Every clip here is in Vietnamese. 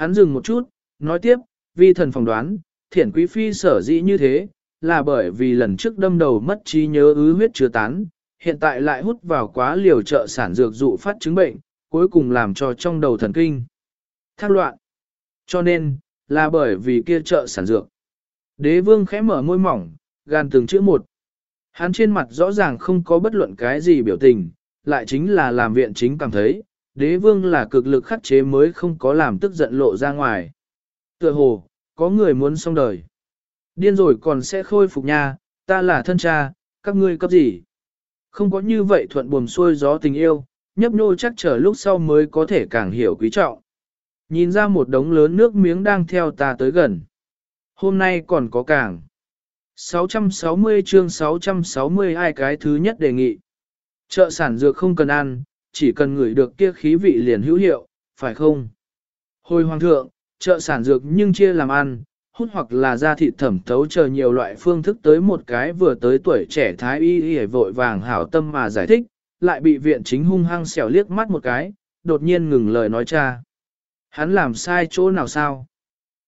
Hắn dừng một chút, nói tiếp, vi thần phỏng đoán, thiển quý phi sở dĩ như thế, là bởi vì lần trước đâm đầu mất trí nhớ ứ huyết chưa tán, hiện tại lại hút vào quá liều trợ sản dược dụ phát chứng bệnh, cuối cùng làm cho trong đầu thần kinh. Thác loạn. Cho nên, là bởi vì kia trợ sản dược. Đế vương khẽ mở môi mỏng, gan từng chữ một. Hắn trên mặt rõ ràng không có bất luận cái gì biểu tình, lại chính là làm viện chính cảm thấy, đế vương là cực lực khắc chế mới không có làm tức giận lộ ra ngoài. Tựa hồ, có người muốn xong đời. Điên rồi còn sẽ khôi phục nha, ta là thân cha, các ngươi cấp gì? Không có như vậy thuận buồm xuôi gió tình yêu, nhấp nhô chắc trở lúc sau mới có thể càng hiểu quý trọng. Nhìn ra một đống lớn nước miếng đang theo ta tới gần. Hôm nay còn có càng. 660 chương 660 ai cái thứ nhất đề nghị. Chợ sản dược không cần ăn, chỉ cần ngửi được kia khí vị liền hữu hiệu, phải không? Hồi hoàng thượng, chợ sản dược nhưng chia làm ăn, hút hoặc là ra thịt thẩm thấu chờ nhiều loại phương thức tới một cái vừa tới tuổi trẻ thái y y vội vàng hảo tâm mà giải thích, lại bị viện chính hung hăng xẻo liếc mắt một cái, đột nhiên ngừng lời nói cha. Hắn làm sai chỗ nào sao?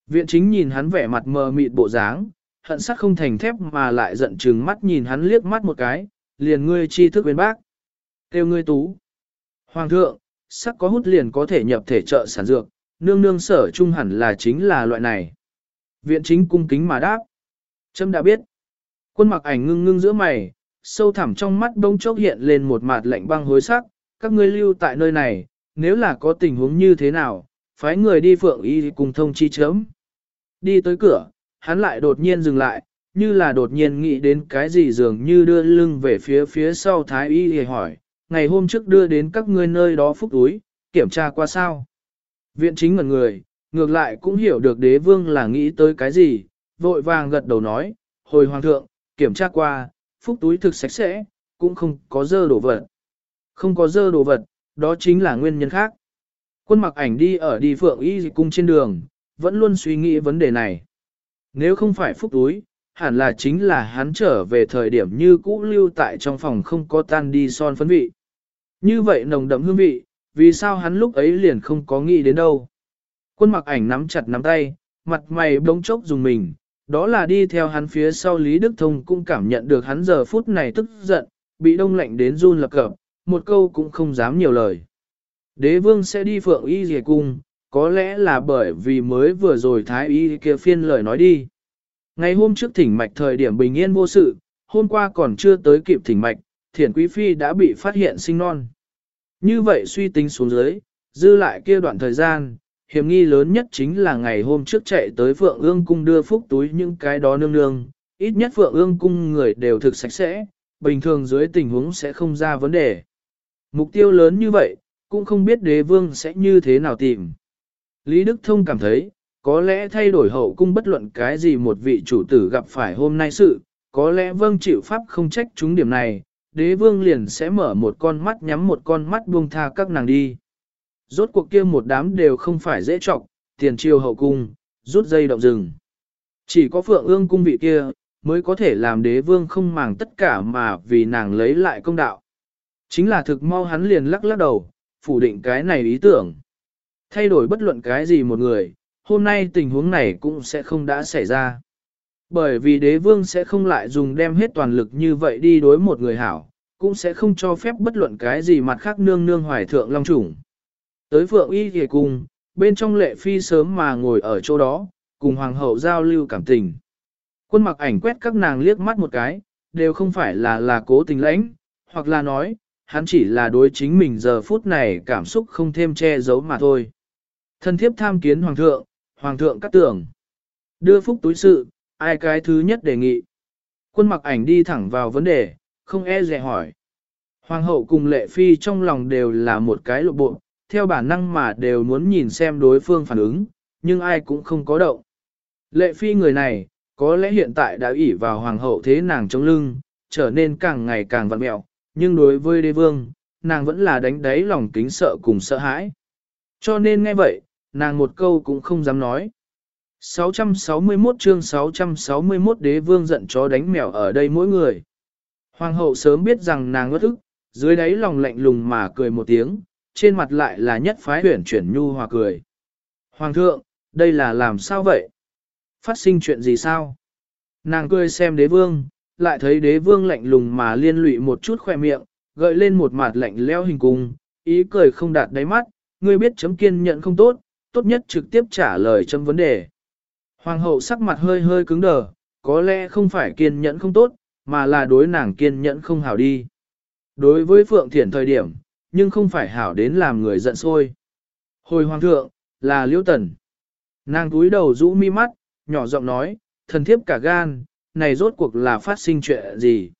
Viện chính nhìn hắn vẻ mặt mờ mịt bộ dáng, hận sắc không thành thép mà lại giận chừng mắt nhìn hắn liếc mắt một cái, liền ngươi chi thức bên bác. Têu ngươi tú. Hoàng thượng, sắc có hút liền có thể nhập thể trợ sản dược, nương nương sở trung hẳn là chính là loại này. Viện chính cung kính mà đáp. Trâm đã biết. Quân mặc ảnh ngưng ngưng giữa mày, sâu thẳm trong mắt bông chốc hiện lên một mặt lạnh băng hối sắc, các ngươi lưu tại nơi này, nếu là có tình huống như thế nào, phái người đi phượng y cùng thông chi chớm. Đi tới cửa, hắn lại đột nhiên dừng lại, như là đột nhiên nghĩ đến cái gì dường như đưa lưng về phía phía sau thái y thì hỏi, ngày hôm trước đưa đến các ngươi nơi đó phúc túi, kiểm tra qua sao. Viện chính ngần người, ngược lại cũng hiểu được đế vương là nghĩ tới cái gì, vội vàng gật đầu nói, hồi hoàng thượng, kiểm tra qua, phúc túi thực sạch sẽ, cũng không có dơ đồ vật. Không có dơ đồ vật, đó chính là nguyên nhân khác. Quân mặc ảnh đi ở đi phượng y cung trên đường, vẫn luôn suy nghĩ vấn đề này. Nếu không phải phúc túi, hẳn là chính là hắn trở về thời điểm như cũ lưu tại trong phòng không có tan đi son phấn vị. Như vậy nồng đậm hương vị, vì sao hắn lúc ấy liền không có nghĩ đến đâu. Quân mặc ảnh nắm chặt nắm tay, mặt mày bỗng chốc dùng mình, đó là đi theo hắn phía sau Lý Đức Thông cũng cảm nhận được hắn giờ phút này tức giận, bị đông lạnh đến run lập cập, một câu cũng không dám nhiều lời. Đế vương sẽ đi phượng y dề cung, có lẽ là bởi vì mới vừa rồi thái y kia phiên lời nói đi. Ngày hôm trước thỉnh mạch thời điểm bình yên vô sự, hôm qua còn chưa tới kịp thỉnh mạch, Thiển quý phi đã bị phát hiện sinh non. Như vậy suy tính xuống dưới, dư lại kia đoạn thời gian, hiểm nghi lớn nhất chính là ngày hôm trước chạy tới Phượng Ương Cung đưa phúc túi những cái đó nương nương, ít nhất Phượng Ương Cung người đều thực sạch sẽ, bình thường dưới tình huống sẽ không ra vấn đề. Mục tiêu lớn như vậy, cũng không biết đế vương sẽ như thế nào tìm. Lý Đức Thông cảm thấy, có lẽ thay đổi hậu cung bất luận cái gì một vị chủ tử gặp phải hôm nay sự, có lẽ vâng chịu pháp không trách chúng điểm này, đế vương liền sẽ mở một con mắt nhắm một con mắt buông tha các nàng đi. Rốt cuộc kia một đám đều không phải dễ trọng, tiền triều hậu cung, rút dây động rừng. Chỉ có phượng ương cung vị kia, mới có thể làm đế vương không màng tất cả mà vì nàng lấy lại công đạo. Chính là thực mau hắn liền lắc lắc đầu, phủ định cái này ý tưởng. Thay đổi bất luận cái gì một người, hôm nay tình huống này cũng sẽ không đã xảy ra. Bởi vì đế vương sẽ không lại dùng đem hết toàn lực như vậy đi đối một người hảo, cũng sẽ không cho phép bất luận cái gì mặt khác nương nương hoài thượng long chủng. Tới phượng y thì cùng, bên trong lệ phi sớm mà ngồi ở chỗ đó, cùng hoàng hậu giao lưu cảm tình. Quân mặc ảnh quét các nàng liếc mắt một cái, đều không phải là là cố tình lãnh, hoặc là nói, hắn chỉ là đối chính mình giờ phút này cảm xúc không thêm che giấu mà thôi. Thân thiếp tham kiến hoàng thượng, hoàng thượng cắt tưởng. Đưa phúc túi sự, ai cái thứ nhất đề nghị. Quân mặc ảnh đi thẳng vào vấn đề, không e dè hỏi. Hoàng hậu cùng lệ phi trong lòng đều là một cái lộ bộ, theo bản năng mà đều muốn nhìn xem đối phương phản ứng, nhưng ai cũng không có động. Lệ phi người này, có lẽ hiện tại đã ủy vào hoàng hậu thế nàng chống lưng, trở nên càng ngày càng vặn mẹo, nhưng đối với đế vương, nàng vẫn là đánh đáy lòng kính sợ cùng sợ hãi. Cho nên nghe vậy, nàng một câu cũng không dám nói. 661 chương 661 đế vương giận chó đánh mèo ở đây mỗi người. Hoàng hậu sớm biết rằng nàng ngất ức, dưới đáy lòng lạnh lùng mà cười một tiếng, trên mặt lại là nhất phái huyển chuyển nhu hòa cười. Hoàng thượng, đây là làm sao vậy? Phát sinh chuyện gì sao? Nàng cười xem đế vương, lại thấy đế vương lạnh lùng mà liên lụy một chút khoe miệng, gợi lên một mặt lạnh leo hình cung, ý cười không đạt đáy mắt, ngươi biết chấm kiên nhận không tốt, tốt nhất trực tiếp trả lời chấm vấn đề. Hoàng hậu sắc mặt hơi hơi cứng đờ, có lẽ không phải kiên nhẫn không tốt, mà là đối nàng kiên nhẫn không hảo đi. Đối với Phượng Thiển thời điểm, nhưng không phải hảo đến làm người giận sôi. Hồi hoàng thượng, là liễu tần. Nàng túi đầu rũ mi mắt, nhỏ giọng nói, thần thiếp cả gan, này rốt cuộc là phát sinh chuyện gì?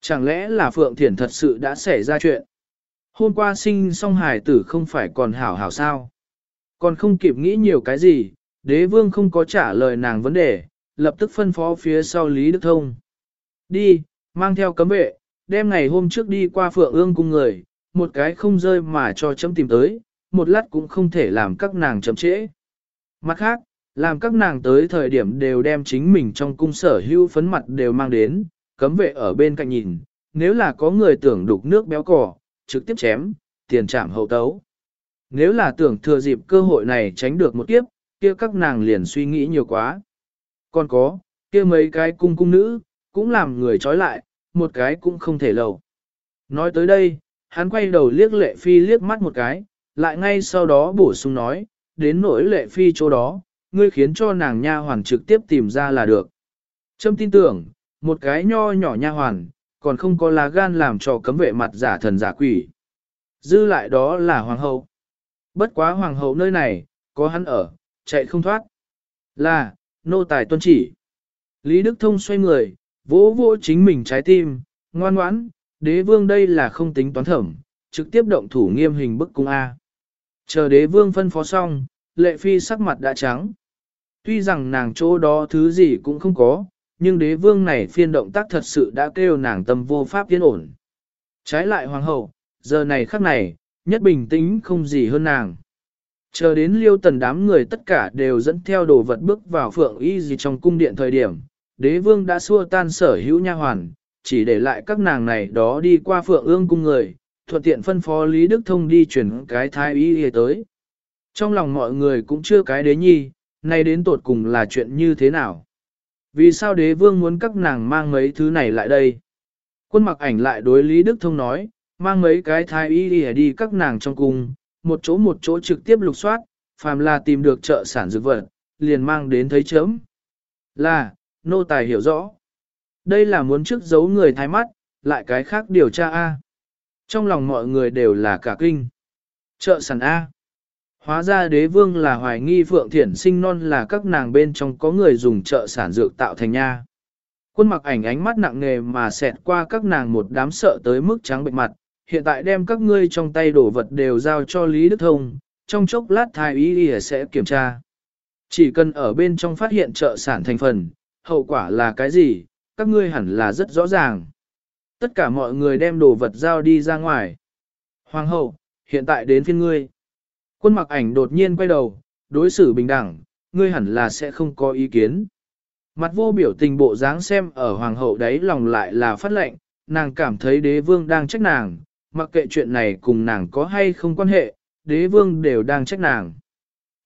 Chẳng lẽ là Phượng Thiển thật sự đã xảy ra chuyện? Hôm qua sinh song hài tử không phải còn hảo hảo sao? Còn không kịp nghĩ nhiều cái gì, đế vương không có trả lời nàng vấn đề, lập tức phân phó phía sau Lý Đức Thông. Đi, mang theo cấm vệ, đem ngày hôm trước đi qua Phượng ương cung người, một cái không rơi mà cho chấm tìm tới, một lát cũng không thể làm các nàng chậm trễ. Mặt khác, làm các nàng tới thời điểm đều đem chính mình trong cung sở hữu phấn mặt đều mang đến, cấm vệ ở bên cạnh nhìn, nếu là có người tưởng đục nước béo cỏ, trực tiếp chém, tiền trảm hậu tấu. Nếu là tưởng thừa dịp cơ hội này tránh được một kiếp, kia các nàng liền suy nghĩ nhiều quá. Còn có, kia mấy cái cung cung nữ, cũng làm người trói lại, một cái cũng không thể lầu. Nói tới đây, hắn quay đầu liếc lệ phi liếc mắt một cái, lại ngay sau đó bổ sung nói, đến nỗi lệ phi chỗ đó, ngươi khiến cho nàng nha hoàn trực tiếp tìm ra là được. Trâm tin tưởng, một cái nho nhỏ nha hoàn, còn không có lá gan làm cho cấm vệ mặt giả thần giả quỷ. Dư lại đó là hoàng hậu. Bất quá hoàng hậu nơi này, có hắn ở, chạy không thoát. Là, nô tài tuân chỉ. Lý Đức Thông xoay người, vỗ vỗ chính mình trái tim, ngoan ngoãn, đế vương đây là không tính toán thẩm, trực tiếp động thủ nghiêm hình bức cung A. Chờ đế vương phân phó xong, lệ phi sắc mặt đã trắng. Tuy rằng nàng chỗ đó thứ gì cũng không có, nhưng đế vương này phiên động tác thật sự đã kêu nàng tâm vô pháp yên ổn. Trái lại hoàng hậu, giờ này khắc này, nhất bình tĩnh không gì hơn nàng. Chờ đến liêu tần đám người tất cả đều dẫn theo đồ vật bước vào phượng y gì trong cung điện thời điểm, đế vương đã xua tan sở hữu nha hoàn, chỉ để lại các nàng này đó đi qua phượng ương cung người, thuận tiện phân phó Lý Đức Thông đi chuyển cái thái y tới. Trong lòng mọi người cũng chưa cái đế nhi, nay đến tột cùng là chuyện như thế nào? Vì sao đế vương muốn các nàng mang mấy thứ này lại đây? Quân mặc ảnh lại đối Lý Đức Thông nói, mang mấy cái thái y đi, đi các nàng trong cung, một chỗ một chỗ trực tiếp lục soát, phàm là tìm được chợ sản dược vật, liền mang đến thấy chớm. Là, nô tài hiểu rõ. Đây là muốn trước giấu người thái mắt, lại cái khác điều tra A. Trong lòng mọi người đều là cả kinh. Chợ sản A. Hóa ra đế vương là hoài nghi Phượng Thiển sinh non là các nàng bên trong có người dùng chợ sản dược tạo thành nha. Quân mặc ảnh ánh mắt nặng nề mà xẹt qua các nàng một đám sợ tới mức trắng bệnh mặt, hiện tại đem các ngươi trong tay đổ vật đều giao cho Lý Đức Thông, trong chốc lát thái y sẽ kiểm tra. Chỉ cần ở bên trong phát hiện trợ sản thành phần, hậu quả là cái gì, các ngươi hẳn là rất rõ ràng. Tất cả mọi người đem đồ vật giao đi ra ngoài. Hoàng hậu, hiện tại đến phiên ngươi. Quân mặc ảnh đột nhiên quay đầu, đối xử bình đẳng, ngươi hẳn là sẽ không có ý kiến. Mặt vô biểu tình bộ dáng xem ở hoàng hậu đấy lòng lại là phát lệnh, nàng cảm thấy đế vương đang trách nàng, mặc kệ chuyện này cùng nàng có hay không quan hệ, đế vương đều đang trách nàng.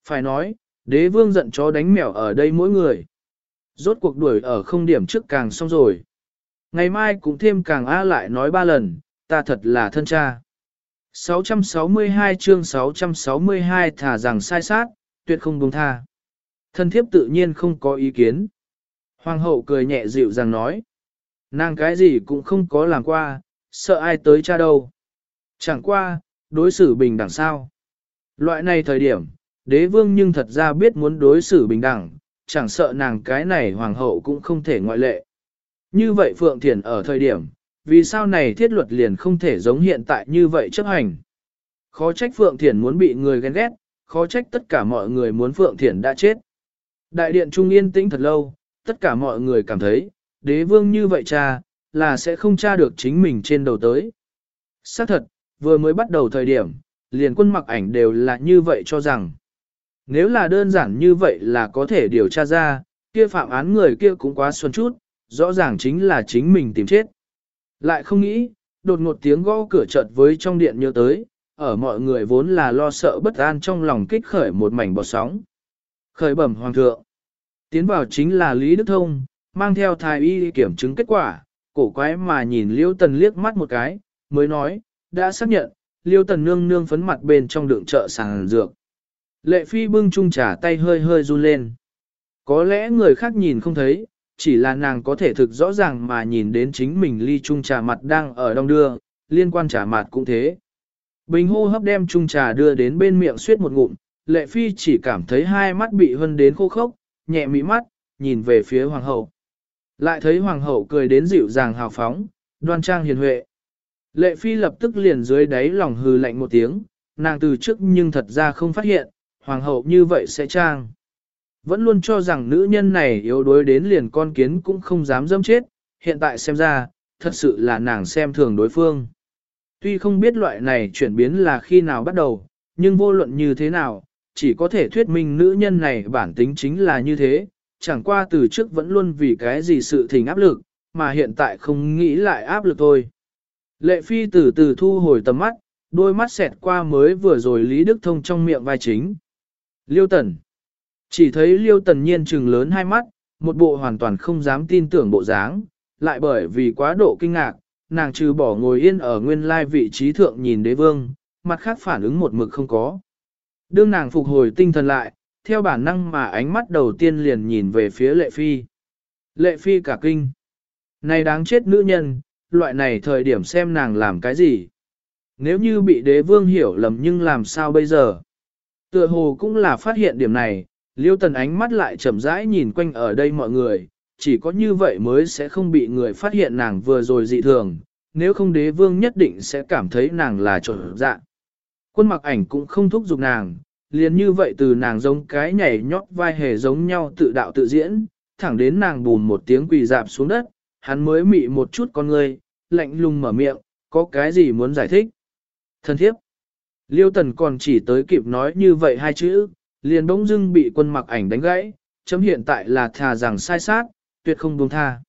Phải nói, đế vương giận chó đánh mèo ở đây mỗi người. Rốt cuộc đuổi ở không điểm trước càng xong rồi. Ngày mai cũng thêm càng A lại nói ba lần, ta thật là thân cha. 662 chương 662 thả rằng sai sát, tuyệt không buông tha. Thân thiếp tự nhiên không có ý kiến. Hoàng hậu cười nhẹ dịu rằng nói. Nàng cái gì cũng không có làm qua, sợ ai tới cha đâu. Chẳng qua, đối xử bình đẳng sao. Loại này thời điểm, đế vương nhưng thật ra biết muốn đối xử bình đẳng, chẳng sợ nàng cái này hoàng hậu cũng không thể ngoại lệ. Như vậy Phượng thiền ở thời điểm, vì sao này thiết luật liền không thể giống hiện tại như vậy chấp hành. Khó trách Phượng thiền muốn bị người ghen ghét, khó trách tất cả mọi người muốn Phượng thiền đã chết. Đại điện trung yên tĩnh thật lâu, tất cả mọi người cảm thấy, đế vương như vậy cha, là sẽ không tra được chính mình trên đầu tới. Xác thật, vừa mới bắt đầu thời điểm, liền quân mặc ảnh đều là như vậy cho rằng. Nếu là đơn giản như vậy là có thể điều tra ra, kia phạm án người kia cũng quá xuân chút, rõ ràng chính là chính mình tìm chết. Lại không nghĩ, đột ngột tiếng gõ cửa chợt với trong điện nhớ tới, ở mọi người vốn là lo sợ bất an trong lòng kích khởi một mảnh bọt sóng. Khởi bẩm hoàng thượng. Tiến vào chính là Lý Đức Thông, mang theo thái y kiểm chứng kết quả, cổ quái mà nhìn Liêu Tần liếc mắt một cái, mới nói, đã xác nhận, Liêu Tần nương nương phấn mặt bên trong đường chợ sàng dược. Lệ Phi bưng chung trà tay hơi hơi run lên. Có lẽ người khác nhìn không thấy, chỉ là nàng có thể thực rõ ràng mà nhìn đến chính mình ly chung trà mặt đang ở đông đưa, liên quan trà mặt cũng thế. Bình hô hấp đem chung trà đưa đến bên miệng suýt một ngụm, lệ phi chỉ cảm thấy hai mắt bị hân đến khô khốc, nhẹ mị mắt, nhìn về phía hoàng hậu. Lại thấy hoàng hậu cười đến dịu dàng hào phóng, đoan trang hiền huệ. Lệ phi lập tức liền dưới đáy lòng hừ lạnh một tiếng, nàng từ trước nhưng thật ra không phát hiện, hoàng hậu như vậy sẽ trang. Vẫn luôn cho rằng nữ nhân này yếu đuối đến liền con kiến cũng không dám dâm chết, hiện tại xem ra, thật sự là nàng xem thường đối phương. Tuy không biết loại này chuyển biến là khi nào bắt đầu, nhưng vô luận như thế nào, chỉ có thể thuyết minh nữ nhân này bản tính chính là như thế, chẳng qua từ trước vẫn luôn vì cái gì sự thình áp lực, mà hiện tại không nghĩ lại áp lực thôi. Lệ phi từ từ thu hồi tầm mắt, đôi mắt xẹt qua mới vừa rồi Lý Đức Thông trong miệng vai chính. Liêu Tần Chỉ thấy Liêu Tần nhiên trừng lớn hai mắt, một bộ hoàn toàn không dám tin tưởng bộ dáng, lại bởi vì quá độ kinh ngạc, nàng trừ bỏ ngồi yên ở nguyên lai vị trí thượng nhìn đế vương, mặt khác phản ứng một mực không có. Đương nàng phục hồi tinh thần lại, theo bản năng mà ánh mắt đầu tiên liền nhìn về phía lệ phi. Lệ phi cả kinh. Này đáng chết nữ nhân, loại này thời điểm xem nàng làm cái gì. Nếu như bị đế vương hiểu lầm nhưng làm sao bây giờ? Tựa hồ cũng là phát hiện điểm này, liêu tần ánh mắt lại chậm rãi nhìn quanh ở đây mọi người, chỉ có như vậy mới sẽ không bị người phát hiện nàng vừa rồi dị thường, nếu không đế vương nhất định sẽ cảm thấy nàng là trộn dạng. Quân mặc ảnh cũng không thúc giục nàng, liền như vậy từ nàng giống cái nhảy nhót vai hề giống nhau tự đạo tự diễn, thẳng đến nàng bùn một tiếng quỳ dạp xuống đất, hắn mới mị một chút con người, lạnh lùng mở miệng, có cái gì muốn giải thích. Thân thiếp, liêu tần còn chỉ tới kịp nói như vậy hai chữ, liền bỗng dưng bị quân mặc ảnh đánh gãy, chấm hiện tại là thà rằng sai sát, tuyệt không buông tha.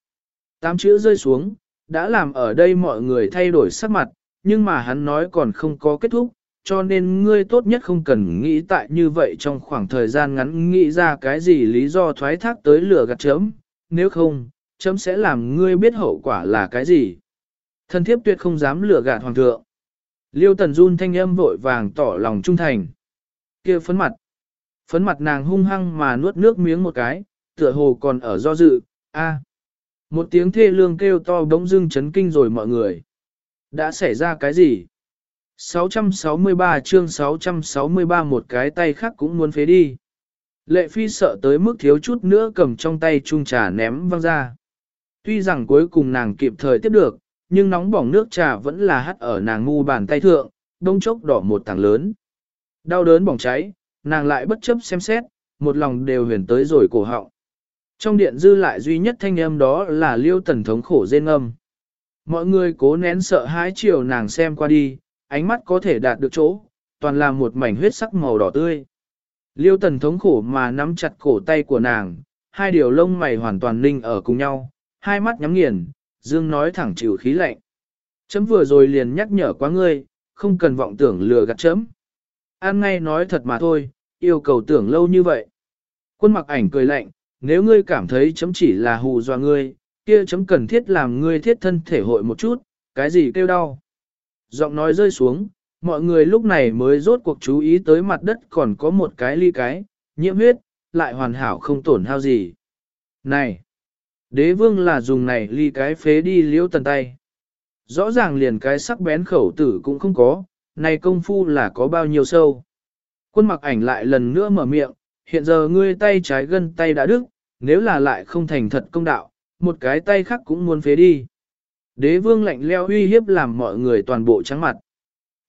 Tám chữ rơi xuống, đã làm ở đây mọi người thay đổi sắc mặt, nhưng mà hắn nói còn không có kết thúc, cho nên ngươi tốt nhất không cần nghĩ tại như vậy trong khoảng thời gian ngắn nghĩ ra cái gì lý do thoái thác tới lửa gạt chấm, nếu không, chấm sẽ làm ngươi biết hậu quả là cái gì. Thần thiếp tuyệt không dám lừa gạt hoàng thượng. Liêu tần run thanh âm vội vàng tỏ lòng trung thành. kia phấn mặt. Phấn mặt nàng hung hăng mà nuốt nước miếng một cái, tựa hồ còn ở do dự, A. Một tiếng thê lương kêu to bỗng dưng chấn kinh rồi mọi người. Đã xảy ra cái gì? 663 chương 663 một cái tay khác cũng muốn phế đi. Lệ phi sợ tới mức thiếu chút nữa cầm trong tay chung trà ném văng ra. Tuy rằng cuối cùng nàng kịp thời tiếp được, nhưng nóng bỏng nước trà vẫn là hắt ở nàng ngu bàn tay thượng, đông chốc đỏ một tảng lớn. Đau đớn bỏng cháy, nàng lại bất chấp xem xét, một lòng đều huyền tới rồi cổ họng. Trong điện dư lại duy nhất thanh âm đó là liêu tần thống khổ rên âm. Mọi người cố nén sợ hãi chiều nàng xem qua đi, ánh mắt có thể đạt được chỗ, toàn là một mảnh huyết sắc màu đỏ tươi. Liêu tần thống khổ mà nắm chặt cổ tay của nàng, hai điều lông mày hoàn toàn ninh ở cùng nhau, hai mắt nhắm nghiền, dương nói thẳng chịu khí lạnh. Chấm vừa rồi liền nhắc nhở quá ngươi, không cần vọng tưởng lừa gạt chấm. An ngay nói thật mà thôi, yêu cầu tưởng lâu như vậy. Quân mặc ảnh cười lạnh, nếu ngươi cảm thấy chấm chỉ là hù dọa ngươi, kia chấm cần thiết làm ngươi thiết thân thể hội một chút, cái gì kêu đau. Giọng nói rơi xuống, mọi người lúc này mới rốt cuộc chú ý tới mặt đất còn có một cái ly cái, nhiễm huyết, lại hoàn hảo không tổn hao gì. Này! Đế vương là dùng này ly cái phế đi liễu tần tay. Rõ ràng liền cái sắc bén khẩu tử cũng không có, này công phu là có bao nhiêu sâu. Quân mặc ảnh lại lần nữa mở miệng, hiện giờ ngươi tay trái gân tay đã đứt, nếu là lại không thành thật công đạo, một cái tay khác cũng muốn phế đi. Đế vương lạnh leo uy hiếp làm mọi người toàn bộ trắng mặt.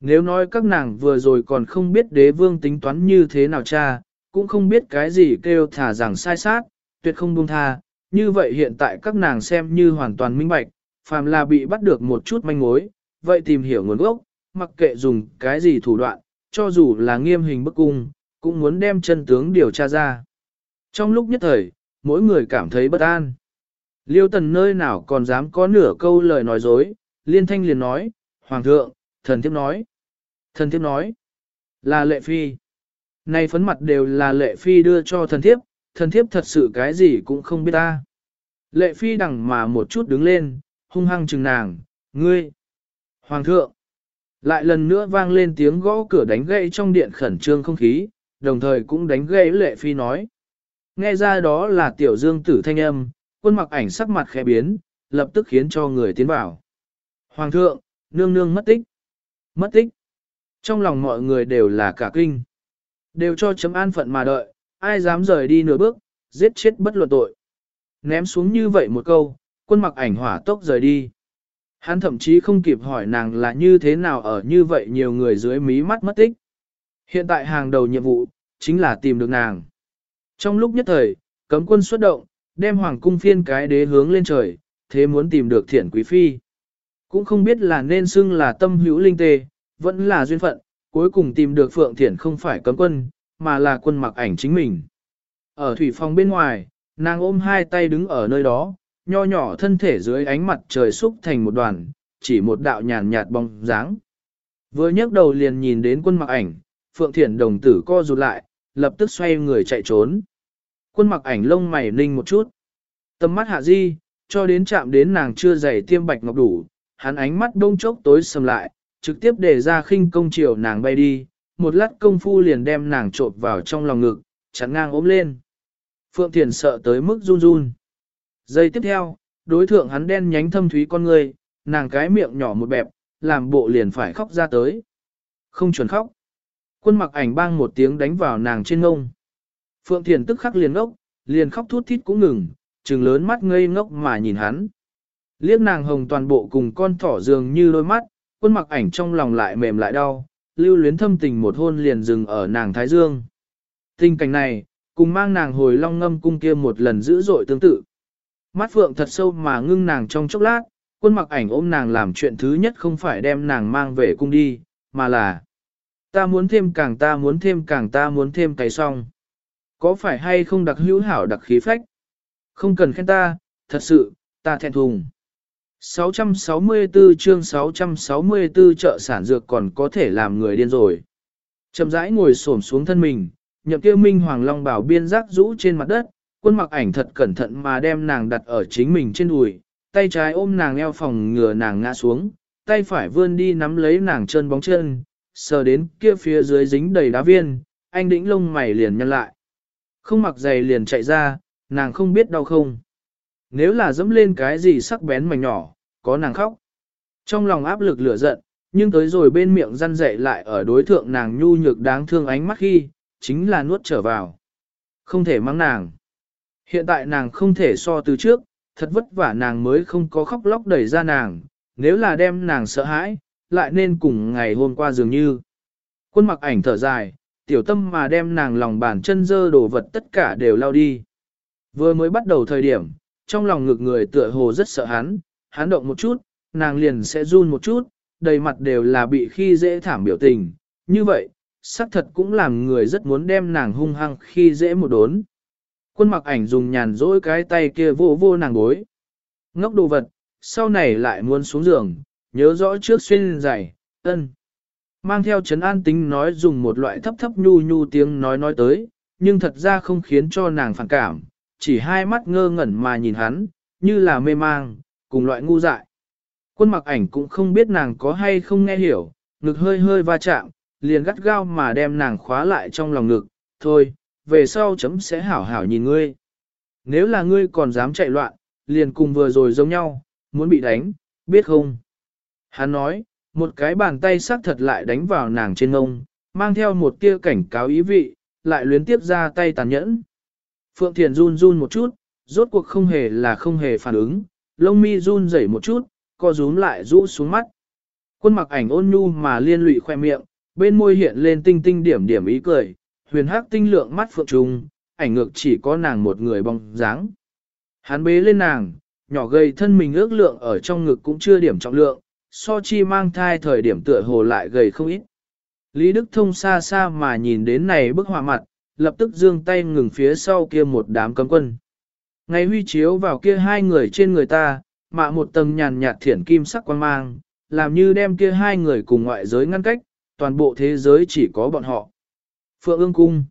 Nếu nói các nàng vừa rồi còn không biết đế vương tính toán như thế nào cha, cũng không biết cái gì kêu thả rằng sai sát, tuyệt không buông tha, như vậy hiện tại các nàng xem như hoàn toàn minh bạch, phàm là bị bắt được một chút manh mối, vậy tìm hiểu nguồn gốc, mặc kệ dùng cái gì thủ đoạn, cho dù là nghiêm hình bức cung, cũng muốn đem chân tướng điều tra ra. Trong lúc nhất thời, mỗi người cảm thấy bất an. Liêu tần nơi nào còn dám có nửa câu lời nói dối, liên thanh liền nói, Hoàng thượng, thần thiếp nói. Thần thiếp nói, là lệ phi. Này phấn mặt đều là lệ phi đưa cho thần thiếp, thần thiếp thật sự cái gì cũng không biết ta. Lệ phi đằng mà một chút đứng lên, hung hăng chừng nàng, ngươi. Hoàng thượng. Lại lần nữa vang lên tiếng gõ cửa đánh gậy trong điện khẩn trương không khí, đồng thời cũng đánh gậy lệ phi nói. Nghe ra đó là tiểu dương tử thanh âm, quân mặc ảnh sắc mặt khẽ biến, lập tức khiến cho người tiến vào. Hoàng thượng, nương nương mất tích. Mất tích. Trong lòng mọi người đều là cả kinh. Đều cho chấm an phận mà đợi, ai dám rời đi nửa bước, giết chết bất luận tội. Ném xuống như vậy một câu, quân mặc ảnh hỏa tốc rời đi. Hắn thậm chí không kịp hỏi nàng là như thế nào ở như vậy nhiều người dưới mí mắt mất tích. Hiện tại hàng đầu nhiệm vụ, chính là tìm được nàng. Trong lúc nhất thời, cấm quân xuất động, đem hoàng cung phiên cái đế hướng lên trời, thế muốn tìm được thiện quý phi. Cũng không biết là nên xưng là tâm hữu linh tê, vẫn là duyên phận, cuối cùng tìm được phượng thiện không phải cấm quân, mà là quân mặc ảnh chính mình. Ở thủy phòng bên ngoài, nàng ôm hai tay đứng ở nơi đó, nho nhỏ thân thể dưới ánh mặt trời xúc thành một đoàn, chỉ một đạo nhàn nhạt bóng dáng. Vừa nhấc đầu liền nhìn đến quân mặc ảnh, Phượng Thiển đồng tử co rụt lại, lập tức xoay người chạy trốn. Quân mặc ảnh lông mày ninh một chút. Tầm mắt hạ di, cho đến chạm đến nàng chưa dày tiêm bạch ngọc đủ, hắn ánh mắt đông chốc tối sầm lại, trực tiếp để ra khinh công chiều nàng bay đi, một lát công phu liền đem nàng trộn vào trong lòng ngực, chắn ngang ốm lên. Phượng Thiền sợ tới mức run run. Giây tiếp theo, đối thượng hắn đen nhánh thâm thúy con người, nàng cái miệng nhỏ một bẹp, làm bộ liền phải khóc ra tới. Không chuẩn khóc. Quân mặc ảnh bang một tiếng đánh vào nàng trên ngông. Phượng Thiền tức khắc liền ngốc, liền khóc thút thít cũng ngừng, trừng lớn mắt ngây ngốc mà nhìn hắn. Liếc nàng hồng toàn bộ cùng con thỏ dường như đôi mắt, quân mặc ảnh trong lòng lại mềm lại đau, lưu luyến thâm tình một hôn liền dừng ở nàng Thái Dương. Tình cảnh này, cùng mang nàng hồi long ngâm cung kia một lần dữ dội tương tự. Mắt phượng thật sâu mà ngưng nàng trong chốc lát, quân mặc ảnh ôm nàng làm chuyện thứ nhất không phải đem nàng mang về cung đi, mà là ta muốn thêm càng ta muốn thêm càng ta muốn thêm cái song. Có phải hay không đặc hữu hảo đặc khí phách? Không cần khen ta, thật sự, ta thẹn thùng. 664 chương 664 chợ sản dược còn có thể làm người điên rồi. Chậm rãi ngồi xổm xuống thân mình, nhậm kia minh hoàng long bảo biên giác rũ trên mặt đất, quân mặc ảnh thật cẩn thận mà đem nàng đặt ở chính mình trên đùi, tay trái ôm nàng eo phòng ngừa nàng ngã xuống, tay phải vươn đi nắm lấy nàng chân bóng chân, sờ đến kia phía dưới dính đầy đá viên, anh đĩnh lông mày liền nhăn lại. Không mặc giày liền chạy ra, nàng không biết đau không. Nếu là dẫm lên cái gì sắc bén mảnh nhỏ, có nàng khóc. Trong lòng áp lực lửa giận, nhưng tới rồi bên miệng răn dậy lại ở đối thượng nàng nhu nhược đáng thương ánh mắt khi, chính là nuốt trở vào. Không thể mắng nàng. Hiện tại nàng không thể so từ trước, thật vất vả nàng mới không có khóc lóc đẩy ra nàng, nếu là đem nàng sợ hãi, lại nên cùng ngày hôm qua dường như. Quân mặc ảnh thở dài, tiểu tâm mà đem nàng lòng bàn chân dơ đồ vật tất cả đều lao đi. Vừa mới bắt đầu thời điểm, trong lòng ngực người tựa hồ rất sợ hắn, hắn động một chút, nàng liền sẽ run một chút, đầy mặt đều là bị khi dễ thảm biểu tình. Như vậy, xác thật cũng làm người rất muốn đem nàng hung hăng khi dễ một đốn. Quân mặc ảnh dùng nhàn dỗi cái tay kia vô vô nàng bối. Ngốc đồ vật, sau này lại muốn xuống giường, nhớ rõ trước xuyên giày, ân. Mang theo chấn an tính nói dùng một loại thấp thấp nhu nhu tiếng nói nói tới, nhưng thật ra không khiến cho nàng phản cảm, chỉ hai mắt ngơ ngẩn mà nhìn hắn, như là mê mang, cùng loại ngu dại. Quân mặc ảnh cũng không biết nàng có hay không nghe hiểu, ngực hơi hơi va chạm, liền gắt gao mà đem nàng khóa lại trong lòng ngực, thôi, về sau chấm sẽ hảo hảo nhìn ngươi. Nếu là ngươi còn dám chạy loạn, liền cùng vừa rồi giống nhau, muốn bị đánh, biết không? Hắn nói, một cái bàn tay sắc thật lại đánh vào nàng trên ngông, mang theo một tia cảnh cáo ý vị, lại luyến tiếp ra tay tàn nhẫn. Phượng Thiền run run một chút, rốt cuộc không hề là không hề phản ứng, lông mi run rẩy một chút, co rúm lại rũ xuống mắt. Quân mặc ảnh ôn nhu mà liên lụy khoe miệng, bên môi hiện lên tinh tinh điểm điểm ý cười, huyền hắc tinh lượng mắt phượng trùng, ảnh ngược chỉ có nàng một người bóng dáng. Hắn bế lên nàng, nhỏ gầy thân mình ước lượng ở trong ngực cũng chưa điểm trọng lượng, so chi mang thai thời điểm tựa hồ lại gầy không ít. Lý Đức Thông xa xa mà nhìn đến này bức họa mặt, lập tức dương tay ngừng phía sau kia một đám cấm quân. Ngày huy chiếu vào kia hai người trên người ta, mạ một tầng nhàn nhạt thiển kim sắc quang mang, làm như đem kia hai người cùng ngoại giới ngăn cách, Toàn bộ thế giới chỉ có bọn họ. Phượng ương cung.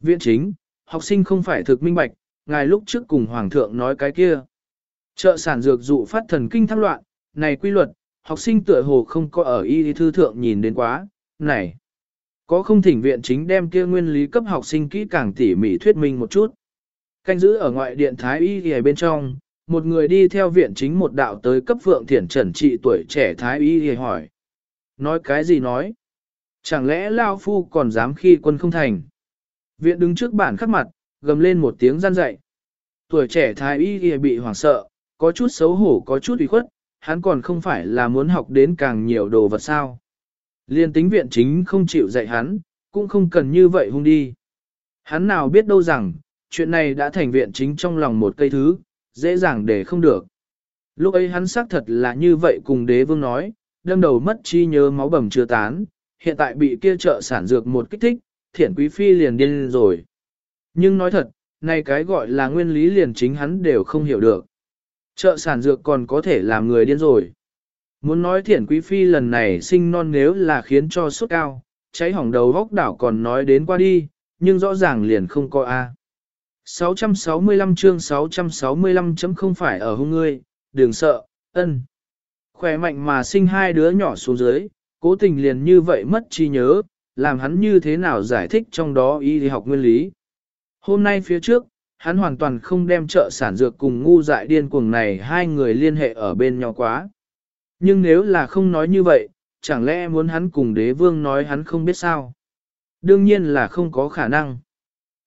Viện chính, học sinh không phải thực minh bạch, ngài lúc trước cùng Hoàng thượng nói cái kia. Trợ sản dược dụ phát thần kinh thăng loạn, này quy luật, học sinh tựa hồ không có ở y thư thượng nhìn đến quá, này. Có không thỉnh viện chính đem kia nguyên lý cấp học sinh kỹ càng tỉ mỉ thuyết minh một chút. Canh giữ ở ngoại điện thái y ở bên trong, một người đi theo viện chính một đạo tới cấp phượng thiển trần trị tuổi trẻ thái y y hỏi. Nói cái gì nói? Chẳng lẽ Lao Phu còn dám khi quân không thành? Viện đứng trước bản khắc mặt, gầm lên một tiếng gian dậy. Tuổi trẻ thái y y bị hoảng sợ, có chút xấu hổ có chút ủy khuất, hắn còn không phải là muốn học đến càng nhiều đồ vật sao. Liên tính viện chính không chịu dạy hắn, cũng không cần như vậy hung đi. Hắn nào biết đâu rằng, chuyện này đã thành viện chính trong lòng một cây thứ, dễ dàng để không được. Lúc ấy hắn xác thật là như vậy cùng đế vương nói, đâm đầu mất chi nhớ máu bầm chưa tán, hiện tại bị kia trợ sản dược một kích thích, thiển quý phi liền điên rồi. Nhưng nói thật, này cái gọi là nguyên lý liền chính hắn đều không hiểu được. Trợ sản dược còn có thể làm người điên rồi. Muốn nói thiển quý phi lần này sinh non nếu là khiến cho sốt cao, cháy hỏng đầu góc đảo còn nói đến qua đi, nhưng rõ ràng liền không có A. 665 chương 665 chấm không phải ở hung ngươi, đừng sợ, ân. Khỏe mạnh mà sinh hai đứa nhỏ xuống dưới, cố tình liền như vậy mất trí nhớ, làm hắn như thế nào giải thích trong đó y học nguyên lý. Hôm nay phía trước, hắn hoàn toàn không đem trợ sản dược cùng ngu dại điên cuồng này hai người liên hệ ở bên nhau quá. Nhưng nếu là không nói như vậy, chẳng lẽ muốn hắn cùng đế vương nói hắn không biết sao? Đương nhiên là không có khả năng.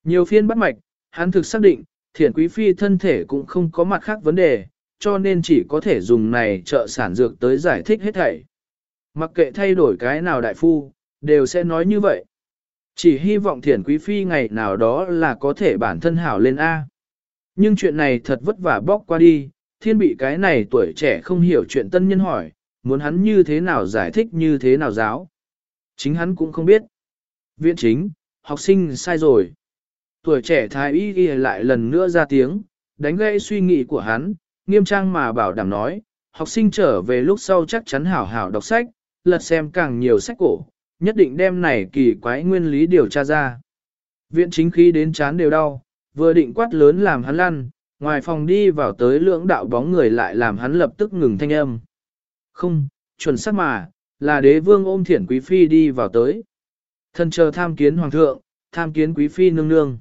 Nhiều phiên bắt mạch, hắn thực xác định, thiển quý phi thân thể cũng không có mặt khác vấn đề, cho nên chỉ có thể dùng này trợ sản dược tới giải thích hết thảy. Mặc kệ thay đổi cái nào đại phu, đều sẽ nói như vậy. Chỉ hy vọng thiển quý phi ngày nào đó là có thể bản thân hảo lên A. Nhưng chuyện này thật vất vả bóc qua đi, thiên bị cái này tuổi trẻ không hiểu chuyện tân nhân hỏi, muốn hắn như thế nào giải thích như thế nào giáo. Chính hắn cũng không biết. Viện chính, học sinh sai rồi. Tuổi trẻ thái y ghi lại lần nữa ra tiếng, đánh gãy suy nghĩ của hắn, nghiêm trang mà bảo đảm nói, học sinh trở về lúc sau chắc chắn hảo hảo đọc sách, lật xem càng nhiều sách cổ, nhất định đem này kỳ quái nguyên lý điều tra ra. Viện chính khí đến chán đều đau, vừa định quát lớn làm hắn lăn, ngoài phòng đi vào tới lưỡng đạo bóng người lại làm hắn lập tức ngừng thanh âm. Không, chuẩn xác mà, là đế vương ôm thiển quý phi đi vào tới. Thân chờ tham kiến hoàng thượng, tham kiến quý phi nương nương.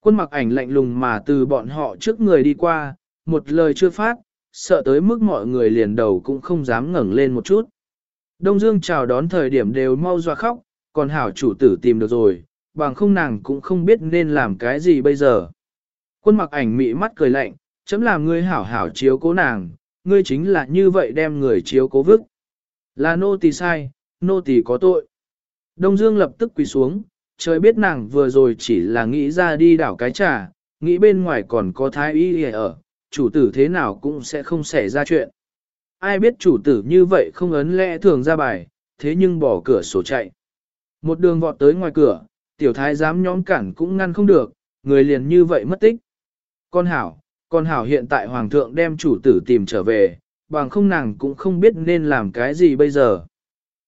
Quân mặc ảnh lạnh lùng mà từ bọn họ trước người đi qua, một lời chưa phát, sợ tới mức mọi người liền đầu cũng không dám ngẩng lên một chút. Đông Dương chào đón thời điểm đều mau dọa khóc, còn hảo chủ tử tìm được rồi, bằng không nàng cũng không biết nên làm cái gì bây giờ. Quân mặc ảnh mị mắt cười lạnh, chấm làm ngươi hảo hảo chiếu cố nàng, ngươi chính là như vậy đem người chiếu cố vức. Là nô tỳ sai, nô tỳ có tội. Đông Dương lập tức quỳ xuống, trời biết nàng vừa rồi chỉ là nghĩ ra đi đảo cái trà, nghĩ bên ngoài còn có thái y ở, chủ tử thế nào cũng sẽ không xảy ra chuyện. Ai biết chủ tử như vậy không ấn lẽ thường ra bài, thế nhưng bỏ cửa sổ chạy. Một đường vọt tới ngoài cửa, tiểu thái giám nhóm cản cũng ngăn không được, người liền như vậy mất tích. Con hảo, con hảo hiện tại hoàng thượng đem chủ tử tìm trở về, bằng không nàng cũng không biết nên làm cái gì bây giờ.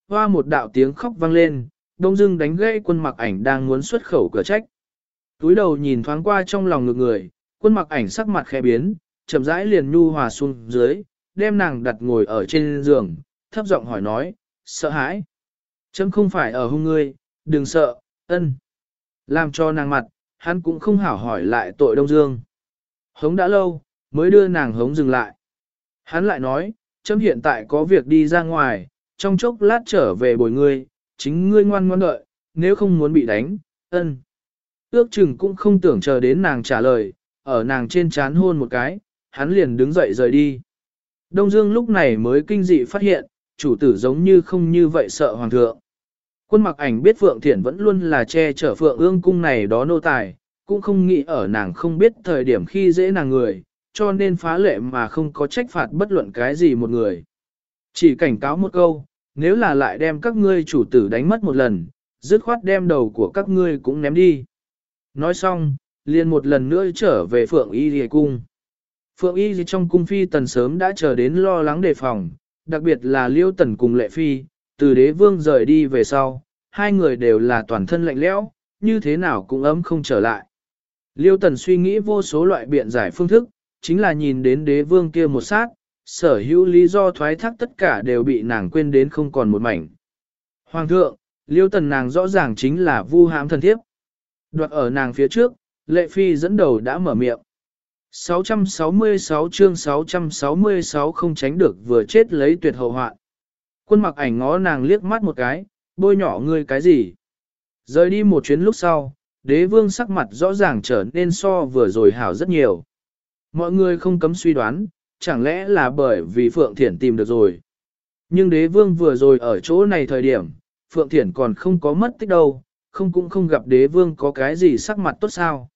Hoa một đạo tiếng khóc vang lên, đông dưng đánh gãy quân mặc ảnh đang muốn xuất khẩu cửa trách. Túi đầu nhìn thoáng qua trong lòng ngược người, quân mặc ảnh sắc mặt khẽ biến, chậm rãi liền nhu hòa xuống dưới, đem nàng đặt ngồi ở trên giường, thấp giọng hỏi nói, sợ hãi. Chấm không phải ở hung ngươi, đừng sợ, ân. Làm cho nàng mặt, hắn cũng không hảo hỏi lại tội Đông Dương. Hống đã lâu, mới đưa nàng hống dừng lại. Hắn lại nói, chấm hiện tại có việc đi ra ngoài, trong chốc lát trở về bồi ngươi, chính ngươi ngoan ngoan đợi, nếu không muốn bị đánh, ân. Ước chừng cũng không tưởng chờ đến nàng trả lời, ở nàng trên chán hôn một cái, hắn liền đứng dậy rời đi. Đông Dương lúc này mới kinh dị phát hiện, chủ tử giống như không như vậy sợ hoàng thượng. Quân mặc ảnh biết Phượng Thiển vẫn luôn là che chở Phượng ương cung này đó nô tài, cũng không nghĩ ở nàng không biết thời điểm khi dễ nàng người, cho nên phá lệ mà không có trách phạt bất luận cái gì một người. Chỉ cảnh cáo một câu, nếu là lại đem các ngươi chủ tử đánh mất một lần, dứt khoát đem đầu của các ngươi cũng ném đi. Nói xong, liền một lần nữa trở về Phượng Y Lìa Cung. Phượng Y trong cung phi tần sớm đã chờ đến lo lắng đề phòng, đặc biệt là Liêu Tần cùng Lệ Phi, từ đế vương rời đi về sau, hai người đều là toàn thân lạnh lẽo, như thế nào cũng ấm không trở lại. Liêu tần suy nghĩ vô số loại biện giải phương thức, chính là nhìn đến đế vương kia một sát, sở hữu lý do thoái thác tất cả đều bị nàng quên đến không còn một mảnh. Hoàng thượng, liêu tần nàng rõ ràng chính là vu hãm thần thiếp. Đoạt ở nàng phía trước, lệ phi dẫn đầu đã mở miệng. 666 chương 666 không tránh được vừa chết lấy tuyệt hậu hoạn. Quân mặc ảnh ngó nàng liếc mắt một cái, bôi nhỏ ngươi cái gì. Rời đi một chuyến lúc sau, đế vương sắc mặt rõ ràng trở nên so vừa rồi hảo rất nhiều. Mọi người không cấm suy đoán, chẳng lẽ là bởi vì Phượng Thiển tìm được rồi. Nhưng đế vương vừa rồi ở chỗ này thời điểm, Phượng Thiển còn không có mất tích đâu, không cũng không gặp đế vương có cái gì sắc mặt tốt sao.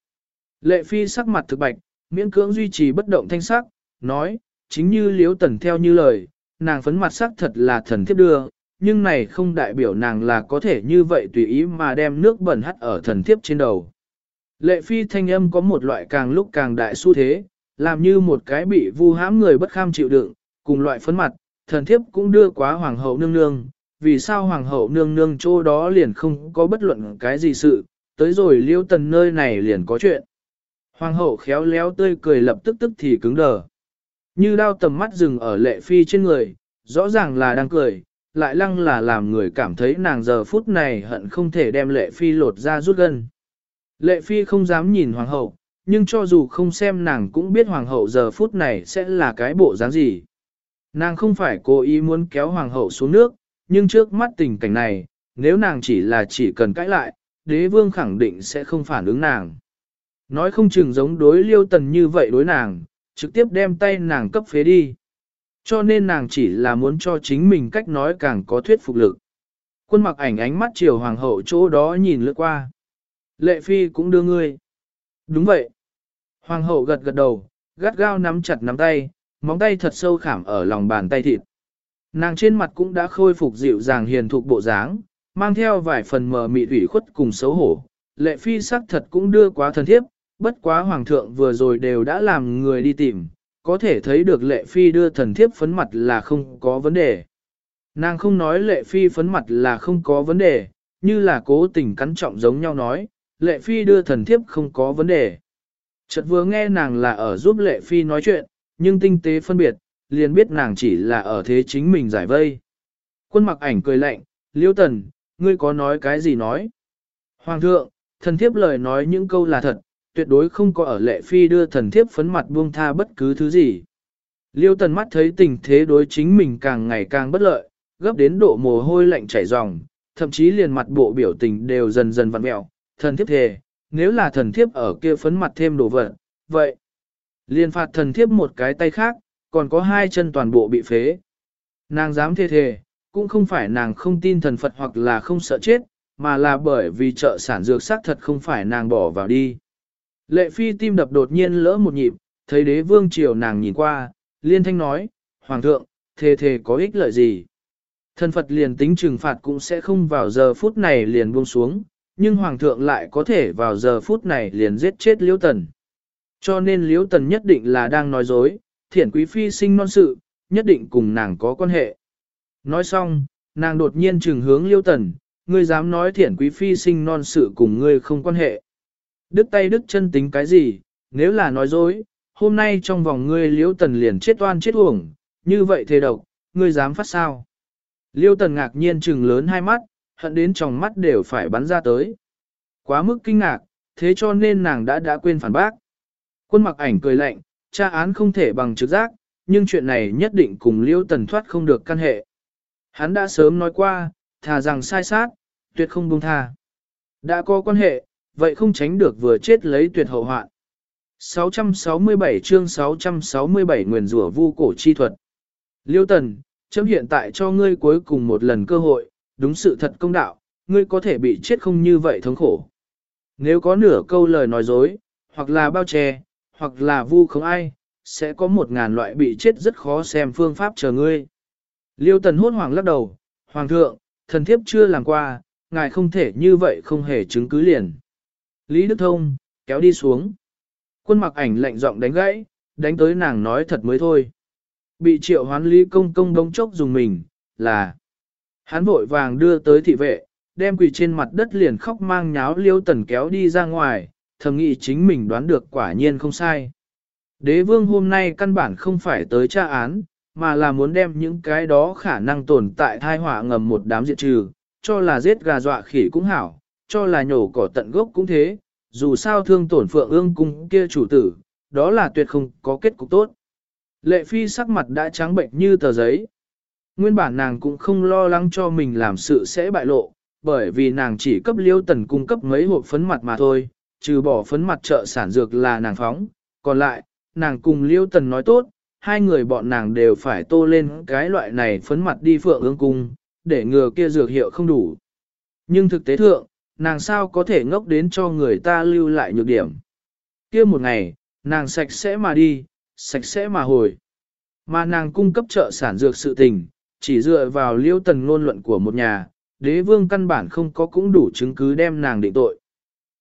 Lệ phi sắc mặt thực bạch, miễn cưỡng duy trì bất động thanh sắc, nói, chính như liếu tần theo như lời, nàng phấn mặt sắc thật là thần thiếp đưa, nhưng này không đại biểu nàng là có thể như vậy tùy ý mà đem nước bẩn hắt ở thần thiếp trên đầu. Lệ phi thanh âm có một loại càng lúc càng đại xu thế, làm như một cái bị vu hãm người bất kham chịu đựng, cùng loại phấn mặt, thần thiếp cũng đưa quá hoàng hậu nương nương, vì sao hoàng hậu nương nương chỗ đó liền không có bất luận cái gì sự, tới rồi liêu tần nơi này liền có chuyện. Hoàng hậu khéo léo tươi cười lập tức tức thì cứng đờ. Như đao tầm mắt dừng ở lệ phi trên người, rõ ràng là đang cười, lại lăng là làm người cảm thấy nàng giờ phút này hận không thể đem lệ phi lột ra rút gân. Lệ phi không dám nhìn hoàng hậu, nhưng cho dù không xem nàng cũng biết hoàng hậu giờ phút này sẽ là cái bộ dáng gì. Nàng không phải cố ý muốn kéo hoàng hậu xuống nước, nhưng trước mắt tình cảnh này, nếu nàng chỉ là chỉ cần cãi lại, đế vương khẳng định sẽ không phản ứng nàng. Nói không chừng giống đối liêu tần như vậy đối nàng, trực tiếp đem tay nàng cấp phế đi. Cho nên nàng chỉ là muốn cho chính mình cách nói càng có thuyết phục lực. Quân mặc ảnh ánh mắt chiều hoàng hậu chỗ đó nhìn lướt qua. Lệ phi cũng đưa ngươi. Đúng vậy. Hoàng hậu gật gật đầu, gắt gao nắm chặt nắm tay, móng tay thật sâu khảm ở lòng bàn tay thịt. Nàng trên mặt cũng đã khôi phục dịu dàng hiền thục bộ dáng, mang theo vài phần mờ mị ủy khuất cùng xấu hổ. Lệ phi sắc thật cũng đưa quá thần thiếp, bất quá hoàng thượng vừa rồi đều đã làm người đi tìm, có thể thấy được lệ phi đưa thần thiếp phấn mặt là không có vấn đề. Nàng không nói lệ phi phấn mặt là không có vấn đề, như là cố tình cắn trọng giống nhau nói, lệ phi đưa thần thiếp không có vấn đề. Chợt vừa nghe nàng là ở giúp lệ phi nói chuyện, nhưng tinh tế phân biệt, liền biết nàng chỉ là ở thế chính mình giải vây. Quân mặc ảnh cười lạnh, liêu tần, ngươi có nói cái gì nói? Hoàng thượng, thần thiếp lời nói những câu là thật, tuyệt đối không có ở lệ phi đưa thần thiếp phấn mặt buông tha bất cứ thứ gì. Liêu tần mắt thấy tình thế đối chính mình càng ngày càng bất lợi, gấp đến độ mồ hôi lạnh chảy ròng, thậm chí liền mặt bộ biểu tình đều dần dần vặn mẹo, thần thiếp thề, nếu là thần thiếp ở kia phấn mặt thêm đồ vật, vậy, liền phạt thần thiếp một cái tay khác, còn có hai chân toàn bộ bị phế. Nàng dám thề thề, cũng không phải nàng không tin thần Phật hoặc là không sợ chết, mà là bởi vì chợ sản dược xác thật không phải nàng bỏ vào đi. Lệ phi tim đập đột nhiên lỡ một nhịp, thấy đế vương triều nàng nhìn qua, liên thanh nói, Hoàng thượng, thề thề có ích lợi gì? Thân Phật liền tính trừng phạt cũng sẽ không vào giờ phút này liền buông xuống, nhưng Hoàng thượng lại có thể vào giờ phút này liền giết chết Liễu Tần. Cho nên Liễu Tần nhất định là đang nói dối, thiển quý phi sinh non sự, nhất định cùng nàng có quan hệ. Nói xong, nàng đột nhiên trừng hướng Liễu Tần, ngươi dám nói thiển quý phi sinh non sự cùng ngươi không quan hệ đứt tay đứt chân tính cái gì, nếu là nói dối, hôm nay trong vòng ngươi liễu tần liền chết oan chết uổng, như vậy thề độc, ngươi dám phát sao? Liêu tần ngạc nhiên trừng lớn hai mắt, hận đến trong mắt đều phải bắn ra tới. Quá mức kinh ngạc, thế cho nên nàng đã đã quên phản bác. Quân mặc ảnh cười lạnh, tra án không thể bằng trực giác, nhưng chuyện này nhất định cùng liêu tần thoát không được căn hệ. Hắn đã sớm nói qua, thà rằng sai sát, tuyệt không buông tha. Đã có quan hệ, vậy không tránh được vừa chết lấy tuyệt hậu hoạn. 667 chương 667 nguyền rủa vu cổ chi thuật. Liêu Tần, chấm hiện tại cho ngươi cuối cùng một lần cơ hội, đúng sự thật công đạo, ngươi có thể bị chết không như vậy thống khổ. Nếu có nửa câu lời nói dối, hoặc là bao che, hoặc là vu không ai, sẽ có một ngàn loại bị chết rất khó xem phương pháp chờ ngươi. Liêu Tần hốt hoảng lắc đầu, Hoàng thượng, thần thiếp chưa làm qua, ngài không thể như vậy không hề chứng cứ liền. Lý Đức Thông, kéo đi xuống. Quân mặc ảnh lạnh giọng đánh gãy, đánh tới nàng nói thật mới thôi. Bị triệu hoán Lý Công Công đống chốc dùng mình, là Hắn vội vàng đưa tới thị vệ, đem quỳ trên mặt đất liền khóc mang nháo liêu tần kéo đi ra ngoài, thầm nghĩ chính mình đoán được quả nhiên không sai. Đế vương hôm nay căn bản không phải tới tra án, mà là muốn đem những cái đó khả năng tồn tại thai họa ngầm một đám diệt trừ, cho là giết gà dọa khỉ cũng hảo, cho là nhổ cỏ tận gốc cũng thế, dù sao thương tổn phượng ương cung kia chủ tử, đó là tuyệt không có kết cục tốt. Lệ phi sắc mặt đã trắng bệnh như tờ giấy. Nguyên bản nàng cũng không lo lắng cho mình làm sự sẽ bại lộ, bởi vì nàng chỉ cấp liêu tần cung cấp mấy hộp phấn mặt mà thôi, trừ bỏ phấn mặt trợ sản dược là nàng phóng, còn lại, nàng cùng liêu tần nói tốt, hai người bọn nàng đều phải tô lên cái loại này phấn mặt đi phượng ương cung, để ngừa kia dược hiệu không đủ. Nhưng thực tế thượng, nàng sao có thể ngốc đến cho người ta lưu lại nhược điểm. kia một ngày, nàng sạch sẽ mà đi, sạch sẽ mà hồi. Mà nàng cung cấp trợ sản dược sự tình, chỉ dựa vào liêu tần ngôn luận của một nhà, đế vương căn bản không có cũng đủ chứng cứ đem nàng định tội.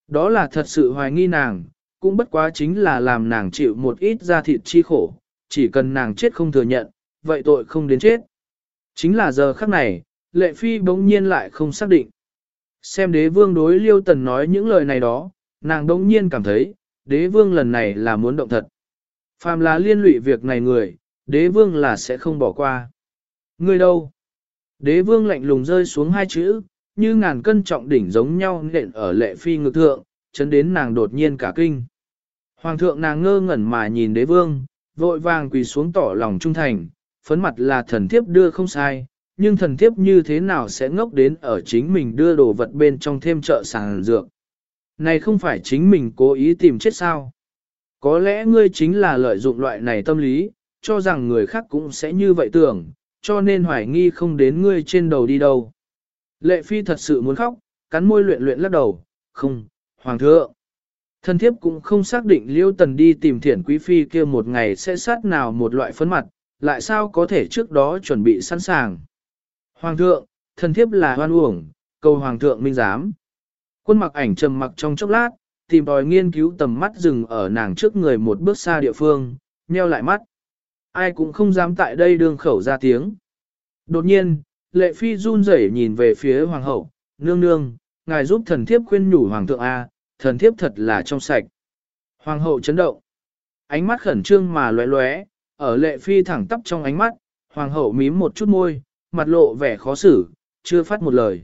Đó là thật sự hoài nghi nàng, cũng bất quá chính là làm nàng chịu một ít da thịt chi khổ, chỉ cần nàng chết không thừa nhận, vậy tội không đến chết. Chính là giờ khắc này, lệ phi bỗng nhiên lại không xác định. Xem đế vương đối liêu tần nói những lời này đó, nàng bỗng nhiên cảm thấy, đế vương lần này là muốn động thật. Phàm là liên lụy việc này người, đế vương là sẽ không bỏ qua. Người đâu? Đế vương lạnh lùng rơi xuống hai chữ, như ngàn cân trọng đỉnh giống nhau nện ở lệ phi ngực thượng, chấn đến nàng đột nhiên cả kinh. Hoàng thượng nàng ngơ ngẩn mà nhìn đế vương, vội vàng quỳ xuống tỏ lòng trung thành, phấn mặt là thần thiếp đưa không sai, nhưng thần thiếp như thế nào sẽ ngốc đến ở chính mình đưa đồ vật bên trong thêm trợ sàng dược. Này không phải chính mình cố ý tìm chết sao. Có lẽ ngươi chính là lợi dụng loại này tâm lý, cho rằng người khác cũng sẽ như vậy tưởng, cho nên hoài nghi không đến ngươi trên đầu đi đâu. Lệ phi thật sự muốn khóc, cắn môi luyện luyện lắc đầu, không, hoàng thượng. Thân thiếp cũng không xác định liêu tần đi tìm thiển quý phi kia một ngày sẽ sát nào một loại phấn mặt, lại sao có thể trước đó chuẩn bị sẵn sàng. Hoàng thượng, thần thiếp là hoan uổng, cầu hoàng thượng minh giám. Quân mặc ảnh trầm mặc trong chốc lát, tìm tòi nghiên cứu tầm mắt dừng ở nàng trước người một bước xa địa phương, nheo lại mắt. Ai cũng không dám tại đây đương khẩu ra tiếng. Đột nhiên, lệ phi run rẩy nhìn về phía hoàng hậu, nương nương, ngài giúp thần thiếp khuyên nhủ hoàng thượng A, thần thiếp thật là trong sạch. Hoàng hậu chấn động, ánh mắt khẩn trương mà lóe lóe, ở lệ phi thẳng tắp trong ánh mắt, hoàng hậu mím một chút môi, mặt lộ vẻ khó xử, chưa phát một lời.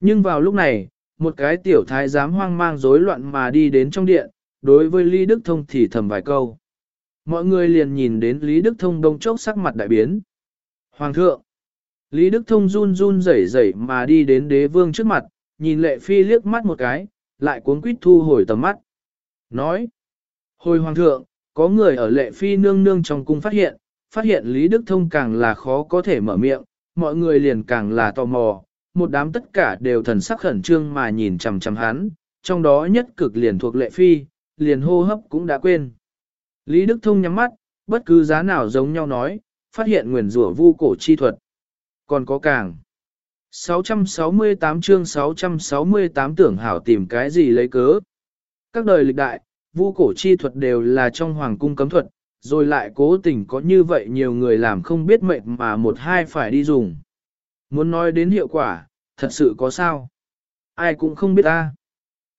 Nhưng vào lúc này, một cái tiểu thái giám hoang mang rối loạn mà đi đến trong điện, đối với Lý Đức Thông thì thầm vài câu. Mọi người liền nhìn đến Lý Đức Thông đông chốc sắc mặt đại biến. Hoàng thượng! Lý Đức Thông run run rẩy rẩy mà đi đến đế vương trước mặt, nhìn lệ phi liếc mắt một cái, lại cuốn quýt thu hồi tầm mắt. Nói! Hồi hoàng thượng, có người ở lệ phi nương nương trong cung phát hiện, phát hiện Lý Đức Thông càng là khó có thể mở miệng, mọi người liền càng là tò mò, một đám tất cả đều thần sắc khẩn trương mà nhìn chằm chằm hắn, trong đó nhất cực liền thuộc lệ phi, liền hô hấp cũng đã quên. Lý Đức Thông nhắm mắt, bất cứ giá nào giống nhau nói, phát hiện nguyền rủa vu cổ chi thuật. Còn có càng. 668 chương 668 tưởng hảo tìm cái gì lấy cớ. Các đời lịch đại, vu cổ chi thuật đều là trong hoàng cung cấm thuật, rồi lại cố tình có như vậy nhiều người làm không biết mệnh mà một hai phải đi dùng. Muốn nói đến hiệu quả, thật sự có sao? Ai cũng không biết ta.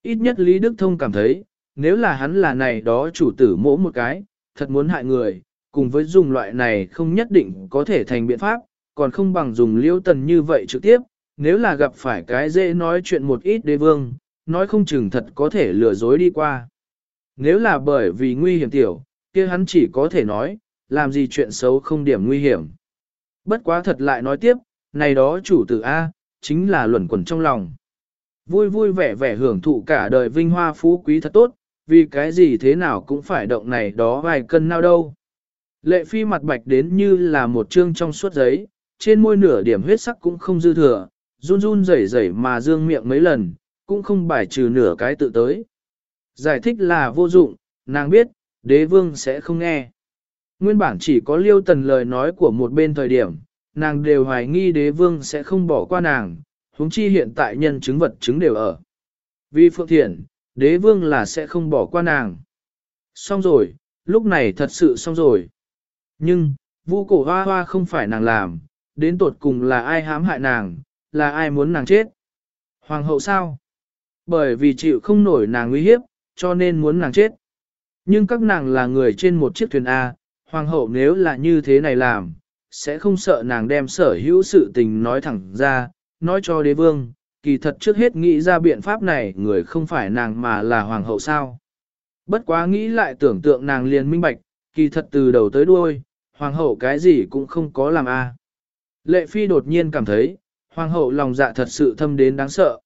Ít nhất Lý Đức Thông cảm thấy, nếu là hắn là này đó chủ tử mỗ một cái, thật muốn hại người, cùng với dùng loại này không nhất định có thể thành biện pháp, còn không bằng dùng liêu tần như vậy trực tiếp, nếu là gặp phải cái dễ nói chuyện một ít đế vương, nói không chừng thật có thể lừa dối đi qua. Nếu là bởi vì nguy hiểm tiểu, kia hắn chỉ có thể nói, làm gì chuyện xấu không điểm nguy hiểm. Bất quá thật lại nói tiếp, này đó chủ tử A, chính là luẩn quẩn trong lòng. Vui vui vẻ vẻ hưởng thụ cả đời vinh hoa phú quý thật tốt, vì cái gì thế nào cũng phải động này đó vài cân nào đâu. Lệ phi mặt bạch đến như là một chương trong suốt giấy, trên môi nửa điểm huyết sắc cũng không dư thừa, run run rẩy rẩy mà dương miệng mấy lần, cũng không bài trừ nửa cái tự tới. Giải thích là vô dụng, nàng biết, đế vương sẽ không nghe. Nguyên bản chỉ có liêu tần lời nói của một bên thời điểm, nàng đều hoài nghi đế vương sẽ không bỏ qua nàng, huống chi hiện tại nhân chứng vật chứng đều ở. Vì phượng thiện, đế vương là sẽ không bỏ qua nàng. Xong rồi, lúc này thật sự xong rồi. Nhưng, vu cổ hoa hoa không phải nàng làm, đến tột cùng là ai hãm hại nàng, là ai muốn nàng chết. Hoàng hậu sao? Bởi vì chịu không nổi nàng uy hiếp, cho nên muốn nàng chết. Nhưng các nàng là người trên một chiếc thuyền A, hoàng hậu nếu là như thế này làm, sẽ không sợ nàng đem sở hữu sự tình nói thẳng ra, nói cho đế vương, kỳ thật trước hết nghĩ ra biện pháp này người không phải nàng mà là hoàng hậu sao. Bất quá nghĩ lại tưởng tượng nàng liền minh bạch, kỳ thật từ đầu tới đuôi, hoàng hậu cái gì cũng không có làm a. Lệ phi đột nhiên cảm thấy, hoàng hậu lòng dạ thật sự thâm đến đáng sợ.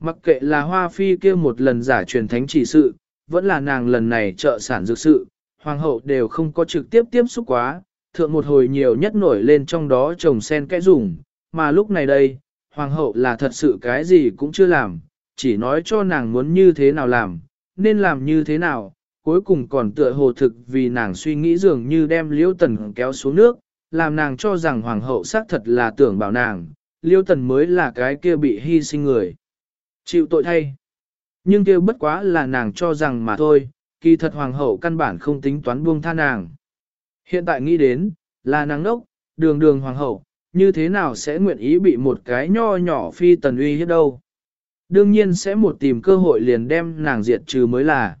Mặc kệ là hoa phi kia một lần giả truyền thánh chỉ sự, vẫn là nàng lần này trợ sản dược sự, hoàng hậu đều không có trực tiếp tiếp xúc quá, thượng một hồi nhiều nhất nổi lên trong đó trồng sen kẽ dùng, mà lúc này đây, hoàng hậu là thật sự cái gì cũng chưa làm, chỉ nói cho nàng muốn như thế nào làm, nên làm như thế nào, cuối cùng còn tựa hồ thực vì nàng suy nghĩ dường như đem liễu tần kéo xuống nước, làm nàng cho rằng hoàng hậu xác thật là tưởng bảo nàng, liễu tần mới là cái kia bị hy sinh người. Chịu tội thay. Nhưng kia bất quá là nàng cho rằng mà thôi, kỳ thật hoàng hậu căn bản không tính toán buông tha nàng. Hiện tại nghĩ đến, là nàng nốc, đường đường hoàng hậu, như thế nào sẽ nguyện ý bị một cái nho nhỏ phi tần uy hiếp đâu. Đương nhiên sẽ một tìm cơ hội liền đem nàng diệt trừ mới là.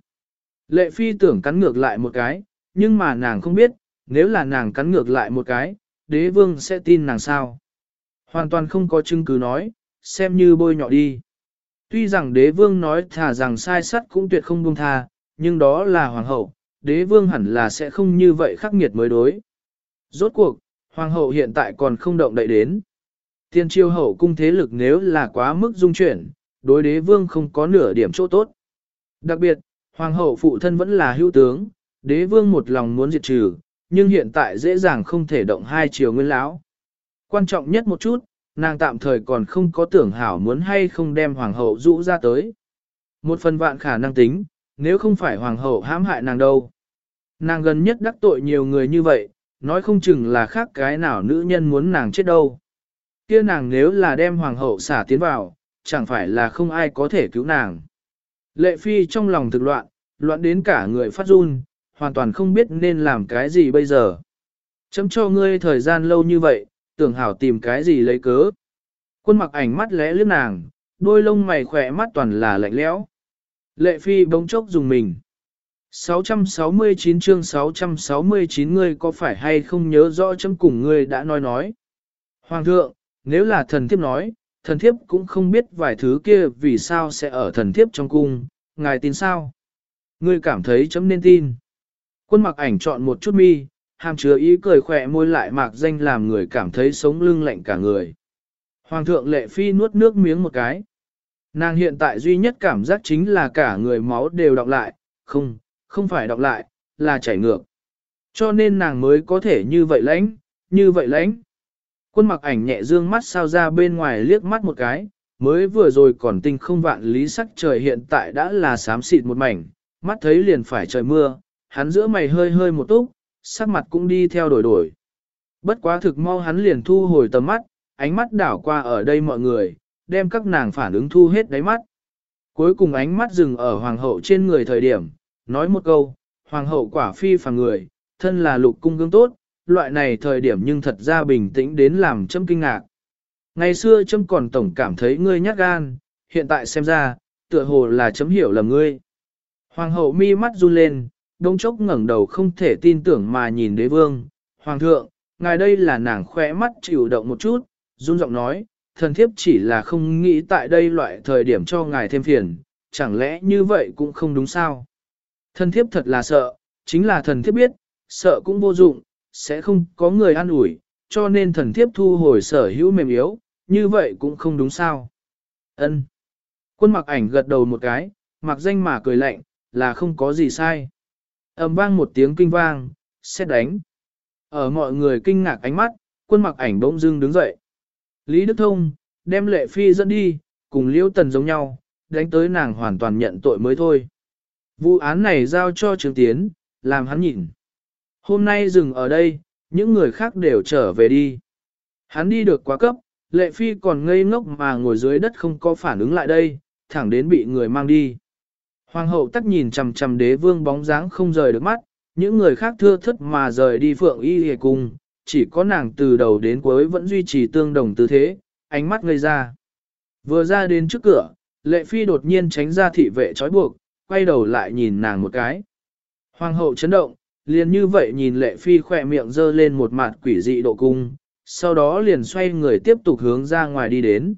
Lệ phi tưởng cắn ngược lại một cái, nhưng mà nàng không biết, nếu là nàng cắn ngược lại một cái, đế vương sẽ tin nàng sao. Hoàn toàn không có chứng cứ nói, xem như bôi nhọ đi. Tuy rằng đế vương nói thà rằng sai sắt cũng tuyệt không buông tha, nhưng đó là hoàng hậu, đế vương hẳn là sẽ không như vậy khắc nghiệt mới đối. Rốt cuộc, hoàng hậu hiện tại còn không động đậy đến. Tiên triều hậu cung thế lực nếu là quá mức dung chuyển, đối đế vương không có nửa điểm chỗ tốt. Đặc biệt, hoàng hậu phụ thân vẫn là hữu tướng, đế vương một lòng muốn diệt trừ, nhưng hiện tại dễ dàng không thể động hai triều nguyên lão. Quan trọng nhất một chút, nàng tạm thời còn không có tưởng hảo muốn hay không đem hoàng hậu rũ ra tới. Một phần vạn khả năng tính, nếu không phải hoàng hậu hãm hại nàng đâu. Nàng gần nhất đắc tội nhiều người như vậy, nói không chừng là khác cái nào nữ nhân muốn nàng chết đâu. kia nàng nếu là đem hoàng hậu xả tiến vào, chẳng phải là không ai có thể cứu nàng. Lệ phi trong lòng thực loạn, loạn đến cả người phát run, hoàn toàn không biết nên làm cái gì bây giờ. Chấm cho ngươi thời gian lâu như vậy, tưởng hảo tìm cái gì lấy cớ. Quân mặc ảnh mắt lẽ lướt nàng, đôi lông mày khỏe mắt toàn là lạnh lẽo. Lệ phi bỗng chốc dùng mình. 669 chương 669 ngươi có phải hay không nhớ rõ chấm cùng ngươi đã nói nói. Hoàng thượng, nếu là thần thiếp nói, thần thiếp cũng không biết vài thứ kia vì sao sẽ ở thần thiếp trong cung, ngài tin sao? Ngươi cảm thấy chấm nên tin. Quân mặc ảnh chọn một chút mi, hàm chứa ý cười khỏe môi lại mạc danh làm người cảm thấy sống lưng lạnh cả người. Hoàng thượng lệ phi nuốt nước miếng một cái. Nàng hiện tại duy nhất cảm giác chính là cả người máu đều đọng lại, không, không phải đọng lại, là chảy ngược. Cho nên nàng mới có thể như vậy lãnh, như vậy lãnh. Quân mặc ảnh nhẹ dương mắt sao ra bên ngoài liếc mắt một cái, mới vừa rồi còn tinh không vạn lý sắc trời hiện tại đã là xám xịt một mảnh, mắt thấy liền phải trời mưa, hắn giữa mày hơi hơi một túc, sắc mặt cũng đi theo đổi đổi. Bất quá thực mau hắn liền thu hồi tầm mắt, ánh mắt đảo qua ở đây mọi người, đem các nàng phản ứng thu hết đáy mắt. Cuối cùng ánh mắt dừng ở hoàng hậu trên người thời điểm, nói một câu, hoàng hậu quả phi phàng người, thân là lục cung gương tốt, loại này thời điểm nhưng thật ra bình tĩnh đến làm châm kinh ngạc. Ngày xưa châm còn tổng cảm thấy ngươi nhát gan, hiện tại xem ra, tựa hồ là chấm hiểu lầm ngươi. Hoàng hậu mi mắt run lên, đông chốc ngẩng đầu không thể tin tưởng mà nhìn đế vương. Hoàng thượng, ngài đây là nàng khỏe mắt chịu động một chút, run giọng nói, thần thiếp chỉ là không nghĩ tại đây loại thời điểm cho ngài thêm phiền, chẳng lẽ như vậy cũng không đúng sao? Thần thiếp thật là sợ, chính là thần thiếp biết, sợ cũng vô dụng, sẽ không có người an ủi, cho nên thần thiếp thu hồi sở hữu mềm yếu, như vậy cũng không đúng sao. Ân. Quân mặc ảnh gật đầu một cái, mặc danh mà cười lạnh, là không có gì sai ầm vang một tiếng kinh vang, xét đánh. Ở mọi người kinh ngạc ánh mắt, quân mặc ảnh bỗng dưng đứng dậy. Lý Đức Thông, đem lệ phi dẫn đi, cùng liễu tần giống nhau, đánh tới nàng hoàn toàn nhận tội mới thôi. Vụ án này giao cho Trương Tiến, làm hắn nhìn. Hôm nay dừng ở đây, những người khác đều trở về đi. Hắn đi được quá cấp, lệ phi còn ngây ngốc mà ngồi dưới đất không có phản ứng lại đây, thẳng đến bị người mang đi. Hoàng hậu tắt nhìn chằm chằm đế vương bóng dáng không rời được mắt, những người khác thưa thất mà rời đi phượng y hề cung, chỉ có nàng từ đầu đến cuối vẫn duy trì tương đồng tư thế, ánh mắt ngây ra. Vừa ra đến trước cửa, lệ phi đột nhiên tránh ra thị vệ trói buộc, quay đầu lại nhìn nàng một cái. Hoàng hậu chấn động, liền như vậy nhìn lệ phi khỏe miệng dơ lên một mặt quỷ dị độ cung, sau đó liền xoay người tiếp tục hướng ra ngoài đi đến.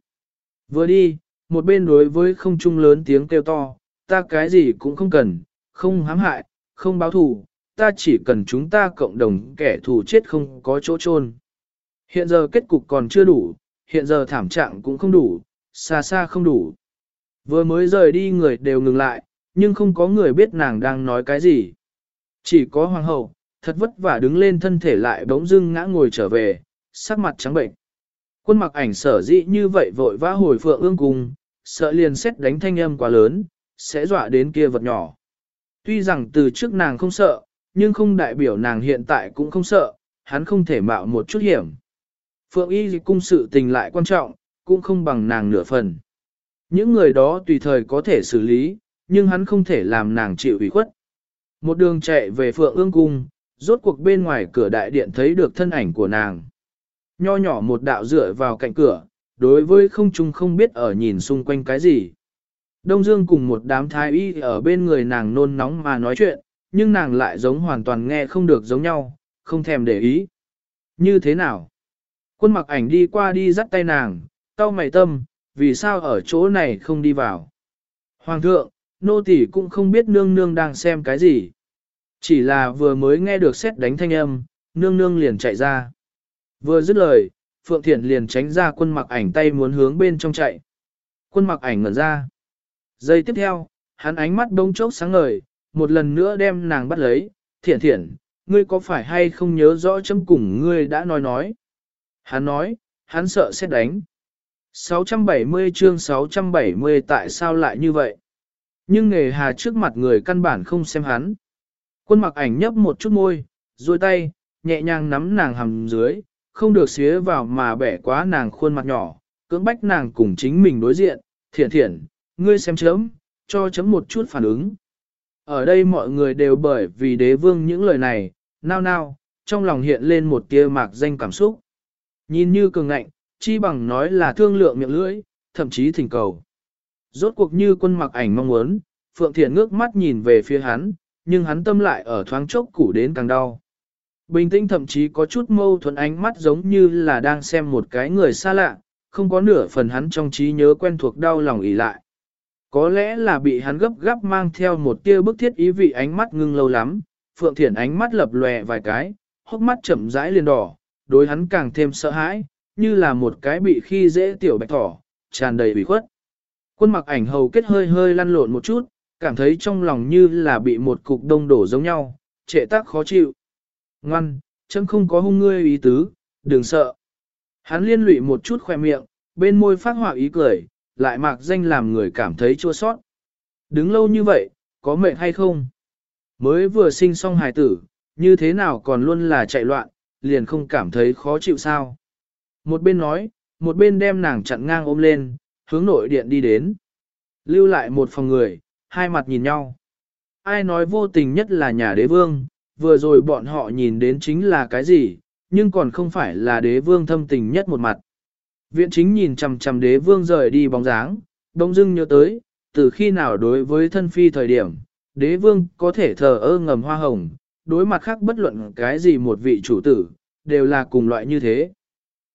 Vừa đi, một bên đối với không trung lớn tiếng kêu to, ta cái gì cũng không cần, không hãm hại, không báo thù, ta chỉ cần chúng ta cộng đồng kẻ thù chết không có chỗ chôn. Hiện giờ kết cục còn chưa đủ, hiện giờ thảm trạng cũng không đủ, xa xa không đủ. Vừa mới rời đi người đều ngừng lại, nhưng không có người biết nàng đang nói cái gì. Chỉ có hoàng hậu, thật vất vả đứng lên thân thể lại bỗng dưng ngã ngồi trở về, sắc mặt trắng bệnh. Quân mặc ảnh sở dĩ như vậy vội vã hồi phượng ương cung, sợ liền xét đánh thanh âm quá lớn, sẽ dọa đến kia vật nhỏ. Tuy rằng từ trước nàng không sợ, nhưng không đại biểu nàng hiện tại cũng không sợ, hắn không thể mạo một chút hiểm. Phượng y cung sự tình lại quan trọng, cũng không bằng nàng nửa phần. Những người đó tùy thời có thể xử lý, nhưng hắn không thể làm nàng chịu ủy khuất. Một đường chạy về Phượng ương cung, rốt cuộc bên ngoài cửa đại điện thấy được thân ảnh của nàng. Nho nhỏ một đạo dựa vào cạnh cửa, đối với không trung không biết ở nhìn xung quanh cái gì. Đông Dương cùng một đám thái y ở bên người nàng nôn nóng mà nói chuyện, nhưng nàng lại giống hoàn toàn nghe không được giống nhau, không thèm để ý. Như thế nào? Quân mặc ảnh đi qua đi dắt tay nàng, tao mày tâm, vì sao ở chỗ này không đi vào? Hoàng thượng, nô tỳ cũng không biết nương nương đang xem cái gì. Chỉ là vừa mới nghe được xét đánh thanh âm, nương nương liền chạy ra. Vừa dứt lời, Phượng Thiển liền tránh ra quân mặc ảnh tay muốn hướng bên trong chạy. Quân mặc ảnh ngẩn ra. Giây tiếp theo, hắn ánh mắt đông chốc sáng ngời, một lần nữa đem nàng bắt lấy. Thiển thiển, ngươi có phải hay không nhớ rõ chấm cùng ngươi đã nói nói. Hắn nói, hắn sợ sẽ đánh. 670 chương 670 tại sao lại như vậy? Nhưng nghề hà trước mặt người căn bản không xem hắn. Quân mặc ảnh nhấp một chút môi, duỗi tay, nhẹ nhàng nắm nàng hầm dưới, không được xía vào mà bẻ quá nàng khuôn mặt nhỏ, cưỡng bách nàng cùng chính mình đối diện, thiện thiện, ngươi xem chấm, cho chấm một chút phản ứng. Ở đây mọi người đều bởi vì đế vương những lời này, nao nao, trong lòng hiện lên một tia mạc danh cảm xúc. Nhìn như cường ngạnh, chi bằng nói là thương lượng miệng lưỡi, thậm chí thỉnh cầu. Rốt cuộc như quân mặc ảnh mong muốn, Phượng Thiện ngước mắt nhìn về phía hắn, nhưng hắn tâm lại ở thoáng chốc củ đến càng đau. Bình tĩnh thậm chí có chút mâu thuẫn ánh mắt giống như là đang xem một cái người xa lạ, không có nửa phần hắn trong trí nhớ quen thuộc đau lòng ỉ lại. Có lẽ là bị hắn gấp gáp mang theo một tia bức thiết ý vị ánh mắt ngưng lâu lắm, Phượng Thiển ánh mắt lập lòe vài cái, hốc mắt chậm rãi liền đỏ, đối hắn càng thêm sợ hãi, như là một cái bị khi dễ tiểu bạch thỏ, tràn đầy ủy khuất. Quân mặc ảnh hầu kết hơi hơi lăn lộn một chút, cảm thấy trong lòng như là bị một cục đông đổ giống nhau, trệ tác khó chịu. Ngoan, chân không có hung ngươi ý tứ, đừng sợ. Hắn liên lụy một chút khoe miệng, bên môi phát họa ý cười, lại mạc danh làm người cảm thấy chua sót. Đứng lâu như vậy, có mệt hay không? Mới vừa sinh xong hài tử, như thế nào còn luôn là chạy loạn, liền không cảm thấy khó chịu sao? Một bên nói, một bên đem nàng chặn ngang ôm lên, hướng nội điện đi đến. Lưu lại một phòng người, hai mặt nhìn nhau. Ai nói vô tình nhất là nhà đế vương, vừa rồi bọn họ nhìn đến chính là cái gì, nhưng còn không phải là đế vương thâm tình nhất một mặt. Viện chính nhìn chằm chằm đế vương rời đi bóng dáng, đông dưng nhớ tới, từ khi nào đối với thân phi thời điểm, đế vương có thể thờ ơ ngầm hoa hồng, đối mặt khác bất luận cái gì một vị chủ tử, đều là cùng loại như thế.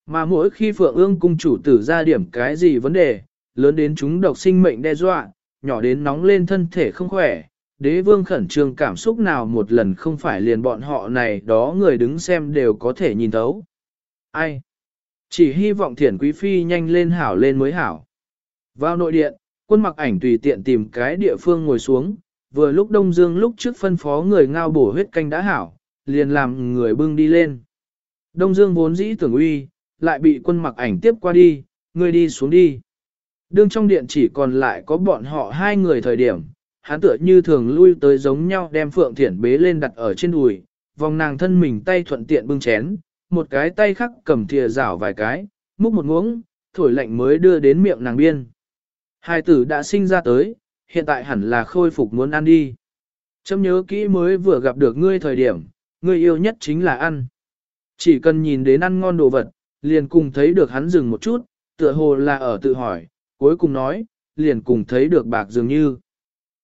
Mà mỗi khi phượng ương cung chủ tử ra điểm cái gì vấn đề, lớn đến chúng độc sinh mệnh đe dọa, nhỏ đến nóng lên thân thể không khỏe, đế vương khẩn trương cảm xúc nào một lần không phải liền bọn họ này đó người đứng xem đều có thể nhìn thấu. Ai? Chỉ hy vọng thiển quý phi nhanh lên hảo lên mới hảo. Vào nội điện, quân mặc ảnh tùy tiện tìm cái địa phương ngồi xuống, vừa lúc Đông Dương lúc trước phân phó người ngao bổ huyết canh đã hảo, liền làm người bưng đi lên. Đông Dương vốn dĩ tưởng uy, lại bị quân mặc ảnh tiếp qua đi, người đi xuống đi. Đương trong điện chỉ còn lại có bọn họ hai người thời điểm, hắn tựa như thường lui tới giống nhau đem Phượng Thiển bế lên đặt ở trên đùi, vòng nàng thân mình tay thuận tiện bưng chén, một cái tay khác cầm thìa rảo vài cái, múc một muỗng, thổi lạnh mới đưa đến miệng nàng biên. Hai tử đã sinh ra tới, hiện tại hẳn là khôi phục muốn ăn đi. Chấm nhớ kỹ mới vừa gặp được ngươi thời điểm, ngươi yêu nhất chính là ăn. Chỉ cần nhìn đến ăn ngon đồ vật, liền cùng thấy được hắn dừng một chút, tựa hồ là ở tự hỏi, cuối cùng nói, liền cùng thấy được bạc dường như.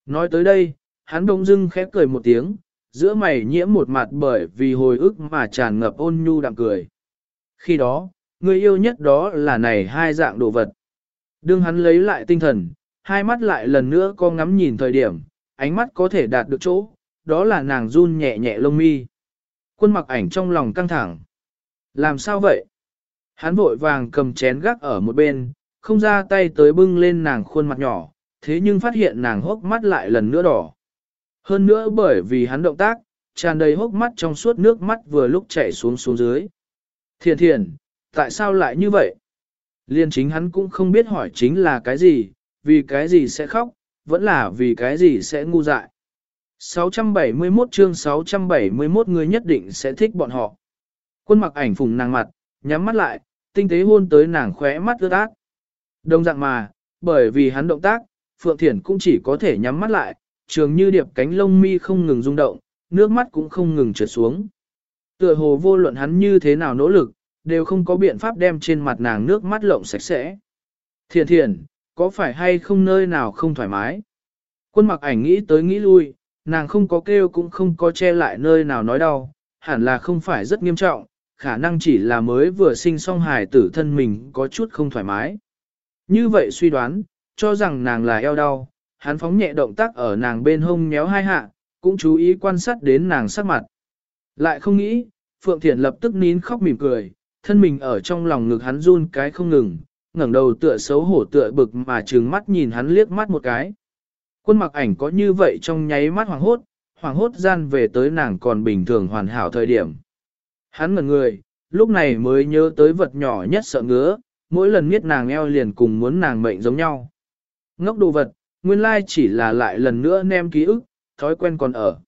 Nói tới đây, hắn đông dưng khép cười một tiếng, giữa mày nhiễm một mặt bởi vì hồi ức mà tràn ngập ôn nhu đạm cười. Khi đó, người yêu nhất đó là này hai dạng đồ vật. Đương hắn lấy lại tinh thần, hai mắt lại lần nữa có ngắm nhìn thời điểm, ánh mắt có thể đạt được chỗ, đó là nàng run nhẹ nhẹ lông mi. Quân mặc ảnh trong lòng căng thẳng. Làm sao vậy? Hắn vội vàng cầm chén gác ở một bên, không ra tay tới bưng lên nàng khuôn mặt nhỏ, thế nhưng phát hiện nàng hốc mắt lại lần nữa đỏ. Hơn nữa bởi vì hắn động tác, tràn đầy hốc mắt trong suốt nước mắt vừa lúc chảy xuống xuống dưới. Thiền thiền, tại sao lại như vậy? Liên chính hắn cũng không biết hỏi chính là cái gì, vì cái gì sẽ khóc, vẫn là vì cái gì sẽ ngu dại. 671 chương 671 người nhất định sẽ thích bọn họ. Quân mặc ảnh phùng nàng mặt, nhắm mắt lại, tinh tế hôn tới nàng khóe mắt ướt át. đông dạng mà, bởi vì hắn động tác, Phượng Thiển cũng chỉ có thể nhắm mắt lại, trường như điệp cánh lông mi không ngừng rung động, nước mắt cũng không ngừng trượt xuống. Tựa hồ vô luận hắn như thế nào nỗ lực, đều không có biện pháp đem trên mặt nàng nước mắt lộng sạch sẽ. Thiền thiền, có phải hay không nơi nào không thoải mái? Quân mặc ảnh nghĩ tới nghĩ lui, nàng không có kêu cũng không có che lại nơi nào nói đau, hẳn là không phải rất nghiêm trọng, khả năng chỉ là mới vừa sinh xong hài tử thân mình có chút không thoải mái. Như vậy suy đoán, cho rằng nàng là eo đau, hắn phóng nhẹ động tác ở nàng bên hông nhéo hai hạ, cũng chú ý quan sát đến nàng sắc mặt. Lại không nghĩ, Phượng Thiển lập tức nín khóc mỉm cười, thân mình ở trong lòng ngực hắn run cái không ngừng, ngẩng đầu tựa xấu hổ tựa bực mà trừng mắt nhìn hắn liếc mắt một cái. Quân mặc ảnh có như vậy trong nháy mắt hoàng hốt, hoàng hốt gian về tới nàng còn bình thường hoàn hảo thời điểm. Hắn ngẩn người, lúc này mới nhớ tới vật nhỏ nhất sợ ngứa, mỗi lần miết nàng eo liền cùng muốn nàng mệnh giống nhau. Ngốc đồ vật, nguyên lai chỉ là lại lần nữa nem ký ức, thói quen còn ở.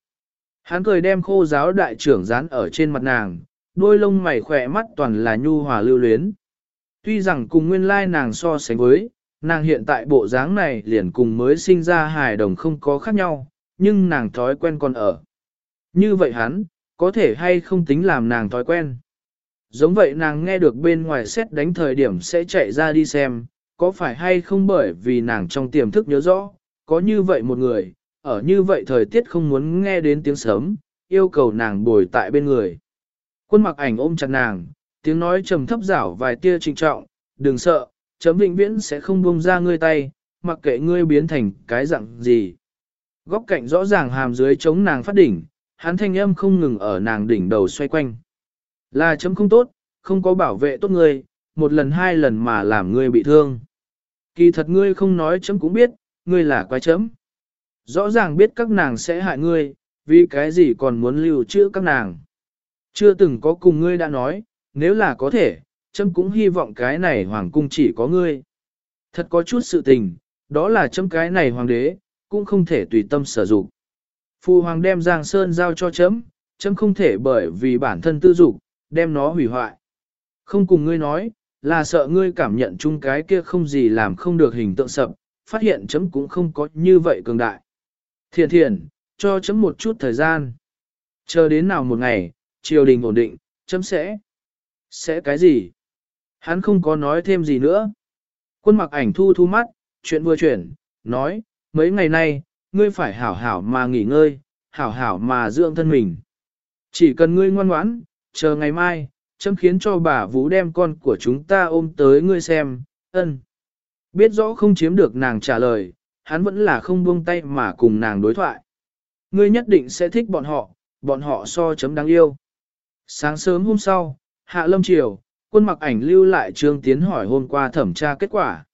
Hắn cười đem khô giáo đại trưởng dán ở trên mặt nàng, đôi lông mày khỏe mắt toàn là nhu hòa lưu luyến. Tuy rằng cùng nguyên lai nàng so sánh với, nàng hiện tại bộ dáng này liền cùng mới sinh ra hài đồng không có khác nhau, nhưng nàng thói quen còn ở. Như vậy hắn, có thể hay không tính làm nàng thói quen. Giống vậy nàng nghe được bên ngoài xét đánh thời điểm sẽ chạy ra đi xem, có phải hay không bởi vì nàng trong tiềm thức nhớ rõ, có như vậy một người, ở như vậy thời tiết không muốn nghe đến tiếng sớm, yêu cầu nàng bồi tại bên người. Quân mặc ảnh ôm chặt nàng, tiếng nói trầm thấp rảo vài tia trịnh trọng, đừng sợ, chấm vĩnh viễn sẽ không buông ra ngươi tay, mặc kệ ngươi biến thành cái dạng gì. Góc cạnh rõ ràng hàm dưới chống nàng phát đỉnh, hắn thanh âm không ngừng ở nàng đỉnh đầu xoay quanh. Là chấm không tốt, không có bảo vệ tốt ngươi, một lần hai lần mà làm ngươi bị thương. Kỳ thật ngươi không nói chấm cũng biết, ngươi là quái chấm. Rõ ràng biết các nàng sẽ hại ngươi, vì cái gì còn muốn lưu trữ các nàng. Chưa từng có cùng ngươi đã nói, nếu là có thể, chấm cũng hy vọng cái này hoàng cung chỉ có ngươi. Thật có chút sự tình, đó là chấm cái này hoàng đế, cũng không thể tùy tâm sử dụng. Phu hoàng đem Giang Sơn giao cho chấm, chấm không thể bởi vì bản thân tư dục, đem nó hủy hoại. Không cùng ngươi nói, là sợ ngươi cảm nhận chung cái kia không gì làm không được hình tượng sập, phát hiện chấm cũng không có như vậy cường đại. Thiện thiền, cho chấm một chút thời gian. Chờ đến nào một ngày, triều đình ổn định, chấm sẽ. Sẽ cái gì? Hắn không có nói thêm gì nữa. Quân mặc ảnh thu thu mắt, chuyện vừa chuyển, nói, mấy ngày nay, ngươi phải hảo hảo mà nghỉ ngơi, hảo hảo mà dưỡng thân mình. Chỉ cần ngươi ngoan ngoãn, chờ ngày mai, chấm khiến cho bà Vũ đem con của chúng ta ôm tới ngươi xem, ân. Biết rõ không chiếm được nàng trả lời, hắn vẫn là không buông tay mà cùng nàng đối thoại. Ngươi nhất định sẽ thích bọn họ, bọn họ so chấm đáng yêu. Sáng sớm hôm sau, hạ lâm chiều, quân mặc ảnh lưu lại trương tiến hỏi hôm qua thẩm tra kết quả.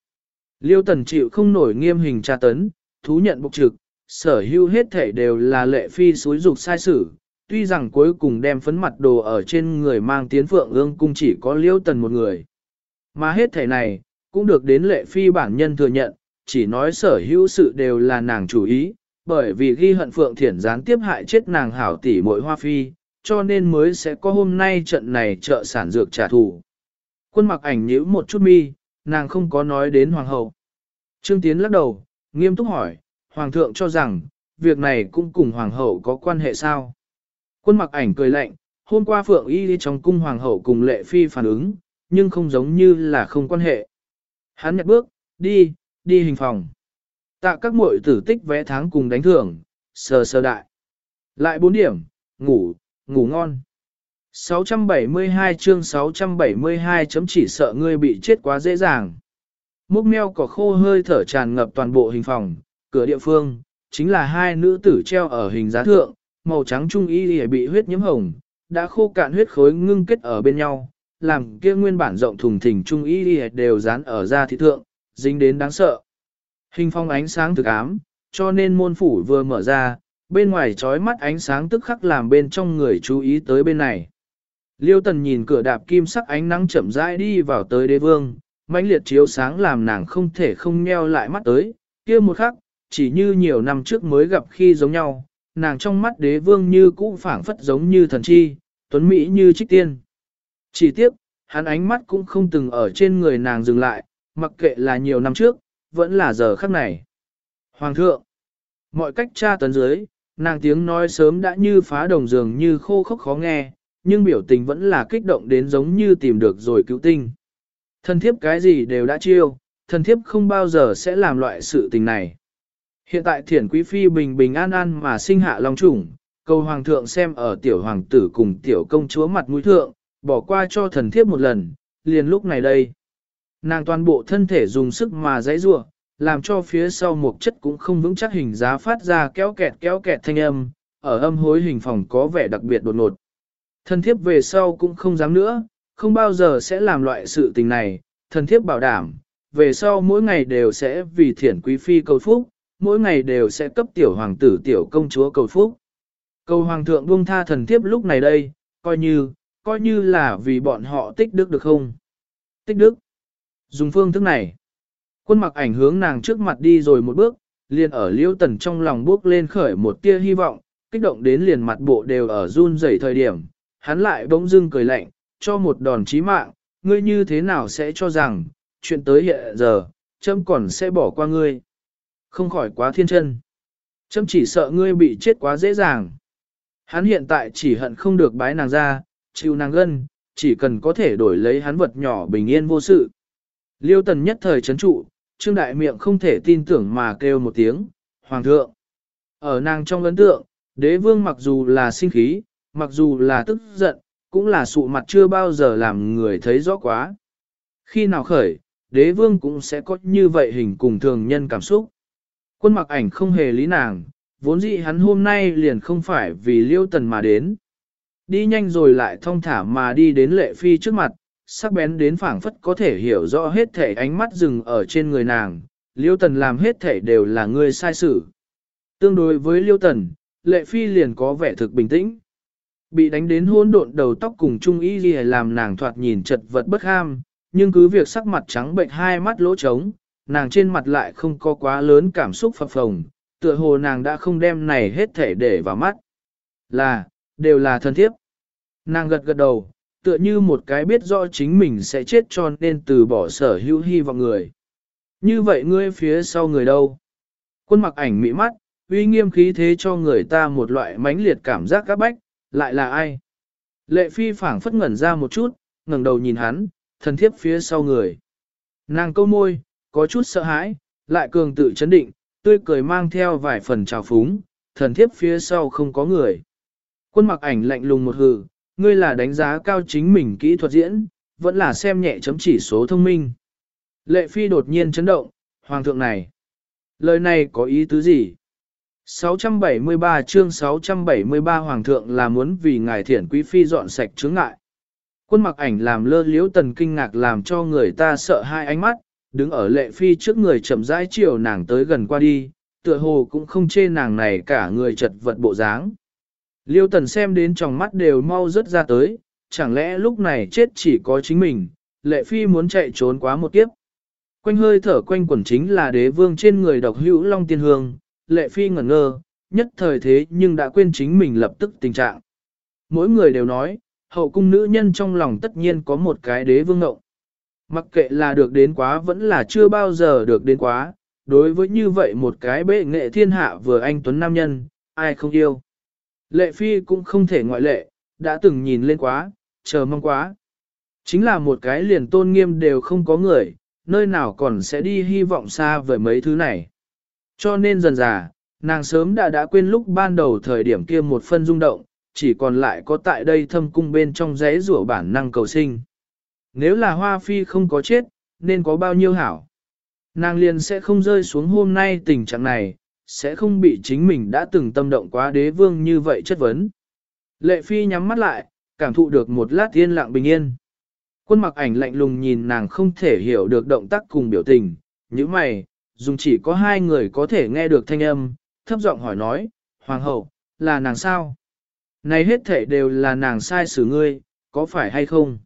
Liêu tần chịu không nổi nghiêm hình tra tấn, thú nhận bục trực, sở hữu hết thể đều là lệ phi suối dục sai sử. Tuy rằng cuối cùng đem phấn mặt đồ ở trên người mang tiến phượng ương cung chỉ có liêu tần một người. Mà hết thể này, cũng được đến lệ phi bản nhân thừa nhận, chỉ nói sở hữu sự đều là nàng chủ ý, bởi vì ghi hận phượng thiển gián tiếp hại chết nàng hảo tỷ muội hoa phi, cho nên mới sẽ có hôm nay trận này trợ sản dược trả thù. Quân mặc ảnh nhíu một chút mi, nàng không có nói đến hoàng hậu. Trương Tiến lắc đầu, nghiêm túc hỏi, hoàng thượng cho rằng, việc này cũng cùng hoàng hậu có quan hệ sao? Quân mặc ảnh cười lạnh, hôm qua Phượng Y trong cung hoàng hậu cùng lệ phi phản ứng, nhưng không giống như là không quan hệ. Hắn nhặt bước, đi, đi hình phòng. Tạ các muội tử tích vẽ tháng cùng đánh thưởng, sờ sờ đại. Lại 4 điểm, ngủ, ngủ ngon. 672 chương 672 chấm chỉ sợ ngươi bị chết quá dễ dàng. Múc meo có khô hơi thở tràn ngập toàn bộ hình phòng, cửa địa phương, chính là hai nữ tử treo ở hình giá thượng, màu trắng trung y bị huyết nhiễm hồng, đã khô cạn huyết khối ngưng kết ở bên nhau, làm kia nguyên bản rộng thùng thình trung y đều dán ở da thị thượng, dính đến đáng sợ. Hình phong ánh sáng thực ám, cho nên môn phủ vừa mở ra, bên ngoài trói mắt ánh sáng tức khắc làm bên trong người chú ý tới bên này. Liêu tần nhìn cửa đạp kim sắc ánh nắng chậm rãi đi vào tới đế vương, mãnh liệt chiếu sáng làm nàng không thể không nheo lại mắt tới, kia một khắc, chỉ như nhiều năm trước mới gặp khi giống nhau, nàng trong mắt đế vương như cũ phảng phất giống như thần chi, tuấn mỹ như trích tiên. Chỉ tiếc, hắn ánh mắt cũng không từng ở trên người nàng dừng lại, mặc kệ là nhiều năm trước, vẫn là giờ khắc này. Hoàng thượng, mọi cách tra tấn dưới, nàng tiếng nói sớm đã như phá đồng giường như khô khốc khó nghe, nhưng biểu tình vẫn là kích động đến giống như tìm được rồi cứu tinh. Thần thiếp cái gì đều đã chiêu, thần thiếp không bao giờ sẽ làm loại sự tình này. Hiện tại thiển quý phi bình bình an an mà sinh hạ long chủng, cầu hoàng thượng xem ở tiểu hoàng tử cùng tiểu công chúa mặt mũi thượng, bỏ qua cho thần thiếp một lần, liền lúc này đây. Nàng toàn bộ thân thể dùng sức mà dãy rua, làm cho phía sau một chất cũng không vững chắc hình giá phát ra kéo kẹt kéo kẹt thanh âm, ở âm hối hình phòng có vẻ đặc biệt đột ngột. Thần thiếp về sau cũng không dám nữa, không bao giờ sẽ làm loại sự tình này, thần thiếp bảo đảm, về sau mỗi ngày đều sẽ vì thiển quý phi cầu phúc, mỗi ngày đều sẽ cấp tiểu hoàng tử tiểu công chúa cầu phúc. Cầu hoàng thượng buông tha thần thiếp lúc này đây, coi như, coi như là vì bọn họ tích đức được không? Tích đức. Dùng phương thức này. Quân mặc ảnh hướng nàng trước mặt đi rồi một bước, liền ở liêu tần trong lòng bước lên khởi một tia hy vọng, kích động đến liền mặt bộ đều ở run rẩy thời điểm. Hắn lại bỗng dưng cười lạnh, cho một đòn chí mạng, ngươi như thế nào sẽ cho rằng, chuyện tới hiện giờ, châm còn sẽ bỏ qua ngươi. Không khỏi quá thiên chân. Châm chỉ sợ ngươi bị chết quá dễ dàng. Hắn hiện tại chỉ hận không được bái nàng ra, chịu nàng gân, chỉ cần có thể đổi lấy hắn vật nhỏ bình yên vô sự. Liêu tần nhất thời chấn trụ, trương đại miệng không thể tin tưởng mà kêu một tiếng, hoàng thượng. Ở nàng trong ấn tượng, đế vương mặc dù là sinh khí, mặc dù là tức giận, cũng là sụ mặt chưa bao giờ làm người thấy rõ quá. Khi nào khởi, đế vương cũng sẽ có như vậy hình cùng thường nhân cảm xúc. Quân mặc ảnh không hề lý nàng, vốn dĩ hắn hôm nay liền không phải vì liêu tần mà đến. Đi nhanh rồi lại thong thả mà đi đến lệ phi trước mặt, sắc bén đến phảng phất có thể hiểu rõ hết thể ánh mắt dừng ở trên người nàng, liêu tần làm hết thể đều là người sai sự. Tương đối với liêu tần, lệ phi liền có vẻ thực bình tĩnh. Bị đánh đến hỗn độn đầu tóc cùng trung y gì làm nàng thoạt nhìn chật vật bất ham, nhưng cứ việc sắc mặt trắng bệnh hai mắt lỗ trống, nàng trên mặt lại không có quá lớn cảm xúc phập phồng, tựa hồ nàng đã không đem này hết thể để vào mắt. Là, đều là thân thiếp. Nàng gật gật đầu, tựa như một cái biết rõ chính mình sẽ chết cho nên từ bỏ sở hữu hy vọng người. Như vậy ngươi phía sau người đâu? Quân mặc ảnh mỹ mắt, uy nghiêm khí thế cho người ta một loại mãnh liệt cảm giác các bách, lại là ai? Lệ phi phảng phất ngẩn ra một chút, ngẩng đầu nhìn hắn, thần thiếp phía sau người. Nàng câu môi, có chút sợ hãi, lại cường tự chấn định, tươi cười mang theo vài phần trào phúng, thần thiếp phía sau không có người. Quân mặc ảnh lạnh lùng một hừ, ngươi là đánh giá cao chính mình kỹ thuật diễn, vẫn là xem nhẹ chấm chỉ số thông minh. Lệ phi đột nhiên chấn động, hoàng thượng này. Lời này có ý tứ gì? 673 chương 673 Hoàng thượng là muốn vì ngài thiển quý phi dọn sạch chướng ngại. Quân mặc ảnh làm lơ liếu tần kinh ngạc làm cho người ta sợ hai ánh mắt, đứng ở lệ phi trước người chậm rãi chiều nàng tới gần qua đi, tựa hồ cũng không chê nàng này cả người chật vật bộ dáng. Liêu tần xem đến trong mắt đều mau rớt ra tới, chẳng lẽ lúc này chết chỉ có chính mình, lệ phi muốn chạy trốn quá một kiếp. Quanh hơi thở quanh quẩn chính là đế vương trên người độc hữu long tiên hương, lệ phi ngẩn ngơ, nhất thời thế nhưng đã quên chính mình lập tức tình trạng. Mỗi người đều nói, hậu cung nữ nhân trong lòng tất nhiên có một cái đế vương ngộng. Mặc kệ là được đến quá vẫn là chưa bao giờ được đến quá, đối với như vậy một cái bệ nghệ thiên hạ vừa anh tuấn nam nhân, ai không yêu. Lệ phi cũng không thể ngoại lệ, đã từng nhìn lên quá, chờ mong quá. Chính là một cái liền tôn nghiêm đều không có người, nơi nào còn sẽ đi hy vọng xa với mấy thứ này. Cho nên dần dà, nàng sớm đã đã quên lúc ban đầu thời điểm kia một phân rung động, chỉ còn lại có tại đây thâm cung bên trong giấy rủa bản năng cầu sinh. Nếu là hoa phi không có chết, nên có bao nhiêu hảo. Nàng liền sẽ không rơi xuống hôm nay tình trạng này, sẽ không bị chính mình đã từng tâm động quá đế vương như vậy chất vấn. Lệ phi nhắm mắt lại, cảm thụ được một lát yên lặng bình yên. Quân mặc ảnh lạnh lùng nhìn nàng không thể hiểu được động tác cùng biểu tình, như mày, dùng chỉ có hai người có thể nghe được thanh âm, thấp giọng hỏi nói, Hoàng hậu, là nàng sao? Này hết thể đều là nàng sai xử ngươi, có phải hay không?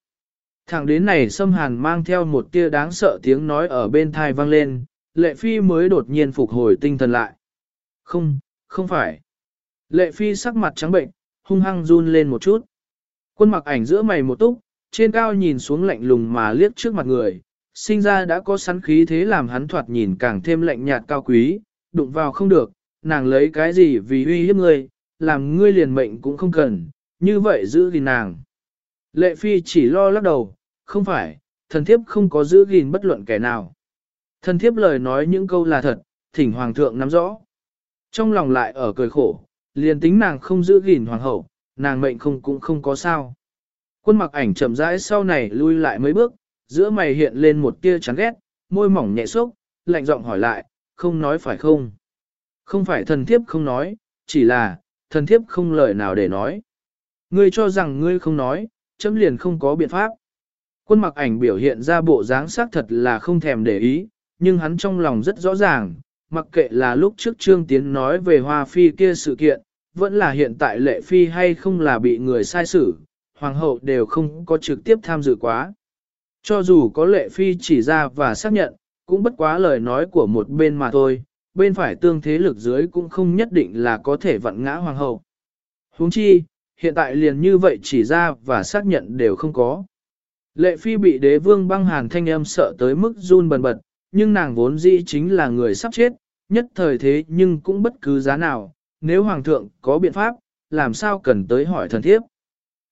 Thẳng đến này xâm hàn mang theo một tia đáng sợ tiếng nói ở bên thai vang lên, lệ phi mới đột nhiên phục hồi tinh thần lại. Không, không phải. Lệ phi sắc mặt trắng bệnh, hung hăng run lên một chút. Quân mặc ảnh giữa mày một túc, trên cao nhìn xuống lạnh lùng mà liếc trước mặt người, sinh ra đã có sắn khí thế làm hắn thoạt nhìn càng thêm lạnh nhạt cao quý, đụng vào không được, nàng lấy cái gì vì uy hiếp ngươi, làm ngươi liền mệnh cũng không cần, như vậy giữ gìn nàng. Lệ phi chỉ lo lắc đầu, không phải, thần thiếp không có giữ gìn bất luận kẻ nào. Thần thiếp lời nói những câu là thật, thỉnh hoàng thượng nắm rõ. Trong lòng lại ở cười khổ, liền tính nàng không giữ gìn hoàng hậu, nàng mệnh không cũng không có sao. Quân mặc ảnh chậm rãi sau này lui lại mấy bước, giữa mày hiện lên một tia chán ghét, môi mỏng nhẹ xúc, lạnh giọng hỏi lại, không nói phải không? Không phải thần thiếp không nói, chỉ là, thần thiếp không lời nào để nói. Ngươi cho rằng ngươi không nói, chấm liền không có biện pháp. Quân mặc ảnh biểu hiện ra bộ dáng sắc thật là không thèm để ý, nhưng hắn trong lòng rất rõ ràng, mặc kệ là lúc trước Trương Tiến nói về Hoa Phi kia sự kiện, vẫn là hiện tại lệ phi hay không là bị người sai xử, hoàng hậu đều không có trực tiếp tham dự quá. Cho dù có lệ phi chỉ ra và xác nhận, cũng bất quá lời nói của một bên mà thôi, bên phải tương thế lực dưới cũng không nhất định là có thể vặn ngã hoàng hậu. huống chi, hiện tại liền như vậy chỉ ra và xác nhận đều không có. Lệ phi bị đế vương băng hàn thanh âm sợ tới mức run bần bật, nhưng nàng vốn dĩ chính là người sắp chết, nhất thời thế nhưng cũng bất cứ giá nào, nếu hoàng thượng có biện pháp, làm sao cần tới hỏi thần thiếp.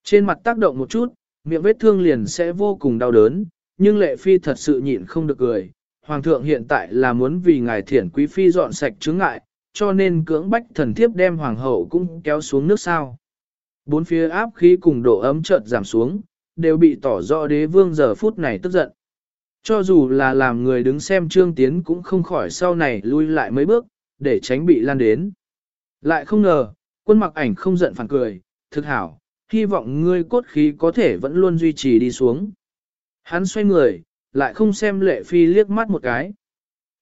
Trên mặt tác động một chút, miệng vết thương liền sẽ vô cùng đau đớn, nhưng lệ phi thật sự nhịn không được cười. Hoàng thượng hiện tại là muốn vì ngài thiển quý phi dọn sạch chướng ngại, cho nên cưỡng bách thần thiếp đem hoàng hậu cũng kéo xuống nước sao. Bốn phía áp khí cùng độ ấm chợt giảm xuống, đều bị tỏ rõ đế vương giờ phút này tức giận. Cho dù là làm người đứng xem trương tiến cũng không khỏi sau này lui lại mấy bước, để tránh bị lan đến. Lại không ngờ, quân mặc ảnh không giận phản cười, thực hảo, hy vọng ngươi cốt khí có thể vẫn luôn duy trì đi xuống. Hắn xoay người, lại không xem lệ phi liếc mắt một cái.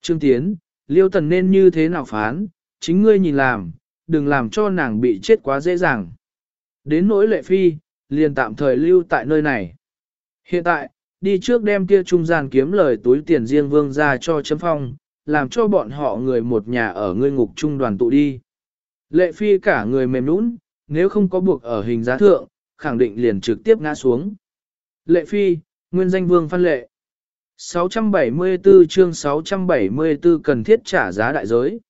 Trương Tiến, liêu tần nên như thế nào phán, chính ngươi nhìn làm, đừng làm cho nàng bị chết quá dễ dàng. Đến nỗi lệ phi, liền tạm thời lưu tại nơi này. Hiện tại, đi trước đem kia trung gian kiếm lời túi tiền riêng vương ra cho chấm phong, làm cho bọn họ người một nhà ở ngươi ngục trung đoàn tụ đi. Lệ phi cả người mềm nũng, nếu không có buộc ở hình giá thượng, khẳng định liền trực tiếp ngã xuống. Lệ phi, nguyên danh vương phân lệ. 674 chương 674 cần thiết trả giá đại giới.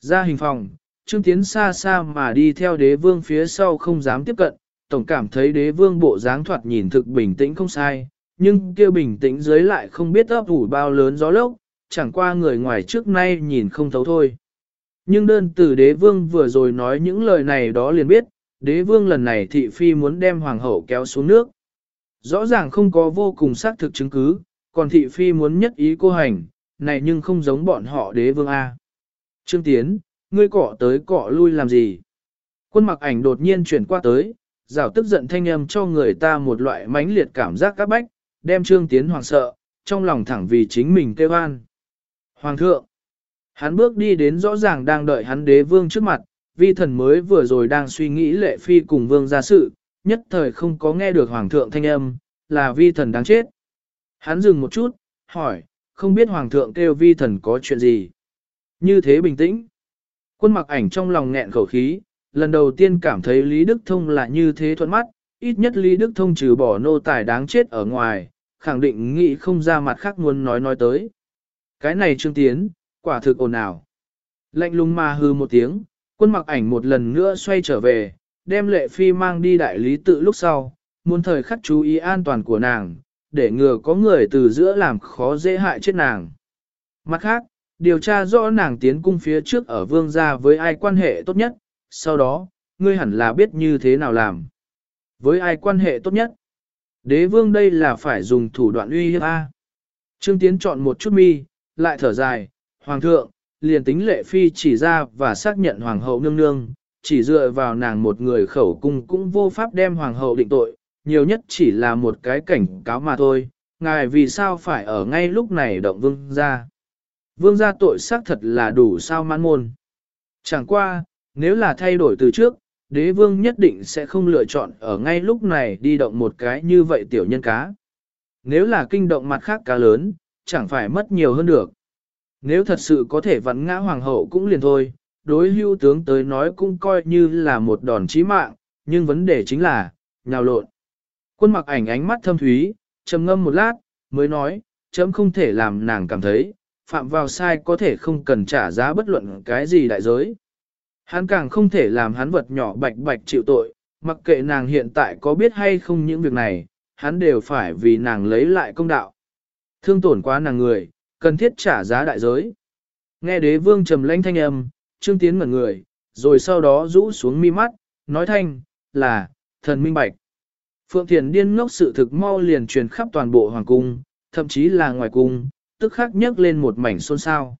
Ra hình phòng, Trương Tiến xa xa mà đi theo đế vương phía sau không dám tiếp cận, tổng cảm thấy đế vương bộ dáng thoạt nhìn thực bình tĩnh không sai, nhưng kia bình tĩnh dưới lại không biết ấp ủ bao lớn gió lốc, chẳng qua người ngoài trước nay nhìn không thấu thôi. Nhưng đơn từ đế vương vừa rồi nói những lời này đó liền biết, đế vương lần này thị phi muốn đem hoàng hậu kéo xuống nước. Rõ ràng không có vô cùng xác thực chứng cứ, còn thị phi muốn nhất ý cô hành, này nhưng không giống bọn họ đế vương A. Trương Tiến, ngươi cọ tới cọ lui làm gì? Quân mặc ảnh đột nhiên chuyển qua tới, rào tức giận thanh âm cho người ta một loại mãnh liệt cảm giác các bách, đem Trương Tiến hoàng sợ, trong lòng thẳng vì chính mình kêu an. Hoàng thượng, hắn bước đi đến rõ ràng đang đợi hắn đế vương trước mặt, vi thần mới vừa rồi đang suy nghĩ lệ phi cùng vương ra sự, nhất thời không có nghe được hoàng thượng thanh âm, là vi thần đáng chết. Hắn dừng một chút, hỏi, không biết hoàng thượng kêu vi thần có chuyện gì. Như thế bình tĩnh. Quân mặc ảnh trong lòng nghẹn khẩu khí, lần đầu tiên cảm thấy Lý Đức Thông là như thế thuận mắt, ít nhất Lý Đức Thông trừ bỏ nô tài đáng chết ở ngoài, khẳng định nghĩ không ra mặt khác muốn nói nói tới. Cái này Trương Tiến, quả thực ồn ào. Lạnh lùng mà hư một tiếng, quân mặc ảnh một lần nữa xoay trở về, đem lệ phi mang đi đại lý tự lúc sau, muốn thời khắc chú ý an toàn của nàng, để ngừa có người từ giữa làm khó dễ hại chết nàng. Mặt khác, điều tra rõ nàng tiến cung phía trước ở vương gia với ai quan hệ tốt nhất, sau đó, ngươi hẳn là biết như thế nào làm. Với ai quan hệ tốt nhất? Đế vương đây là phải dùng thủ đoạn uy hiếp A. Trương Tiến chọn một chút mi, lại thở dài, Hoàng thượng, liền tính lệ phi chỉ ra và xác nhận Hoàng hậu nương nương, chỉ dựa vào nàng một người khẩu cung cũng vô pháp đem Hoàng hậu định tội, nhiều nhất chỉ là một cái cảnh cáo mà thôi, ngài vì sao phải ở ngay lúc này động vương ra. Vương gia tội xác thật là đủ sao mãn môn. Chẳng qua, nếu là thay đổi từ trước, đế vương nhất định sẽ không lựa chọn ở ngay lúc này đi động một cái như vậy tiểu nhân cá. Nếu là kinh động mặt khác cá lớn, chẳng phải mất nhiều hơn được. Nếu thật sự có thể vặn ngã hoàng hậu cũng liền thôi, đối hưu tướng tới nói cũng coi như là một đòn chí mạng, nhưng vấn đề chính là, nhào lộn. Quân mặc ảnh ánh mắt thâm thúy, trầm ngâm một lát, mới nói, chấm không thể làm nàng cảm thấy, phạm vào sai có thể không cần trả giá bất luận cái gì đại giới. Hắn càng không thể làm hắn vật nhỏ bạch bạch chịu tội, mặc kệ nàng hiện tại có biết hay không những việc này, hắn đều phải vì nàng lấy lại công đạo. Thương tổn quá nàng người, cần thiết trả giá đại giới. Nghe đế vương trầm lãnh thanh âm, trương tiến ngẩn người, rồi sau đó rũ xuống mi mắt, nói thanh, là, thần minh bạch. Phượng Thiền điên ngốc sự thực mau liền truyền khắp toàn bộ hoàng cung, thậm chí là ngoài cung, tức khắc nhấc lên một mảnh xôn xao.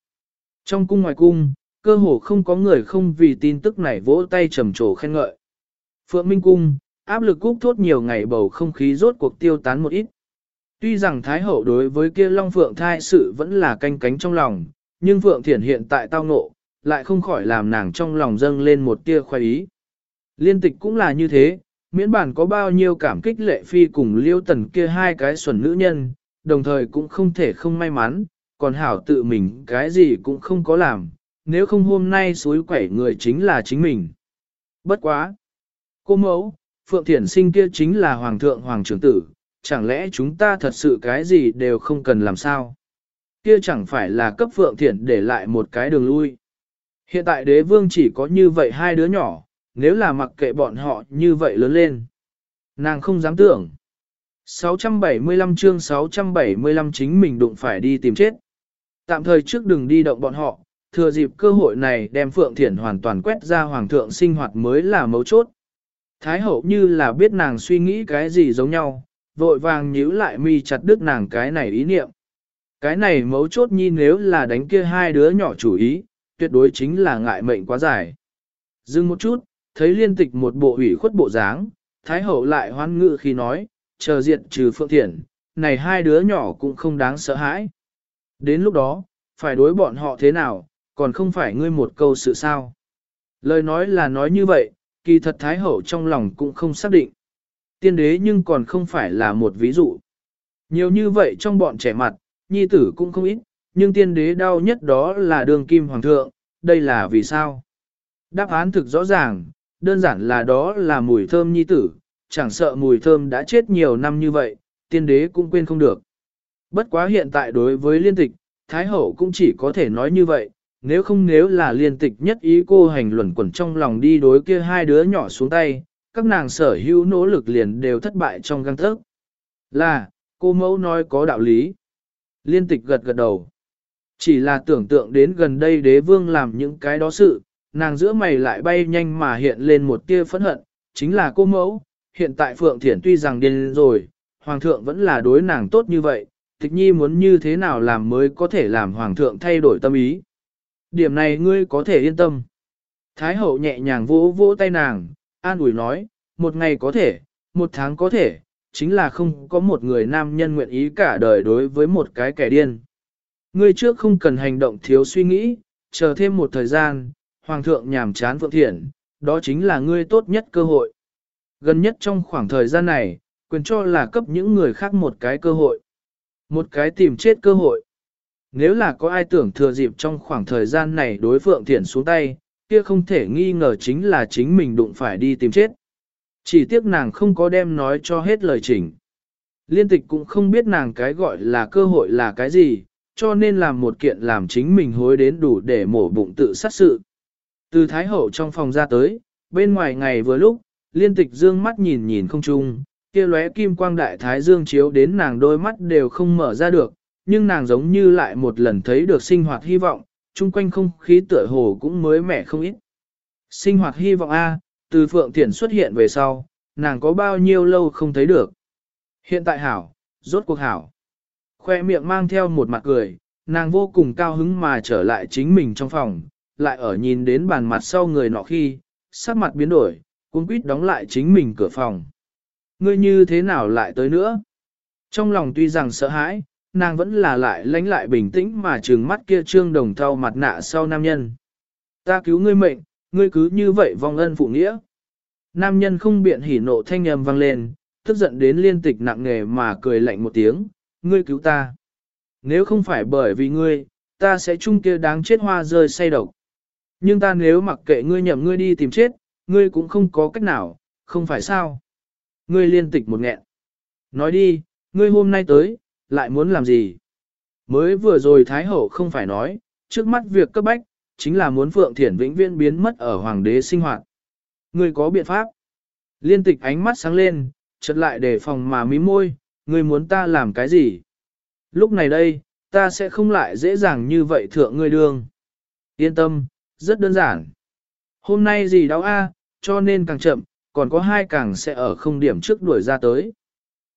Trong cung ngoài cung, cơ hồ không có người không vì tin tức này vỗ tay trầm trồ khen ngợi. Phượng Minh Cung, áp lực cúc thốt nhiều ngày bầu không khí rốt cuộc tiêu tán một ít. Tuy rằng Thái Hậu đối với kia Long Phượng thai sự vẫn là canh cánh trong lòng, nhưng Phượng Thiển hiện tại tao ngộ, lại không khỏi làm nàng trong lòng dâng lên một tia khoái ý. Liên tịch cũng là như thế, miễn bản có bao nhiêu cảm kích lệ phi cùng liêu tần kia hai cái xuẩn nữ nhân, đồng thời cũng không thể không may mắn, còn hảo tự mình cái gì cũng không có làm, nếu không hôm nay suối quẩy người chính là chính mình. Bất quá! Cô mẫu, Phượng Thiển sinh kia chính là Hoàng thượng Hoàng trưởng tử, chẳng lẽ chúng ta thật sự cái gì đều không cần làm sao? Kia chẳng phải là cấp Phượng Thiển để lại một cái đường lui. Hiện tại đế vương chỉ có như vậy hai đứa nhỏ, nếu là mặc kệ bọn họ như vậy lớn lên. Nàng không dám tưởng. 675 chương 675 chính mình đụng phải đi tìm chết. Tạm thời trước đừng đi động bọn họ, thừa dịp cơ hội này đem Phượng Thiển hoàn toàn quét ra hoàng thượng sinh hoạt mới là mấu chốt. Thái hậu như là biết nàng suy nghĩ cái gì giống nhau, vội vàng nhíu lại mi chặt đứt nàng cái này ý niệm. Cái này mấu chốt nhi nếu là đánh kia hai đứa nhỏ chủ ý, tuyệt đối chính là ngại mệnh quá dài. Dừng một chút, thấy liên tịch một bộ ủy khuất bộ dáng, Thái hậu lại hoan ngự khi nói, chờ diện trừ Phượng Thiển, này hai đứa nhỏ cũng không đáng sợ hãi. Đến lúc đó, phải đối bọn họ thế nào, còn không phải ngươi một câu sự sao. Lời nói là nói như vậy, kỳ thật Thái Hậu trong lòng cũng không xác định. Tiên đế nhưng còn không phải là một ví dụ. Nhiều như vậy trong bọn trẻ mặt, nhi tử cũng không ít, nhưng tiên đế đau nhất đó là đường kim hoàng thượng, đây là vì sao? Đáp án thực rõ ràng, đơn giản là đó là mùi thơm nhi tử, chẳng sợ mùi thơm đã chết nhiều năm như vậy, tiên đế cũng quên không được. Bất quá hiện tại đối với liên tịch, Thái Hậu cũng chỉ có thể nói như vậy, nếu không nếu là liên tịch nhất ý cô hành luẩn quẩn trong lòng đi đối kia hai đứa nhỏ xuống tay, các nàng sở hữu nỗ lực liền đều thất bại trong găng thức. Là, cô mẫu nói có đạo lý. Liên tịch gật gật đầu. Chỉ là tưởng tượng đến gần đây đế vương làm những cái đó sự, nàng giữa mày lại bay nhanh mà hiện lên một tia phẫn hận, chính là cô mẫu, hiện tại Phượng Thiển tuy rằng điên rồi, Hoàng thượng vẫn là đối nàng tốt như vậy, tịch nhi muốn như thế nào làm mới có thể làm Hoàng thượng thay đổi tâm ý. Điểm này ngươi có thể yên tâm. Thái hậu nhẹ nhàng vỗ vỗ tay nàng, an ủi nói, một ngày có thể, một tháng có thể, chính là không có một người nam nhân nguyện ý cả đời đối với một cái kẻ điên. Ngươi trước không cần hành động thiếu suy nghĩ, chờ thêm một thời gian, hoàng thượng nhàm chán phượng thiện, đó chính là ngươi tốt nhất cơ hội. Gần nhất trong khoảng thời gian này, quyền cho là cấp những người khác một cái cơ hội. Một cái tìm chết cơ hội. Nếu là có ai tưởng thừa dịp trong khoảng thời gian này đối Phượng Thiển xuống tay, kia không thể nghi ngờ chính là chính mình đụng phải đi tìm chết. Chỉ tiếc nàng không có đem nói cho hết lời chỉnh. Liên tịch cũng không biết nàng cái gọi là cơ hội là cái gì, cho nên làm một kiện làm chính mình hối đến đủ để mổ bụng tự sát sự. Từ Thái Hậu trong phòng ra tới, bên ngoài ngày vừa lúc, liên tịch dương mắt nhìn nhìn không chung, kia lóe kim quang đại thái dương chiếu đến nàng đôi mắt đều không mở ra được, nhưng nàng giống như lại một lần thấy được sinh hoạt hy vọng, chung quanh không khí tựa hồ cũng mới mẻ không ít. Sinh hoạt hy vọng A, từ Phượng Thiển xuất hiện về sau, nàng có bao nhiêu lâu không thấy được. Hiện tại hảo, rốt cuộc hảo. Khoe miệng mang theo một mặt cười, nàng vô cùng cao hứng mà trở lại chính mình trong phòng, lại ở nhìn đến bàn mặt sau người nọ khi, sắc mặt biến đổi, cuốn quýt đóng lại chính mình cửa phòng. Ngươi như thế nào lại tới nữa? Trong lòng tuy rằng sợ hãi, nàng vẫn là lại lánh lại bình tĩnh mà trừng mắt kia trương đồng thau mặt nạ sau nam nhân. Ta cứu ngươi mệnh, ngươi cứ như vậy vong ân phụ nghĩa. Nam nhân không biện hỉ nộ thanh âm vang lên, tức giận đến liên tịch nặng nề mà cười lạnh một tiếng, ngươi cứu ta. Nếu không phải bởi vì ngươi, ta sẽ chung kia đáng chết hoa rơi say độc. Nhưng ta nếu mặc kệ ngươi nhậm ngươi đi tìm chết, ngươi cũng không có cách nào, không phải sao. Ngươi liên tịch một nghẹn. Nói đi, ngươi hôm nay tới, lại muốn làm gì? Mới vừa rồi Thái Hậu không phải nói, trước mắt việc cấp bách, chính là muốn Phượng Thiển vĩnh viễn biến mất ở Hoàng đế sinh hoạt. người có biện pháp? Liên tịch ánh mắt sáng lên, chợt lại để phòng mà mím môi, người muốn ta làm cái gì? Lúc này đây, ta sẽ không lại dễ dàng như vậy thượng ngươi đường. Yên tâm, rất đơn giản. Hôm nay gì đau a, cho nên càng chậm, còn có hai càng sẽ ở không điểm trước đuổi ra tới.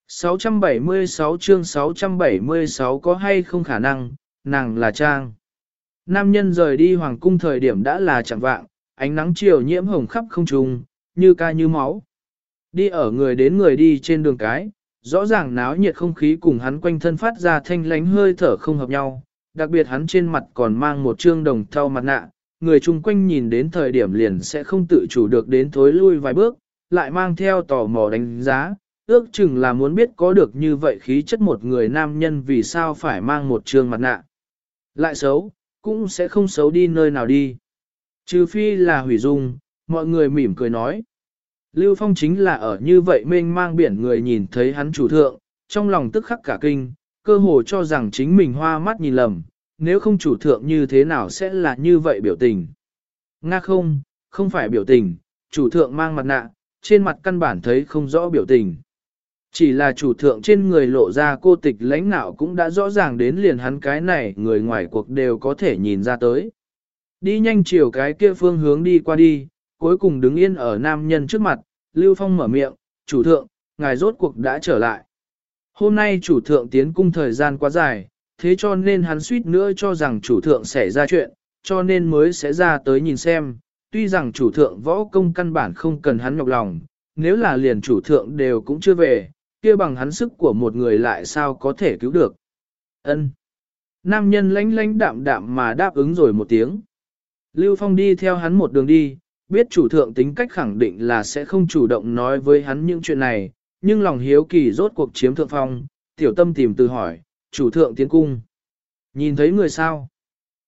676 chương 676 có hay không khả năng, nàng là Trang. Nam nhân rời đi hoàng cung thời điểm đã là chẳng vạng, ánh nắng chiều nhiễm hồng khắp không trùng, như ca như máu. Đi ở người đến người đi trên đường cái, rõ ràng náo nhiệt không khí cùng hắn quanh thân phát ra thanh lánh hơi thở không hợp nhau, đặc biệt hắn trên mặt còn mang một trương đồng thau mặt nạ, người chung quanh nhìn đến thời điểm liền sẽ không tự chủ được đến thối lui vài bước, lại mang theo tò mò đánh giá, ước chừng là muốn biết có được như vậy khí chất một người nam nhân vì sao phải mang một trường mặt nạ. Lại xấu, cũng sẽ không xấu đi nơi nào đi. Trừ phi là hủy dung, mọi người mỉm cười nói. Lưu Phong chính là ở như vậy mênh mang biển người nhìn thấy hắn chủ thượng, trong lòng tức khắc cả kinh, cơ hồ cho rằng chính mình hoa mắt nhìn lầm, nếu không chủ thượng như thế nào sẽ là như vậy biểu tình. Nga không, không phải biểu tình, chủ thượng mang mặt nạ, trên mặt căn bản thấy không rõ biểu tình. Chỉ là chủ thượng trên người lộ ra cô tịch lãnh nạo cũng đã rõ ràng đến liền hắn cái này người ngoài cuộc đều có thể nhìn ra tới. Đi nhanh chiều cái kia phương hướng đi qua đi, cuối cùng đứng yên ở nam nhân trước mặt, Lưu Phong mở miệng, chủ thượng, ngài rốt cuộc đã trở lại. Hôm nay chủ thượng tiến cung thời gian quá dài, thế cho nên hắn suýt nữa cho rằng chủ thượng sẽ ra chuyện, cho nên mới sẽ ra tới nhìn xem. Tuy rằng chủ thượng võ công căn bản không cần hắn nhọc lòng, nếu là liền chủ thượng đều cũng chưa về, kia bằng hắn sức của một người lại sao có thể cứu được. Ân. Nam nhân lánh lánh đạm đạm mà đáp ứng rồi một tiếng. Lưu Phong đi theo hắn một đường đi, biết chủ thượng tính cách khẳng định là sẽ không chủ động nói với hắn những chuyện này, nhưng lòng hiếu kỳ rốt cuộc chiếm thượng phong, tiểu tâm tìm từ hỏi, chủ thượng tiến cung. Nhìn thấy người sao?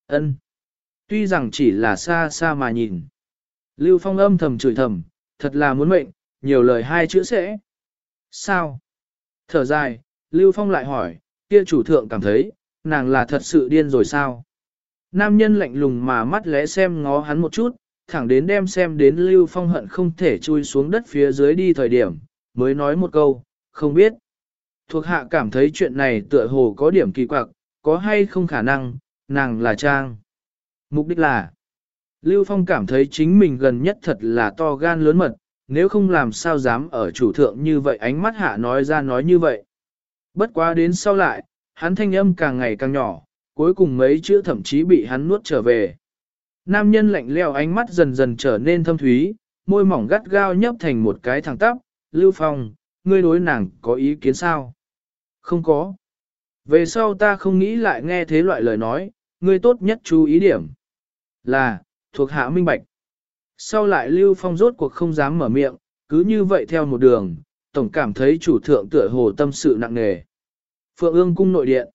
Ân. Tuy rằng chỉ là xa xa mà nhìn. Lưu Phong âm thầm chửi thầm, thật là muốn mệnh, nhiều lời hai chữ sẽ. Sao? Thở dài, Lưu Phong lại hỏi, kia chủ thượng cảm thấy, nàng là thật sự điên rồi sao? Nam nhân lạnh lùng mà mắt lẽ xem ngó hắn một chút, thẳng đến đem xem đến Lưu Phong hận không thể chui xuống đất phía dưới đi thời điểm, mới nói một câu, không biết. Thuộc hạ cảm thấy chuyện này tựa hồ có điểm kỳ quặc, có hay không khả năng, nàng là Trang. Mục đích là, Lưu Phong cảm thấy chính mình gần nhất thật là to gan lớn mật, nếu không làm sao dám ở chủ thượng như vậy ánh mắt hạ nói ra nói như vậy. Bất quá đến sau lại, hắn thanh âm càng ngày càng nhỏ, cuối cùng mấy chữ thậm chí bị hắn nuốt trở về. Nam nhân lạnh leo ánh mắt dần dần trở nên thâm thúy, môi mỏng gắt gao nhấp thành một cái thẳng tắp, Lưu Phong, ngươi đối nàng có ý kiến sao? Không có. Về sau ta không nghĩ lại nghe thế loại lời nói, ngươi tốt nhất chú ý điểm. Là, thuộc hạ minh bạch. Sau lại Lưu Phong rốt cuộc không dám mở miệng, cứ như vậy theo một đường, tổng cảm thấy chủ thượng tựa hồ tâm sự nặng nề. Phượng ương cung nội điện.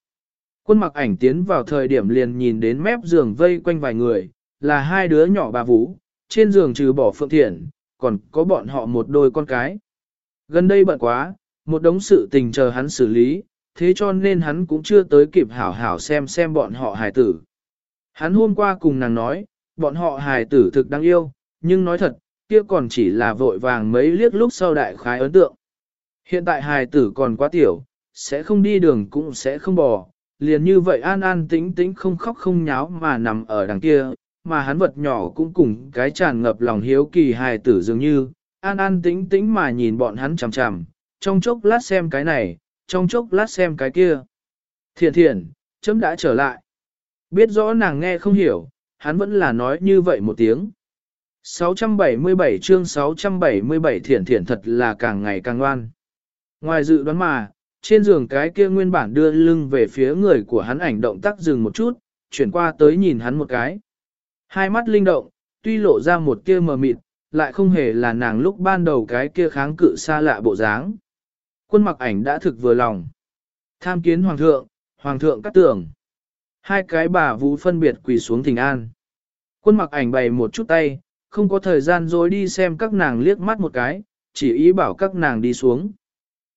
Quân mặc ảnh tiến vào thời điểm liền nhìn đến mép giường vây quanh vài người, là hai đứa nhỏ bà vũ, trên giường trừ bỏ Phượng Thiện, còn có bọn họ một đôi con cái. Gần đây bận quá, một đống sự tình chờ hắn xử lý, thế cho nên hắn cũng chưa tới kịp hảo hảo xem xem bọn họ hài tử. Hắn hôm qua cùng nàng nói, bọn họ hài tử thực đáng yêu, nhưng nói thật, kia còn chỉ là vội vàng mấy liếc lúc sau đại khái ấn tượng. Hiện tại hài tử còn quá tiểu, sẽ không đi đường cũng sẽ không bò, liền như vậy an an tĩnh tĩnh không khóc không nháo mà nằm ở đằng kia, mà hắn vật nhỏ cũng cùng cái tràn ngập lòng hiếu kỳ hài tử dường như, an an tĩnh tĩnh mà nhìn bọn hắn chằm chằm, trong chốc lát xem cái này, trong chốc lát xem cái kia. Thiện thiện, chấm đã trở lại. Biết rõ nàng nghe không hiểu, hắn vẫn là nói như vậy một tiếng. 677 chương 677 thiển thiển thật là càng ngày càng ngoan. Ngoài dự đoán mà, trên giường cái kia nguyên bản đưa lưng về phía người của hắn ảnh động tác dừng một chút, chuyển qua tới nhìn hắn một cái. Hai mắt linh động, tuy lộ ra một kia mờ mịt, lại không hề là nàng lúc ban đầu cái kia kháng cự xa lạ bộ dáng. Quân mặc ảnh đã thực vừa lòng. Tham kiến hoàng thượng, hoàng thượng cắt tưởng. Hai cái bà vũ phân biệt quỳ xuống thỉnh an. Quân mặc ảnh bày một chút tay, không có thời gian dối đi xem các nàng liếc mắt một cái, chỉ ý bảo các nàng đi xuống.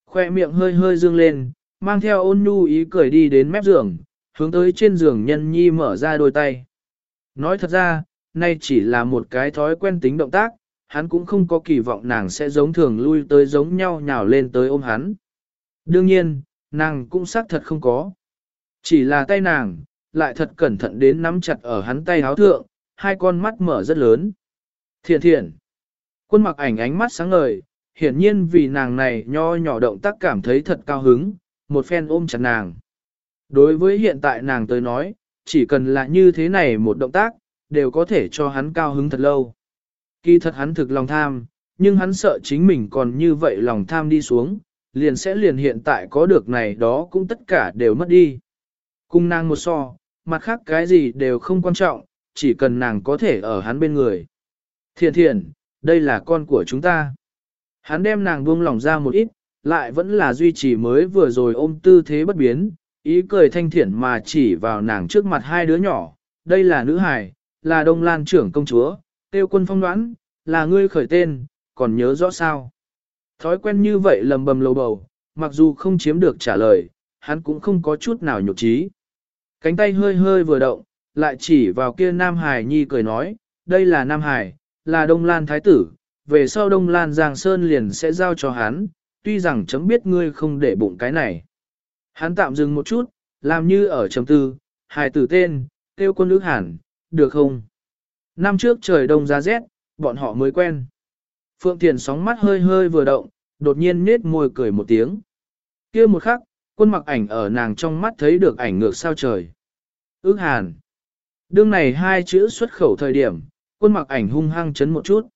Khoe miệng hơi hơi dương lên, mang theo ôn nhu ý cười đi đến mép giường, hướng tới trên giường nhân nhi mở ra đôi tay. Nói thật ra, nay chỉ là một cái thói quen tính động tác, hắn cũng không có kỳ vọng nàng sẽ giống thường lui tới giống nhau nhào lên tới ôm hắn. Đương nhiên, nàng cũng xác thật không có. Chỉ là tay nàng, lại thật cẩn thận đến nắm chặt ở hắn tay háo thượng, hai con mắt mở rất lớn. Thiện thiện. Quân mặc ảnh ánh mắt sáng ngời, hiển nhiên vì nàng này nho nhỏ động tác cảm thấy thật cao hứng, một phen ôm chặt nàng. Đối với hiện tại nàng tới nói, chỉ cần là như thế này một động tác, đều có thể cho hắn cao hứng thật lâu. Kỳ thật hắn thực lòng tham, nhưng hắn sợ chính mình còn như vậy lòng tham đi xuống, liền sẽ liền hiện tại có được này đó cũng tất cả đều mất đi. Cung nàng một so, mặt khác cái gì đều không quan trọng, chỉ cần nàng có thể ở hắn bên người. Thiện thiện, đây là con của chúng ta. Hắn đem nàng buông lỏng ra một ít, lại vẫn là duy trì mới vừa rồi ôm tư thế bất biến, ý cười thanh thiện mà chỉ vào nàng trước mặt hai đứa nhỏ. Đây là nữ hải, là đông lan trưởng công chúa, tiêu quân phong đoán, là ngươi khởi tên, còn nhớ rõ sao. Thói quen như vậy lầm bầm lầu bầu, mặc dù không chiếm được trả lời, hắn cũng không có chút nào nhục trí. Cánh tay hơi hơi vừa động, lại chỉ vào kia Nam Hải Nhi cười nói, đây là Nam Hải, là Đông Lan Thái Tử, về sau Đông Lan Giang Sơn liền sẽ giao cho hắn, tuy rằng chấm biết ngươi không để bụng cái này. Hắn tạm dừng một chút, làm như ở chấm tư, Hải tử tên, tiêu quân ước hẳn, được không? Năm trước trời đông giá rét, bọn họ mới quen. Phượng Thiền sóng mắt hơi hơi vừa động, đột nhiên nết môi cười một tiếng. kia một khắc, quân mặc ảnh ở nàng trong mắt thấy được ảnh ngược sao trời. Ước hàn. Đương này hai chữ xuất khẩu thời điểm, quân mặc ảnh hung hăng chấn một chút.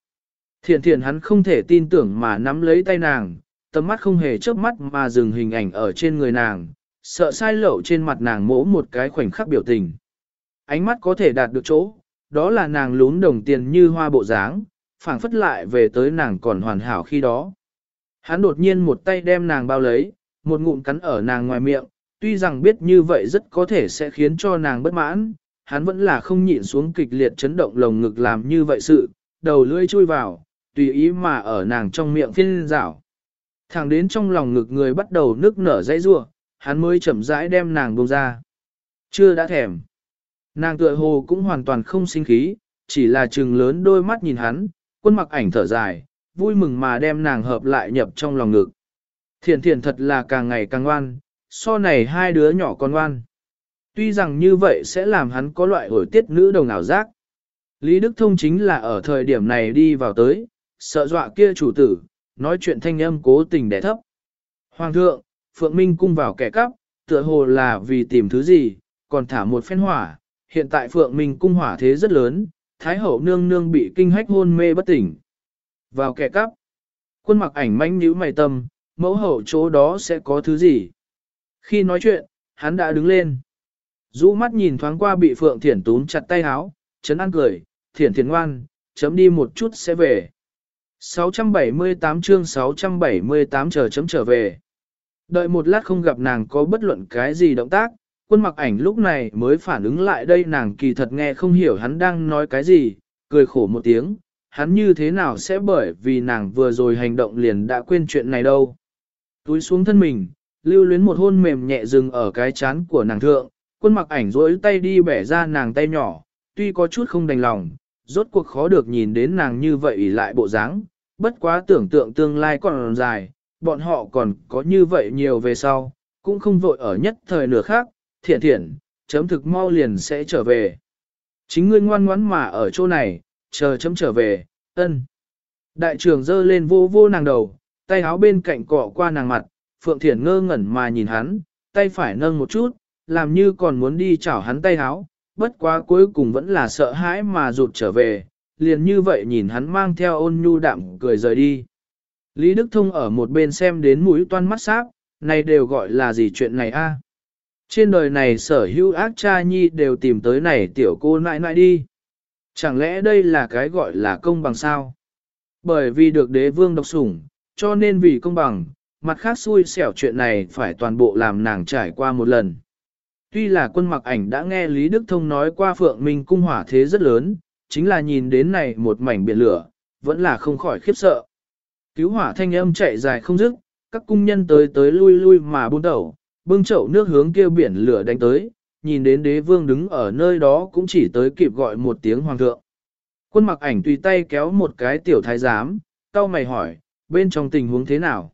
Thiện thiện hắn không thể tin tưởng mà nắm lấy tay nàng, tầm mắt không hề chớp mắt mà dừng hình ảnh ở trên người nàng, sợ sai lậu trên mặt nàng mỗ một cái khoảnh khắc biểu tình. Ánh mắt có thể đạt được chỗ, đó là nàng lún đồng tiền như hoa bộ dáng, phảng phất lại về tới nàng còn hoàn hảo khi đó. Hắn đột nhiên một tay đem nàng bao lấy, một ngụm cắn ở nàng ngoài miệng, tuy rằng biết như vậy rất có thể sẽ khiến cho nàng bất mãn, hắn vẫn là không nhịn xuống kịch liệt chấn động lồng ngực làm như vậy sự, đầu lưỡi chui vào, tùy ý mà ở nàng trong miệng phiên rảo. Thẳng đến trong lòng ngực người bắt đầu nước nở dãy rua, hắn mới chậm rãi đem nàng buông ra. Chưa đã thèm. Nàng tựa hồ cũng hoàn toàn không sinh khí, chỉ là trừng lớn đôi mắt nhìn hắn, quân mặc ảnh thở dài, vui mừng mà đem nàng hợp lại nhập trong lòng ngực. thiền thiền thật là càng ngày càng ngoan, so này hai đứa nhỏ con ngoan. Tuy rằng như vậy sẽ làm hắn có loại hồi tiết nữ đồng ảo giác. Lý Đức Thông chính là ở thời điểm này đi vào tới, sợ dọa kia chủ tử, nói chuyện thanh âm cố tình đẻ thấp. Hoàng thượng, Phượng Minh cung vào kẻ cắp, tựa hồ là vì tìm thứ gì, còn thả một phen hỏa. Hiện tại Phượng Minh cung hỏa thế rất lớn, Thái hậu nương nương bị kinh hách hôn mê bất tỉnh. Vào kẻ cắp, quân mặc ảnh manh nhíu mày tâm, mẫu hậu chỗ đó sẽ có thứ gì. Khi nói chuyện, hắn đã đứng lên. Dũ mắt nhìn thoáng qua bị Phượng Thiển tún chặt tay háo, chấn ăn cười, Thiển Thiển ngoan, chấm đi một chút sẽ về. 678 chương 678 chờ chấm trở về. Đợi một lát không gặp nàng có bất luận cái gì động tác, quân mặc ảnh lúc này mới phản ứng lại đây nàng kỳ thật nghe không hiểu hắn đang nói cái gì, cười khổ một tiếng, hắn như thế nào sẽ bởi vì nàng vừa rồi hành động liền đã quên chuyện này đâu. Túi xuống thân mình, lưu luyến một hôn mềm nhẹ dừng ở cái chán của nàng thượng, quân mặc ảnh rỗi tay đi bẻ ra nàng tay nhỏ, tuy có chút không đành lòng, rốt cuộc khó được nhìn đến nàng như vậy ỉ lại bộ dáng, bất quá tưởng tượng tương lai còn dài, bọn họ còn có như vậy nhiều về sau, cũng không vội ở nhất thời nửa khác, thiện thiện, chấm thực mau liền sẽ trở về. Chính ngươi ngoan ngoãn mà ở chỗ này, chờ chấm trở về, ân. Đại trưởng dơ lên vô vô nàng đầu, tay áo bên cạnh cọ qua nàng mặt, Phượng Thiển ngơ ngẩn mà nhìn hắn, tay phải nâng một chút, làm như còn muốn đi chảo hắn tay háo, bất quá cuối cùng vẫn là sợ hãi mà rụt trở về, liền như vậy nhìn hắn mang theo ôn nhu đạm cười rời đi. Lý Đức Thông ở một bên xem đến mũi toan mắt sáp, này đều gọi là gì chuyện này a? Trên đời này sở hữu ác cha nhi đều tìm tới này tiểu cô nãi nãi đi. Chẳng lẽ đây là cái gọi là công bằng sao? Bởi vì được đế vương độc sủng, cho nên vì công bằng, mặt khác xui xẻo chuyện này phải toàn bộ làm nàng trải qua một lần. Tuy là quân mặc ảnh đã nghe Lý Đức Thông nói qua Phượng Minh cung hỏa thế rất lớn, chính là nhìn đến này một mảnh biển lửa, vẫn là không khỏi khiếp sợ. Cứu hỏa thanh âm chạy dài không dứt, các cung nhân tới tới lui lui mà buôn đầu, bưng chậu nước hướng kia biển lửa đánh tới, nhìn đến đế vương đứng ở nơi đó cũng chỉ tới kịp gọi một tiếng hoàng thượng. Quân mặc ảnh tùy tay kéo một cái tiểu thái giám, cao mày hỏi, bên trong tình huống thế nào?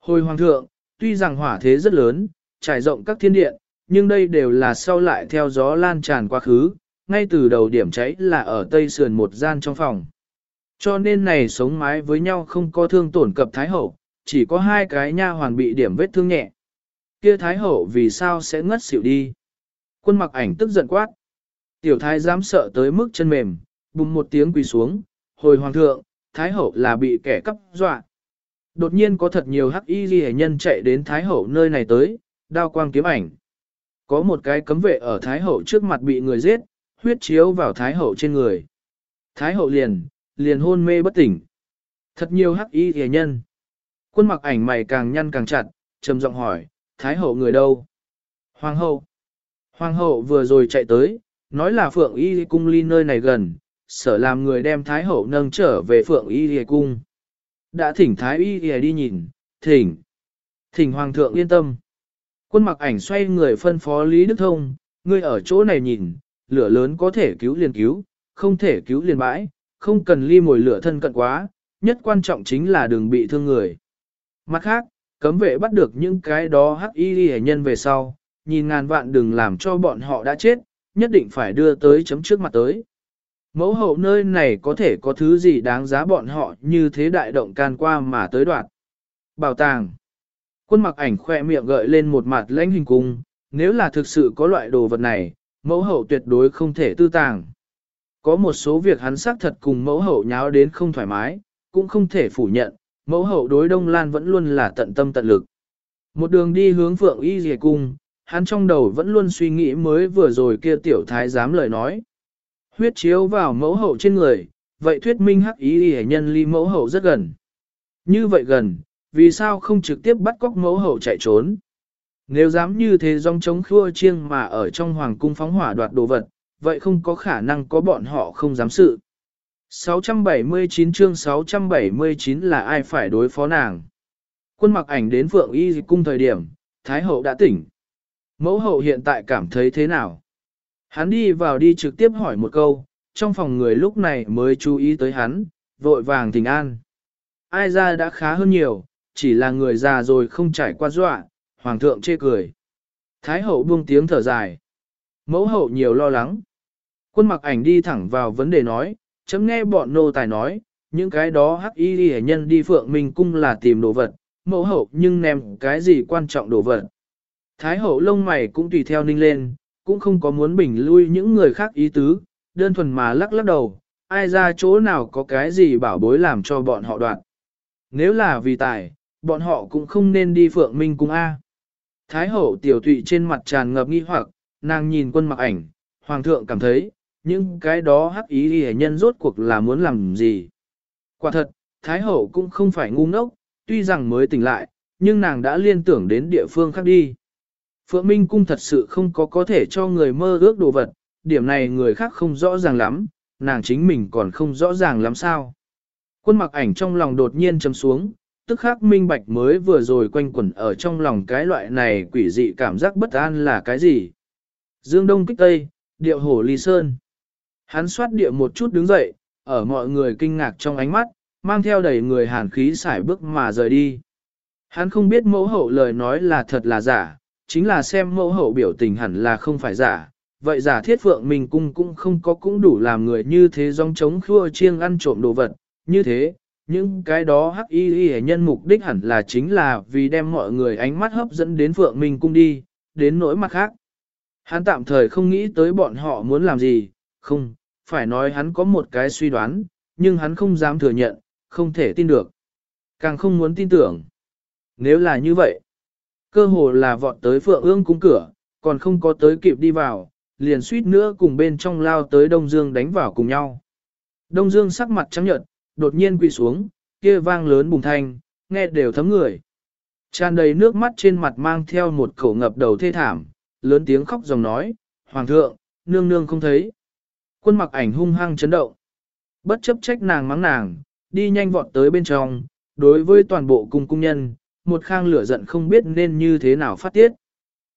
Hồi hoàng thượng, tuy rằng hỏa thế rất lớn, trải rộng các thiên điện, nhưng đây đều là sau lại theo gió lan tràn quá khứ, ngay từ đầu điểm cháy là ở tây sườn một gian trong phòng. Cho nên này sống mái với nhau không có thương tổn cập Thái Hậu, chỉ có hai cái nha hoàn bị điểm vết thương nhẹ. Kia Thái Hậu vì sao sẽ ngất xỉu đi? Quân mặc ảnh tức giận quát. Tiểu Thái dám sợ tới mức chân mềm, bùng một tiếng quỳ xuống, hồi hoàng thượng, Thái Hậu là bị kẻ cắp dọa. Đột nhiên có thật nhiều hắc y ghi nhân chạy đến Thái Hậu nơi này tới, đao quang kiếm ảnh. Có một cái cấm vệ ở Thái Hậu trước mặt bị người giết, huyết chiếu vào Thái Hậu trên người. Thái Hậu liền, liền hôn mê bất tỉnh. Thật nhiều hắc y hề nhân. Quân mặc ảnh mày càng nhăn càng chặt, trầm giọng hỏi, Thái Hậu người đâu? Hoàng hậu. Hoàng hậu vừa rồi chạy tới, nói là Phượng Y cung ly nơi này gần, sở làm người đem Thái Hậu nâng trở về Phượng Y cung. Đã thỉnh Thái Y đi nhìn, thỉnh. Thỉnh Hoàng thượng yên tâm. Quân mặc ảnh xoay người phân phó Lý Đức Thông, ngươi ở chỗ này nhìn, lửa lớn có thể cứu liền cứu, không thể cứu liền bãi, không cần ly mồi lửa thân cận quá, nhất quan trọng chính là đừng bị thương người. Mặt khác, cấm vệ bắt được những cái đó hắc y hệ nhân về sau, nhìn ngàn vạn đừng làm cho bọn họ đã chết, nhất định phải đưa tới chấm trước mặt tới. Mẫu hậu nơi này có thể có thứ gì đáng giá bọn họ như thế đại động can qua mà tới đoạt. Bảo tàng. Quân mặc ảnh khoe miệng gợi lên một mặt lãnh hình cung, nếu là thực sự có loại đồ vật này, mẫu hậu tuyệt đối không thể tư tàng. Có một số việc hắn xác thật cùng mẫu hậu nháo đến không thoải mái, cũng không thể phủ nhận, mẫu hậu đối Đông Lan vẫn luôn là tận tâm tận lực. Một đường đi hướng Phượng Y Dì Cung, hắn trong đầu vẫn luôn suy nghĩ mới vừa rồi kia tiểu thái dám lời nói. Huyết chiếu vào mẫu hậu trên người, vậy thuyết minh hắc ý y nhân ly mẫu hậu rất gần. Như vậy gần, vì sao không trực tiếp bắt cóc mẫu hậu chạy trốn? Nếu dám như thế dòng chống khua chiêng mà ở trong hoàng cung phóng hỏa đoạt đồ vật, vậy không có khả năng có bọn họ không dám sự. 679 chương 679 là ai phải đối phó nàng? Quân mặc ảnh đến Phượng Y cung thời điểm, Thái hậu đã tỉnh. Mẫu hậu hiện tại cảm thấy thế nào? Hắn đi vào đi trực tiếp hỏi một câu, trong phòng người lúc này mới chú ý tới hắn, vội vàng thỉnh an. Ai ra đã khá hơn nhiều, chỉ là người già rồi không trải qua dọa, hoàng thượng chê cười. Thái hậu buông tiếng thở dài. Mẫu hậu nhiều lo lắng. Quân mặc ảnh đi thẳng vào vấn đề nói, chấm nghe bọn nô tài nói, những cái đó hắc y hệ nhân đi phượng mình cung là tìm đồ vật, mẫu hậu nhưng nèm cái gì quan trọng đồ vật. Thái hậu lông mày cũng tùy theo ninh lên, cũng không có muốn bình lui những người khác ý tứ, đơn thuần mà lắc lắc đầu, ai ra chỗ nào có cái gì bảo bối làm cho bọn họ đoạn. Nếu là vì tài, bọn họ cũng không nên đi phượng minh cung A. Thái hậu tiểu tụy trên mặt tràn ngập nghi hoặc, nàng nhìn quân mặc ảnh, hoàng thượng cảm thấy, những cái đó hắc ý hề nhân rốt cuộc là muốn làm gì. Quả thật, Thái hậu cũng không phải ngu ngốc, tuy rằng mới tỉnh lại, nhưng nàng đã liên tưởng đến địa phương khác đi. Phượng Minh Cung thật sự không có có thể cho người mơ ước đồ vật, điểm này người khác không rõ ràng lắm, nàng chính mình còn không rõ ràng lắm sao. Quân mặc ảnh trong lòng đột nhiên chấm xuống, tức khắc minh bạch mới vừa rồi quanh quẩn ở trong lòng cái loại này quỷ dị cảm giác bất an là cái gì. Dương Đông kích Tây, điệu hổ ly sơn. Hắn xoát địa một chút đứng dậy, ở mọi người kinh ngạc trong ánh mắt, mang theo đầy người hàn khí xải bước mà rời đi. Hắn không biết mẫu hậu lời nói là thật là giả, chính là xem mẫu hậu biểu tình hẳn là không phải giả. Vậy giả thiết phượng mình cung cũng không có cũng đủ làm người như thế dòng chống khua chiêng ăn trộm đồ vật, như thế, những cái đó hắc y y nhân mục đích hẳn là chính là vì đem mọi người ánh mắt hấp dẫn đến phượng minh cung đi, đến nỗi mặt khác. Hắn tạm thời không nghĩ tới bọn họ muốn làm gì, không, phải nói hắn có một cái suy đoán, nhưng hắn không dám thừa nhận, không thể tin được. Càng không muốn tin tưởng. Nếu là như vậy, cơ hồ là vọt tới phượng ương cung cửa, còn không có tới kịp đi vào, liền suýt nữa cùng bên trong lao tới Đông Dương đánh vào cùng nhau. Đông Dương sắc mặt trắng nhợt, đột nhiên quỳ xuống, kia vang lớn bùng thanh, nghe đều thấm người. Tràn đầy nước mắt trên mặt mang theo một khẩu ngập đầu thê thảm, lớn tiếng khóc dòng nói, Hoàng thượng, nương nương không thấy. Quân mặc ảnh hung hăng chấn động. Bất chấp trách nàng mắng nàng, đi nhanh vọt tới bên trong, đối với toàn bộ cung cung nhân, một khang lửa giận không biết nên như thế nào phát tiết.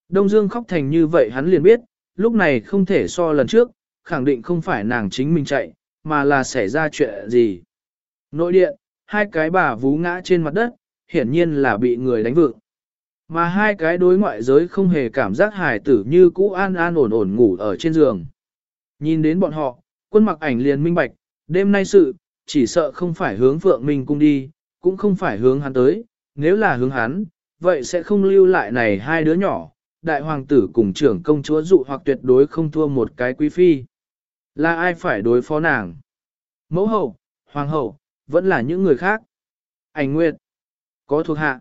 Đông Dương khóc thành như vậy hắn liền biết, lúc này không thể so lần trước, khẳng định không phải nàng chính mình chạy, mà là xảy ra chuyện gì. Nội điện, hai cái bà vú ngã trên mặt đất, hiển nhiên là bị người đánh vượng. Mà hai cái đối ngoại giới không hề cảm giác hài tử như cũ an an ổn ổn ngủ ở trên giường. Nhìn đến bọn họ, quân mặc ảnh liền minh bạch, đêm nay sự, chỉ sợ không phải hướng Phượng Minh cung đi, cũng không phải hướng hắn tới, nếu là hướng hắn, vậy sẽ không lưu lại này hai đứa nhỏ, đại hoàng tử cùng trưởng công chúa dụ hoặc tuyệt đối không thua một cái quý phi. Là ai phải đối phó nàng? Mẫu hậu, hoàng hậu, vẫn là những người khác. Ảnh nguyệt, có thuộc hạ.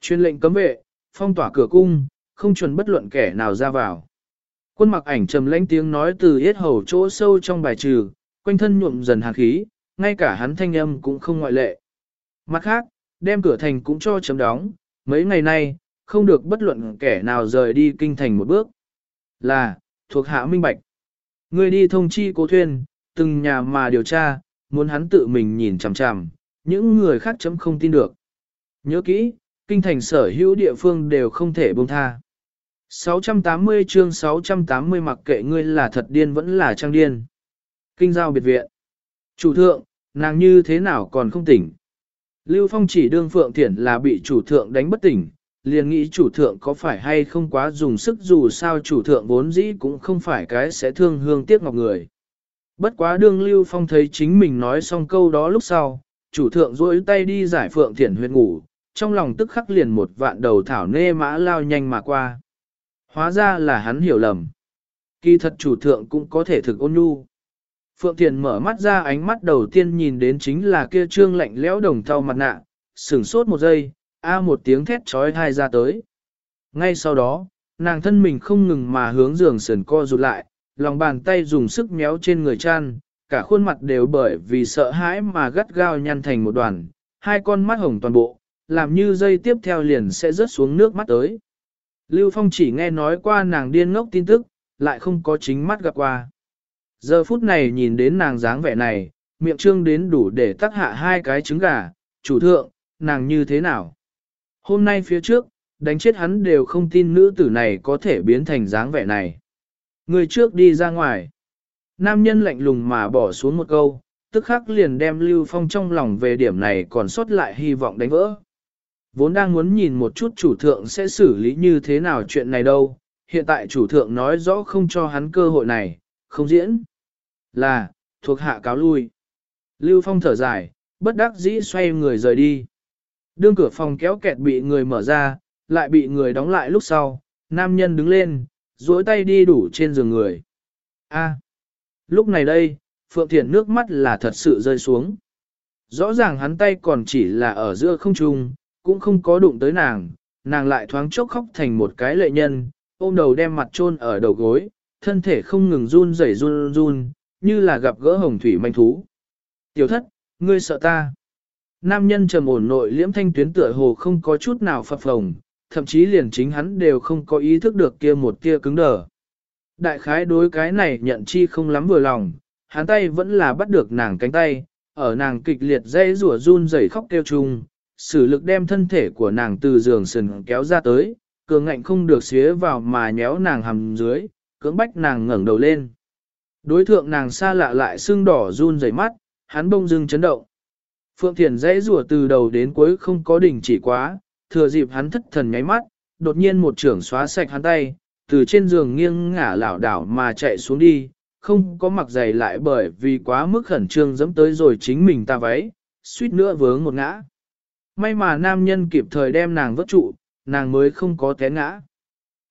Chuyên lệnh cấm vệ, phong tỏa cửa cung, không chuẩn bất luận kẻ nào ra vào. Quân mặc ảnh trầm lãnh tiếng nói từ yết hầu chỗ sâu trong bài trừ, quanh thân nhuộm dần hàn khí, ngay cả hắn thanh âm cũng không ngoại lệ. Mặt khác, đem cửa thành cũng cho chấm đóng, mấy ngày nay, không được bất luận kẻ nào rời đi kinh thành một bước. Là, thuộc hạ minh bạch. Người đi thông chi cố thuyên, từng nhà mà điều tra, muốn hắn tự mình nhìn chằm chằm, những người khác chấm không tin được. Nhớ kỹ, kinh thành sở hữu địa phương đều không thể buông tha. 680 chương 680 mặc kệ ngươi là thật điên vẫn là trang điên. Kinh giao biệt viện. Chủ thượng, nàng như thế nào còn không tỉnh. Lưu Phong chỉ đương Phượng Thiển là bị chủ thượng đánh bất tỉnh, liền nghĩ chủ thượng có phải hay không quá dùng sức dù sao chủ thượng vốn dĩ cũng không phải cái sẽ thương hương tiếc ngọc người. Bất quá đương Lưu Phong thấy chính mình nói xong câu đó lúc sau, chủ thượng duỗi tay đi giải Phượng Thiển huyệt ngủ, trong lòng tức khắc liền một vạn đầu thảo nê mã lao nhanh mà qua. Hóa ra là hắn hiểu lầm. Kỳ thật chủ thượng cũng có thể thực ôn nhu. Phượng Thiền mở mắt ra ánh mắt đầu tiên nhìn đến chính là kia trương lạnh lẽo đồng thau mặt nạ, sửng sốt một giây, a một tiếng thét trói thai ra tới. Ngay sau đó, nàng thân mình không ngừng mà hướng giường sườn co rụt lại, lòng bàn tay dùng sức méo trên người chan, cả khuôn mặt đều bởi vì sợ hãi mà gắt gao nhăn thành một đoàn, hai con mắt hồng toàn bộ, làm như dây tiếp theo liền sẽ rớt xuống nước mắt tới. Lưu Phong chỉ nghe nói qua nàng điên ngốc tin tức, lại không có chính mắt gặp qua. Giờ phút này nhìn đến nàng dáng vẻ này, miệng trương đến đủ để tắc hạ hai cái trứng gà, chủ thượng, nàng như thế nào? Hôm nay phía trước, đánh chết hắn đều không tin nữ tử này có thể biến thành dáng vẻ này. Người trước đi ra ngoài. Nam nhân lạnh lùng mà bỏ xuống một câu, tức khắc liền đem Lưu Phong trong lòng về điểm này còn sót lại hy vọng đánh vỡ. Vốn đang muốn nhìn một chút chủ thượng sẽ xử lý như thế nào chuyện này đâu, hiện tại chủ thượng nói rõ không cho hắn cơ hội này, không diễn. Là, thuộc hạ cáo lui. Lưu Phong thở dài, bất đắc dĩ xoay người rời đi. Đương cửa phòng kéo kẹt bị người mở ra, lại bị người đóng lại lúc sau, nam nhân đứng lên, duỗi tay đi đủ trên giường người. A. lúc này đây, Phượng Thiện nước mắt là thật sự rơi xuống. Rõ ràng hắn tay còn chỉ là ở giữa không trung, cũng không có đụng tới nàng, nàng lại thoáng chốc khóc thành một cái lệ nhân, ôm đầu đem mặt chôn ở đầu gối, thân thể không ngừng run rẩy run run, như là gặp gỡ hồng thủy manh thú. Tiểu thất, ngươi sợ ta. Nam nhân trầm ổn nội liễm thanh tuyến tựa hồ không có chút nào phập phồng, thậm chí liền chính hắn đều không có ý thức được kia một kia cứng đờ. Đại khái đối cái này nhận chi không lắm vừa lòng, hắn tay vẫn là bắt được nàng cánh tay, ở nàng kịch liệt dây rủa run rẩy khóc kêu chung, sử lực đem thân thể của nàng từ giường sườn kéo ra tới, cường ngạnh không được xía vào mà nhéo nàng hầm dưới, cưỡng bách nàng ngẩng đầu lên. Đối thượng nàng xa lạ lại sưng đỏ run rẩy mắt, hắn bông dưng chấn động. Phượng Thiền dãy rủa từ đầu đến cuối không có đỉnh chỉ quá, thừa dịp hắn thất thần nháy mắt, đột nhiên một trưởng xóa sạch hắn tay, từ trên giường nghiêng ngả lảo đảo mà chạy xuống đi, không có mặc giày lại bởi vì quá mức khẩn trương dẫm tới rồi chính mình ta váy, suýt nữa vướng một ngã. May mà nam nhân kịp thời đem nàng vớt trụ, nàng mới không có té ngã.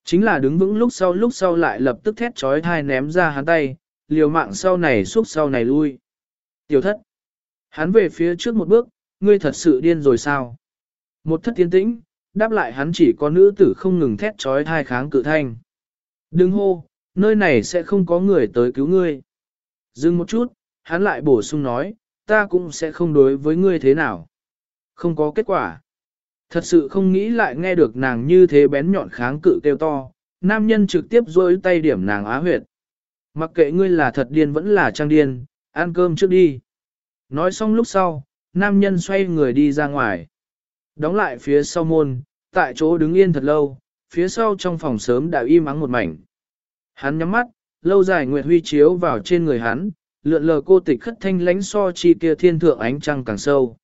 Chính là đứng vững lúc sau lúc sau lại lập tức thét trói thai ném ra hắn tay, liều mạng sau này suốt sau này lui. Tiểu thất. Hắn về phía trước một bước, ngươi thật sự điên rồi sao? Một thất tiến tĩnh, đáp lại hắn chỉ có nữ tử không ngừng thét trói thai kháng cự thanh. Đừng hô, nơi này sẽ không có người tới cứu ngươi. Dừng một chút, hắn lại bổ sung nói, ta cũng sẽ không đối với ngươi thế nào. Không có kết quả. Thật sự không nghĩ lại nghe được nàng như thế bén nhọn kháng cự kêu to, nam nhân trực tiếp rôi tay điểm nàng á huyệt. Mặc kệ ngươi là thật điên vẫn là trang điên, ăn cơm trước đi. Nói xong lúc sau, nam nhân xoay người đi ra ngoài. Đóng lại phía sau môn, tại chỗ đứng yên thật lâu, phía sau trong phòng sớm đã im ắng một mảnh. Hắn nhắm mắt, lâu dài nguyệt huy chiếu vào trên người hắn, lượn lờ cô tịch khất thanh lánh so chi kia thiên thượng ánh trăng càng sâu.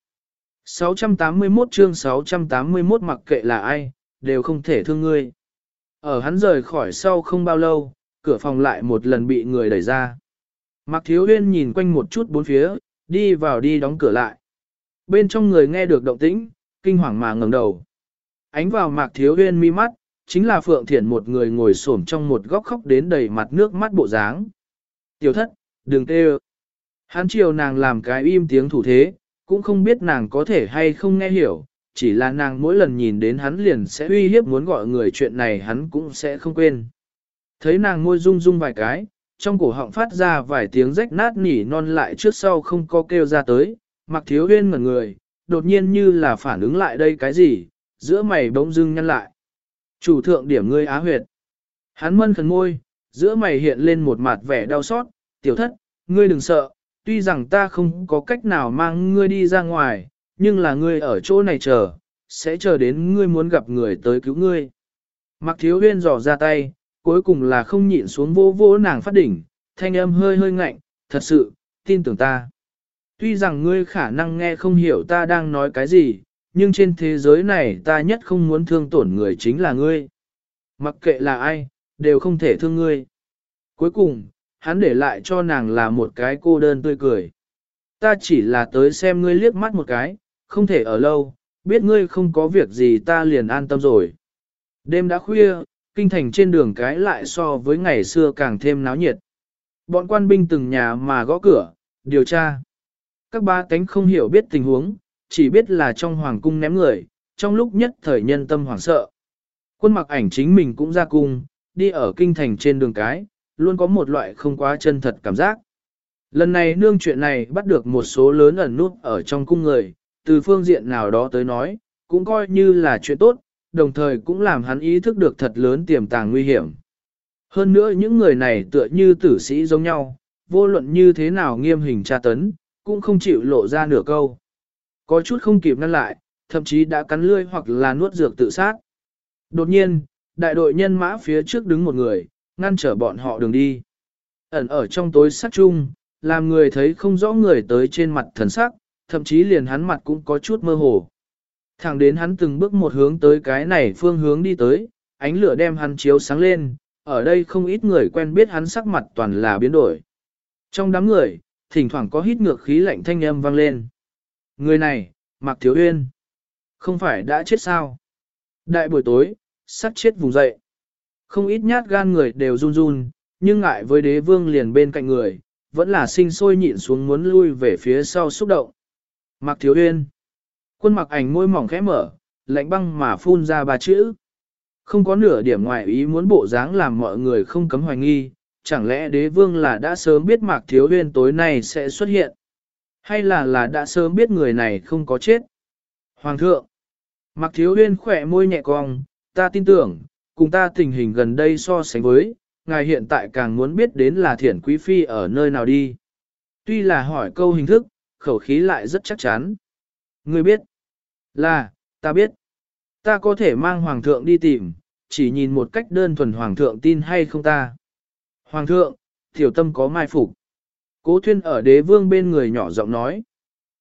681 chương 681 mặc kệ là ai, đều không thể thương ngươi. Ở hắn rời khỏi sau không bao lâu, cửa phòng lại một lần bị người đẩy ra. Mạc Thiếu Huyên nhìn quanh một chút bốn phía, đi vào đi đóng cửa lại. Bên trong người nghe được động tĩnh, kinh hoàng mà ngẩng đầu. Ánh vào Mạc Thiếu Huyên mi mắt, chính là Phượng Thiển một người ngồi xổm trong một góc khóc đến đầy mặt nước mắt bộ dáng. Tiểu thất, đừng tê Hắn chiều nàng làm cái im tiếng thủ thế, cũng không biết nàng có thể hay không nghe hiểu, chỉ là nàng mỗi lần nhìn đến hắn liền sẽ uy hiếp muốn gọi người chuyện này hắn cũng sẽ không quên. Thấy nàng môi rung rung vài cái, trong cổ họng phát ra vài tiếng rách nát nỉ non lại trước sau không có kêu ra tới, mặc thiếu huyên ngẩn người, đột nhiên như là phản ứng lại đây cái gì, giữa mày bỗng dưng nhăn lại. Chủ thượng điểm ngươi á huyệt. Hắn mân khẩn môi, giữa mày hiện lên một mặt vẻ đau xót, tiểu thất, ngươi đừng sợ, tuy rằng ta không có cách nào mang ngươi đi ra ngoài, nhưng là ngươi ở chỗ này chờ, sẽ chờ đến ngươi muốn gặp người tới cứu ngươi. Mặc thiếu huyên dò ra tay, cuối cùng là không nhịn xuống vô vô nàng phát đỉnh, thanh âm hơi hơi ngạnh, thật sự, tin tưởng ta. Tuy rằng ngươi khả năng nghe không hiểu ta đang nói cái gì, nhưng trên thế giới này ta nhất không muốn thương tổn người chính là ngươi. Mặc kệ là ai, đều không thể thương ngươi. Cuối cùng, hắn để lại cho nàng là một cái cô đơn tươi cười. Ta chỉ là tới xem ngươi liếc mắt một cái, không thể ở lâu, biết ngươi không có việc gì ta liền an tâm rồi. Đêm đã khuya, kinh thành trên đường cái lại so với ngày xưa càng thêm náo nhiệt. Bọn quan binh từng nhà mà gõ cửa, điều tra. Các ba cánh không hiểu biết tình huống, chỉ biết là trong hoàng cung ném người, trong lúc nhất thời nhân tâm hoảng sợ. Quân mặc ảnh chính mình cũng ra cung, đi ở kinh thành trên đường cái, luôn có một loại không quá chân thật cảm giác. Lần này nương chuyện này bắt được một số lớn ẩn nút ở trong cung người, từ phương diện nào đó tới nói, cũng coi như là chuyện tốt, đồng thời cũng làm hắn ý thức được thật lớn tiềm tàng nguy hiểm. Hơn nữa những người này tựa như tử sĩ giống nhau, vô luận như thế nào nghiêm hình tra tấn, cũng không chịu lộ ra nửa câu. Có chút không kịp ngăn lại, thậm chí đã cắn lươi hoặc là nuốt dược tự sát. Đột nhiên, đại đội nhân mã phía trước đứng một người, ngăn trở bọn họ đường đi. Ẩn ở trong tối sắc chung, làm người thấy không rõ người tới trên mặt thần sắc, thậm chí liền hắn mặt cũng có chút mơ hồ. Thẳng đến hắn từng bước một hướng tới cái này phương hướng đi tới, ánh lửa đem hắn chiếu sáng lên, ở đây không ít người quen biết hắn sắc mặt toàn là biến đổi. Trong đám người, thỉnh thoảng có hít ngược khí lạnh thanh âm vang lên. Người này, Mạc Thiếu Uyên, không phải đã chết sao? Đại buổi tối, sắp chết vùng dậy. Không ít nhát gan người đều run run, nhưng ngại với đế vương liền bên cạnh người, vẫn là sinh sôi nhịn xuống muốn lui về phía sau xúc động. Mạc Thiếu Uyên, quân mặc ảnh môi mỏng khẽ mở, lạnh băng mà phun ra ba chữ. Không có nửa điểm ngoài ý muốn bộ dáng làm mọi người không cấm hoài nghi, chẳng lẽ đế vương là đã sớm biết Mạc Thiếu huyên tối nay sẽ xuất hiện? Hay là là đã sớm biết người này không có chết? Hoàng thượng! Mạc Thiếu huyên khỏe môi nhẹ cong, ta tin tưởng, cùng ta tình hình gần đây so sánh với, ngài hiện tại càng muốn biết đến là thiển quý phi ở nơi nào đi. Tuy là hỏi câu hình thức, khẩu khí lại rất chắc chắn. Ngươi biết? Là, ta biết. Ta có thể mang hoàng thượng đi tìm, chỉ nhìn một cách đơn thuần hoàng thượng tin hay không ta. Hoàng thượng, tiểu tâm có mai phục. Cố thuyên ở đế vương bên người nhỏ giọng nói.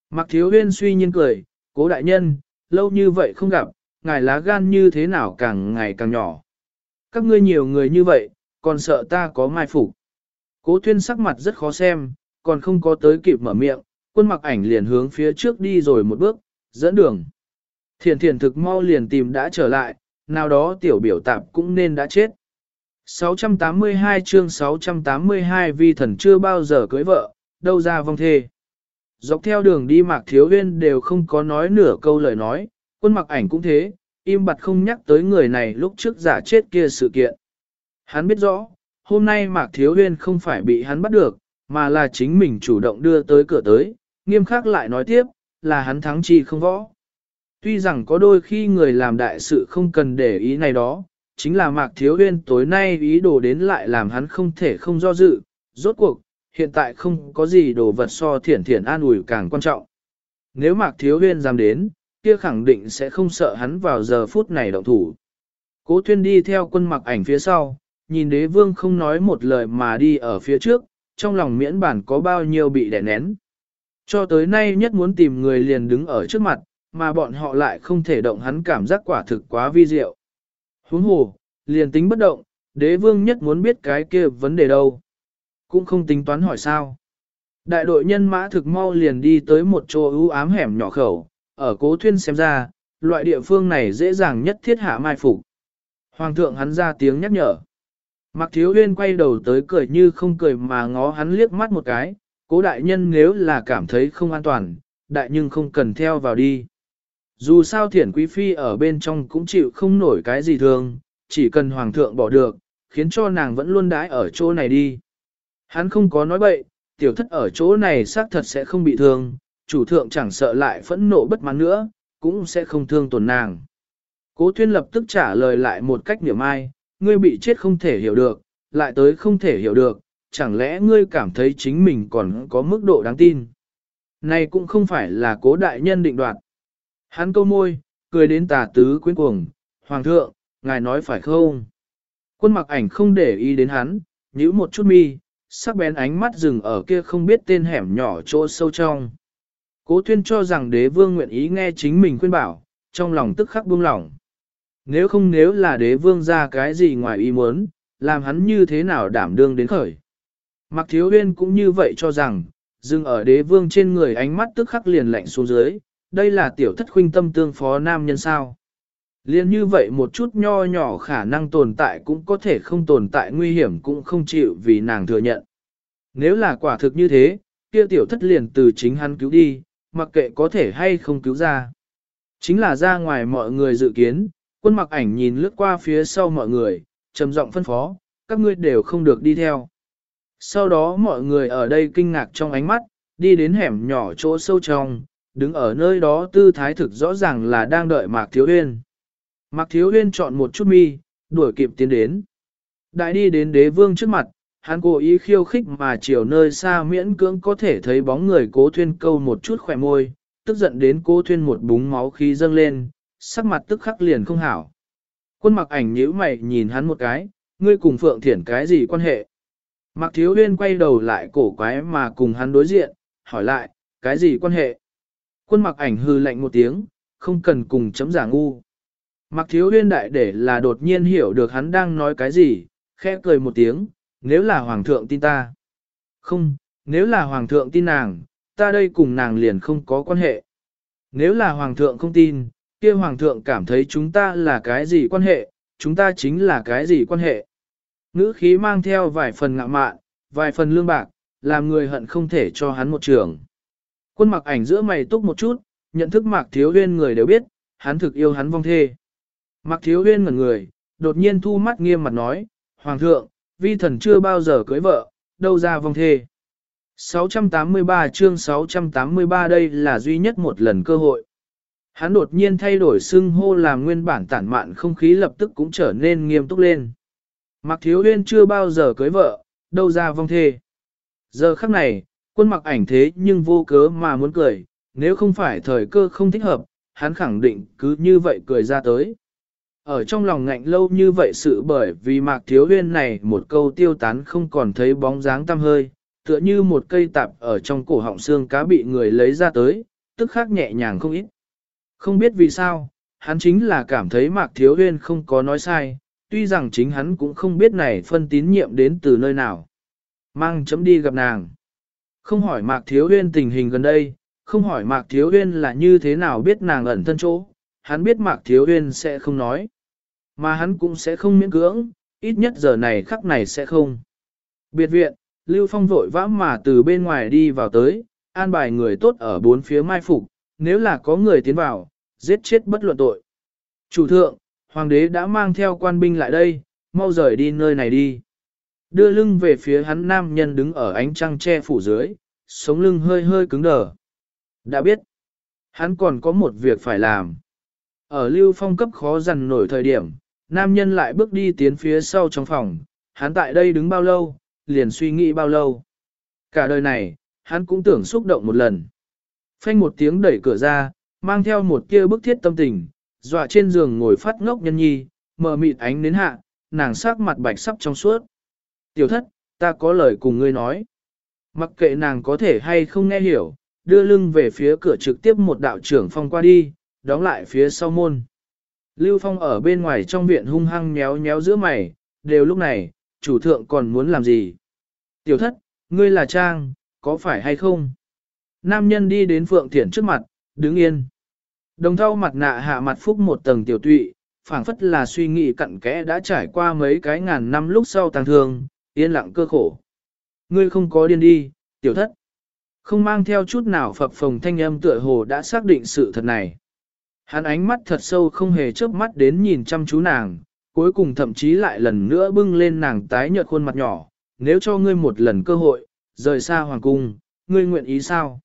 Mặc thiếu huyên suy nhiên cười, cố đại nhân, lâu như vậy không gặp, ngài lá gan như thế nào càng ngày càng nhỏ. Các ngươi nhiều người như vậy, còn sợ ta có mai phục. Cố thuyên sắc mặt rất khó xem, còn không có tới kịp mở miệng, quân mặc ảnh liền hướng phía trước đi rồi một bước, dẫn đường. Thiền thiền thực mau liền tìm đã trở lại, nào đó tiểu biểu tạp cũng nên đã chết. 682 chương 682 vi thần chưa bao giờ cưới vợ, đâu ra vong thê. Dọc theo đường đi mạc thiếu viên đều không có nói nửa câu lời nói, quân mặc ảnh cũng thế, im bặt không nhắc tới người này lúc trước giả chết kia sự kiện. Hắn biết rõ, hôm nay mạc thiếu huyên không phải bị hắn bắt được, mà là chính mình chủ động đưa tới cửa tới, nghiêm khắc lại nói tiếp, là hắn thắng chi không võ. Tuy rằng có đôi khi người làm đại sự không cần để ý này đó, chính là Mạc Thiếu Uyên tối nay ý đồ đến lại làm hắn không thể không do dự, rốt cuộc, hiện tại không có gì đồ vật so thiển thiển an ủi càng quan trọng. Nếu Mạc Thiếu Uyên dám đến, kia khẳng định sẽ không sợ hắn vào giờ phút này động thủ. Cố Thuyên đi theo quân mặc ảnh phía sau, nhìn đế vương không nói một lời mà đi ở phía trước, trong lòng miễn bản có bao nhiêu bị đè nén. Cho tới nay nhất muốn tìm người liền đứng ở trước mặt, mà bọn họ lại không thể động hắn cảm giác quả thực quá vi diệu. Huống hồ, liền tính bất động, đế vương nhất muốn biết cái kia vấn đề đâu. Cũng không tính toán hỏi sao. Đại đội nhân mã thực mau liền đi tới một chỗ ưu ám hẻm nhỏ khẩu, ở cố thuyên xem ra, loại địa phương này dễ dàng nhất thiết hạ mai phục. Hoàng thượng hắn ra tiếng nhắc nhở. Mặc thiếu huyên quay đầu tới cười như không cười mà ngó hắn liếc mắt một cái, cố đại nhân nếu là cảm thấy không an toàn, đại nhưng không cần theo vào đi. Dù sao thiển quý phi ở bên trong cũng chịu không nổi cái gì thường, chỉ cần hoàng thượng bỏ được, khiến cho nàng vẫn luôn đãi ở chỗ này đi. Hắn không có nói bậy, tiểu thất ở chỗ này xác thật sẽ không bị thương, chủ thượng chẳng sợ lại phẫn nộ bất mãn nữa, cũng sẽ không thương tổn nàng. Cố Thuyên lập tức trả lời lại một cách niệm ai, ngươi bị chết không thể hiểu được, lại tới không thể hiểu được, chẳng lẽ ngươi cảm thấy chính mình còn có mức độ đáng tin. Này cũng không phải là cố đại nhân định đoạt. Hắn câu môi, cười đến tà tứ quyến cuồng, Hoàng thượng, ngài nói phải không? Quân mặc ảnh không để ý đến hắn, nhíu một chút mi, sắc bén ánh mắt dừng ở kia không biết tên hẻm nhỏ chỗ sâu trong. Cố tuyên cho rằng đế vương nguyện ý nghe chính mình khuyên bảo, trong lòng tức khắc buông lỏng. Nếu không nếu là đế vương ra cái gì ngoài ý muốn, làm hắn như thế nào đảm đương đến khởi. Mặc thiếu huyên cũng như vậy cho rằng, dừng ở đế vương trên người ánh mắt tức khắc liền lạnh xuống dưới, đây là tiểu thất khuynh tâm tương phó nam nhân sao. Liên như vậy một chút nho nhỏ khả năng tồn tại cũng có thể không tồn tại nguy hiểm cũng không chịu vì nàng thừa nhận. Nếu là quả thực như thế, kia tiểu thất liền từ chính hắn cứu đi, mặc kệ có thể hay không cứu ra. Chính là ra ngoài mọi người dự kiến, quân mặc ảnh nhìn lướt qua phía sau mọi người, trầm giọng phân phó, các ngươi đều không được đi theo. Sau đó mọi người ở đây kinh ngạc trong ánh mắt, đi đến hẻm nhỏ chỗ sâu trong, đứng ở nơi đó tư thái thực rõ ràng là đang đợi Mạc Thiếu Uyên. Mạc Thiếu Uyên chọn một chút mi, đuổi kịp tiến đến. Đại đi đến đế vương trước mặt, hắn cố ý khiêu khích mà chiều nơi xa miễn cưỡng có thể thấy bóng người cố thuyên câu một chút khỏe môi, tức giận đến cố thuyên một búng máu khí dâng lên, sắc mặt tức khắc liền không hảo. Quân mặc ảnh nhíu mày nhìn hắn một cái, ngươi cùng Phượng Thiển cái gì quan hệ? Mạc Thiếu Huyên quay đầu lại cổ quái mà cùng hắn đối diện, hỏi lại, cái gì quan hệ? Quân mặc ảnh hư lạnh một tiếng, không cần cùng chấm giả ngu. Mặc thiếu huyên đại để là đột nhiên hiểu được hắn đang nói cái gì, khẽ cười một tiếng, nếu là hoàng thượng tin ta. Không, nếu là hoàng thượng tin nàng, ta đây cùng nàng liền không có quan hệ. Nếu là hoàng thượng không tin, kia hoàng thượng cảm thấy chúng ta là cái gì quan hệ, chúng ta chính là cái gì quan hệ. Ngữ khí mang theo vài phần ngạ mạn, vài phần lương bạc, làm người hận không thể cho hắn một trường. Quân mặc ảnh giữa mày túc một chút, nhận thức mạc thiếu huyên người đều biết, hắn thực yêu hắn vong thê. Mạc thiếu huyên ngẩn người, đột nhiên thu mắt nghiêm mặt nói, Hoàng thượng, vi thần chưa bao giờ cưới vợ, đâu ra vong thê. 683 chương 683 đây là duy nhất một lần cơ hội. Hắn đột nhiên thay đổi xưng hô làm nguyên bản tản mạn không khí lập tức cũng trở nên nghiêm túc lên. Mạc Thiếu Huyên chưa bao giờ cưới vợ, đâu ra vong thê. Giờ khắc này, Quân mặc ảnh thế nhưng vô cớ mà muốn cười, nếu không phải thời cơ không thích hợp, hắn khẳng định cứ như vậy cười ra tới. Ở trong lòng ngạnh lâu như vậy sự bởi vì mạc thiếu huyên này một câu tiêu tán không còn thấy bóng dáng tăm hơi, tựa như một cây tạp ở trong cổ họng xương cá bị người lấy ra tới, tức khắc nhẹ nhàng không ít. Không biết vì sao, hắn chính là cảm thấy mạc thiếu huyên không có nói sai, tuy rằng chính hắn cũng không biết này phân tín nhiệm đến từ nơi nào. Mang chấm đi gặp nàng. Không hỏi mạc thiếu huyên tình hình gần đây, không hỏi mạc thiếu huyên là như thế nào biết nàng ẩn thân chỗ, hắn biết mạc thiếu huyên sẽ không nói. Mà hắn cũng sẽ không miễn cưỡng, ít nhất giờ này khắc này sẽ không. Biệt viện, Lưu Phong vội vã mà từ bên ngoài đi vào tới, an bài người tốt ở bốn phía mai phục, nếu là có người tiến vào, giết chết bất luận tội. Chủ thượng, hoàng đế đã mang theo quan binh lại đây, mau rời đi nơi này đi. Đưa lưng về phía hắn nam nhân đứng ở ánh trăng che phủ dưới, sống lưng hơi hơi cứng đờ. Đã biết, hắn còn có một việc phải làm. Ở lưu phong cấp khó dằn nổi thời điểm, nam nhân lại bước đi tiến phía sau trong phòng, hắn tại đây đứng bao lâu, liền suy nghĩ bao lâu. Cả đời này, hắn cũng tưởng xúc động một lần. Phanh một tiếng đẩy cửa ra, mang theo một kia bức thiết tâm tình, dọa trên giường ngồi phát ngốc nhân nhi, mờ mịt ánh đến hạ, nàng sắc mặt bạch sắp trong suốt. Tiểu thất, ta có lời cùng ngươi nói. Mặc kệ nàng có thể hay không nghe hiểu, đưa lưng về phía cửa trực tiếp một đạo trưởng phong qua đi, đóng lại phía sau môn. Lưu Phong ở bên ngoài trong viện hung hăng nhéo nhéo giữa mày, đều lúc này, chủ thượng còn muốn làm gì? Tiểu thất, ngươi là Trang, có phải hay không? Nam nhân đi đến Phượng Thiển trước mặt, đứng yên. Đồng thau mặt nạ hạ mặt phúc một tầng tiểu tụy, phảng phất là suy nghĩ cặn kẽ đã trải qua mấy cái ngàn năm lúc sau tàng thương, yên lặng cơ khổ. Ngươi không có điên đi, tiểu thất. Không mang theo chút nào phập phồng thanh âm tựa hồ đã xác định sự thật này. Hắn ánh mắt thật sâu không hề chớp mắt đến nhìn chăm chú nàng, cuối cùng thậm chí lại lần nữa bưng lên nàng tái nhợt khuôn mặt nhỏ, nếu cho ngươi một lần cơ hội, rời xa hoàng cung, ngươi nguyện ý sao?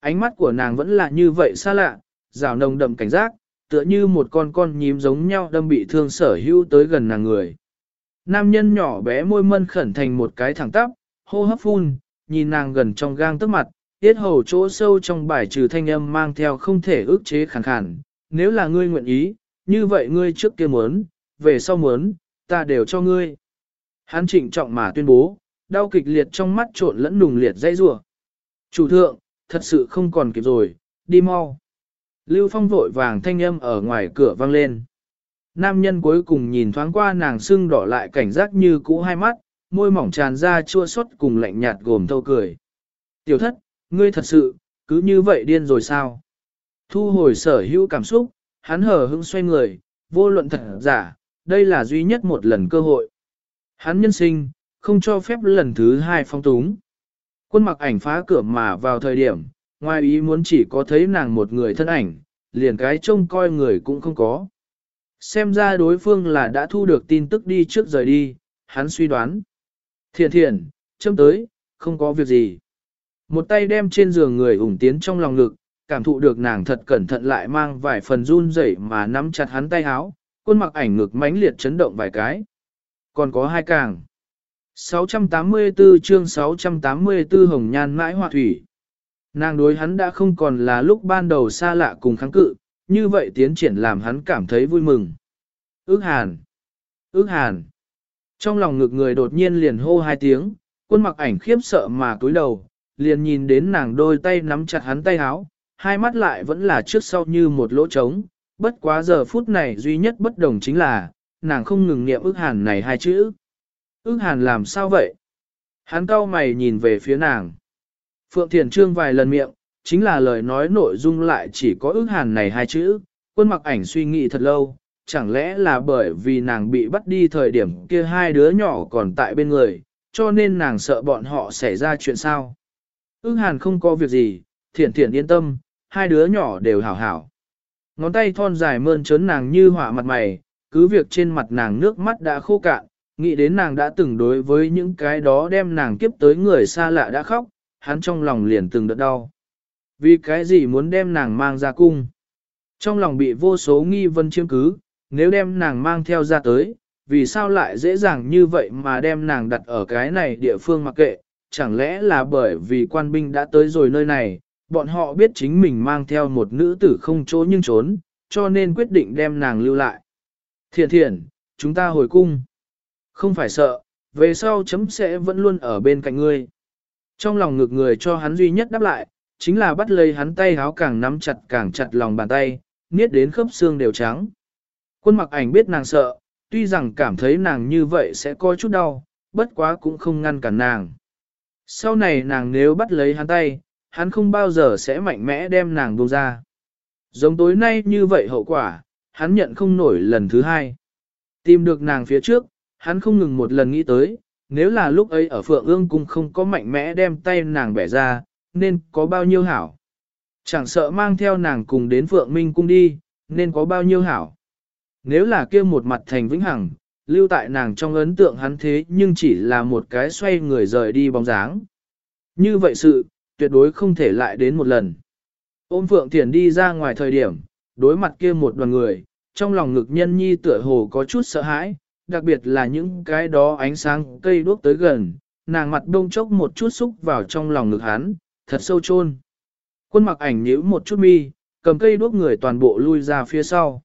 Ánh mắt của nàng vẫn là như vậy xa lạ, rào nồng đậm cảnh giác, tựa như một con con nhím giống nhau đâm bị thương sở hữu tới gần nàng người. Nam nhân nhỏ bé môi mân khẩn thành một cái thẳng tắp, hô hấp phun, nhìn nàng gần trong gang tức mặt, tiết hầu chỗ sâu trong bài trừ thanh âm mang theo không thể ức chế khàn khàn. Nếu là ngươi nguyện ý, như vậy ngươi trước kia muốn, về sau muốn, ta đều cho ngươi. Hắn trịnh trọng mà tuyên bố, đau kịch liệt trong mắt trộn lẫn nùng liệt dây rủa. Chủ thượng, thật sự không còn kịp rồi, đi mau. Lưu Phong vội vàng thanh âm ở ngoài cửa vang lên. Nam nhân cuối cùng nhìn thoáng qua nàng sưng đỏ lại cảnh giác như cũ hai mắt, môi mỏng tràn ra chua xót cùng lạnh nhạt gồm thâu cười. Tiểu thất, ngươi thật sự, cứ như vậy điên rồi sao? Thu hồi sở hữu cảm xúc, hắn hờ hững xoay người, vô luận thật giả, đây là duy nhất một lần cơ hội. Hắn nhân sinh, không cho phép lần thứ hai phong túng. Quân mặc ảnh phá cửa mà vào thời điểm, ngoài ý muốn chỉ có thấy nàng một người thân ảnh, liền cái trông coi người cũng không có. Xem ra đối phương là đã thu được tin tức đi trước rời đi, hắn suy đoán. Thiện thiện, châm tới, không có việc gì. Một tay đem trên giường người ủng tiến trong lòng ngực, cảm thụ được nàng thật cẩn thận lại mang vài phần run rẩy mà nắm chặt hắn tay háo, quân mặc ảnh ngực mãnh liệt chấn động vài cái. Còn có hai càng. 684 chương 684 Hồng Nhan mãi họa thủy. Nàng đối hắn đã không còn là lúc ban đầu xa lạ cùng kháng cự, như vậy tiến triển làm hắn cảm thấy vui mừng. Ước hàn! Ước hàn! Trong lòng ngực người đột nhiên liền hô hai tiếng, quân mặc ảnh khiếp sợ mà cúi đầu, liền nhìn đến nàng đôi tay nắm chặt hắn tay háo, hai mắt lại vẫn là trước sau như một lỗ trống, bất quá giờ phút này duy nhất bất đồng chính là, nàng không ngừng niệm ước hàn này hai chữ. Ước hàn làm sao vậy? Hắn cau mày nhìn về phía nàng. Phượng Thiền Trương vài lần miệng, chính là lời nói nội dung lại chỉ có ước hàn này hai chữ, quân mặc ảnh suy nghĩ thật lâu, chẳng lẽ là bởi vì nàng bị bắt đi thời điểm kia hai đứa nhỏ còn tại bên người, cho nên nàng sợ bọn họ xảy ra chuyện sao. Ước hàn không có việc gì, thiện thiện yên tâm, hai đứa nhỏ đều hảo hảo. Ngón tay thon dài mơn trớn nàng như hỏa mặt mày, cứ việc trên mặt nàng nước mắt đã khô cạn, nghĩ đến nàng đã từng đối với những cái đó đem nàng kiếp tới người xa lạ đã khóc, hắn trong lòng liền từng đợt đau. Vì cái gì muốn đem nàng mang ra cung? Trong lòng bị vô số nghi vấn chiếm cứ, nếu đem nàng mang theo ra tới, vì sao lại dễ dàng như vậy mà đem nàng đặt ở cái này địa phương mặc kệ, chẳng lẽ là bởi vì quan binh đã tới rồi nơi này, bọn họ biết chính mình mang theo một nữ tử không chỗ nhưng trốn, cho nên quyết định đem nàng lưu lại. Thiện thiện, chúng ta hồi cung. Không phải sợ, về sau chấm sẽ vẫn luôn ở bên cạnh ngươi. Trong lòng ngược người cho hắn duy nhất đáp lại, chính là bắt lấy hắn tay háo càng nắm chặt càng chặt lòng bàn tay, niết đến khớp xương đều trắng. Quân mặc ảnh biết nàng sợ, tuy rằng cảm thấy nàng như vậy sẽ có chút đau, bất quá cũng không ngăn cản nàng. Sau này nàng nếu bắt lấy hắn tay, hắn không bao giờ sẽ mạnh mẽ đem nàng buông ra. Giống tối nay như vậy hậu quả, hắn nhận không nổi lần thứ hai. Tìm được nàng phía trước, hắn không ngừng một lần nghĩ tới, nếu là lúc ấy ở Phượng ương cung không có mạnh mẽ đem tay nàng bẻ ra, nên có bao nhiêu hảo. Chẳng sợ mang theo nàng cùng đến Phượng Minh cung đi, nên có bao nhiêu hảo. Nếu là kia một mặt thành vĩnh hằng, lưu tại nàng trong ấn tượng hắn thế nhưng chỉ là một cái xoay người rời đi bóng dáng. Như vậy sự, tuyệt đối không thể lại đến một lần. Ôm Phượng Thiền đi ra ngoài thời điểm, đối mặt kia một đoàn người, trong lòng ngực nhân nhi tựa hồ có chút sợ hãi, đặc biệt là những cái đó ánh sáng cây đuốc tới gần, nàng mặt đông chốc một chút xúc vào trong lòng ngực hắn, thật sâu chôn. Quân mặc ảnh nhíu một chút mi, cầm cây đuốc người toàn bộ lui ra phía sau.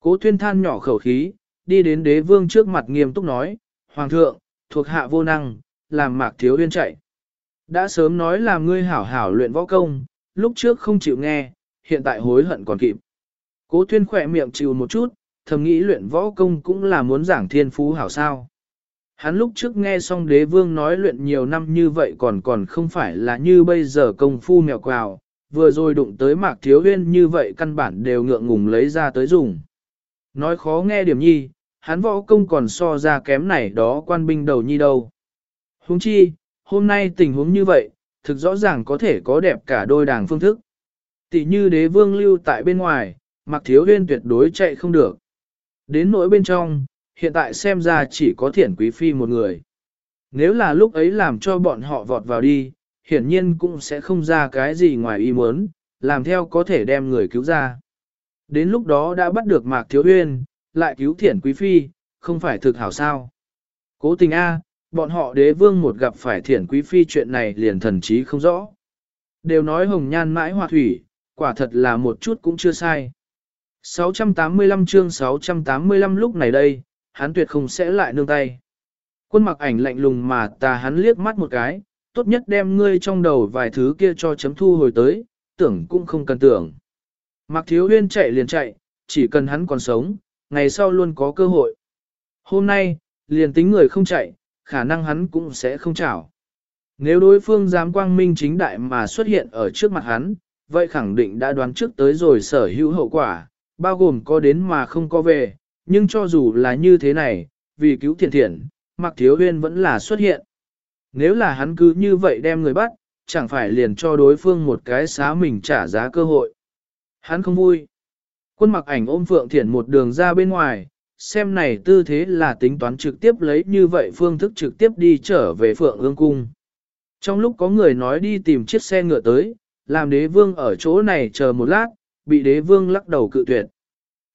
Cố thuyên than nhỏ khẩu khí, đi đến đế vương trước mặt nghiêm túc nói, Hoàng thượng, thuộc hạ vô năng, làm mạc thiếu huyên chạy. Đã sớm nói làm ngươi hảo hảo luyện võ công, lúc trước không chịu nghe, hiện tại hối hận còn kịp. Cố thuyên khỏe miệng chịu một chút, thầm nghĩ luyện võ công cũng là muốn giảng thiên phú hảo sao. Hắn lúc trước nghe xong đế vương nói luyện nhiều năm như vậy còn còn không phải là như bây giờ công phu mèo quào, vừa rồi đụng tới mạc thiếu huyên như vậy căn bản đều ngượng ngùng lấy ra tới dùng. Nói khó nghe điểm nhi, hắn võ công còn so ra kém này đó quan binh đầu nhi đâu. Huống chi, hôm nay tình huống như vậy, thực rõ ràng có thể có đẹp cả đôi đảng phương thức. Tỷ như đế vương lưu tại bên ngoài, mặc thiếu huyên tuyệt đối chạy không được. Đến nỗi bên trong, hiện tại xem ra chỉ có thiển quý phi một người. Nếu là lúc ấy làm cho bọn họ vọt vào đi, hiển nhiên cũng sẽ không ra cái gì ngoài ý muốn, làm theo có thể đem người cứu ra. Đến lúc đó đã bắt được Mạc Thiếu Uyên, lại cứu thiển quý phi, không phải thực hảo sao. Cố tình A, bọn họ đế vương một gặp phải thiển quý phi chuyện này liền thần trí không rõ. Đều nói hồng nhan mãi hòa thủy, quả thật là một chút cũng chưa sai. 685 chương 685 lúc này đây, hắn tuyệt không sẽ lại nương tay. Quân mặc ảnh lạnh lùng mà ta hắn liếc mắt một cái, tốt nhất đem ngươi trong đầu vài thứ kia cho chấm thu hồi tới, tưởng cũng không cần tưởng. Mặc thiếu huyên chạy liền chạy, chỉ cần hắn còn sống, ngày sau luôn có cơ hội. Hôm nay, liền tính người không chạy, khả năng hắn cũng sẽ không chảo. Nếu đối phương dám quang minh chính đại mà xuất hiện ở trước mặt hắn, vậy khẳng định đã đoán trước tới rồi sở hữu hậu quả, bao gồm có đến mà không có về, nhưng cho dù là như thế này, vì cứu thiện thiện, Mạc Thiếu Huyên vẫn là xuất hiện. Nếu là hắn cứ như vậy đem người bắt, chẳng phải liền cho đối phương một cái xá mình trả giá cơ hội. Hắn không vui. Quân mặc ảnh ôm Phượng Thiển một đường ra bên ngoài, xem này tư thế là tính toán trực tiếp lấy như vậy phương thức trực tiếp đi trở về Phượng ương cung. Trong lúc có người nói đi tìm chiếc xe ngựa tới, làm đế vương ở chỗ này chờ một lát, bị đế vương lắc đầu cự tuyệt.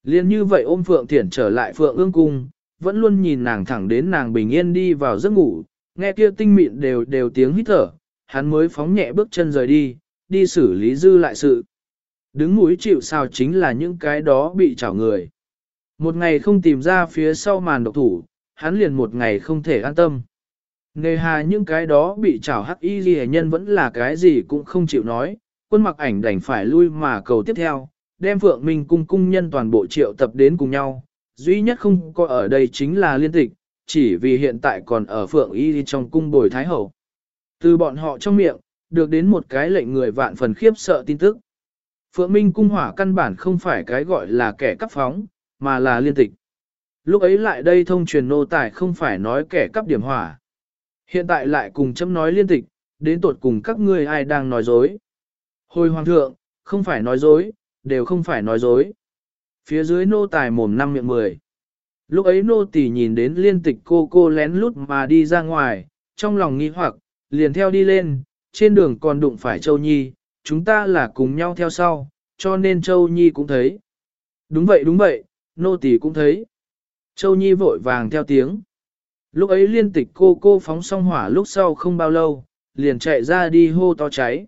Liên như vậy ôm Phượng Thiển trở lại Phượng ương cung, vẫn luôn nhìn nàng thẳng đến nàng bình yên đi vào giấc ngủ, nghe kia tinh mịn đều đều tiếng hít thở, hắn mới phóng nhẹ bước chân rời đi, đi xử lý dư lại sự. Đứng mũi chịu sao chính là những cái đó bị chảo người. Một ngày không tìm ra phía sau màn độc thủ, hắn liền một ngày không thể an tâm. Nề hà những cái đó bị chảo hắc y ghi nhân vẫn là cái gì cũng không chịu nói, quân mặc ảnh đành phải lui mà cầu tiếp theo, đem Phượng Minh cung cung nhân toàn bộ triệu tập đến cùng nhau. Duy nhất không có ở đây chính là liên tịch, chỉ vì hiện tại còn ở Phượng Y trong cung bồi Thái Hậu. Từ bọn họ trong miệng, được đến một cái lệnh người vạn phần khiếp sợ tin tức. Phượng Minh cung hỏa căn bản không phải cái gọi là kẻ cắp phóng, mà là liên tịch. Lúc ấy lại đây thông truyền nô tài không phải nói kẻ cắp điểm hỏa. Hiện tại lại cùng chấm nói liên tịch, đến tột cùng các ngươi ai đang nói dối. Hồi hoàng thượng, không phải nói dối, đều không phải nói dối. Phía dưới nô tài mồm năm miệng mười. Lúc ấy nô tỳ nhìn đến liên tịch cô cô lén lút mà đi ra ngoài, trong lòng nghi hoặc, liền theo đi lên, trên đường còn đụng phải Châu Nhi, chúng ta là cùng nhau theo sau, cho nên Châu Nhi cũng thấy. Đúng vậy đúng vậy, nô tỳ cũng thấy. Châu Nhi vội vàng theo tiếng. Lúc ấy liên tịch cô cô phóng xong hỏa lúc sau không bao lâu, liền chạy ra đi hô to cháy.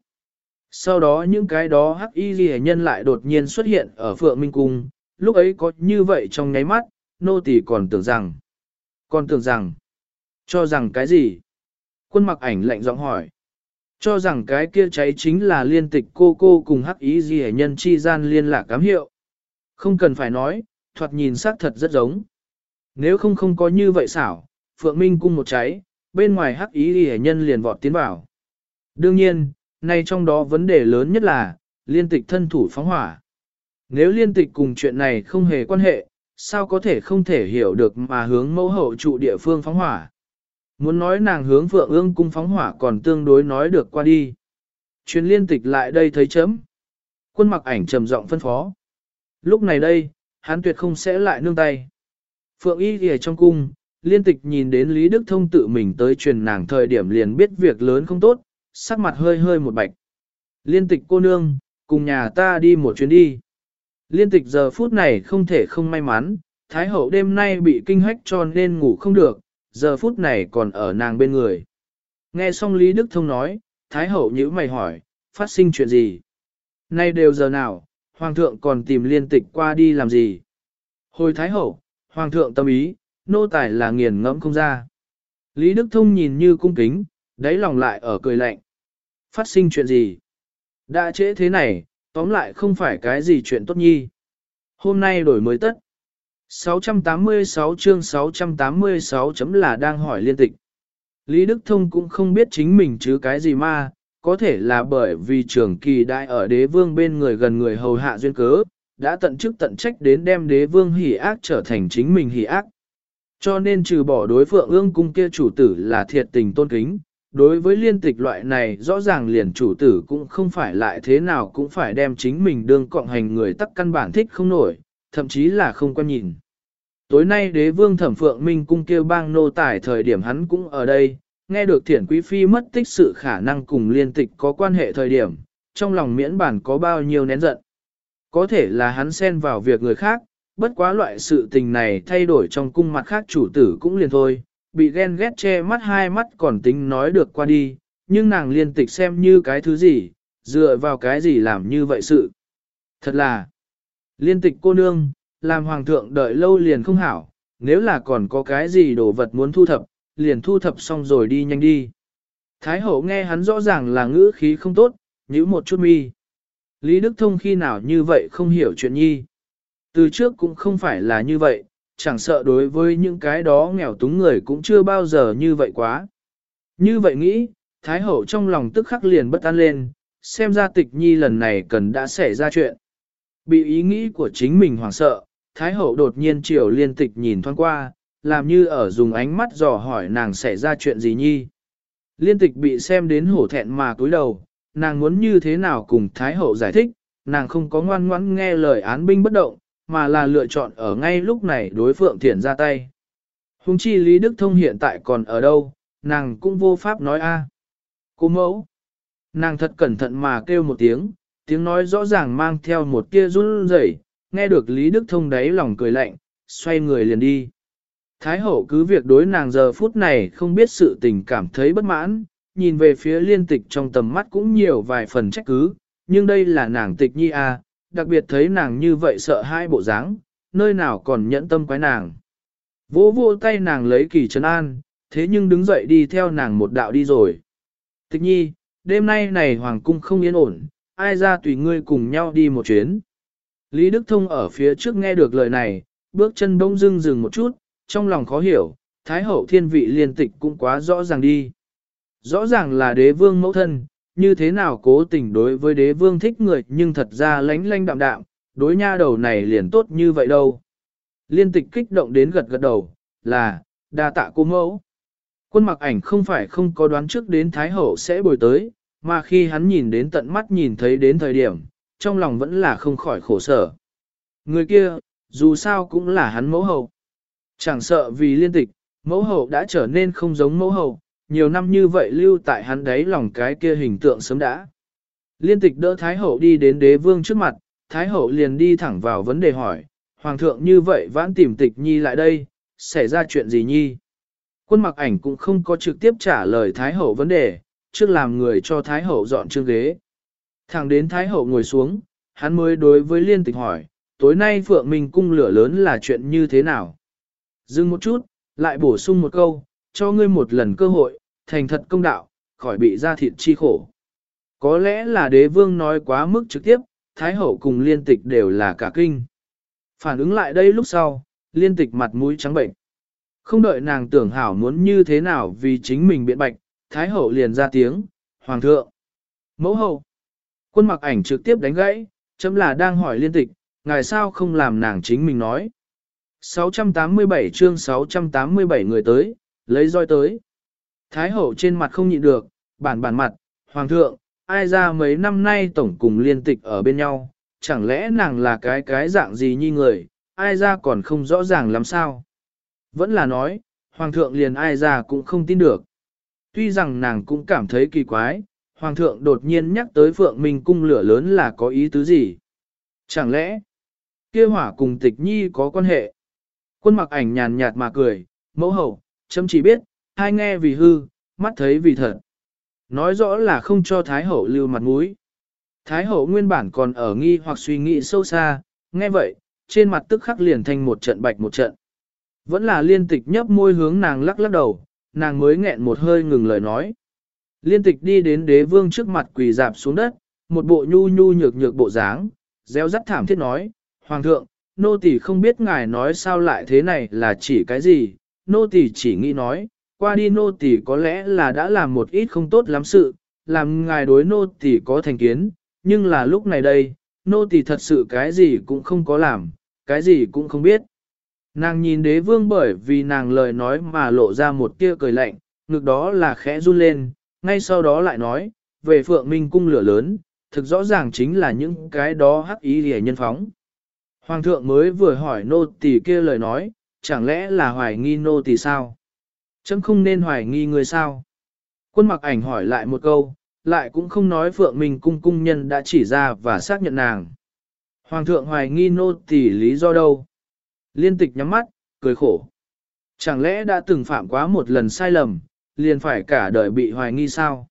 Sau đó những cái đó hắc y ghi nhân lại đột nhiên xuất hiện ở Phượng Minh Cung, lúc ấy có như vậy trong nháy mắt, nô tỳ còn tưởng rằng, còn tưởng rằng, cho rằng cái gì? Quân mặc ảnh lạnh giọng hỏi. Cho rằng cái kia cháy chính là liên tịch cô cô cùng hắc y ghi nhân chi gian liên lạc cám hiệu. Không cần phải nói, thoạt nhìn xác thật rất giống. Nếu không không có như vậy xảo, Phượng Minh cung một cháy, bên ngoài hắc ý ghi nhân liền vọt tiến vào. Đương nhiên, nay trong đó vấn đề lớn nhất là, liên tịch thân thủ phóng hỏa. Nếu liên tịch cùng chuyện này không hề quan hệ, sao có thể không thể hiểu được mà hướng mẫu hậu trụ địa phương phóng hỏa. Muốn nói nàng hướng Phượng ương cung phóng hỏa còn tương đối nói được qua đi. Chuyến liên tịch lại đây thấy chấm. Quân mặc ảnh trầm giọng phân phó. Lúc này đây, hắn tuyệt không sẽ lại nương tay. Phượng y kìa trong cung, liên tịch nhìn đến Lý Đức Thông tự mình tới truyền nàng thời điểm liền biết việc lớn không tốt, sắc mặt hơi hơi một bạch. Liên tịch cô nương, cùng nhà ta đi một chuyến đi. Liên tịch giờ phút này không thể không may mắn, Thái hậu đêm nay bị kinh hách cho nên ngủ không được, giờ phút này còn ở nàng bên người. Nghe xong Lý Đức Thông nói, Thái hậu nhữ mày hỏi, phát sinh chuyện gì? Nay đều giờ nào, Hoàng thượng còn tìm liên tịch qua đi làm gì? Hồi Thái hậu, Hoàng thượng tâm ý, nô tài là nghiền ngẫm không ra. Lý Đức Thông nhìn như cung kính, đáy lòng lại ở cười lạnh. Phát sinh chuyện gì? Đã trễ thế này, tóm lại không phải cái gì chuyện tốt nhi. Hôm nay đổi mới tất. 686 chương 686 chấm là đang hỏi liên tịch. Lý Đức Thông cũng không biết chính mình chứ cái gì mà, có thể là bởi vì trưởng kỳ đại ở đế vương bên người gần người hầu hạ duyên cớ, đã tận chức tận trách đến đem đế vương hỉ ác trở thành chính mình hỉ ác. Cho nên trừ bỏ đối phượng ương cung kia chủ tử là thiệt tình tôn kính, đối với liên tịch loại này rõ ràng liền chủ tử cũng không phải lại thế nào cũng phải đem chính mình đương cộng hành người tắc căn bản thích không nổi, thậm chí là không quan nhìn. Tối nay đế vương thẩm phượng minh cung kêu bang nô tải thời điểm hắn cũng ở đây, nghe được thiển quý phi mất tích sự khả năng cùng liên tịch có quan hệ thời điểm, trong lòng miễn bản có bao nhiêu nén giận. Có thể là hắn xen vào việc người khác, bất quá loại sự tình này thay đổi trong cung mặt khác chủ tử cũng liền thôi, bị ghen ghét che mắt hai mắt còn tính nói được qua đi, nhưng nàng liên tịch xem như cái thứ gì, dựa vào cái gì làm như vậy sự. Thật là, liên tịch cô nương, làm hoàng thượng đợi lâu liền không hảo, nếu là còn có cái gì đồ vật muốn thu thập, liền thu thập xong rồi đi nhanh đi. Thái hậu nghe hắn rõ ràng là ngữ khí không tốt, nhíu một chút mi. Lý Đức Thông khi nào như vậy không hiểu chuyện nhi. Từ trước cũng không phải là như vậy, chẳng sợ đối với những cái đó nghèo túng người cũng chưa bao giờ như vậy quá. Như vậy nghĩ, Thái hậu trong lòng tức khắc liền bất an lên, xem ra tịch nhi lần này cần đã xảy ra chuyện. Bị ý nghĩ của chính mình hoảng sợ, Thái hậu đột nhiên chiều liên tịch nhìn thoáng qua, làm như ở dùng ánh mắt dò hỏi nàng xảy ra chuyện gì nhi. Liên tịch bị xem đến hổ thẹn mà cúi đầu, nàng muốn như thế nào cùng Thái hậu giải thích, nàng không có ngoan ngoãn nghe lời án binh bất động, mà là lựa chọn ở ngay lúc này đối Phượng Thiển ra tay. Hùng chi Lý Đức Thông hiện tại còn ở đâu, nàng cũng vô pháp nói a. Cô mẫu. Nàng thật cẩn thận mà kêu một tiếng, tiếng nói rõ ràng mang theo một tia run rẩy, nghe được Lý Đức Thông đáy lòng cười lạnh, xoay người liền đi. Thái hậu cứ việc đối nàng giờ phút này không biết sự tình cảm thấy bất mãn, nhìn về phía liên tịch trong tầm mắt cũng nhiều vài phần trách cứ, nhưng đây là nàng tịch nhi a, đặc biệt thấy nàng như vậy sợ hai bộ dáng, nơi nào còn nhẫn tâm quái nàng. Vỗ vô tay nàng lấy kỳ trấn an, thế nhưng đứng dậy đi theo nàng một đạo đi rồi. Tịch nhi, đêm nay này hoàng cung không yên ổn, ai ra tùy ngươi cùng nhau đi một chuyến. Lý Đức Thông ở phía trước nghe được lời này, bước chân bỗng dưng dừng một chút, trong lòng khó hiểu, Thái hậu thiên vị liên tịch cũng quá rõ ràng đi. Rõ ràng là đế vương mẫu thân, như thế nào cố tình đối với đế vương thích người nhưng thật ra lánh lánh đạm đạm, đối nha đầu này liền tốt như vậy đâu. Liên tịch kích động đến gật gật đầu, là, đa tạ cô mẫu. Quân mặc ảnh không phải không có đoán trước đến Thái Hậu sẽ bồi tới, mà khi hắn nhìn đến tận mắt nhìn thấy đến thời điểm, trong lòng vẫn là không khỏi khổ sở. Người kia, dù sao cũng là hắn mẫu hậu. Chẳng sợ vì liên tịch, mẫu hậu đã trở nên không giống mẫu hậu, nhiều năm như vậy lưu tại hắn đấy lòng cái kia hình tượng sớm đã. Liên tịch đỡ Thái Hậu đi đến đế vương trước mặt, Thái Hậu liền đi thẳng vào vấn đề hỏi, Hoàng thượng như vậy vãn tìm tịch nhi lại đây, xảy ra chuyện gì nhi? Quân mặc ảnh cũng không có trực tiếp trả lời Thái Hậu vấn đề, trước làm người cho Thái Hậu dọn chương ghế. Thẳng đến Thái Hậu ngồi xuống, hắn mới đối với liên tịch hỏi, tối nay Phượng Minh cung lửa lớn là chuyện như thế nào? Dừng một chút, lại bổ sung một câu, cho ngươi một lần cơ hội, thành thật công đạo, khỏi bị ra thịt chi khổ. Có lẽ là đế vương nói quá mức trực tiếp, Thái Hậu cùng liên tịch đều là cả kinh. Phản ứng lại đây lúc sau, liên tịch mặt mũi trắng bệnh. Không đợi nàng tưởng hảo muốn như thế nào vì chính mình biện bạch, Thái Hậu liền ra tiếng, Hoàng thượng, mẫu hậu. Quân mặc ảnh trực tiếp đánh gãy, chấm là đang hỏi liên tịch, ngài sao không làm nàng chính mình nói. 687 chương 687 người tới, lấy roi tới. Thái hậu trên mặt không nhịn được, bản bản mặt, hoàng thượng, ai ra mấy năm nay tổng cùng liên tịch ở bên nhau, chẳng lẽ nàng là cái cái dạng gì như người, ai ra còn không rõ ràng làm sao. Vẫn là nói, hoàng thượng liền ai ra cũng không tin được. Tuy rằng nàng cũng cảm thấy kỳ quái, hoàng thượng đột nhiên nhắc tới phượng minh cung lửa lớn là có ý tứ gì. Chẳng lẽ, kia hỏa cùng tịch nhi có quan hệ? Quân mặc ảnh nhàn nhạt mà cười, mẫu hậu, chấm chỉ biết, hai nghe vì hư, mắt thấy vì thật. Nói rõ là không cho Thái hậu lưu mặt mũi. Thái hậu nguyên bản còn ở nghi hoặc suy nghĩ sâu xa, nghe vậy, trên mặt tức khắc liền thành một trận bạch một trận. Vẫn là liên tịch nhấp môi hướng nàng lắc lắc đầu, nàng mới nghẹn một hơi ngừng lời nói. Liên tịch đi đến đế vương trước mặt quỳ dạp xuống đất, một bộ nhu nhu nhược nhược bộ dáng, gieo rắt thảm thiết nói, Hoàng thượng, nô tỳ không biết ngài nói sao lại thế này là chỉ cái gì, nô tỳ chỉ nghĩ nói, qua đi nô tỳ có lẽ là đã làm một ít không tốt lắm sự, làm ngài đối nô tỳ có thành kiến, nhưng là lúc này đây, nô tỳ thật sự cái gì cũng không có làm, cái gì cũng không biết. Nàng nhìn đế vương bởi vì nàng lời nói mà lộ ra một tia cười lạnh, ngực đó là khẽ run lên, ngay sau đó lại nói, về phượng minh cung lửa lớn, thực rõ ràng chính là những cái đó hắc ý hề nhân phóng. Hoàng thượng mới vừa hỏi nô tỳ kia lời nói, chẳng lẽ là hoài nghi nô tỳ sao? Chấm không nên hoài nghi người sao? Quân mặc ảnh hỏi lại một câu, lại cũng không nói phượng minh cung cung nhân đã chỉ ra và xác nhận nàng. Hoàng thượng hoài nghi nô tỳ lý do đâu? Liên tịch nhắm mắt, cười khổ. Chẳng lẽ đã từng phạm quá một lần sai lầm, liền phải cả đời bị hoài nghi sao?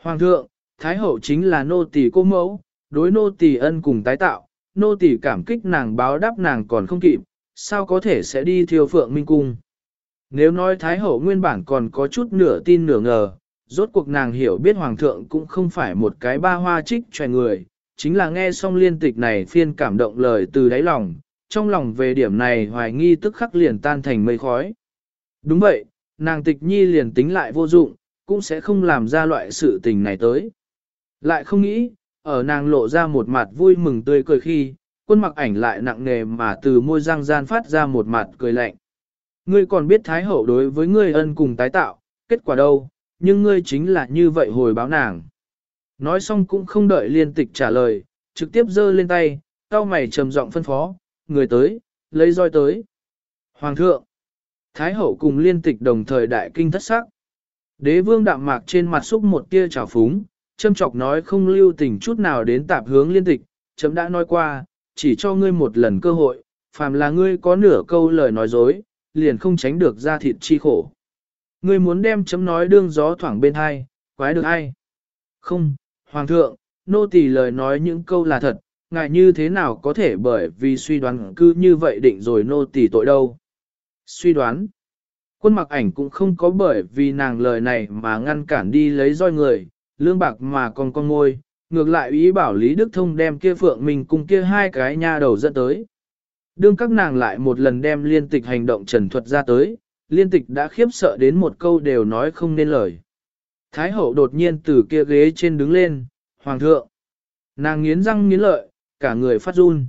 Hoàng thượng, Thái hậu chính là nô tỳ cô mẫu, đối nô tỳ ân cùng tái tạo, nô tỳ cảm kích nàng báo đáp nàng còn không kịp, sao có thể sẽ đi thiêu phượng minh cung. Nếu nói Thái hậu nguyên bản còn có chút nửa tin nửa ngờ, rốt cuộc nàng hiểu biết Hoàng thượng cũng không phải một cái ba hoa trích tròe người, chính là nghe xong liên tịch này phiên cảm động lời từ đáy lòng, trong lòng về điểm này hoài nghi tức khắc liền tan thành mây khói. Đúng vậy, nàng tịch nhi liền tính lại vô dụng, cũng sẽ không làm ra loại sự tình này tới. Lại không nghĩ, ở nàng lộ ra một mặt vui mừng tươi cười khi, quân mặc ảnh lại nặng nề mà từ môi răng gian phát ra một mặt cười lạnh. Ngươi còn biết Thái Hậu đối với ngươi ân cùng tái tạo, kết quả đâu, nhưng ngươi chính là như vậy hồi báo nàng. Nói xong cũng không đợi liên tịch trả lời, trực tiếp giơ lên tay, cao mày trầm giọng phân phó, người tới, lấy roi tới. Hoàng thượng, Thái Hậu cùng liên tịch đồng thời đại kinh thất sắc. Đế vương đạm mạc trên mặt xúc một tia trào phúng, châm chọc nói không lưu tình chút nào đến tạp hướng liên tịch, chấm đã nói qua, chỉ cho ngươi một lần cơ hội, phàm là ngươi có nửa câu lời nói dối, liền không tránh được ra thịt chi khổ. Ngươi muốn đem chấm nói đương gió thoảng bên hai, quái được ai? Không, Hoàng thượng, nô tỳ lời nói những câu là thật, ngài như thế nào có thể bởi vì suy đoán cứ như vậy định rồi nô tỳ tội đâu? Suy đoán? Quân mặc ảnh cũng không có bởi vì nàng lời này mà ngăn cản đi lấy roi người, lương bạc mà còn con ngôi, ngược lại ý bảo Lý Đức Thông đem kia phượng mình cùng kia hai cái nha đầu dẫn tới. Đương các nàng lại một lần đem liên tịch hành động trần thuật ra tới, liên tịch đã khiếp sợ đến một câu đều nói không nên lời. Thái hậu đột nhiên từ kia ghế trên đứng lên, Hoàng thượng. Nàng nghiến răng nghiến lợi, cả người phát run.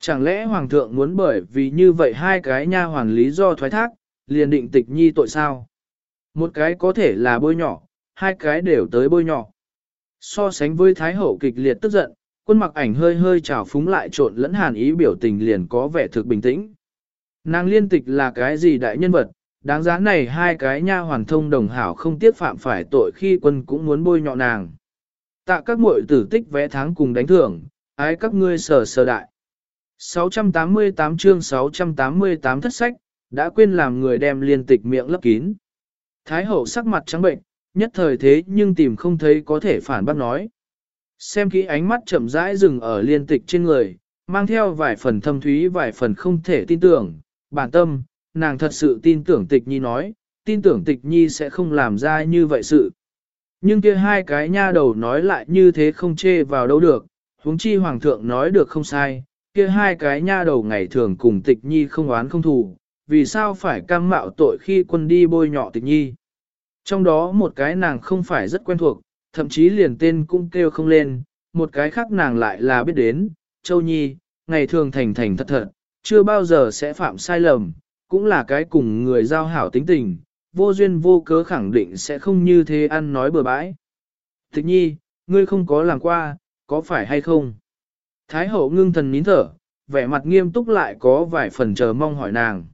Chẳng lẽ Hoàng thượng muốn bởi vì như vậy hai cái nha hoàn lý do thoái thác, liền định tịch nhi tội sao? Một cái có thể là bôi nhỏ, hai cái đều tới bôi nhỏ. So sánh với Thái Hậu kịch liệt tức giận, quân mặc ảnh hơi hơi trào phúng lại trộn lẫn hàn ý biểu tình liền có vẻ thực bình tĩnh. Nàng liên tịch là cái gì đại nhân vật, đáng giá này hai cái nha hoàn thông đồng hảo không tiếc phạm phải tội khi quân cũng muốn bôi nhọ nàng. Tạ các muội tử tích vẽ tháng cùng đánh thưởng, ái các ngươi sở sở đại. 688 chương 688 thất sách, đã quên làm người đem liên tịch miệng lấp kín. Thái hậu sắc mặt trắng bệnh, nhất thời thế nhưng tìm không thấy có thể phản bác nói. Xem kỹ ánh mắt chậm rãi dừng ở liên tịch trên người, mang theo vài phần thâm thúy vài phần không thể tin tưởng, bản tâm, nàng thật sự tin tưởng tịch nhi nói, tin tưởng tịch nhi sẽ không làm ra như vậy sự. Nhưng kia hai cái nha đầu nói lại như thế không chê vào đâu được, huống chi hoàng thượng nói được không sai, kia hai cái nha đầu ngày thường cùng tịch nhi không oán không thù, vì sao phải cam mạo tội khi quân đi bôi nhọ tịch nhi. Trong đó một cái nàng không phải rất quen thuộc, thậm chí liền tên cũng kêu không lên, một cái khác nàng lại là biết đến, Châu Nhi, ngày thường thành thành thật thật, chưa bao giờ sẽ phạm sai lầm, cũng là cái cùng người giao hảo tính tình, vô duyên vô cớ khẳng định sẽ không như thế ăn nói bừa bãi. Tịch Nhi, ngươi không có làm qua, có phải hay không? Thái hậu ngưng thần nín thở, vẻ mặt nghiêm túc lại có vài phần chờ mong hỏi nàng.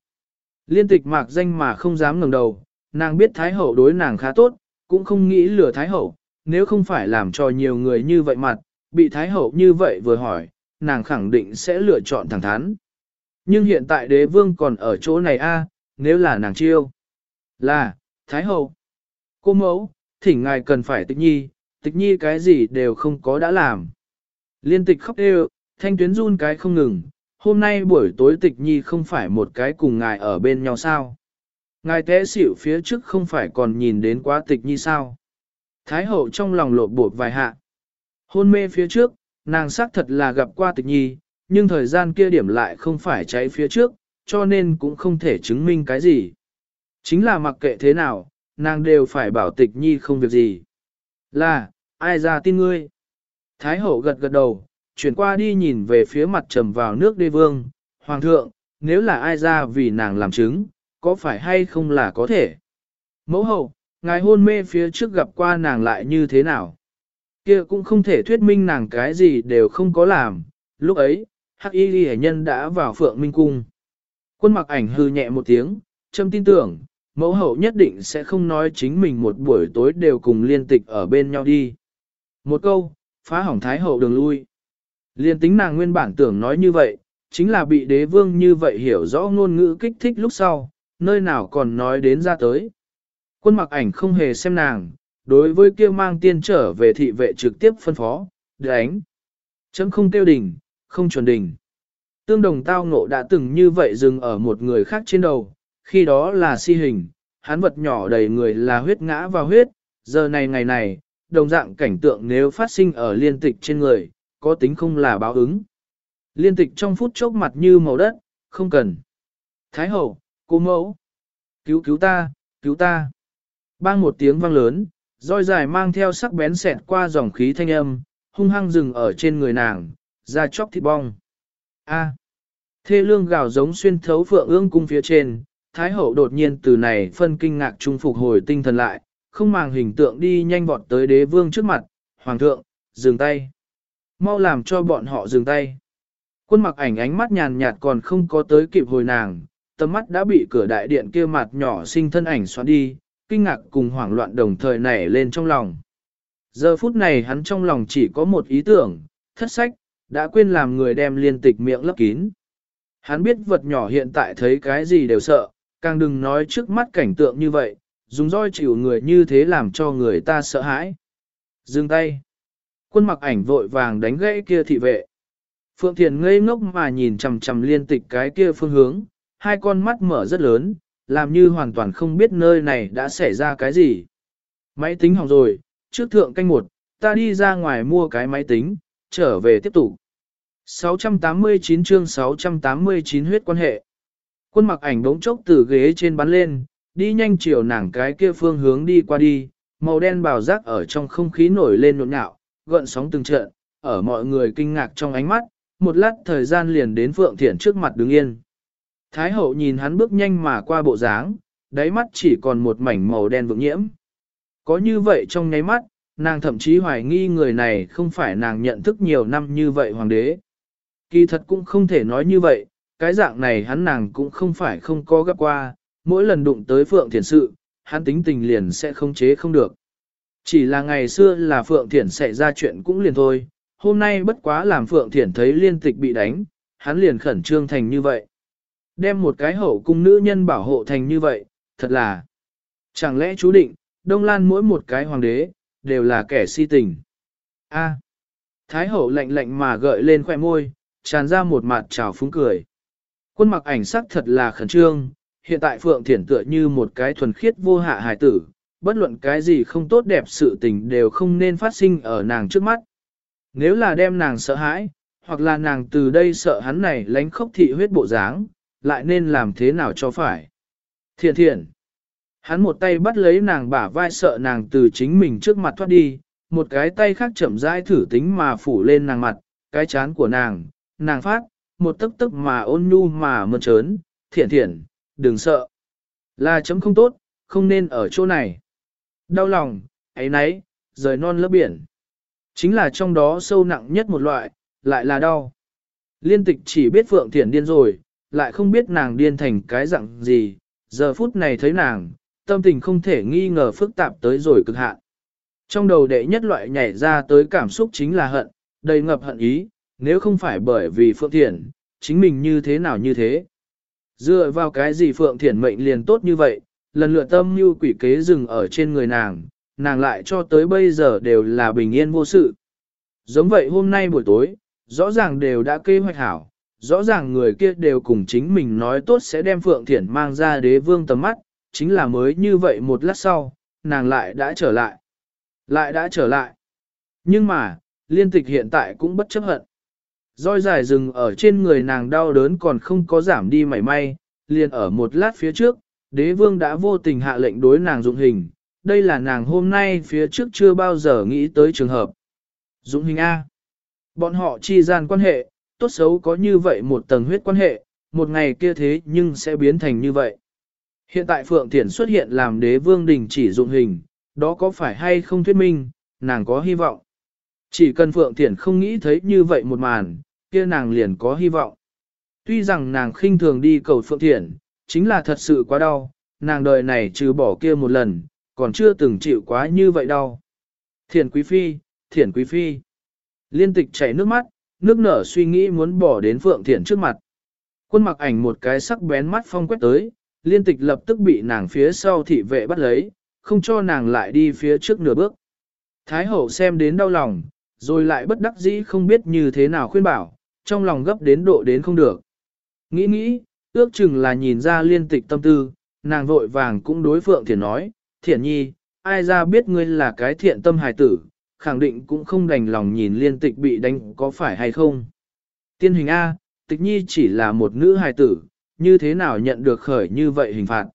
Liên tịch mạc danh mà không dám ngẩng đầu, nàng biết Thái hậu đối nàng khá tốt, cũng không nghĩ lừa Thái hậu, nếu không phải làm cho nhiều người như vậy mặt, bị Thái hậu như vậy vừa hỏi, nàng khẳng định sẽ lựa chọn thẳng thắn. Nhưng hiện tại đế vương còn ở chỗ này a, nếu là nàng chiêu. Là, Thái hậu. Cô mẫu, thỉnh ngài cần phải tịch nhi, tịch nhi cái gì đều không có đã làm. Liên tịch khóc đều, thanh tuyến run cái không ngừng, hôm nay buổi tối tịch nhi không phải một cái cùng ngài ở bên nhau sao. Ngài té xỉu phía trước không phải còn nhìn đến quá tịch nhi sao. Thái hậu trong lòng lộ bột vài hạ. Hôn mê phía trước, nàng xác thật là gặp qua tịch nhi, nhưng thời gian kia điểm lại không phải cháy phía trước, cho nên cũng không thể chứng minh cái gì. Chính là mặc kệ thế nào, nàng đều phải bảo tịch nhi không việc gì. Là, ai ra tin ngươi? Thái hậu gật gật đầu, chuyển qua đi nhìn về phía mặt trầm vào nước đê vương. Hoàng thượng, nếu là ai ra vì nàng làm chứng, có phải hay không là có thể? Mẫu hậu, ngài hôn mê phía trước gặp qua nàng lại như thế nào? kia cũng không thể thuyết minh nàng cái gì đều không có làm. Lúc ấy, hắc y ghi nhân đã vào phượng minh cung. Quân mặc ảnh hư nhẹ một tiếng, châm tin tưởng, mẫu hậu nhất định sẽ không nói chính mình một buổi tối đều cùng liên tịch ở bên nhau đi. Một câu, phá hỏng thái hậu đường lui. Liên tính nàng nguyên bản tưởng nói như vậy, chính là bị đế vương như vậy hiểu rõ ngôn ngữ kích thích lúc sau, nơi nào còn nói đến ra tới. Quân mặc ảnh không hề xem nàng, đối với kia mang tiên trở về thị vệ trực tiếp phân phó, đánh. Chấm không tiêu đỉnh, không chuẩn đỉnh. Tương đồng tao ngộ đã từng như vậy dừng ở một người khác trên đầu, khi đó là si hình, hắn vật nhỏ đầy người là huyết ngã vào huyết, giờ này ngày này, đồng dạng cảnh tượng nếu phát sinh ở liên tịch trên người, có tính không là báo ứng. Liên tịch trong phút chốc mặt như màu đất, không cần. Thái hậu, cô mẫu, cứu cứu ta, cứu ta. Bang một tiếng vang lớn, roi dài mang theo sắc bén xẹt qua dòng khí thanh âm, hung hăng dừng ở trên người nàng, ra chóc thịt bong. A. Thê lương gào giống xuyên thấu phượng ương cung phía trên, Thái hậu đột nhiên từ này phân kinh ngạc trung phục hồi tinh thần lại, không màng hình tượng đi nhanh vọt tới đế vương trước mặt, hoàng thượng, dừng tay. Mau làm cho bọn họ dừng tay. Quân mặc ảnh ánh mắt nhàn nhạt còn không có tới kịp hồi nàng, tầm mắt đã bị cửa đại điện kia mặt nhỏ sinh thân ảnh xoắn đi, kinh ngạc cùng hoảng loạn đồng thời nảy lên trong lòng. Giờ phút này hắn trong lòng chỉ có một ý tưởng, thất sách, đã quên làm người đem liên tịch miệng lấp kín. Hắn biết vật nhỏ hiện tại thấy cái gì đều sợ, càng đừng nói trước mắt cảnh tượng như vậy, dùng roi chịu người như thế làm cho người ta sợ hãi. Dừng tay. Quân mặc ảnh vội vàng đánh gãy kia thị vệ. Phượng Thiền ngây ngốc mà nhìn chầm chầm liên tịch cái kia phương hướng, hai con mắt mở rất lớn, làm như hoàn toàn không biết nơi này đã xảy ra cái gì. Máy tính hỏng rồi, trước thượng canh một, ta đi ra ngoài mua cái máy tính, trở về tiếp tục. 689 chương 689 huyết quan hệ. Quân mặc ảnh đống chốc từ ghế trên bắn lên, đi nhanh chiều nàng cái kia phương hướng đi qua đi, màu đen bào rác ở trong không khí nổi lên nhộn nhạo, gợn sóng từng trận, ở mọi người kinh ngạc trong ánh mắt, một lát thời gian liền đến Phượng Thiển trước mặt đứng yên. Thái hậu nhìn hắn bước nhanh mà qua bộ dáng, đáy mắt chỉ còn một mảnh màu đen vượng nhiễm. Có như vậy trong nháy mắt, nàng thậm chí hoài nghi người này không phải nàng nhận thức nhiều năm như vậy hoàng đế. Kỳ thật cũng không thể nói như vậy, cái dạng này hắn nàng cũng không phải không có gặp qua, mỗi lần đụng tới Phượng Thiển sự, hắn tính tình liền sẽ không chế không được. Chỉ là ngày xưa là Phượng Thiển xảy ra chuyện cũng liền thôi, hôm nay bất quá làm Phượng Thiển thấy liên tịch bị đánh, hắn liền khẩn trương thành như vậy. Đem một cái hậu cung nữ nhân bảo hộ thành như vậy, thật là chẳng lẽ chú định, Đông Lan mỗi một cái hoàng đế, đều là kẻ si tình. A. À. Thái hậu lạnh lạnh mà gợi lên khoẻ môi, tràn ra một mặt trào phúng cười. Quân mặc ảnh sắc thật là khẩn trương, hiện tại Phượng Thiển tựa như một cái thuần khiết vô hạ hài tử, bất luận cái gì không tốt đẹp sự tình đều không nên phát sinh ở nàng trước mắt. Nếu là đem nàng sợ hãi, hoặc là nàng từ đây sợ hắn này lánh khốc thị huyết bộ dáng, lại nên làm thế nào cho phải. Thiện thiện. Hắn một tay bắt lấy nàng bả vai sợ nàng từ chính mình trước mặt thoát đi, một cái tay khác chậm rãi thử tính mà phủ lên nàng mặt, cái chán của nàng, nàng phát, một tức tức mà ôn nhu mà mơn trớn, thiện thiện, đừng sợ. Là chấm không tốt, không nên ở chỗ này. Đau lòng, ấy nấy, rời non lớp biển. Chính là trong đó sâu nặng nhất một loại, lại là đau. Liên tịch chỉ biết Phượng Thiển điên rồi, lại không biết nàng điên thành cái dạng gì, giờ phút này thấy nàng, tâm tình không thể nghi ngờ phức tạp tới rồi cực hạn. Trong đầu đệ nhất loại nhảy ra tới cảm xúc chính là hận, đầy ngập hận ý, nếu không phải bởi vì Phượng Thiển, chính mình như thế nào như thế. Dựa vào cái gì Phượng Thiển mệnh liền tốt như vậy, lần lượt tâm như quỷ kế dừng ở trên người nàng, nàng lại cho tới bây giờ đều là bình yên vô sự. Giống vậy hôm nay buổi tối, rõ ràng đều đã kế hoạch hảo, rõ ràng người kia đều cùng chính mình nói tốt sẽ đem Phượng Thiển mang ra đế vương tầm mắt, chính là mới như vậy một lát sau, nàng lại đã trở lại. Lại đã trở lại. Nhưng mà, liên tịch hiện tại cũng bất chấp hận. Roi dài rừng ở trên người nàng đau đớn còn không có giảm đi mảy may, liền ở một lát phía trước, đế vương đã vô tình hạ lệnh đối nàng dụng hình. Đây là nàng hôm nay phía trước chưa bao giờ nghĩ tới trường hợp. dũng hình A. Bọn họ chi gian quan hệ, tốt xấu có như vậy một tầng huyết quan hệ, một ngày kia thế nhưng sẽ biến thành như vậy. Hiện tại Phượng Thiển xuất hiện làm đế vương đình chỉ dụng hình, đó có phải hay không thuyết minh, nàng có hy vọng. Chỉ cần Phượng Thiển không nghĩ thấy như vậy một màn, kia nàng liền có hy vọng. Tuy rằng nàng khinh thường đi cầu Phượng Thiển, chính là thật sự quá đau, nàng đời này trừ bỏ kia một lần, còn chưa từng chịu quá như vậy đau. Thiển Quý Phi, Thiển Quý Phi. Liên tịch chảy nước mắt, nước nở suy nghĩ muốn bỏ đến Phượng Thiển trước mặt. Quân mặc ảnh một cái sắc bén mắt phong quét tới, liên tịch lập tức bị nàng phía sau thị vệ bắt lấy, không cho nàng lại đi phía trước nửa bước. Thái hậu xem đến đau lòng, rồi lại bất đắc dĩ không biết như thế nào khuyên bảo, trong lòng gấp đến độ đến không được. Nghĩ nghĩ, ước chừng là nhìn ra liên tịch tâm tư, nàng vội vàng cũng đối Phượng Thiển nói, Thiển nhi, ai ra biết ngươi là cái thiện tâm hài tử, khẳng định cũng không đành lòng nhìn liên tịch bị đánh có phải hay không. Tiên hình A, tịch nhi chỉ là một nữ hài tử, như thế nào nhận được khởi như vậy hình phạt.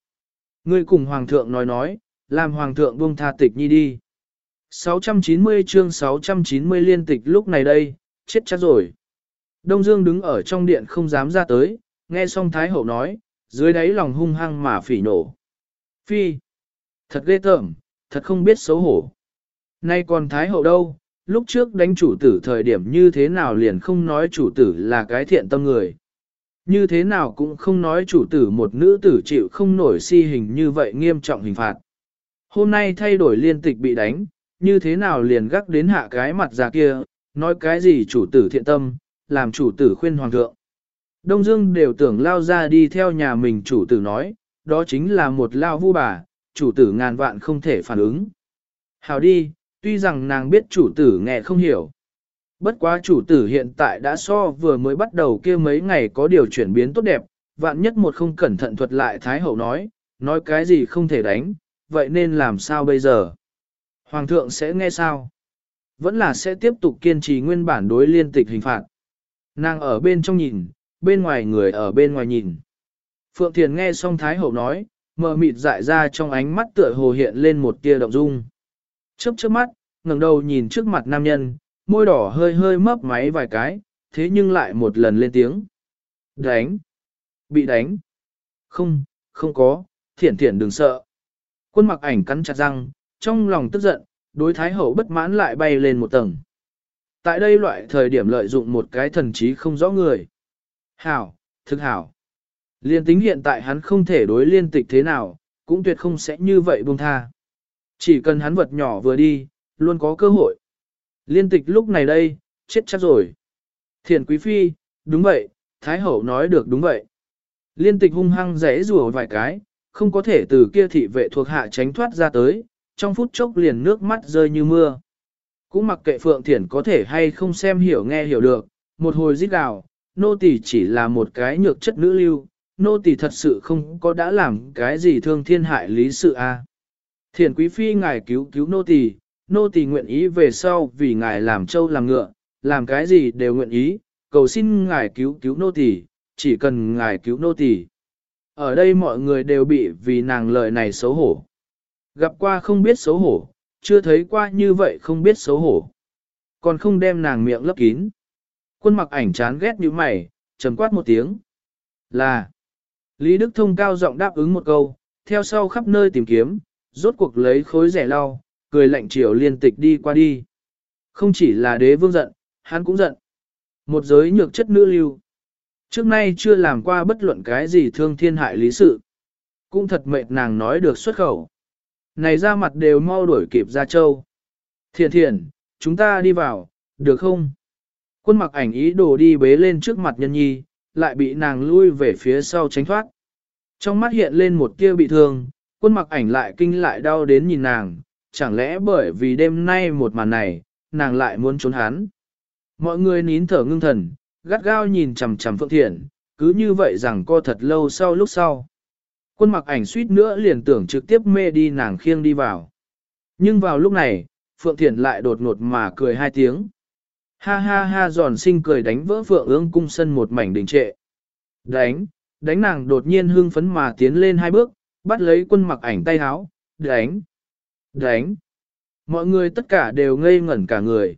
Ngươi cùng Hoàng thượng nói nói, làm Hoàng thượng buông tha tịch nhi đi. 690 chương 690 liên tịch lúc này đây, chết chắc rồi. Đông Dương đứng ở trong điện không dám ra tới, nghe xong Thái Hậu nói, dưới đáy lòng hung hăng mà phỉ nổ. Phi! Thật ghê tởm, thật không biết xấu hổ. Nay còn Thái Hậu đâu, lúc trước đánh chủ tử thời điểm như thế nào liền không nói chủ tử là cái thiện tâm người. Như thế nào cũng không nói chủ tử một nữ tử chịu không nổi si hình như vậy nghiêm trọng hình phạt. Hôm nay thay đổi liên tịch bị đánh, như thế nào liền gắt đến hạ cái mặt già kia, nói cái gì chủ tử thiện tâm, làm chủ tử khuyên hoàng thượng. Đông Dương đều tưởng lao ra đi theo nhà mình chủ tử nói, đó chính là một lao vu bà, chủ tử ngàn vạn không thể phản ứng. Hào đi, tuy rằng nàng biết chủ tử nghe không hiểu. Bất quá chủ tử hiện tại đã so vừa mới bắt đầu kia mấy ngày có điều chuyển biến tốt đẹp, vạn nhất một không cẩn thận thuật lại Thái Hậu nói, nói cái gì không thể đánh, vậy nên làm sao bây giờ? Hoàng thượng sẽ nghe sao? Vẫn là sẽ tiếp tục kiên trì nguyên bản đối liên tịch hình phạt. Nàng ở bên trong nhìn, bên ngoài người ở bên ngoài nhìn. Phượng Thiền nghe xong Thái Hậu nói, mờ mịt dại ra trong ánh mắt tựa hồ hiện lên một tia động dung. Chớp chớp mắt, ngẩng đầu nhìn trước mặt nam nhân, môi đỏ hơi hơi mấp máy vài cái, thế nhưng lại một lần lên tiếng. Đánh! Bị đánh! Không, không có, thiển thiển đừng sợ. Quân mặc ảnh cắn chặt răng, trong lòng tức giận, đối thái hậu bất mãn lại bay lên một tầng. Tại đây loại thời điểm lợi dụng một cái thần trí không rõ người. Hảo, thực hảo. Liên tính hiện tại hắn không thể đối liên tịch thế nào, cũng tuyệt không sẽ như vậy buông tha. Chỉ cần hắn vật nhỏ vừa đi, luôn có cơ hội. Liên tịch lúc này đây, chết chắc rồi. Thiền quý phi, đúng vậy, Thái hậu nói được đúng vậy. Liên tịch hung hăng rẽ rùa vài cái, không có thể từ kia thị vệ thuộc hạ tránh thoát ra tới, trong phút chốc liền nước mắt rơi như mưa. Cũng mặc kệ Phượng Thiển có thể hay không xem hiểu nghe hiểu được, một hồi giết gào, nô tỳ chỉ là một cái nhược chất nữ lưu, nô tỳ thật sự không có đã làm cái gì thương thiên hại lý sự a. À. Thiền quý phi ngài cứu cứu nô tỳ, nô tỳ nguyện ý về sau vì ngài làm trâu làm ngựa, làm cái gì đều nguyện ý, cầu xin ngài cứu cứu nô tỳ, chỉ cần ngài cứu nô tỳ. Ở đây mọi người đều bị vì nàng lời này xấu hổ. Gặp qua không biết xấu hổ, chưa thấy qua như vậy không biết xấu hổ. Còn không đem nàng miệng lấp kín. Quân mặc ảnh chán ghét như mày, trầm quát một tiếng. Là. Lý Đức Thông cao giọng đáp ứng một câu, theo sau khắp nơi tìm kiếm, rốt cuộc lấy khối rẻ lau, cười lạnh chiều liên tịch đi qua đi. Không chỉ là đế vương giận, hắn cũng giận. Một giới nhược chất nữ lưu. Trước nay chưa làm qua bất luận cái gì thương thiên hại lý sự. Cũng thật mệt nàng nói được xuất khẩu. Này ra mặt đều mau đuổi kịp ra châu. Thiện thiện, chúng ta đi vào, được không? Quân mặc ảnh ý đồ đi bế lên trước mặt nhân nhi, lại bị nàng lui về phía sau tránh thoát. Trong mắt hiện lên một tia bị thương, quân mặc ảnh lại kinh lại đau đến nhìn nàng, chẳng lẽ bởi vì đêm nay một màn này, nàng lại muốn trốn hắn. Mọi người nín thở ngưng thần, gắt gao nhìn chằm chằm Phượng Thiện, cứ như vậy rằng co thật lâu sau lúc sau. Quân mặc ảnh suýt nữa liền tưởng trực tiếp mê đi nàng khiêng đi vào. Nhưng vào lúc này, Phượng Thiện lại đột ngột mà cười hai tiếng. Ha ha ha giòn sinh cười đánh vỡ Phượng ương cung sân một mảnh đình trệ. Đánh, đánh nàng đột nhiên hưng phấn mà tiến lên hai bước, bắt lấy quân mặc ảnh tay háo, đánh, đánh. Mọi người tất cả đều ngây ngẩn cả người.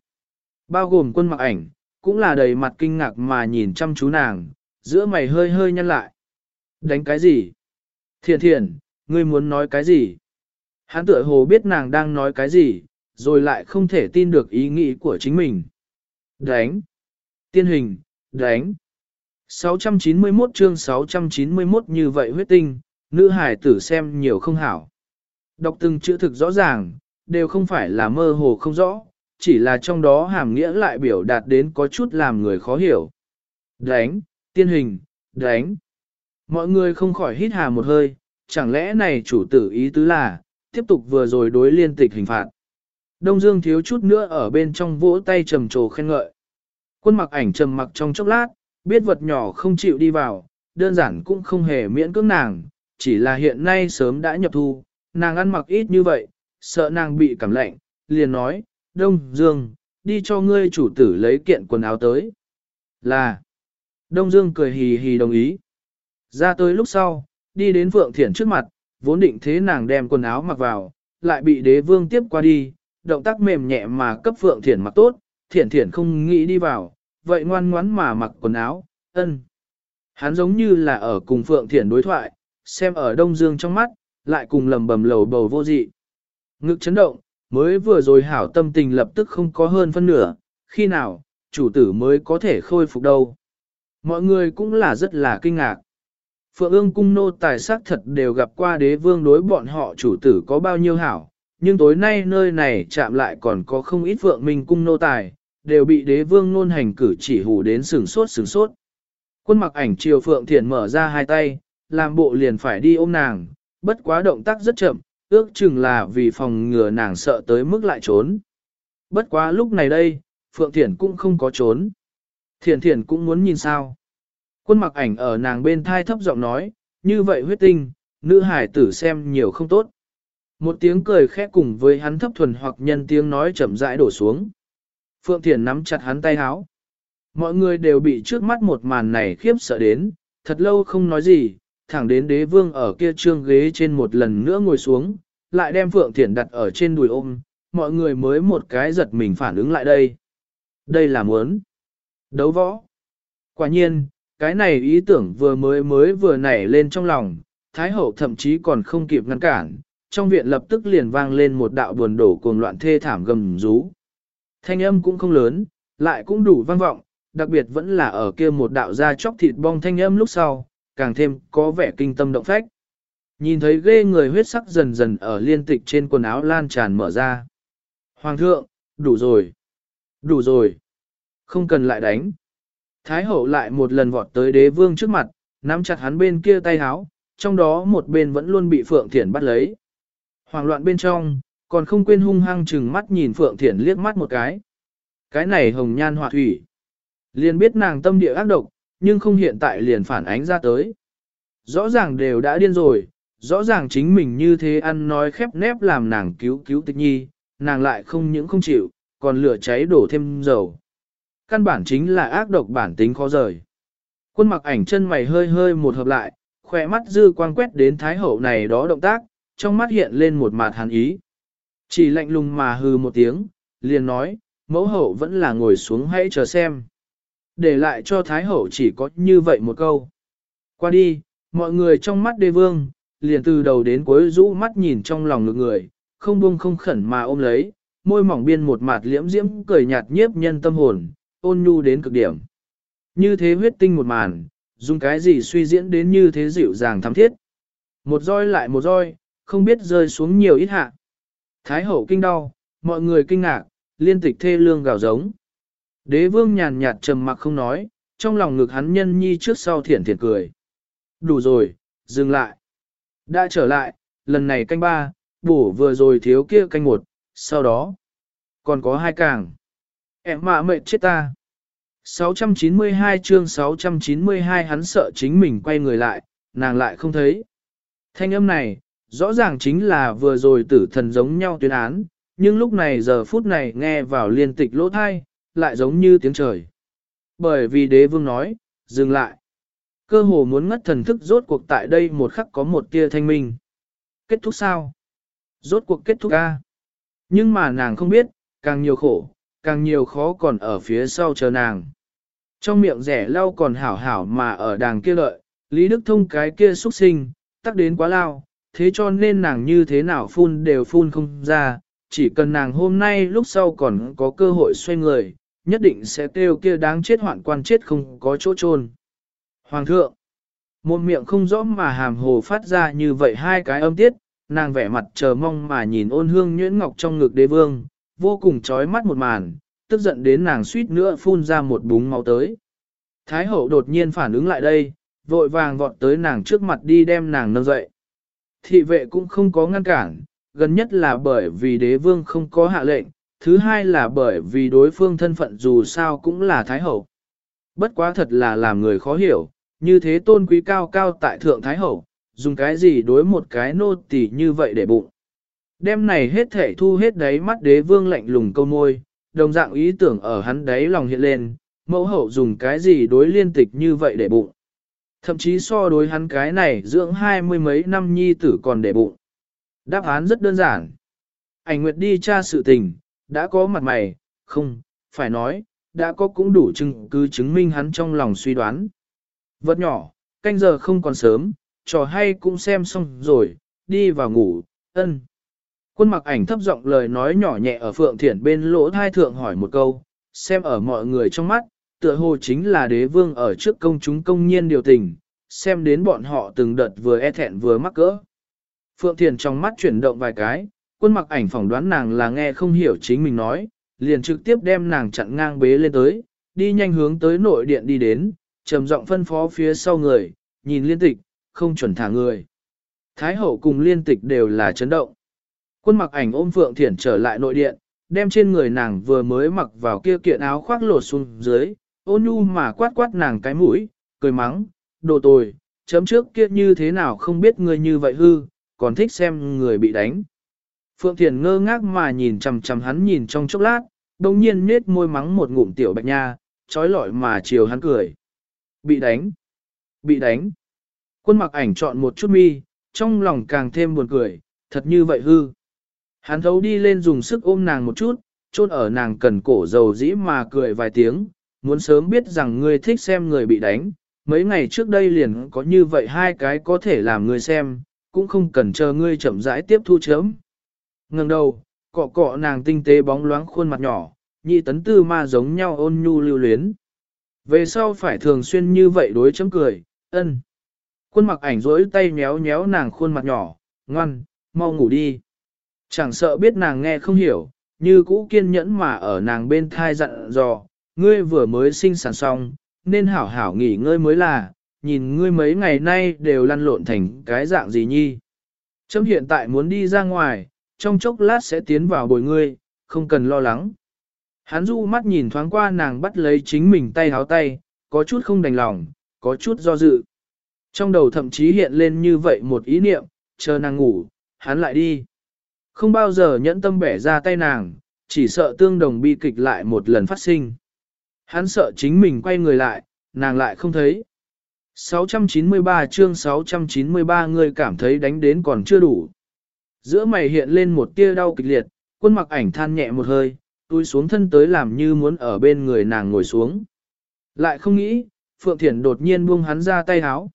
Bao gồm quân mặc ảnh, cũng là đầy mặt kinh ngạc mà nhìn chăm chú nàng, giữa mày hơi hơi nhăn lại. Đánh cái gì? Thiền thiền, ngươi muốn nói cái gì? Hắn tựa hồ biết nàng đang nói cái gì, rồi lại không thể tin được ý nghĩ của chính mình. Đánh. Tiên hình, đánh. 691 chương 691 như vậy huyết tinh, nữ hải tử xem nhiều không hảo. Đọc từng chữ thực rõ ràng, đều không phải là mơ hồ không rõ, chỉ là trong đó hàm nghĩa lại biểu đạt đến có chút làm người khó hiểu. Đánh, tiên hình, đánh. Mọi người không khỏi hít hà một hơi, chẳng lẽ này chủ tử ý tứ là, tiếp tục vừa rồi đối liên tịch hình phạt. Đông Dương thiếu chút nữa ở bên trong vỗ tay trầm trồ khen ngợi. Quân mặc ảnh trầm mặc trong chốc lát, biết vật nhỏ không chịu đi vào, đơn giản cũng không hề miễn cưỡng nàng, chỉ là hiện nay sớm đã nhập thu, nàng ăn mặc ít như vậy, sợ nàng bị cảm lạnh, liền nói, Đông Dương, đi cho ngươi chủ tử lấy kiện quần áo tới. Là, Đông Dương cười hì hì đồng ý. Ra tới lúc sau, đi đến Phượng Thiển trước mặt, vốn định thế nàng đem quần áo mặc vào, lại bị đế vương tiếp qua đi, động tác mềm nhẹ mà cấp Phượng Thiển mặc tốt, Thiển Thiển không nghĩ đi vào, vậy ngoan ngoắn mà mặc quần áo, ân. Hắn giống như là ở cùng Phượng Thiển đối thoại, xem ở Đông Dương trong mắt, lại cùng lầm bầm lầu bầu vô dị. Ngực chấn động, mới vừa rồi hảo tâm tình lập tức không có hơn phân nửa, khi nào, chủ tử mới có thể khôi phục đâu. Mọi người cũng là rất là kinh ngạc. Phượng ương cung nô tài sắc thật đều gặp qua đế vương đối bọn họ chủ tử có bao nhiêu hảo, nhưng tối nay nơi này chạm lại còn có không ít phượng minh cung nô tài, đều bị đế vương nôn hành cử chỉ hù đến sừng sốt sừng sốt. Quân mặc ảnh chiều phượng thiện mở ra hai tay, làm bộ liền phải đi ôm nàng, bất quá động tác rất chậm, ước chừng là vì phòng ngừa nàng sợ tới mức lại trốn. Bất quá lúc này đây, Phượng Thiển cũng không có trốn. Thiển Thiển cũng muốn nhìn sao. Quân mặc ảnh ở nàng bên thai thấp giọng nói, như vậy huyết tinh, nữ hải tử xem nhiều không tốt. Một tiếng cười khẽ cùng với hắn thấp thuần hoặc nhân tiếng nói chậm rãi đổ xuống. Phượng Thiển nắm chặt hắn tay háo. Mọi người đều bị trước mắt một màn này khiếp sợ đến, thật lâu không nói gì, thẳng đến đế vương ở kia trương ghế trên một lần nữa ngồi xuống, lại đem Phượng Thiển đặt ở trên đùi ôm, mọi người mới một cái giật mình phản ứng lại đây. Đây là muốn đấu võ. Quả nhiên, cái này ý tưởng vừa mới mới vừa nảy lên trong lòng, Thái Hậu thậm chí còn không kịp ngăn cản, trong viện lập tức liền vang lên một đạo buồn đổ cuồng loạn thê thảm gầm rú. Thanh âm cũng không lớn, lại cũng đủ vang vọng, đặc biệt vẫn là ở kia một đạo da chóc thịt bong thanh âm lúc sau, càng thêm có vẻ kinh tâm động phách. Nhìn thấy ghê người huyết sắc dần dần ở liên tịch trên quần áo lan tràn mở ra. Hoàng thượng, đủ rồi. Đủ rồi. Không cần lại đánh. Thái hậu lại một lần vọt tới đế vương trước mặt, nắm chặt hắn bên kia tay háo, trong đó một bên vẫn luôn bị Phượng Thiển bắt lấy. Hoàng loạn bên trong, còn không quên hung hăng chừng mắt nhìn Phượng Thiển liếc mắt một cái. Cái này hồng nhan họa thủy. Liền biết nàng tâm địa ác độc, nhưng không hiện tại liền phản ánh ra tới. Rõ ràng đều đã điên rồi, rõ ràng chính mình như thế ăn nói khép nép làm nàng cứu cứu tịch nhi, nàng lại không những không chịu, còn lửa cháy đổ thêm dầu. Căn bản chính là ác độc bản tính khó rời. Quân mặc ảnh chân mày hơi hơi một hợp lại, khỏe mắt dư quang quét đến thái hậu này đó động tác, trong mắt hiện lên một mặt hàn ý. Chỉ lạnh lùng mà hừ một tiếng, liền nói, mẫu hậu vẫn là ngồi xuống hãy chờ xem. Để lại cho thái hậu chỉ có như vậy một câu. Qua đi, mọi người trong mắt đê vương, liền từ đầu đến cuối rũ mắt nhìn trong lòng ngực người, không buông không khẩn mà ôm lấy, môi mỏng biên một mặt liễm diễm cười nhạt nhiếp nhân tâm hồn, ôn nhu đến cực điểm. Như thế huyết tinh một màn, dùng cái gì suy diễn đến như thế dịu dàng thắm thiết. Một roi lại một roi, không biết rơi xuống nhiều ít hạ. Thái hậu kinh đau, mọi người kinh ngạc, liên tịch thê lương gào giống. Đế vương nhàn nhạt trầm mặc không nói, trong lòng ngực hắn nhân nhi trước sau thiển thiển cười. Đủ rồi, dừng lại. Đã trở lại, lần này canh ba, bổ vừa rồi thiếu kia canh một, sau đó, còn có hai càng. Em mạ mệt chết ta. 692 chương 692 hắn sợ chính mình quay người lại, nàng lại không thấy. Thanh âm này, rõ ràng chính là vừa rồi tử thần giống nhau tuyên án, nhưng lúc này giờ phút này nghe vào liên tịch lỗ thai, lại giống như tiếng trời. Bởi vì đế vương nói, dừng lại. Cơ hồ muốn ngất thần thức rốt cuộc tại đây một khắc có một tia thanh minh. Kết thúc sao? Rốt cuộc kết thúc a. Nhưng mà nàng không biết, càng nhiều khổ, càng nhiều khó còn ở phía sau chờ nàng. Trong miệng rẻ lau còn hảo hảo mà ở đàng kia lợi, Lý Đức Thông cái kia xuất sinh, tắc đến quá lao, thế cho nên nàng như thế nào phun đều phun không ra, chỉ cần nàng hôm nay lúc sau còn có cơ hội xoay người, nhất định sẽ kêu kia đáng chết hoạn quan chết không có chỗ chôn. Hoàng thượng, một miệng không rõ mà hàm hồ phát ra như vậy hai cái âm tiết, nàng vẻ mặt chờ mong mà nhìn ôn hương nhuyễn ngọc trong ngực đế vương, vô cùng chói mắt một màn, tức giận đến nàng suýt nữa phun ra một búng máu tới. Thái hậu đột nhiên phản ứng lại đây, vội vàng vọt tới nàng trước mặt đi đem nàng nâng dậy. Thị vệ cũng không có ngăn cản, gần nhất là bởi vì đế vương không có hạ lệnh, thứ hai là bởi vì đối phương thân phận dù sao cũng là Thái hậu. Bất quá thật là làm người khó hiểu, như thế tôn quý cao cao tại thượng Thái hậu, dùng cái gì đối một cái nô tỳ như vậy để bụng. Đêm này hết thể thu hết đáy mắt đế vương lạnh lùng câu môi, đồng dạng ý tưởng ở hắn đáy lòng hiện lên, mẫu hậu dùng cái gì đối liên tịch như vậy để bụng. Thậm chí so đối hắn cái này dưỡng hai mươi mấy năm nhi tử còn để bụng. Đáp án rất đơn giản. Ảnh Nguyệt đi tra sự tình, đã có mặt mày, không, phải nói, đã có cũng đủ chứng cứ chứng minh hắn trong lòng suy đoán. Vật nhỏ, canh giờ không còn sớm, trò hay cũng xem xong rồi, đi vào ngủ, ân. Quân mặc ảnh thấp giọng lời nói nhỏ nhẹ ở Phượng Thiển bên lỗ thai thượng hỏi một câu, xem ở mọi người trong mắt, tựa hồ chính là đế vương ở trước công chúng công nhiên điều tình, xem đến bọn họ từng đợt vừa e thẹn vừa mắc cỡ. Phượng Thiền trong mắt chuyển động vài cái, quân mặc ảnh phỏng đoán nàng là nghe không hiểu chính mình nói, liền trực tiếp đem nàng chặn ngang bế lên tới, đi nhanh hướng tới nội điện đi đến, trầm giọng phân phó phía sau người, nhìn liên tịch, không chuẩn thả người. Thái hậu cùng liên tịch đều là chấn động. Quân mặc ảnh ôm Phượng Thiển trở lại nội điện, đem trên người nàng vừa mới mặc vào kia kiện áo khoác lột xuống dưới, ôn nhu mà quát quát nàng cái mũi, cười mắng, đồ tồi, chấm trước kia như thế nào không biết người như vậy hư, còn thích xem người bị đánh. Phượng Thiền ngơ ngác mà nhìn chầm chầm hắn nhìn trong chốc lát, đồng nhiên nết môi mắng một ngụm tiểu bạch nha, trói lọi mà chiều hắn cười. Bị đánh, bị đánh. Quân mặc ảnh chọn một chút mi, trong lòng càng thêm buồn cười, thật như vậy hư. Hắn thấu đi lên dùng sức ôm nàng một chút, chôn ở nàng cần cổ dầu dĩ mà cười vài tiếng, muốn sớm biết rằng ngươi thích xem người bị đánh, mấy ngày trước đây liền có như vậy hai cái có thể làm ngươi xem, cũng không cần chờ ngươi chậm rãi tiếp thu chớm. Ngừng đầu, cọ cọ nàng tinh tế bóng loáng khuôn mặt nhỏ, nhị tấn tư ma giống nhau ôn nhu lưu luyến. Về sau phải thường xuyên như vậy đối chấm cười, ân. Khuôn mặt ảnh rỗi tay nhéo nhéo nàng khuôn mặt nhỏ, ngoan, mau ngủ đi. Chẳng sợ biết nàng nghe không hiểu, như cũ kiên nhẫn mà ở nàng bên thai dặn dò, ngươi vừa mới sinh sản xong, nên hảo hảo nghỉ ngơi mới là, nhìn ngươi mấy ngày nay đều lăn lộn thành cái dạng gì nhi. Chấm hiện tại muốn đi ra ngoài, trong chốc lát sẽ tiến vào bồi ngươi, không cần lo lắng. Hắn du mắt nhìn thoáng qua nàng bắt lấy chính mình tay háo tay, có chút không đành lòng, có chút do dự. Trong đầu thậm chí hiện lên như vậy một ý niệm, chờ nàng ngủ, hắn lại đi. Không bao giờ nhẫn tâm bẻ ra tay nàng, chỉ sợ tương đồng bi kịch lại một lần phát sinh. Hắn sợ chính mình quay người lại, nàng lại không thấy. 693 chương 693 người cảm thấy đánh đến còn chưa đủ. Giữa mày hiện lên một tia đau kịch liệt, quân mặc ảnh than nhẹ một hơi, túi xuống thân tới làm như muốn ở bên người nàng ngồi xuống. Lại không nghĩ, Phượng Thiển đột nhiên buông hắn ra tay háo.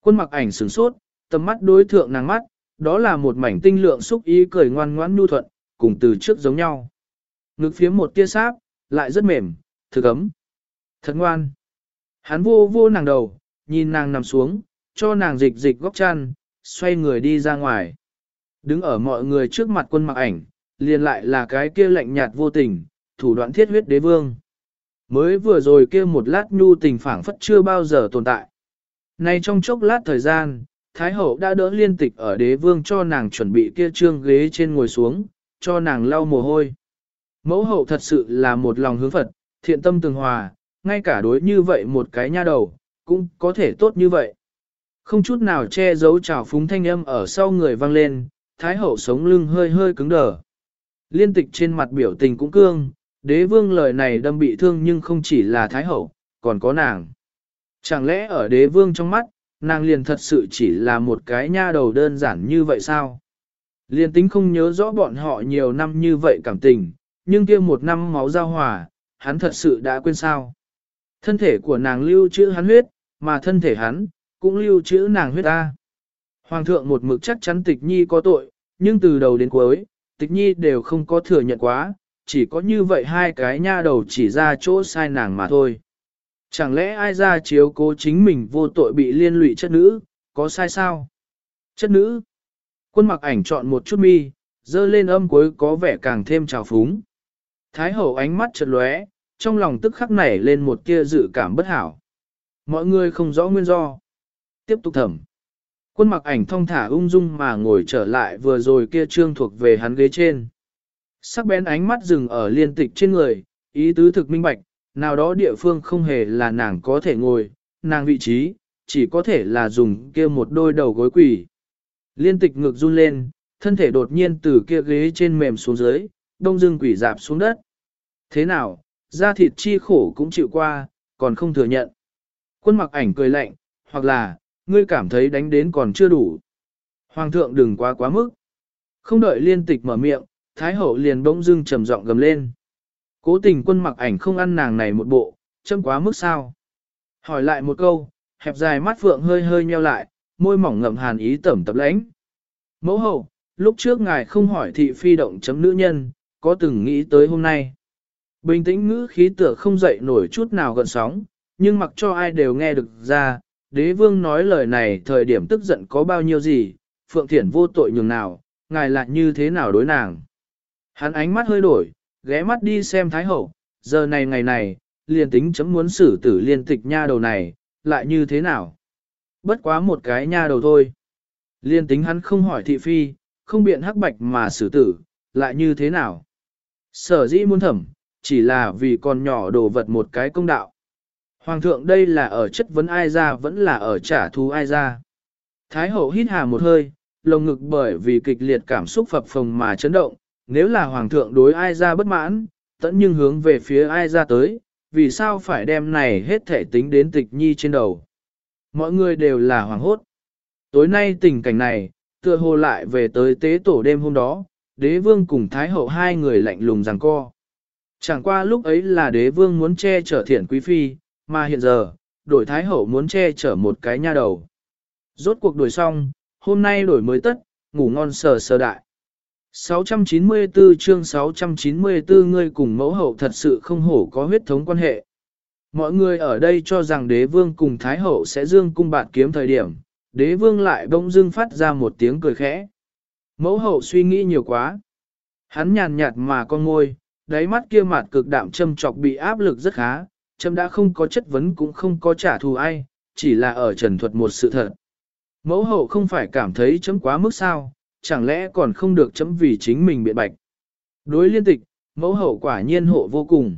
Quân mặc ảnh sửng sốt, tầm mắt đối thượng nàng mắt, đó là một mảnh tinh lượng xúc ý cười ngoan ngoãn nhu thuận, cùng từ trước giống nhau. Ngực phía một tia sáp, lại rất mềm, thực ấm. Thật ngoan. Hắn vô vô nàng đầu, nhìn nàng nằm xuống, cho nàng dịch dịch góc chăn, xoay người đi ra ngoài. Đứng ở mọi người trước mặt quân mặc ảnh, liền lại là cái kia lạnh nhạt vô tình, thủ đoạn thiết huyết đế vương. Mới vừa rồi kia một lát nhu tình phảng phất chưa bao giờ tồn tại. Nay trong chốc lát thời gian, Thái hậu đã đỡ liên tịch ở đế vương cho nàng chuẩn bị kia trương ghế trên ngồi xuống, cho nàng lau mồ hôi. Mẫu hậu thật sự là một lòng hướng Phật, thiện tâm tường hòa, ngay cả đối như vậy một cái nha đầu, cũng có thể tốt như vậy. Không chút nào che giấu trào phúng thanh âm ở sau người vang lên, Thái hậu sống lưng hơi hơi cứng đờ. Liên tịch trên mặt biểu tình cũng cương, đế vương lời này đâm bị thương nhưng không chỉ là Thái hậu, còn có nàng. Chẳng lẽ ở đế vương trong mắt, nàng liền thật sự chỉ là một cái nha đầu đơn giản như vậy sao? Liên tính không nhớ rõ bọn họ nhiều năm như vậy cảm tình, nhưng kia một năm máu giao hòa, hắn thật sự đã quên sao. Thân thể của nàng lưu trữ hắn huyết, mà thân thể hắn, cũng lưu trữ nàng huyết ta. Hoàng thượng một mực chắc chắn tịch nhi có tội, nhưng từ đầu đến cuối, tịch nhi đều không có thừa nhận quá, chỉ có như vậy hai cái nha đầu chỉ ra chỗ sai nàng mà thôi. Chẳng lẽ ai ra chiếu cố chính mình vô tội bị liên lụy chất nữ, có sai sao? Chất nữ. Quân mặc ảnh chọn một chút mi, dơ lên âm cuối có vẻ càng thêm trào phúng. Thái hậu ánh mắt chợt lóe, trong lòng tức khắc nảy lên một tia dự cảm bất hảo. Mọi người không rõ nguyên do. Tiếp tục thẩm. Quân mặc ảnh thong thả ung dung mà ngồi trở lại vừa rồi kia trương thuộc về hắn ghế trên. Sắc bén ánh mắt dừng ở liên tịch trên người, ý tứ thực minh bạch, nào đó địa phương không hề là nàng có thể ngồi, nàng vị trí, chỉ có thể là dùng kia một đôi đầu gối quỳ. Liên tịch ngực run lên, thân thể đột nhiên từ kia ghế trên mềm xuống dưới, đông dương quỷ dạp xuống đất. Thế nào, da thịt chi khổ cũng chịu qua, còn không thừa nhận. Quân mặc ảnh cười lạnh, hoặc là, ngươi cảm thấy đánh đến còn chưa đủ. Hoàng thượng đừng quá quá mức. Không đợi liên tịch mở miệng, Thái hậu liền bỗng dưng trầm giọng gầm lên. Cố tình quân mặc ảnh không ăn nàng này một bộ, châm quá mức sao. Hỏi lại một câu, hẹp dài mắt phượng hơi hơi nheo lại, môi mỏng ngậm hàn ý tẩm tập lãnh. Mẫu hậu, lúc trước ngài không hỏi thị phi động chấm nữ nhân, có từng nghĩ tới hôm nay. Bình tĩnh ngữ khí tựa không dậy nổi chút nào gần sóng, nhưng mặc cho ai đều nghe được ra, đế vương nói lời này thời điểm tức giận có bao nhiêu gì, phượng thiển vô tội nhường nào, ngài lại như thế nào đối nàng. Hắn ánh mắt hơi đổi, ghé mắt đi xem Thái Hậu, giờ này ngày này, liền tính chấm muốn xử tử liên tịch nha đầu này, lại như thế nào? Bất quá một cái nha đầu thôi. Liên tính hắn không hỏi thị phi, không biện hắc bạch mà xử tử, lại như thế nào? Sở dĩ muốn thẩm, chỉ là vì con nhỏ đồ vật một cái công đạo. Hoàng thượng đây là ở chất vấn ai ra vẫn là ở trả thù ai ra. Thái hậu hít hà một hơi, lồng ngực bởi vì kịch liệt cảm xúc phập phồng mà chấn động, nếu là hoàng thượng đối ai ra bất mãn, tẫn nhưng hướng về phía ai ra tới, vì sao phải đem này hết thể tính đến tịch nhi trên đầu. Mọi người đều là hoàng hốt. Tối nay tình cảnh này, tựa hồ lại về tới tế tổ đêm hôm đó, đế vương cùng thái hậu hai người lạnh lùng rằng co. Chẳng qua lúc ấy là đế vương muốn che chở thiện quý phi, mà hiện giờ, đổi thái hậu muốn che chở một cái nha đầu. Rốt cuộc đổi xong, hôm nay đổi mới tất, ngủ ngon sờ sờ đại. 694 chương 694 ngươi cùng mẫu hậu thật sự không hổ có huyết thống quan hệ. Mọi người ở đây cho rằng đế vương cùng thái hậu sẽ dương cung bạt kiếm thời điểm, đế vương lại bỗng dưng phát ra một tiếng cười khẽ. Mẫu hậu suy nghĩ nhiều quá. Hắn nhàn nhạt mà con ngôi, đáy mắt kia mặt cực đạm châm trọc bị áp lực rất khá, chấm đã không có chất vấn cũng không có trả thù ai, chỉ là ở trần thuật một sự thật. Mẫu hậu không phải cảm thấy chấm quá mức sao, chẳng lẽ còn không được chấm vì chính mình biện bạch. Đối liên tịch, mẫu hậu quả nhiên hộ vô cùng.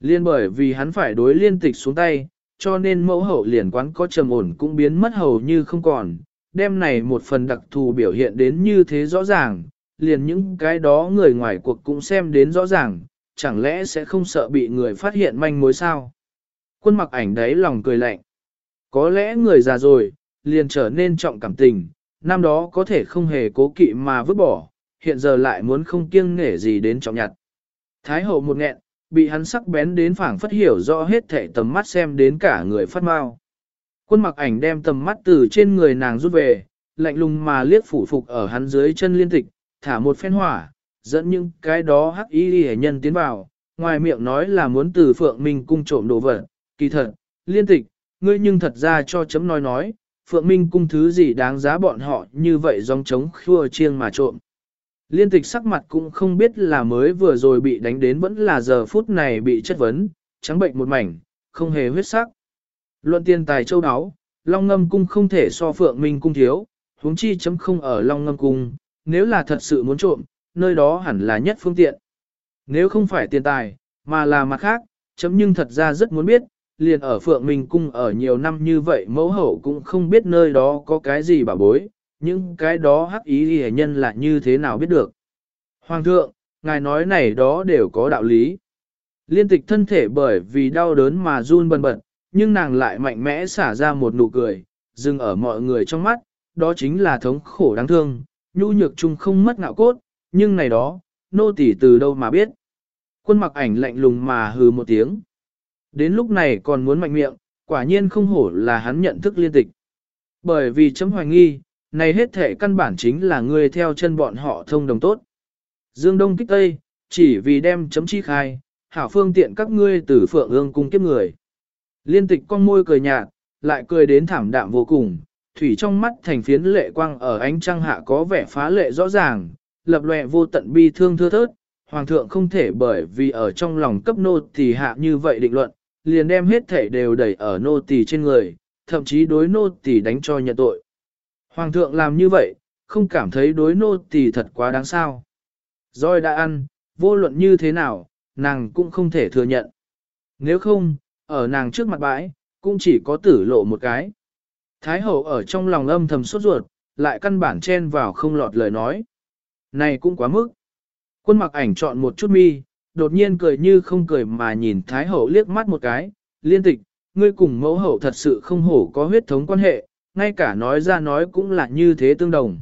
Liên bởi vì hắn phải đối liên tịch xuống tay, cho nên mẫu hậu liền quán có trầm ổn cũng biến mất hầu như không còn, đêm này một phần đặc thù biểu hiện đến như thế rõ ràng, liền những cái đó người ngoài cuộc cũng xem đến rõ ràng, chẳng lẽ sẽ không sợ bị người phát hiện manh mối sao? Quân mặc ảnh đấy lòng cười lạnh. Có lẽ người già rồi, liền trở nên trọng cảm tình, năm đó có thể không hề cố kỵ mà vứt bỏ, hiện giờ lại muốn không kiêng nể gì đến trọng nhặt. Thái hậu một nghẹn, bị hắn sắc bén đến phảng phất hiểu rõ hết thể tầm mắt xem đến cả người phát mau. Quân mặc ảnh đem tầm mắt từ trên người nàng rút về, lạnh lùng mà liếc phủ phục ở hắn dưới chân liên tịch, thả một phen hỏa, dẫn những cái đó hắc y hệ nhân tiến vào, ngoài miệng nói là muốn từ phượng minh cung trộm đồ vật, kỳ thật, liên tịch, ngươi nhưng thật ra cho chấm nói nói, phượng minh cung thứ gì đáng giá bọn họ như vậy dòng trống khua chiêng mà trộm. Liên tịch sắc mặt cũng không biết là mới vừa rồi bị đánh đến vẫn là giờ phút này bị chất vấn, trắng bệnh một mảnh, không hề huyết sắc. Luận tiền tài châu áo, Long Ngâm Cung không thể so Phượng Minh Cung thiếu, huống chi chấm không ở Long Ngâm Cung, nếu là thật sự muốn trộm, nơi đó hẳn là nhất phương tiện. Nếu không phải tiền tài, mà là mặt khác, chấm nhưng thật ra rất muốn biết, liền ở Phượng Minh Cung ở nhiều năm như vậy mẫu hậu cũng không biết nơi đó có cái gì bảo bối, những cái đó hắc ý hề nhân là như thế nào biết được. Hoàng thượng, ngài nói này đó đều có đạo lý. Liên tịch thân thể bởi vì đau đớn mà run bần bật, nhưng nàng lại mạnh mẽ xả ra một nụ cười, dừng ở mọi người trong mắt, đó chính là thống khổ đáng thương, nhu nhược chung không mất ngạo cốt, nhưng này đó, nô tỳ từ đâu mà biết. Quân mặc ảnh lạnh lùng mà hừ một tiếng. Đến lúc này còn muốn mạnh miệng, quả nhiên không hổ là hắn nhận thức liên tịch. Bởi vì chấm hoài nghi, này hết thể căn bản chính là ngươi theo chân bọn họ thông đồng tốt. Dương Đông kích Tây, chỉ vì đem chấm chi khai, hảo phương tiện các ngươi từ phượng ương cung kiếp người. Liên tịch con môi cười nhạt, lại cười đến thảm đạm vô cùng, thủy trong mắt thành phiến lệ quang ở ánh trăng hạ có vẻ phá lệ rõ ràng, lập lòe vô tận bi thương thưa thớt, hoàng thượng không thể bởi vì ở trong lòng cấp nô tỳ hạ như vậy định luận, liền đem hết thể đều đẩy ở nô tỳ trên người, thậm chí đối nô tỳ đánh cho nhận tội. Hoàng thượng làm như vậy, không cảm thấy đối nô tỳ thật quá đáng sao. Rồi đã ăn, vô luận như thế nào, nàng cũng không thể thừa nhận. Nếu không, ở nàng trước mặt bãi, cũng chỉ có tử lộ một cái. Thái hậu ở trong lòng âm thầm sốt ruột, lại căn bản chen vào không lọt lời nói. Này cũng quá mức. Quân mặc ảnh chọn một chút mi, đột nhiên cười như không cười mà nhìn Thái hậu liếc mắt một cái, liên tịch, ngươi cùng mẫu hậu thật sự không hổ có huyết thống quan hệ, ngay cả nói ra nói cũng là như thế tương đồng.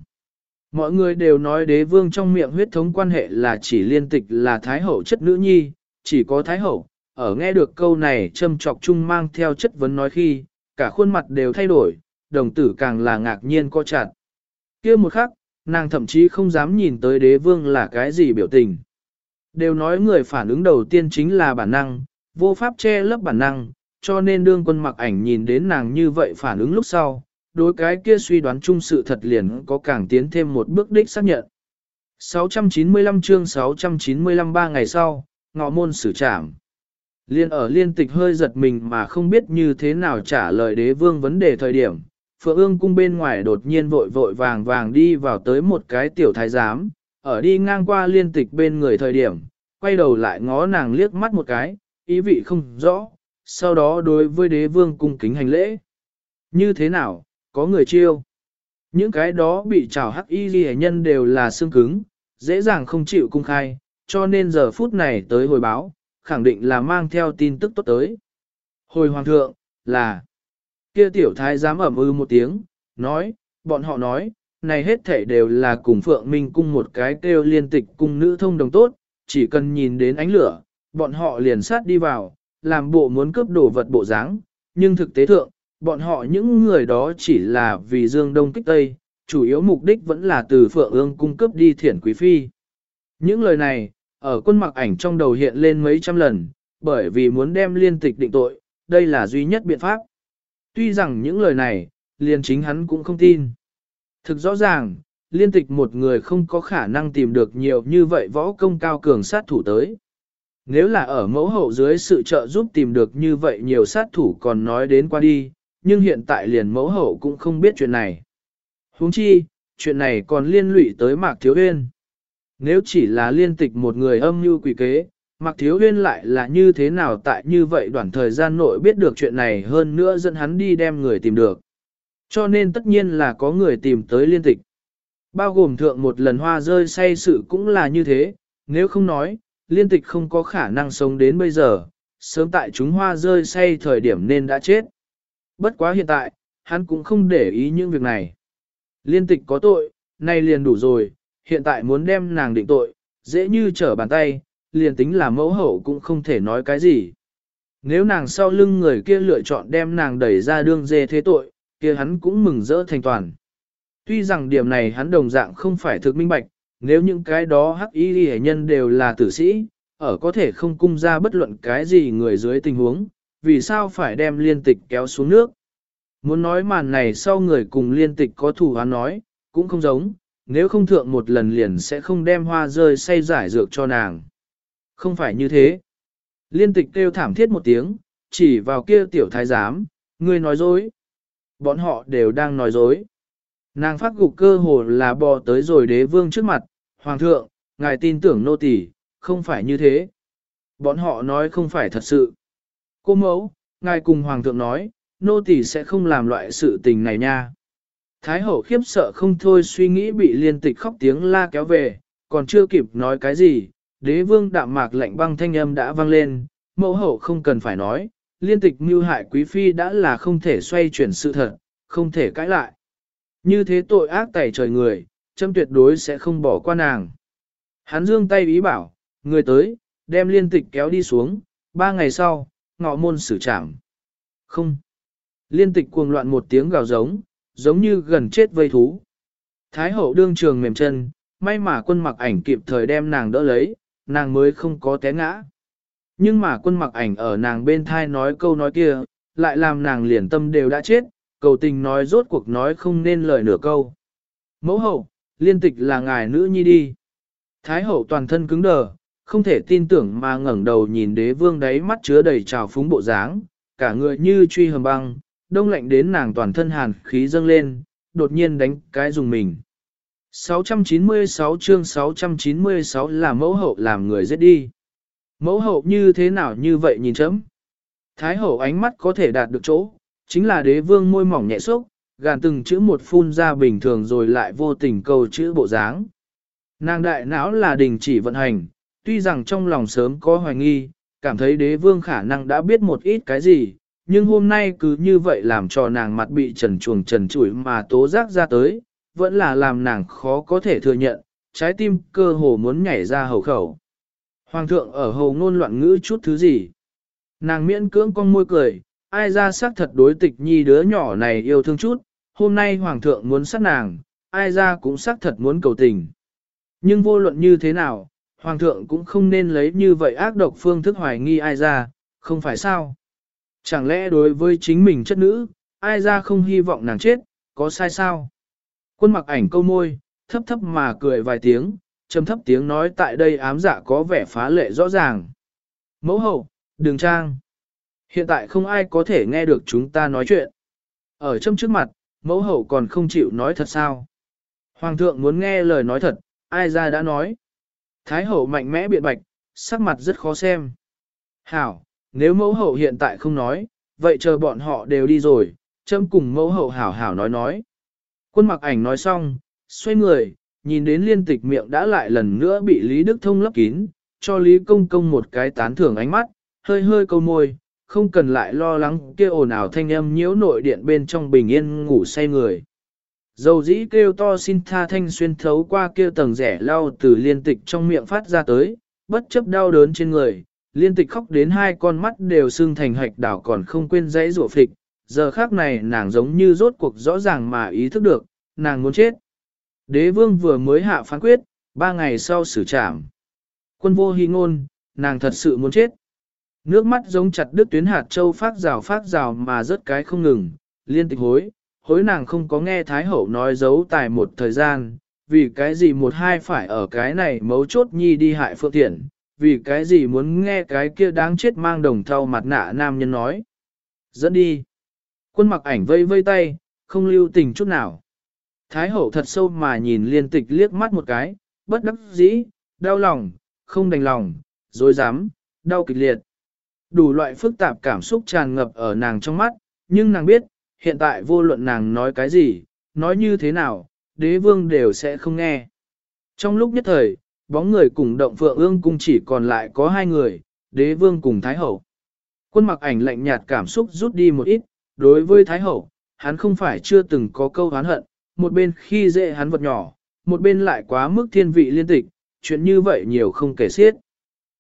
Mọi người đều nói đế vương trong miệng huyết thống quan hệ là chỉ liên tịch là Thái hậu chất nữ nhi, chỉ có Thái hậu, ở nghe được câu này châm trọc chung mang theo chất vấn nói khi, cả khuôn mặt đều thay đổi, đồng tử càng là ngạc nhiên co chặt. kia một khắc, nàng thậm chí không dám nhìn tới đế vương là cái gì biểu tình. Đều nói người phản ứng đầu tiên chính là bản năng, vô pháp che lấp bản năng, cho nên đương quân mặc ảnh nhìn đến nàng như vậy phản ứng lúc sau, đối cái kia suy đoán chung sự thật liền có càng tiến thêm một bước đích xác nhận. 695 chương 695 ba ngày sau, ngọ môn xử trảm. Liên ở liên tịch hơi giật mình mà không biết như thế nào trả lời đế vương vấn đề thời điểm. Phượng ương cung bên ngoài đột nhiên vội vội vàng vàng đi vào tới một cái tiểu thái giám, ở đi ngang qua liên tịch bên người thời điểm, quay đầu lại ngó nàng liếc mắt một cái, ý vị không rõ, sau đó đối với đế vương cung kính hành lễ. Như thế nào, có người chiêu. Những cái đó bị trào hắc y ghi nhân đều là xương cứng, dễ dàng không chịu cung khai, cho nên giờ phút này tới hồi báo, khẳng định là mang theo tin tức tốt tới. Hồi hoàng thượng, là, kia tiểu thái dám ẩm ư một tiếng, nói, bọn họ nói, này hết thể đều là cùng phượng minh cung một cái kêu liên tịch cung nữ thông đồng tốt, chỉ cần nhìn đến ánh lửa, bọn họ liền sát đi vào, làm bộ muốn cướp đồ vật bộ dáng, nhưng thực tế thượng, bọn họ những người đó chỉ là vì dương đông kích tây, chủ yếu mục đích vẫn là từ phượng ương cung cấp đi thiển quý phi. Những lời này, ở quân mặc ảnh trong đầu hiện lên mấy trăm lần, bởi vì muốn đem liên tịch định tội, đây là duy nhất biện pháp. Tuy rằng những lời này, liền chính hắn cũng không tin. Thực rõ ràng, liên tịch một người không có khả năng tìm được nhiều như vậy võ công cao cường sát thủ tới. Nếu là ở mẫu hậu dưới sự trợ giúp tìm được như vậy nhiều sát thủ còn nói đến qua đi, nhưng hiện tại liền mẫu hậu cũng không biết chuyện này. huống chi, chuyện này còn liên lụy tới Mạc Thiếu Uyên. Nếu chỉ là liên tịch một người âm mưu quỷ kế, Mạc Thiếu Huyên lại là như thế nào tại như vậy đoạn thời gian nội biết được chuyện này hơn nữa dẫn hắn đi đem người tìm được. Cho nên tất nhiên là có người tìm tới liên tịch. Bao gồm thượng một lần hoa rơi say sự cũng là như thế, nếu không nói, liên tịch không có khả năng sống đến bây giờ, sớm tại chúng hoa rơi say thời điểm nên đã chết. Bất quá hiện tại, hắn cũng không để ý những việc này. Liên tịch có tội, nay liền đủ rồi, hiện tại muốn đem nàng định tội, dễ như trở bàn tay, liền tính là mẫu hậu cũng không thể nói cái gì. Nếu nàng sau lưng người kia lựa chọn đem nàng đẩy ra đương dê thế tội, kia hắn cũng mừng rỡ thành toàn. Tuy rằng điểm này hắn đồng dạng không phải thực minh bạch, nếu những cái đó hắc y hệ nhân đều là tử sĩ, ở có thể không cung ra bất luận cái gì người dưới tình huống, vì sao phải đem liên tịch kéo xuống nước. Muốn nói màn này sau người cùng liên tịch có thủ hắn nói, cũng không giống, nếu không thượng một lần liền sẽ không đem hoa rơi say giải dược cho nàng. Không phải như thế. Liên tịch kêu thảm thiết một tiếng, chỉ vào kia tiểu thái giám, người nói dối. Bọn họ đều đang nói dối. Nàng phát gục cơ hồ là bò tới rồi đế vương trước mặt, hoàng thượng, ngài tin tưởng nô tỳ, không phải như thế. Bọn họ nói không phải thật sự. Cô mẫu, ngài cùng hoàng thượng nói, nô tỳ sẽ không làm loại sự tình này nha. Thái hậu khiếp sợ không thôi suy nghĩ bị liên tịch khóc tiếng la kéo về, còn chưa kịp nói cái gì, đế vương đạm mạc lạnh băng thanh âm đã vang lên, mẫu hậu không cần phải nói, liên tịch mưu hại quý phi đã là không thể xoay chuyển sự thật, không thể cãi lại. Như thế tội ác tẩy trời người, châm tuyệt đối sẽ không bỏ qua nàng. Hắn dương tay ý bảo, người tới, đem liên tịch kéo đi xuống, ba ngày sau, ngọ môn xử trảm. Không. Liên tịch cuồng loạn một tiếng gào giống, giống như gần chết vây thú. Thái hậu đương trường mềm chân, may mà quân mặc ảnh kịp thời đem nàng đỡ lấy, nàng mới không có té ngã. Nhưng mà quân mặc ảnh ở nàng bên thai nói câu nói kia, lại làm nàng liền tâm đều đã chết, cầu tình nói rốt cuộc nói không nên lời nửa câu. Mẫu hậu, liên tịch là ngài nữ nhi đi. Thái hậu toàn thân cứng đờ, không thể tin tưởng mà ngẩng đầu nhìn đế vương đáy mắt chứa đầy trào phúng bộ dáng, cả người như truy hầm băng, đông lạnh đến nàng toàn thân hàn khí dâng lên, đột nhiên đánh cái dùng mình. 696 chương 696 là mẫu hậu làm người giết đi. Mẫu hậu như thế nào như vậy nhìn chấm. Thái hậu ánh mắt có thể đạt được chỗ, chính là đế vương môi mỏng nhẹ xúc, gàn từng chữ một phun ra bình thường rồi lại vô tình câu chữ bộ dáng. Nàng đại não là đình chỉ vận hành, tuy rằng trong lòng sớm có hoài nghi, cảm thấy đế vương khả năng đã biết một ít cái gì, nhưng hôm nay cứ như vậy làm cho nàng mặt bị trần chuồng trần chủi mà tố giác ra tới, vẫn là làm nàng khó có thể thừa nhận, trái tim cơ hồ muốn nhảy ra hầu khẩu. Hoàng thượng ở hầu ngôn loạn ngữ chút thứ gì? Nàng miễn cưỡng con môi cười, ai ra xác thật đối tịch nhi đứa nhỏ này yêu thương chút, hôm nay hoàng thượng muốn sát nàng, ai ra cũng xác thật muốn cầu tình. Nhưng vô luận như thế nào, hoàng thượng cũng không nên lấy như vậy ác độc phương thức hoài nghi ai ra, không phải sao? Chẳng lẽ đối với chính mình chất nữ, ai ra không hy vọng nàng chết, có sai sao? Quân mặc ảnh câu môi, thấp thấp mà cười vài tiếng, trầm thấp tiếng nói tại đây ám dạ có vẻ phá lệ rõ ràng. Mẫu hậu, đường trang. Hiện tại không ai có thể nghe được chúng ta nói chuyện. Ở trong trước mặt, mẫu hậu còn không chịu nói thật sao. Hoàng thượng muốn nghe lời nói thật, ai ra đã nói. Thái hậu mạnh mẽ biện bạch, sắc mặt rất khó xem. Hảo, nếu mẫu hậu hiện tại không nói, vậy chờ bọn họ đều đi rồi, châm cùng mẫu hậu hảo hảo nói nói. Quân mặc ảnh nói xong, xoay người, nhìn đến liên tịch miệng đã lại lần nữa bị Lý Đức Thông lấp kín, cho Lý Công Công một cái tán thưởng ánh mắt, hơi hơi câu môi, không cần lại lo lắng kia ồn ào thanh âm nhiễu nội điện bên trong bình yên ngủ say người. Dầu dĩ kêu to xin tha thanh xuyên thấu qua kia tầng rẻ lau từ liên tịch trong miệng phát ra tới, bất chấp đau đớn trên người, liên tịch khóc đến hai con mắt đều sưng thành hạch đảo còn không quên dãy rủa phịch, giờ khác này nàng giống như rốt cuộc rõ ràng mà ý thức được, nàng muốn chết. Đế vương vừa mới hạ phán quyết, ba ngày sau xử trảm. Quân vô hy ngôn, nàng thật sự muốn chết. Nước mắt giống chặt đứt tuyến hạt châu phát rào phát rào mà rớt cái không ngừng, liên tịch hối, hối nàng không có nghe Thái Hậu nói giấu tài một thời gian, vì cái gì một hai phải ở cái này mấu chốt nhi đi hại phượng tiện, vì cái gì muốn nghe cái kia đáng chết mang đồng thau mặt nạ nam nhân nói. Dẫn đi. Quân mặc ảnh vây vây tay, không lưu tình chút nào. Thái hậu thật sâu mà nhìn liên tịch liếc mắt một cái, bất đắc dĩ, đau lòng, không đành lòng, dối dám, đau kịch liệt. Đủ loại phức tạp cảm xúc tràn ngập ở nàng trong mắt, nhưng nàng biết, hiện tại vô luận nàng nói cái gì, nói như thế nào, đế vương đều sẽ không nghe. Trong lúc nhất thời, bóng người cùng động phượng ương cung chỉ còn lại có hai người, đế vương cùng thái hậu. Quân mặc ảnh lạnh nhạt cảm xúc rút đi một ít, đối với thái hậu, hắn không phải chưa từng có câu hán hận, một bên khi dễ hắn vật nhỏ, một bên lại quá mức thiên vị liên tịch, chuyện như vậy nhiều không kể xiết.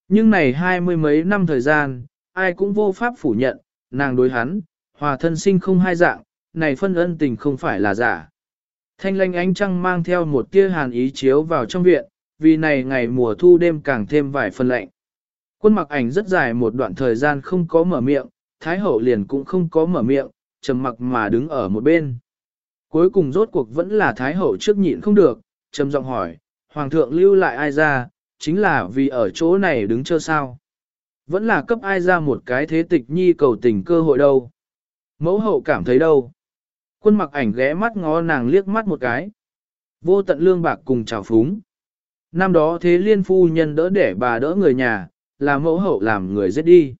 Nhưng này hai mươi mấy năm thời gian, ai cũng vô pháp phủ nhận, nàng đối hắn, hòa thân sinh không hai dạng, này phân ân tình không phải là giả. Thanh lanh ánh trăng mang theo một tia hàn ý chiếu vào trong viện, vì này ngày mùa thu đêm càng thêm vài phần lạnh. Quân mặc ảnh rất dài một đoạn thời gian không có mở miệng, Thái hậu liền cũng không có mở miệng, trầm mặc mà đứng ở một bên. Cuối cùng rốt cuộc vẫn là Thái hậu trước nhịn không được, trầm giọng hỏi, Hoàng thượng lưu lại ai ra, chính là vì ở chỗ này đứng chơi sao. Vẫn là cấp ai ra một cái thế tịch nhi cầu tình cơ hội đâu. Mẫu hậu cảm thấy đâu. Quân mặc ảnh ghé mắt ngó nàng liếc mắt một cái. Vô tận lương bạc cùng chào phúng. Năm đó thế liên phu nhân đỡ để bà đỡ người nhà, là mẫu hậu làm người giết đi.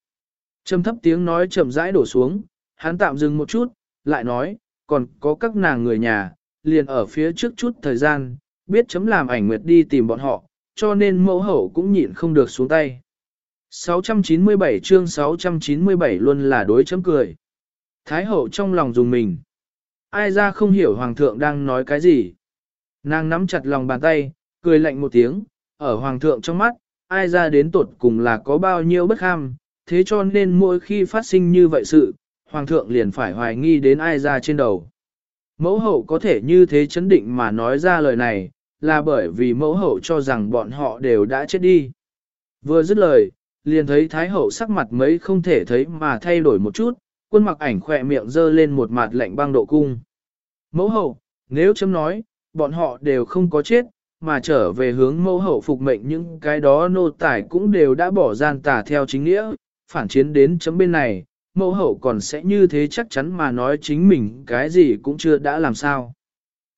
Trầm thấp tiếng nói chậm rãi đổ xuống, hắn tạm dừng một chút, lại nói, còn có các nàng người nhà, liền ở phía trước chút thời gian, biết chấm làm ảnh nguyệt đi tìm bọn họ, cho nên mẫu hậu cũng nhịn không được xuống tay. 697 chương 697 luôn là đối chấm cười. Thái hậu trong lòng dùng mình. Ai ra không hiểu hoàng thượng đang nói cái gì. Nàng nắm chặt lòng bàn tay, cười lạnh một tiếng, ở hoàng thượng trong mắt, ai ra đến tột cùng là có bao nhiêu bất ham, thế cho nên mỗi khi phát sinh như vậy sự, hoàng thượng liền phải hoài nghi đến ai ra trên đầu. Mẫu hậu có thể như thế chấn định mà nói ra lời này, là bởi vì mẫu hậu cho rằng bọn họ đều đã chết đi. Vừa dứt lời, liền thấy thái hậu sắc mặt mấy không thể thấy mà thay đổi một chút, quân mặc ảnh khỏe miệng dơ lên một mặt lạnh băng độ cung. Mẫu hậu, nếu chấm nói, bọn họ đều không có chết, mà trở về hướng mẫu hậu phục mệnh những cái đó nô tài cũng đều đã bỏ gian tà theo chính nghĩa, phản chiến đến chấm bên này, mẫu hậu còn sẽ như thế chắc chắn mà nói chính mình cái gì cũng chưa đã làm sao.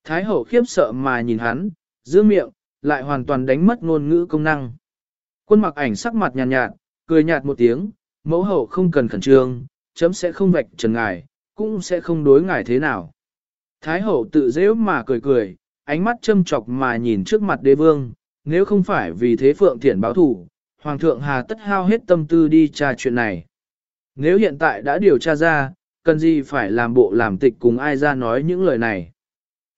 Thái hậu khiếp sợ mà nhìn hắn, giữ miệng, lại hoàn toàn đánh mất ngôn ngữ công năng. Quân mặc ảnh sắc mặt nhàn nhạt, nhạt, cười nhạt một tiếng, mẫu hậu không cần khẩn trương, chấm sẽ không vạch trần ngài, cũng sẽ không đối ngài thế nào. Thái hậu tự dễ mà cười cười, ánh mắt châm chọc mà nhìn trước mặt đế vương, nếu không phải vì thế phượng thiện báo thủ, hoàng thượng hà tất hao hết tâm tư đi tra chuyện này. Nếu hiện tại đã điều tra ra, cần gì phải làm bộ làm tịch cùng ai ra nói những lời này.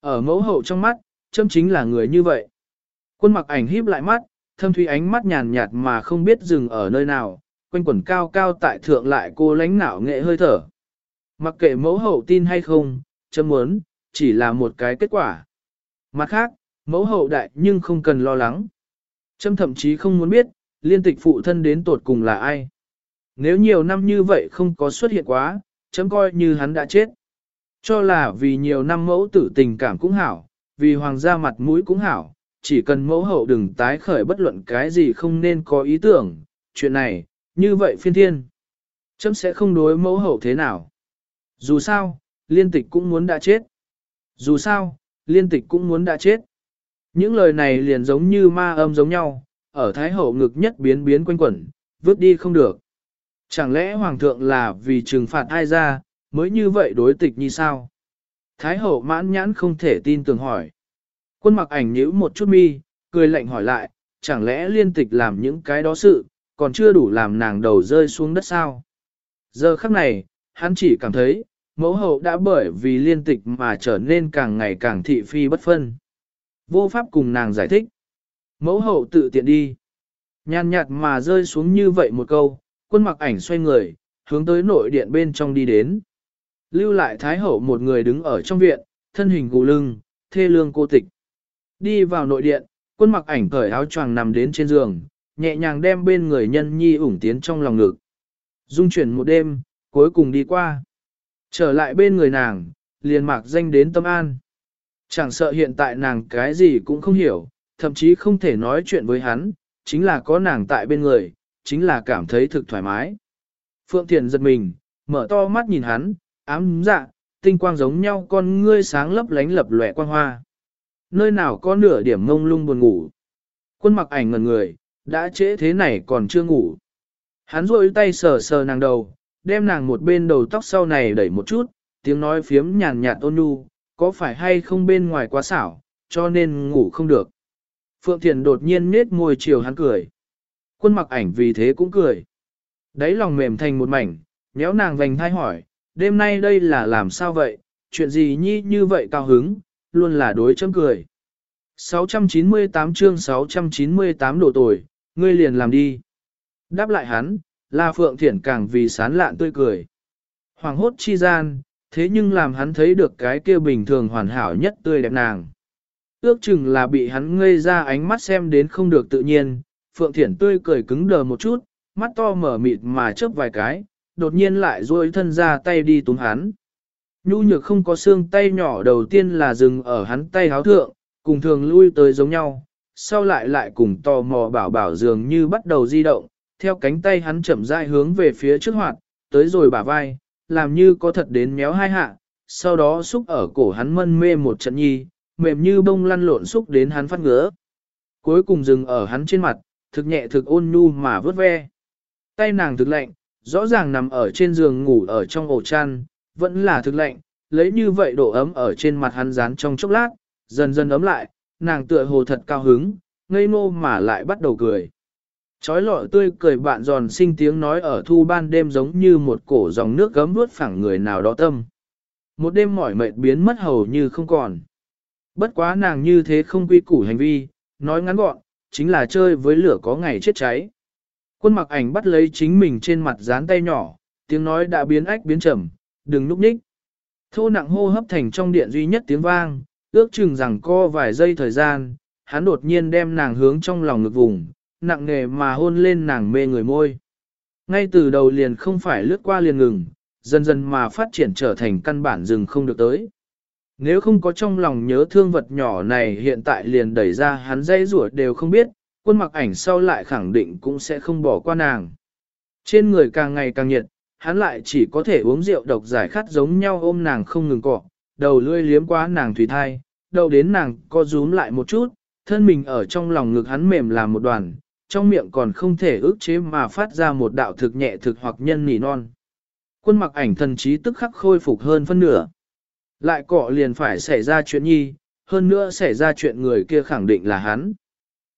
Ở mẫu hậu trong mắt, châm chính là người như vậy. Quân mặc ảnh híp lại mắt, thâm thủy ánh mắt nhàn nhạt mà không biết dừng ở nơi nào, quanh quẩn cao cao tại thượng lại cô lánh nảo nghệ hơi thở. Mặc kệ mẫu hậu tin hay không, châm muốn, chỉ là một cái kết quả. Mặt khác, mẫu hậu đại nhưng không cần lo lắng. Trâm thậm chí không muốn biết, liên tịch phụ thân đến tột cùng là ai. Nếu nhiều năm như vậy không có xuất hiện quá, chấm coi như hắn đã chết. Cho là vì nhiều năm mẫu tử tình cảm cũng hảo, vì hoàng gia mặt mũi cũng hảo, chỉ cần mẫu hậu đừng tái khởi bất luận cái gì không nên có ý tưởng, chuyện này, như vậy phiên thiên. Chấm sẽ không đối mẫu hậu thế nào. Dù sao, liên tịch cũng muốn đã chết. Dù sao, liên tịch cũng muốn đã chết. Những lời này liền giống như ma âm giống nhau, ở thái hậu ngực nhất biến biến quanh quẩn, vứt đi không được. Chẳng lẽ hoàng thượng là vì trừng phạt ai ra, mới như vậy đối tịch như sao? Thái hậu mãn nhãn không thể tin tưởng hỏi. Quân mặc ảnh nhíu một chút mi, cười lạnh hỏi lại, chẳng lẽ liên tịch làm những cái đó sự, còn chưa đủ làm nàng đầu rơi xuống đất sao? Giờ khắc này, hắn chỉ cảm thấy, mẫu hậu đã bởi vì liên tịch mà trở nên càng ngày càng thị phi bất phân. Vô pháp cùng nàng giải thích. Mẫu hậu tự tiện đi. Nhàn nhạt mà rơi xuống như vậy một câu, quân mặc ảnh xoay người, hướng tới nội điện bên trong đi đến. Lưu lại thái hậu một người đứng ở trong viện, thân hình gù lưng, thê lương cô tịch. Đi vào nội điện, quân mặc ảnh cởi áo choàng nằm đến trên giường, nhẹ nhàng đem bên người nhân nhi ủng tiến trong lòng ngực. Dung chuyển một đêm, cuối cùng đi qua. Trở lại bên người nàng, liền mạc danh đến tâm an. Chẳng sợ hiện tại nàng cái gì cũng không hiểu, thậm chí không thể nói chuyện với hắn, chính là có nàng tại bên người, chính là cảm thấy thực thoải mái. Phượng Thiền giật mình, mở to mắt nhìn hắn, ám dạ, tinh quang giống nhau con ngươi sáng lấp lánh lập lẻ quang hoa. Nơi nào có nửa điểm mông lung buồn ngủ. Quân mặc ảnh ngần người, đã trễ thế này còn chưa ngủ. Hắn rôi tay sờ sờ nàng đầu, đem nàng một bên đầu tóc sau này đẩy một chút, tiếng nói phiếm nhàn nhạt ôn nhu, có phải hay không bên ngoài quá xảo, cho nên ngủ không được. Phượng Thiền đột nhiên nết môi chiều hắn cười. Quân mặc ảnh vì thế cũng cười. Đấy lòng mềm thành một mảnh, nhéo nàng vành thai hỏi, đêm nay đây là làm sao vậy, chuyện gì nhi như vậy cao hứng, luôn là đối chấm cười. 698 chương 698 độ tuổi, ngươi liền làm đi. Đáp lại hắn, là Phượng Thiển càng vì sán lạn tươi cười. Hoàng hốt chi gian, thế nhưng làm hắn thấy được cái kia bình thường hoàn hảo nhất tươi đẹp nàng. Ước chừng là bị hắn ngây ra ánh mắt xem đến không được tự nhiên, Phượng Thiển tươi cười cứng đờ một chút, mắt to mở mịt mà chớp vài cái, đột nhiên lại duỗi thân ra tay đi túm hắn. Nhu nhược không có xương tay nhỏ đầu tiên là dừng ở hắn tay háo thượng, cùng thường lui tới giống nhau, sau lại lại cùng tò mò bảo bảo dường như bắt đầu di động, theo cánh tay hắn chậm rãi hướng về phía trước hoạt, tới rồi bả vai, làm như có thật đến méo hai hạ, sau đó xúc ở cổ hắn mân mê một trận nhi, mềm như bông lăn lộn xúc đến hắn phát ngứa. Cuối cùng dừng ở hắn trên mặt, thực nhẹ thực ôn nhu mà vớt ve. Tay nàng thực lạnh, rõ ràng nằm ở trên giường ngủ ở trong ổ chăn, vẫn là thực lạnh, lấy như vậy độ ấm ở trên mặt hắn dán trong chốc lát, dần dần ấm lại, nàng tựa hồ thật cao hứng, ngây ngô mà lại bắt đầu cười. Chói lọi tươi cười bạn giòn sinh tiếng nói ở thu ban đêm giống như một cổ dòng nước gấm vuốt phẳng người nào đó tâm. Một đêm mỏi mệt biến mất hầu như không còn. Bất quá nàng như thế không quy củ hành vi, nói ngắn gọn, chính là chơi với lửa có ngày chết cháy. Quân mặc ảnh bắt lấy chính mình trên mặt dán tay nhỏ, tiếng nói đã biến ách biến trầm, đừng núp ních. Thô nặng hô hấp thành trong điện duy nhất tiếng vang, ước chừng rằng co vài giây thời gian, hắn đột nhiên đem nàng hướng trong lòng ngực vùng, nặng nề mà hôn lên nàng mê người môi. Ngay từ đầu liền không phải lướt qua liền ngừng, dần dần mà phát triển trở thành căn bản dừng không được tới. Nếu không có trong lòng nhớ thương vật nhỏ này hiện tại liền đẩy ra hắn dây rủa đều không biết, quân mặc ảnh sau lại khẳng định cũng sẽ không bỏ qua nàng. Trên người càng ngày càng nhiệt, hắn lại chỉ có thể uống rượu độc giải khát giống nhau ôm nàng không ngừng cọ, đầu lươi liếm quá nàng thủy thai, đầu đến nàng co rúm lại một chút, thân mình ở trong lòng ngực hắn mềm làm một đoàn, trong miệng còn không thể ước chế mà phát ra một đạo thực nhẹ thực hoặc nhân nỉ non. Quân mặc ảnh thần trí tức khắc khôi phục hơn phân nửa. Lại cọ liền phải xảy ra chuyện nhi, hơn nữa xảy ra chuyện người kia khẳng định là hắn.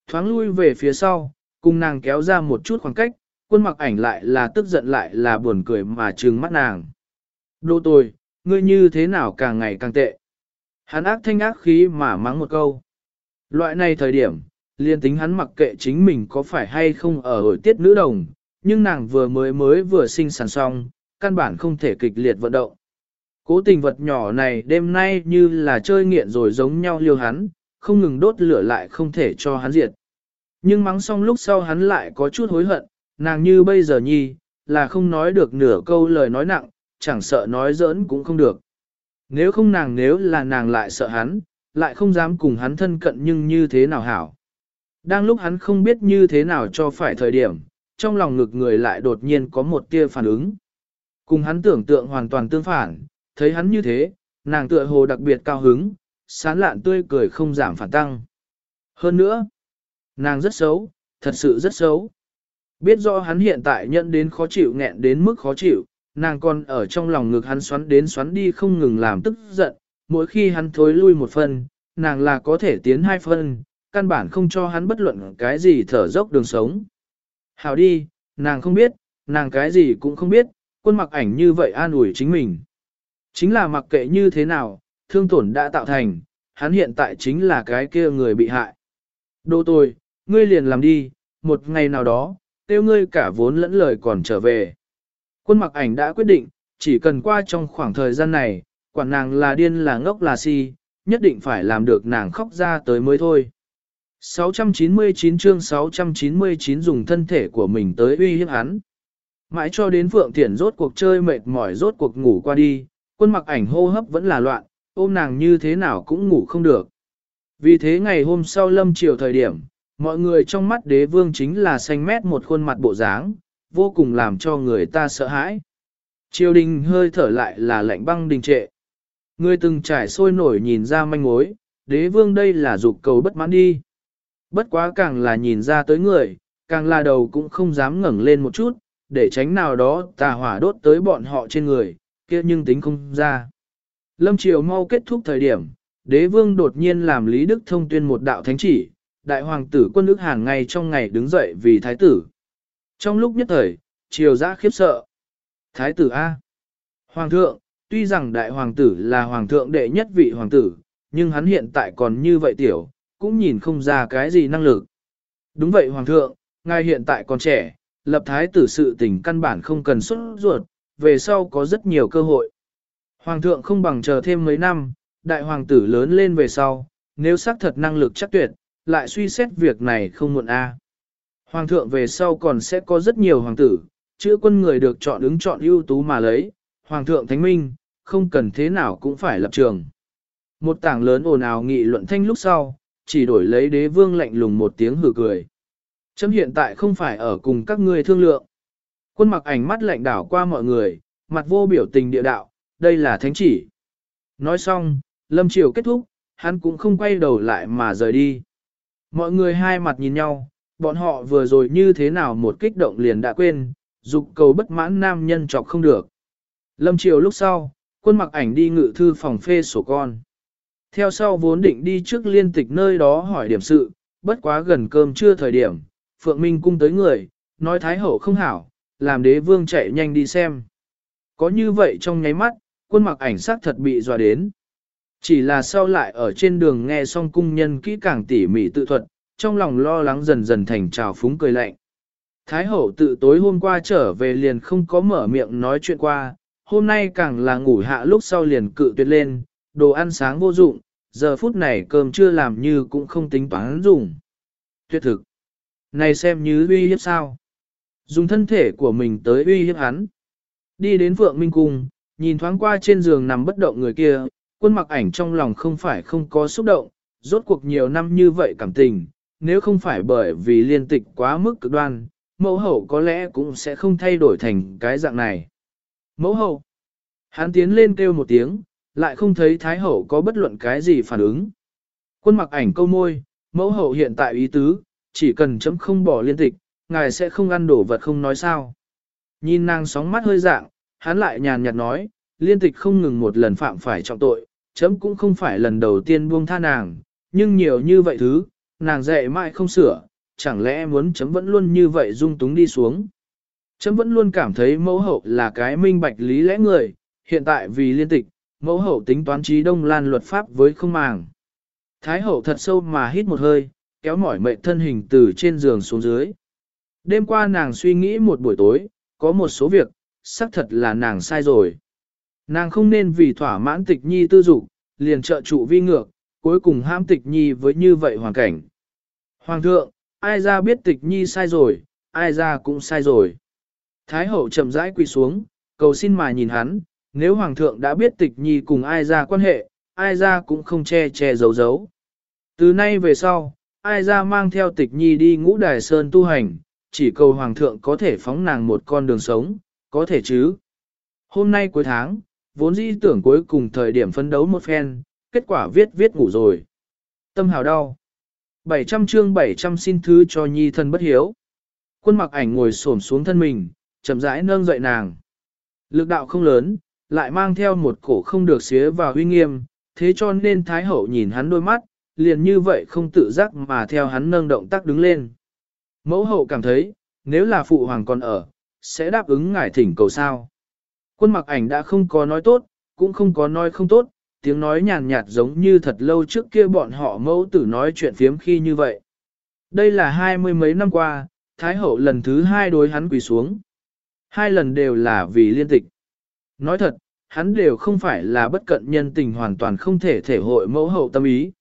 Thoáng lui về phía sau, cùng nàng kéo ra một chút khoảng cách, quân mặc ảnh lại là tức giận lại là buồn cười mà trừng mắt nàng. Đô tôi, ngươi như thế nào càng ngày càng tệ. Hắn ác thanh ác khí mà mắng một câu. Loại này thời điểm, liên tính hắn mặc kệ chính mình có phải hay không ở hồi tiết nữ đồng, nhưng nàng vừa mới mới vừa sinh sản xong, căn bản không thể kịch liệt vận động. Cố tình vật nhỏ này đêm nay như là chơi nghiện rồi giống nhau liêu hắn, không ngừng đốt lửa lại không thể cho hắn diệt. Nhưng mắng xong lúc sau hắn lại có chút hối hận, nàng như bây giờ nhi, là không nói được nửa câu lời nói nặng, chẳng sợ nói giỡn cũng không được. Nếu không nàng nếu là nàng lại sợ hắn, lại không dám cùng hắn thân cận nhưng như thế nào hảo. Đang lúc hắn không biết như thế nào cho phải thời điểm, trong lòng ngực người lại đột nhiên có một tia phản ứng. Cùng hắn tưởng tượng hoàn toàn tương phản, thấy hắn như thế, nàng tựa hồ đặc biệt cao hứng, sán lạn tươi cười không giảm phản tăng. Hơn nữa, nàng rất xấu, thật sự rất xấu. Biết rõ hắn hiện tại nhận đến khó chịu nghẹn đến mức khó chịu, nàng còn ở trong lòng ngực hắn xoắn đến xoắn đi không ngừng làm tức giận, mỗi khi hắn thối lui một phần, nàng là có thể tiến hai phân, căn bản không cho hắn bất luận cái gì thở dốc đường sống. Hào đi, nàng không biết, nàng cái gì cũng không biết, quân mặc ảnh như vậy an ủi chính mình. Chính là mặc kệ như thế nào, thương tổn đã tạo thành, hắn hiện tại chính là cái kia người bị hại. Đô tôi, ngươi liền làm đi, một ngày nào đó, tiêu ngươi cả vốn lẫn lời còn trở về. Quân mặc ảnh đã quyết định, chỉ cần qua trong khoảng thời gian này, quản nàng là điên là ngốc là si, nhất định phải làm được nàng khóc ra tới mới thôi. 699 chương 699 dùng thân thể của mình tới uy hiếp hắn. Mãi cho đến Phượng Thiển rốt cuộc chơi mệt mỏi rốt cuộc ngủ qua đi, quân mặc ảnh hô hấp vẫn là loạn, ôm nàng như thế nào cũng ngủ không được. Vì thế ngày hôm sau lâm chiều thời điểm, mọi người trong mắt đế vương chính là xanh mét một khuôn mặt bộ dáng, vô cùng làm cho người ta sợ hãi. Triều đình hơi thở lại là lạnh băng đình trệ. Người từng trải sôi nổi nhìn ra manh mối, đế vương đây là dục cầu bất mãn đi. Bất quá càng là nhìn ra tới người, càng là đầu cũng không dám ngẩng lên một chút, để tránh nào đó tà hỏa đốt tới bọn họ trên người, kia nhưng tính không ra. Lâm Triều mau kết thúc thời điểm, đế vương đột nhiên làm Lý Đức Thông tuyên một đạo thánh chỉ, đại hoàng tử quân ức hàng ngày trong ngày đứng dậy vì thái tử. Trong lúc nhất thời, triều giã khiếp sợ. Thái tử A. Hoàng thượng, tuy rằng đại hoàng tử là hoàng thượng đệ nhất vị hoàng tử, nhưng hắn hiện tại còn như vậy tiểu, cũng nhìn không ra cái gì năng lực. Đúng vậy hoàng thượng, ngài hiện tại còn trẻ, lập thái tử sự tình căn bản không cần xuất ruột, về sau có rất nhiều cơ hội. Hoàng thượng không bằng chờ thêm mấy năm, đại hoàng tử lớn lên về sau, nếu xác thật năng lực chắc tuyệt, lại suy xét việc này không muộn a. Hoàng thượng về sau còn sẽ có rất nhiều hoàng tử, chữa quân người được chọn ứng chọn ưu tú mà lấy, hoàng thượng thánh minh, không cần thế nào cũng phải lập trường. Một tảng lớn ồn ào nghị luận thanh lúc sau, chỉ đổi lấy đế vương lạnh lùng một tiếng hừ cười. Chấm hiện tại không phải ở cùng các ngươi thương lượng. Quân mặc ảnh mắt lạnh đảo qua mọi người, mặt vô biểu tình địa đạo, đây là thánh chỉ. Nói xong, lâm triều kết thúc, hắn cũng không quay đầu lại mà rời đi. Mọi người hai mặt nhìn nhau, bọn họ vừa rồi như thế nào một kích động liền đã quên, dục cầu bất mãn nam nhân chọc không được. Lâm triều lúc sau, quân mặc ảnh đi ngự thư phòng phê sổ con. Theo sau vốn định đi trước liên tịch nơi đó hỏi điểm sự, bất quá gần cơm chưa thời điểm, Phượng Minh cung tới người, nói Thái Hậu không hảo, làm đế vương chạy nhanh đi xem. Có như vậy trong nháy mắt, quân mặc ảnh sắc thật bị dọa đến. Chỉ là sau lại ở trên đường nghe xong cung nhân kỹ càng tỉ mỉ tự thuật, trong lòng lo lắng dần dần thành trào phúng cười lạnh. Thái hậu tự tối hôm qua trở về liền không có mở miệng nói chuyện qua, hôm nay càng là ngủ hạ lúc sau liền cự tuyệt lên, đồ ăn sáng vô dụng, giờ phút này cơm chưa làm như cũng không tính toán dùng. Tuyệt thực. Này xem như uy hiếp sao. Dùng thân thể của mình tới uy hiếp hắn. Đi đến Phượng Minh Cung, nhìn thoáng qua trên giường nằm bất động người kia, quân mặc ảnh trong lòng không phải không có xúc động, rốt cuộc nhiều năm như vậy cảm tình, nếu không phải bởi vì liên tịch quá mức cực đoan, mẫu hậu có lẽ cũng sẽ không thay đổi thành cái dạng này. Mẫu hậu, hắn tiến lên kêu một tiếng, lại không thấy thái hậu có bất luận cái gì phản ứng. Quân mặc ảnh câu môi, mẫu hậu hiện tại ý tứ, chỉ cần chấm không bỏ liên tịch, ngài sẽ không ăn đổ vật không nói sao. Nhìn nàng sóng mắt hơi dạng, hắn lại nhàn nhạt nói, liên tịch không ngừng một lần phạm phải trọng tội, chấm cũng không phải lần đầu tiên buông tha nàng, nhưng nhiều như vậy thứ, nàng dạy mãi không sửa, chẳng lẽ muốn chấm vẫn luôn như vậy dung túng đi xuống. Chấm vẫn luôn cảm thấy mẫu hậu là cái minh bạch lý lẽ người, hiện tại vì liên tịch, mẫu hậu tính toán trí đông lan luật pháp với không màng. Thái hậu thật sâu mà hít một hơi, kéo mỏi mệt thân hình từ trên giường xuống dưới. Đêm qua nàng suy nghĩ một buổi tối, có một số việc, xác thật là nàng sai rồi. Nàng không nên vì thỏa mãn tịch nhi tư dục, liền trợ trụ vi ngược, cuối cùng ham tịch nhi với như vậy hoàn cảnh. Hoàng thượng, ai ra biết tịch nhi sai rồi, ai ra cũng sai rồi. Thái hậu chậm rãi quỳ xuống, cầu xin mà nhìn hắn, nếu hoàng thượng đã biết tịch nhi cùng ai ra quan hệ, ai ra cũng không che che giấu giấu. Từ nay về sau, ai ra mang theo tịch nhi đi ngũ đài sơn tu hành, chỉ cầu hoàng thượng có thể phóng nàng một con đường sống, có thể chứ. Hôm nay cuối tháng, vốn dĩ tưởng cuối cùng thời điểm phân đấu một phen, kết quả viết viết ngủ rồi. Tâm hào đau. 700 chương 700 xin thứ cho nhi thân bất hiếu. Quân mặc ảnh ngồi xổm xuống thân mình, chậm rãi nâng dậy nàng. Lực đạo không lớn, lại mang theo một cổ không được xía vào huy nghiêm, thế cho nên Thái Hậu nhìn hắn đôi mắt, liền như vậy không tự giác mà theo hắn nâng động tác đứng lên. Mẫu hậu cảm thấy, nếu là phụ hoàng còn ở, sẽ đáp ứng ngài thỉnh cầu sao. Quân mặc ảnh đã không có nói tốt, cũng không có nói không tốt, tiếng nói nhàn nhạt giống như thật lâu trước kia bọn họ mẫu tử nói chuyện phiếm khi như vậy. Đây là hai mươi mấy năm qua, Thái hậu lần thứ hai đối hắn quỳ xuống. Hai lần đều là vì liên tịch. Nói thật, hắn đều không phải là bất cận nhân tình hoàn toàn không thể thể hội mẫu hậu tâm ý.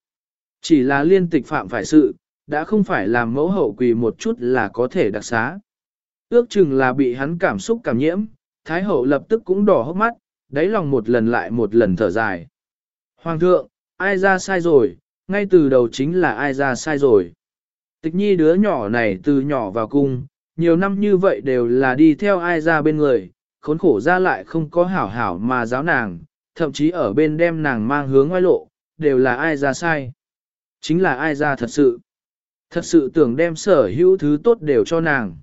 Chỉ là liên tịch phạm phải sự, đã không phải làm mẫu hậu quỳ một chút là có thể đặc xá. Ước chừng là bị hắn cảm xúc cảm nhiễm, Thái hậu lập tức cũng đỏ hốc mắt, đáy lòng một lần lại một lần thở dài. Hoàng thượng, ai ra sai rồi, ngay từ đầu chính là ai ra sai rồi. Tịch nhi đứa nhỏ này từ nhỏ vào cung, nhiều năm như vậy đều là đi theo ai ra bên người, khốn khổ ra lại không có hảo hảo mà giáo nàng, thậm chí ở bên đem nàng mang hướng ngoại lộ, đều là ai ra sai. Chính là ai ra thật sự. Thật sự tưởng đem sở hữu thứ tốt đều cho nàng.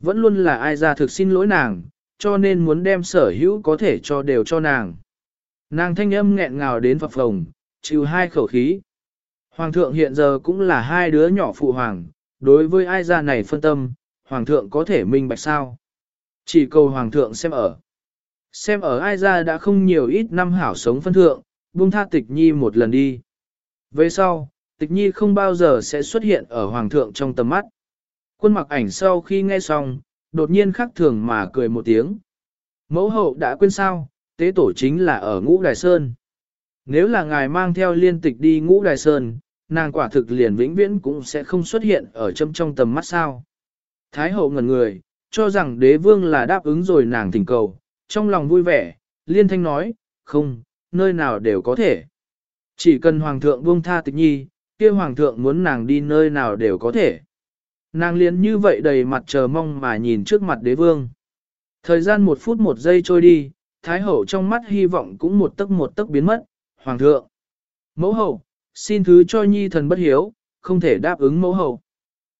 Vẫn luôn là ai ra thực xin lỗi nàng, cho nên muốn đem sở hữu có thể cho đều cho nàng. Nàng thanh âm nghẹn ngào đến phập phồng, chịu hai khẩu khí. Hoàng thượng hiện giờ cũng là hai đứa nhỏ phụ hoàng, đối với ai ra này phân tâm, hoàng thượng có thể minh bạch sao. Chỉ cầu hoàng thượng xem ở. Xem ở ai ra đã không nhiều ít năm hảo sống phân thượng, buông tha tịch nhi một lần đi. Về sau, tịch nhi không bao giờ sẽ xuất hiện ở hoàng thượng trong tầm mắt. Quân mặc ảnh sau khi nghe xong, đột nhiên khắc thường mà cười một tiếng. Mẫu hậu đã quên sao, tế tổ chính là ở ngũ đài sơn. Nếu là ngài mang theo liên tịch đi ngũ đài sơn, nàng quả thực liền vĩnh viễn cũng sẽ không xuất hiện ở châm trong tầm mắt sao. Thái hậu ngẩn người, cho rằng đế vương là đáp ứng rồi nàng thỉnh cầu, trong lòng vui vẻ, liên thanh nói, không, nơi nào đều có thể. Chỉ cần hoàng thượng buông tha tịch nhi, kia hoàng thượng muốn nàng đi nơi nào đều có thể. Nàng liền như vậy đầy mặt chờ mong mà nhìn trước mặt đế vương. Thời gian một phút một giây trôi đi, thái hậu trong mắt hy vọng cũng một tấc một tấc biến mất, hoàng thượng. Mẫu hậu, xin thứ cho nhi thần bất hiếu, không thể đáp ứng mẫu hậu.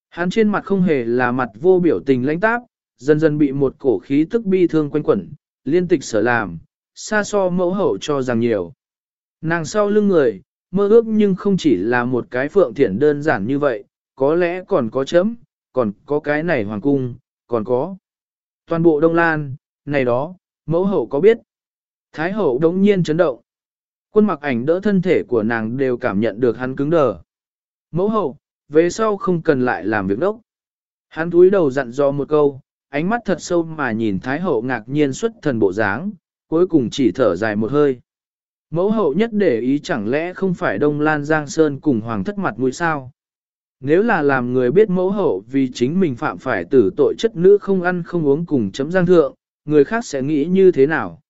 Hắn trên mặt không hề là mặt vô biểu tình lãnh táp, dần dần bị một cổ khí tức bi thương quanh quẩn, liên tịch sở làm, xa so mẫu hậu cho rằng nhiều. Nàng sau lưng người, mơ ước nhưng không chỉ là một cái phượng thiện đơn giản như vậy, có lẽ còn có chấm, còn có cái này hoàng cung, còn có. Toàn bộ Đông Lan, này đó, mẫu hậu có biết. Thái hậu đống nhiên chấn động. Quân mặc ảnh đỡ thân thể của nàng đều cảm nhận được hắn cứng đờ. Mẫu hậu, về sau không cần lại làm việc đốc. Hắn túi đầu dặn dò một câu, ánh mắt thật sâu mà nhìn Thái hậu ngạc nhiên xuất thần bộ dáng, cuối cùng chỉ thở dài một hơi. Mẫu hậu nhất để ý chẳng lẽ không phải Đông Lan Giang Sơn cùng hoàng thất mặt mũi sao? Nếu là làm người biết mẫu hậu vì chính mình phạm phải tử tội chất nữ không ăn không uống cùng chấm giang thượng, người khác sẽ nghĩ như thế nào?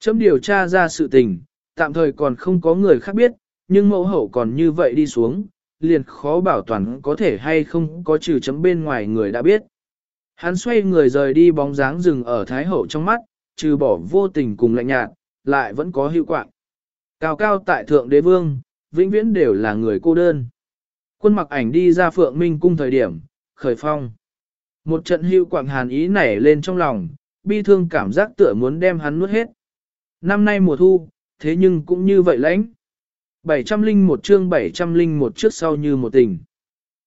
Chấm điều tra ra sự tình, tạm thời còn không có người khác biết, nhưng mẫu hậu còn như vậy đi xuống, liền khó bảo toàn có thể hay không có trừ chấm bên ngoài người đã biết. Hắn xoay người rời đi bóng dáng rừng ở Thái Hậu trong mắt, trừ bỏ vô tình cùng lạnh nhạt, lại vẫn có hiệu quạng. Cao cao tại thượng đế vương, vĩnh viễn đều là người cô đơn. Quân mặc ảnh đi ra phượng minh cung thời điểm, khởi phong. Một trận hưu quảng hàn ý nảy lên trong lòng, bi thương cảm giác tựa muốn đem hắn nuốt hết. Năm nay mùa thu, thế nhưng cũng như vậy lãnh. 701 chương 701 trước sau như một tình.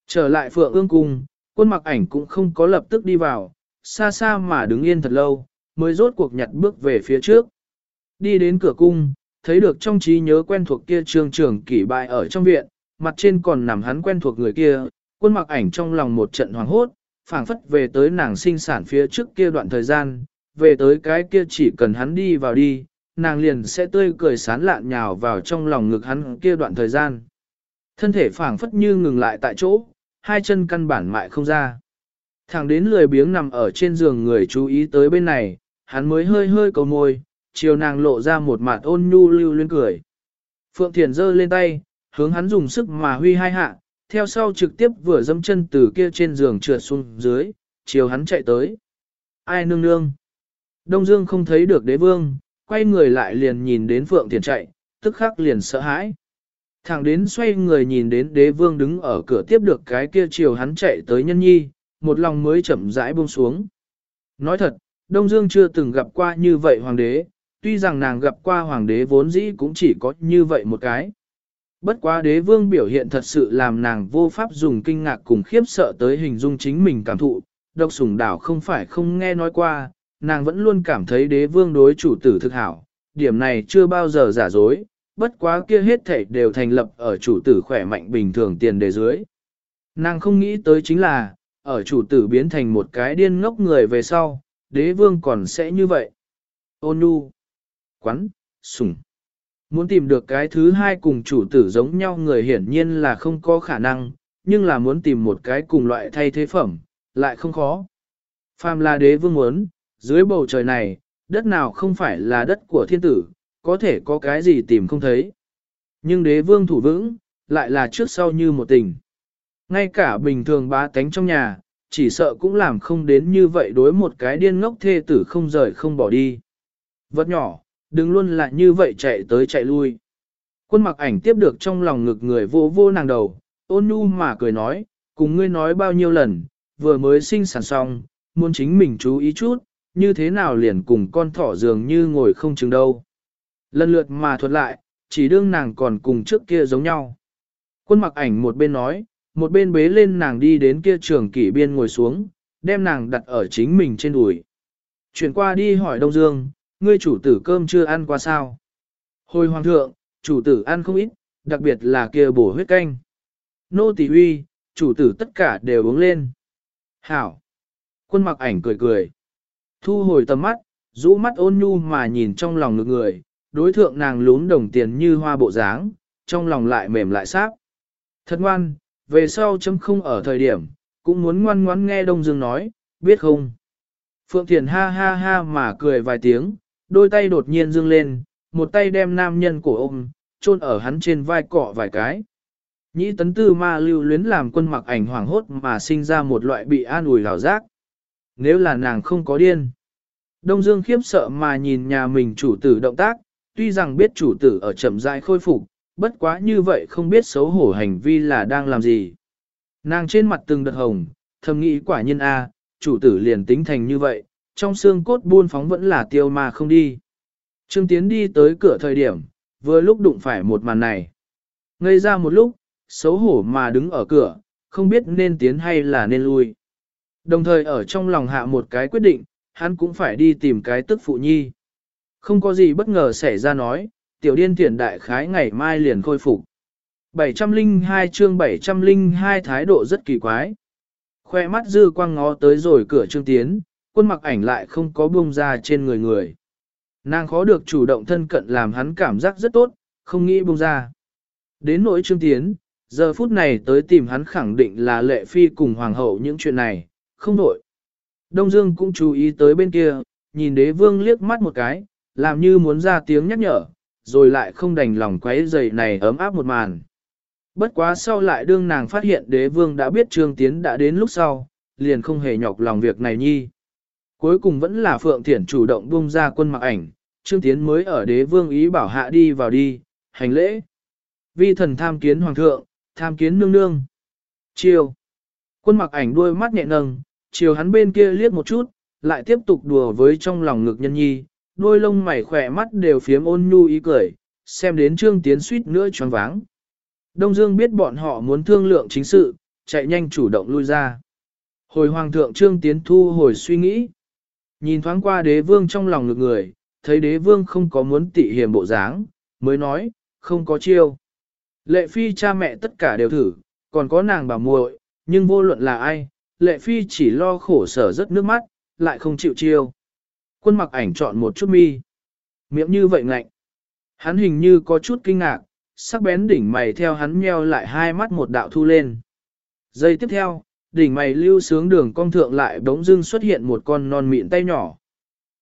Trở lại phượng ương cung, quân mặc ảnh cũng không có lập tức đi vào, xa xa mà đứng yên thật lâu, mới rốt cuộc nhặt bước về phía trước. Đi đến cửa cung, thấy được trong trí nhớ quen thuộc kia trường trưởng kỷ bại ở trong viện, mặt trên còn nằm hắn quen thuộc người kia, quân mặc ảnh trong lòng một trận hoàng hốt, phảng phất về tới nàng sinh sản phía trước kia đoạn thời gian, về tới cái kia chỉ cần hắn đi vào đi, nàng liền sẽ tươi cười sán lạn nhào vào trong lòng ngực hắn kia đoạn thời gian. Thân thể phảng phất như ngừng lại tại chỗ, hai chân căn bản mại không ra. Thẳng đến lười biếng nằm ở trên giường người chú ý tới bên này, hắn mới hơi hơi cầu môi, chiều nàng lộ ra một mặt ôn nhu lưu luyến cười. Phượng Thiền giơ lên tay, hướng hắn dùng sức mà huy hai hạ, theo sau trực tiếp vừa dâm chân từ kia trên giường trượt xuống dưới, chiều hắn chạy tới. Ai nương nương? Đông Dương không thấy được đế vương, quay người lại liền nhìn đến Phượng Thiền chạy, tức khắc liền sợ hãi. Thẳng đến xoay người nhìn đến đế vương đứng ở cửa tiếp được cái kia chiều hắn chạy tới nhân nhi, một lòng mới chậm rãi buông xuống. Nói thật, Đông Dương chưa từng gặp qua như vậy hoàng đế, tuy rằng nàng gặp qua hoàng đế vốn dĩ cũng chỉ có như vậy một cái. Bất quá đế vương biểu hiện thật sự làm nàng vô pháp dùng kinh ngạc cùng khiếp sợ tới hình dung chính mình cảm thụ, độc sủng đảo không phải không nghe nói qua, nàng vẫn luôn cảm thấy đế vương đối chủ tử thực hảo, điểm này chưa bao giờ giả dối, bất quá kia hết thảy đều thành lập ở chủ tử khỏe mạnh bình thường tiền đề dưới. Nàng không nghĩ tới chính là, ở chủ tử biến thành một cái điên ngốc người về sau, đế vương còn sẽ như vậy. Ôn nhu, quắn, sủng. Muốn tìm được cái thứ hai cùng chủ tử giống nhau người hiển nhiên là không có khả năng, nhưng là muốn tìm một cái cùng loại thay thế phẩm, lại không khó. Phàm là đế vương muốn, dưới bầu trời này, đất nào không phải là đất của thiên tử, có thể có cái gì tìm không thấy. Nhưng đế vương thủ vững, lại là trước sau như một tình. Ngay cả bình thường bá tánh trong nhà, chỉ sợ cũng làm không đến như vậy đối một cái điên ngốc thê tử không rời không bỏ đi. Vật nhỏ, đừng luôn là như vậy chạy tới chạy lui. Quân mặc ảnh tiếp được trong lòng ngực người vô vô nàng đầu, ôn nhu mà cười nói, Cùng ngươi nói bao nhiêu lần, vừa mới sinh sản xong, muốn chính mình chú ý chút, như thế nào liền cùng con thỏ dường như ngồi không chừng đâu. Lần lượt mà thuật lại, chỉ đương nàng còn cùng trước kia giống nhau. Quân mặc ảnh một bên nói, một bên bế lên nàng đi đến kia trường kỷ biên ngồi xuống, đem nàng đặt ở chính mình trên đùi. Chuyển qua đi hỏi Đông Dương, ngươi chủ tử cơm chưa ăn qua sao? Hồi hoàng thượng, chủ tử ăn không ít, đặc biệt là kia bổ huyết canh. Nô tỳ huy, chủ tử tất cả đều uống lên. Hảo. Quân mặc ảnh cười cười. Thu hồi tầm mắt, rũ mắt ôn nhu mà nhìn trong lòng ngực người, đối thượng nàng lún đồng tiền như hoa bộ dáng, trong lòng lại mềm lại sáp. Thật ngoan, về sau chấm không ở thời điểm, cũng muốn ngoan ngoãn nghe Đông Dương nói, biết không? Phượng Thiền ha ha ha mà cười vài tiếng, đôi tay đột nhiên dương lên, một tay đem nam nhân cổ ôm, chôn ở hắn trên vai cọ vài cái. Nhĩ tấn tư ma lưu luyến làm quân mặc ảnh hoảng hốt mà sinh ra một loại bị an ủi hào giác. Nếu là nàng không có điên. Đông Dương khiếp sợ mà nhìn nhà mình chủ tử động tác, tuy rằng biết chủ tử ở chậm rãi khôi phục, bất quá như vậy không biết xấu hổ hành vi là đang làm gì. Nàng trên mặt từng đợt hồng, thầm nghĩ quả nhiên A, chủ tử liền tính thành như vậy, trong xương cốt buôn phóng vẫn là tiêu mà không đi. Trương Tiến đi tới cửa thời điểm, vừa lúc đụng phải một màn này. Ngây ra một lúc, xấu hổ mà đứng ở cửa, không biết nên tiến hay là nên lui. Đồng thời ở trong lòng hạ một cái quyết định, hắn cũng phải đi tìm cái tức phụ nhi. Không có gì bất ngờ xảy ra nói, tiểu điên thiển đại khái ngày mai liền khôi phục. 702 chương 702 thái độ rất kỳ quái. Khoe mắt dư quang ngó tới rồi cửa trương tiến, quân mặc ảnh lại không có buông ra trên người người. Nàng khó được chủ động thân cận làm hắn cảm giác rất tốt, không nghĩ buông ra. Đến nỗi trương tiến, giờ phút này tới tìm hắn khẳng định là lệ phi cùng hoàng hậu những chuyện này, không đổi. Đông Dương cũng chú ý tới bên kia, nhìn đế vương liếc mắt một cái, làm như muốn ra tiếng nhắc nhở, rồi lại không đành lòng quấy giày này ấm áp một màn. Bất quá sau lại đương nàng phát hiện đế vương đã biết trương tiến đã đến lúc sau, liền không hề nhọc lòng việc này nhi. Cuối cùng vẫn là Phượng Thiển chủ động buông ra quân mặc ảnh, trương tiến mới ở đế vương ý bảo hạ đi vào đi, hành lễ. Vi thần tham kiến hoàng thượng, tham kiến nương nương. Chiều. Quân mặc ảnh đuôi mắt nhẹ nâng, chiều hắn bên kia liếc một chút, lại tiếp tục đùa với trong lòng ngực nhân nhi, đôi lông mày khỏe mắt đều phiếm ôn nhu ý cười, xem đến trương tiến suýt nữa choáng váng. Đông Dương biết bọn họ muốn thương lượng chính sự, chạy nhanh chủ động lui ra. Hồi hoàng thượng trương tiến thu hồi suy nghĩ. Nhìn thoáng qua đế vương trong lòng ngực người, thấy đế vương không có muốn tị hiểm bộ dáng, mới nói, không có chiêu. Lệ phi cha mẹ tất cả đều thử, còn có nàng bà muội, nhưng vô luận là ai, lệ phi chỉ lo khổ sở rất nước mắt, lại không chịu chiêu. Quân mặc ảnh chọn một chút mi. Miệng như vậy ngạnh. Hắn hình như có chút kinh ngạc, sắc bén đỉnh mày theo hắn nheo lại hai mắt một đạo thu lên. Giây tiếp theo, đỉnh mày lưu sướng đường cong thượng lại bỗng dưng xuất hiện một con non mịn tay nhỏ.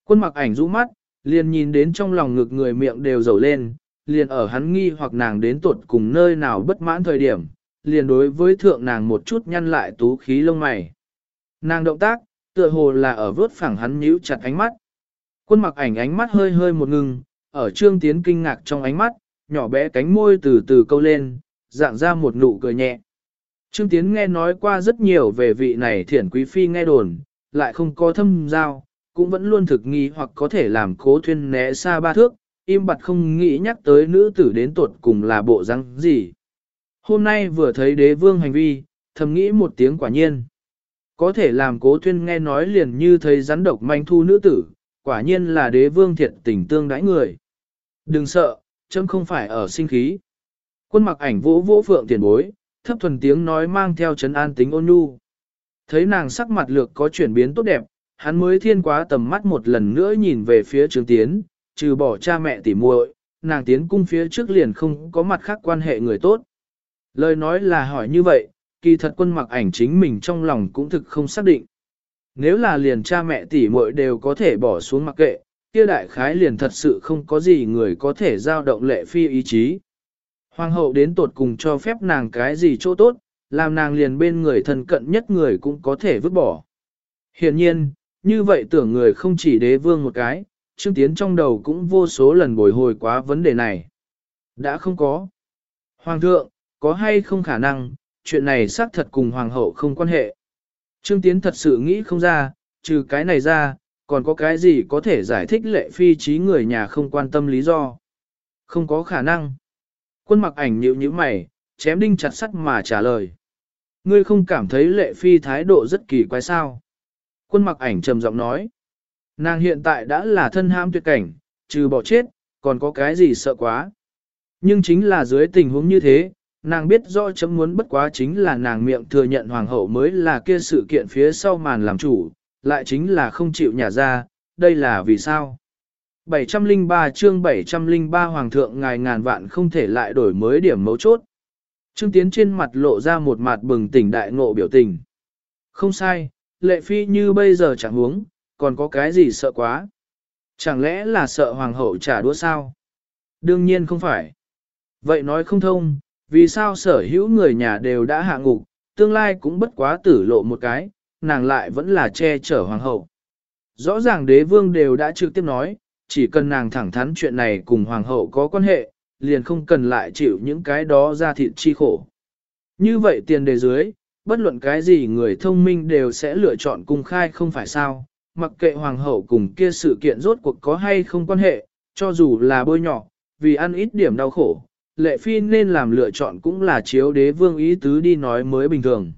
Quân mặc ảnh rũ mắt, liền nhìn đến trong lòng ngực người miệng đều dầu lên, liền ở hắn nghi hoặc nàng đến tuột cùng nơi nào bất mãn thời điểm, liền đối với thượng nàng một chút nhăn lại tú khí lông mày. Nàng động tác, tựa hồ là ở vớt phẳng hắn nhíu chặt ánh mắt. Quân mặc ảnh ánh mắt hơi hơi một ngừng, ở trương tiến kinh ngạc trong ánh mắt, nhỏ bé cánh môi từ từ câu lên, dạng ra một nụ cười nhẹ. Trương Tiến nghe nói qua rất nhiều về vị này thiển quý phi nghe đồn, lại không có thâm giao, cũng vẫn luôn thực nghi hoặc có thể làm cố thuyên né xa ba thước, im bặt không nghĩ nhắc tới nữ tử đến tuột cùng là bộ răng gì. Hôm nay vừa thấy đế vương hành vi, thầm nghĩ một tiếng quả nhiên. Có thể làm cố thuyên nghe nói liền như thấy rắn độc manh thu nữ tử, quả nhiên là đế vương thiện tình tương đãi người. Đừng sợ, chấm không phải ở sinh khí. Quân mặc ảnh vỗ vỗ phượng tiền bối, thấp thuần tiếng nói mang theo chấn an tính ôn nhu. Thấy nàng sắc mặt lược có chuyển biến tốt đẹp, hắn mới thiên quá tầm mắt một lần nữa nhìn về phía trường tiến, trừ bỏ cha mẹ tỉ muội, nàng tiến cung phía trước liền không có mặt khác quan hệ người tốt. Lời nói là hỏi như vậy, kỳ thật quân mặc ảnh chính mình trong lòng cũng thực không xác định. Nếu là liền cha mẹ tỉ muội đều có thể bỏ xuống mặc kệ, kia đại khái liền thật sự không có gì người có thể giao động lệ phi ý chí. Hoàng hậu đến tột cùng cho phép nàng cái gì chỗ tốt, làm nàng liền bên người thân cận nhất người cũng có thể vứt bỏ. Hiện nhiên, như vậy tưởng người không chỉ đế vương một cái, Trương Tiến trong đầu cũng vô số lần bồi hồi quá vấn đề này. Đã không có. Hoàng thượng, có hay không khả năng, chuyện này xác thật cùng hoàng hậu không quan hệ. Trương Tiến thật sự nghĩ không ra, trừ cái này ra, còn có cái gì có thể giải thích lệ phi trí người nhà không quan tâm lý do. Không có khả năng. Quân mặc ảnh nhịu như mày, chém đinh chặt sắt mà trả lời. Ngươi không cảm thấy lệ phi thái độ rất kỳ quái sao. Quân mặc ảnh trầm giọng nói. Nàng hiện tại đã là thân ham tuyệt cảnh, trừ bỏ chết, còn có cái gì sợ quá. Nhưng chính là dưới tình huống như thế, nàng biết rõ chấm muốn bất quá chính là nàng miệng thừa nhận hoàng hậu mới là kia sự kiện phía sau màn làm chủ, lại chính là không chịu nhả ra, đây là vì sao? 703 chương 703 Hoàng thượng ngài ngàn vạn không thể lại đổi mới điểm mấu chốt. Trương Tiến trên mặt lộ ra một mặt bừng tỉnh đại ngộ biểu tình. Không sai, lệ phi như bây giờ chẳng huống, còn có cái gì sợ quá. Chẳng lẽ là sợ hoàng hậu trả đũa sao? Đương nhiên không phải. Vậy nói không thông, vì sao sở hữu người nhà đều đã hạ ngục, tương lai cũng bất quá tử lộ một cái, nàng lại vẫn là che chở hoàng hậu. Rõ ràng đế vương đều đã trực tiếp nói, chỉ cần nàng thẳng thắn chuyện này cùng hoàng hậu có quan hệ, liền không cần lại chịu những cái đó ra thịt chi khổ. Như vậy tiền đề dưới, bất luận cái gì người thông minh đều sẽ lựa chọn cung khai không phải sao, mặc kệ hoàng hậu cùng kia sự kiện rốt cuộc có hay không quan hệ, cho dù là bôi nhỏ, vì ăn ít điểm đau khổ, lệ phi nên làm lựa chọn cũng là chiếu đế vương ý tứ đi nói mới bình thường.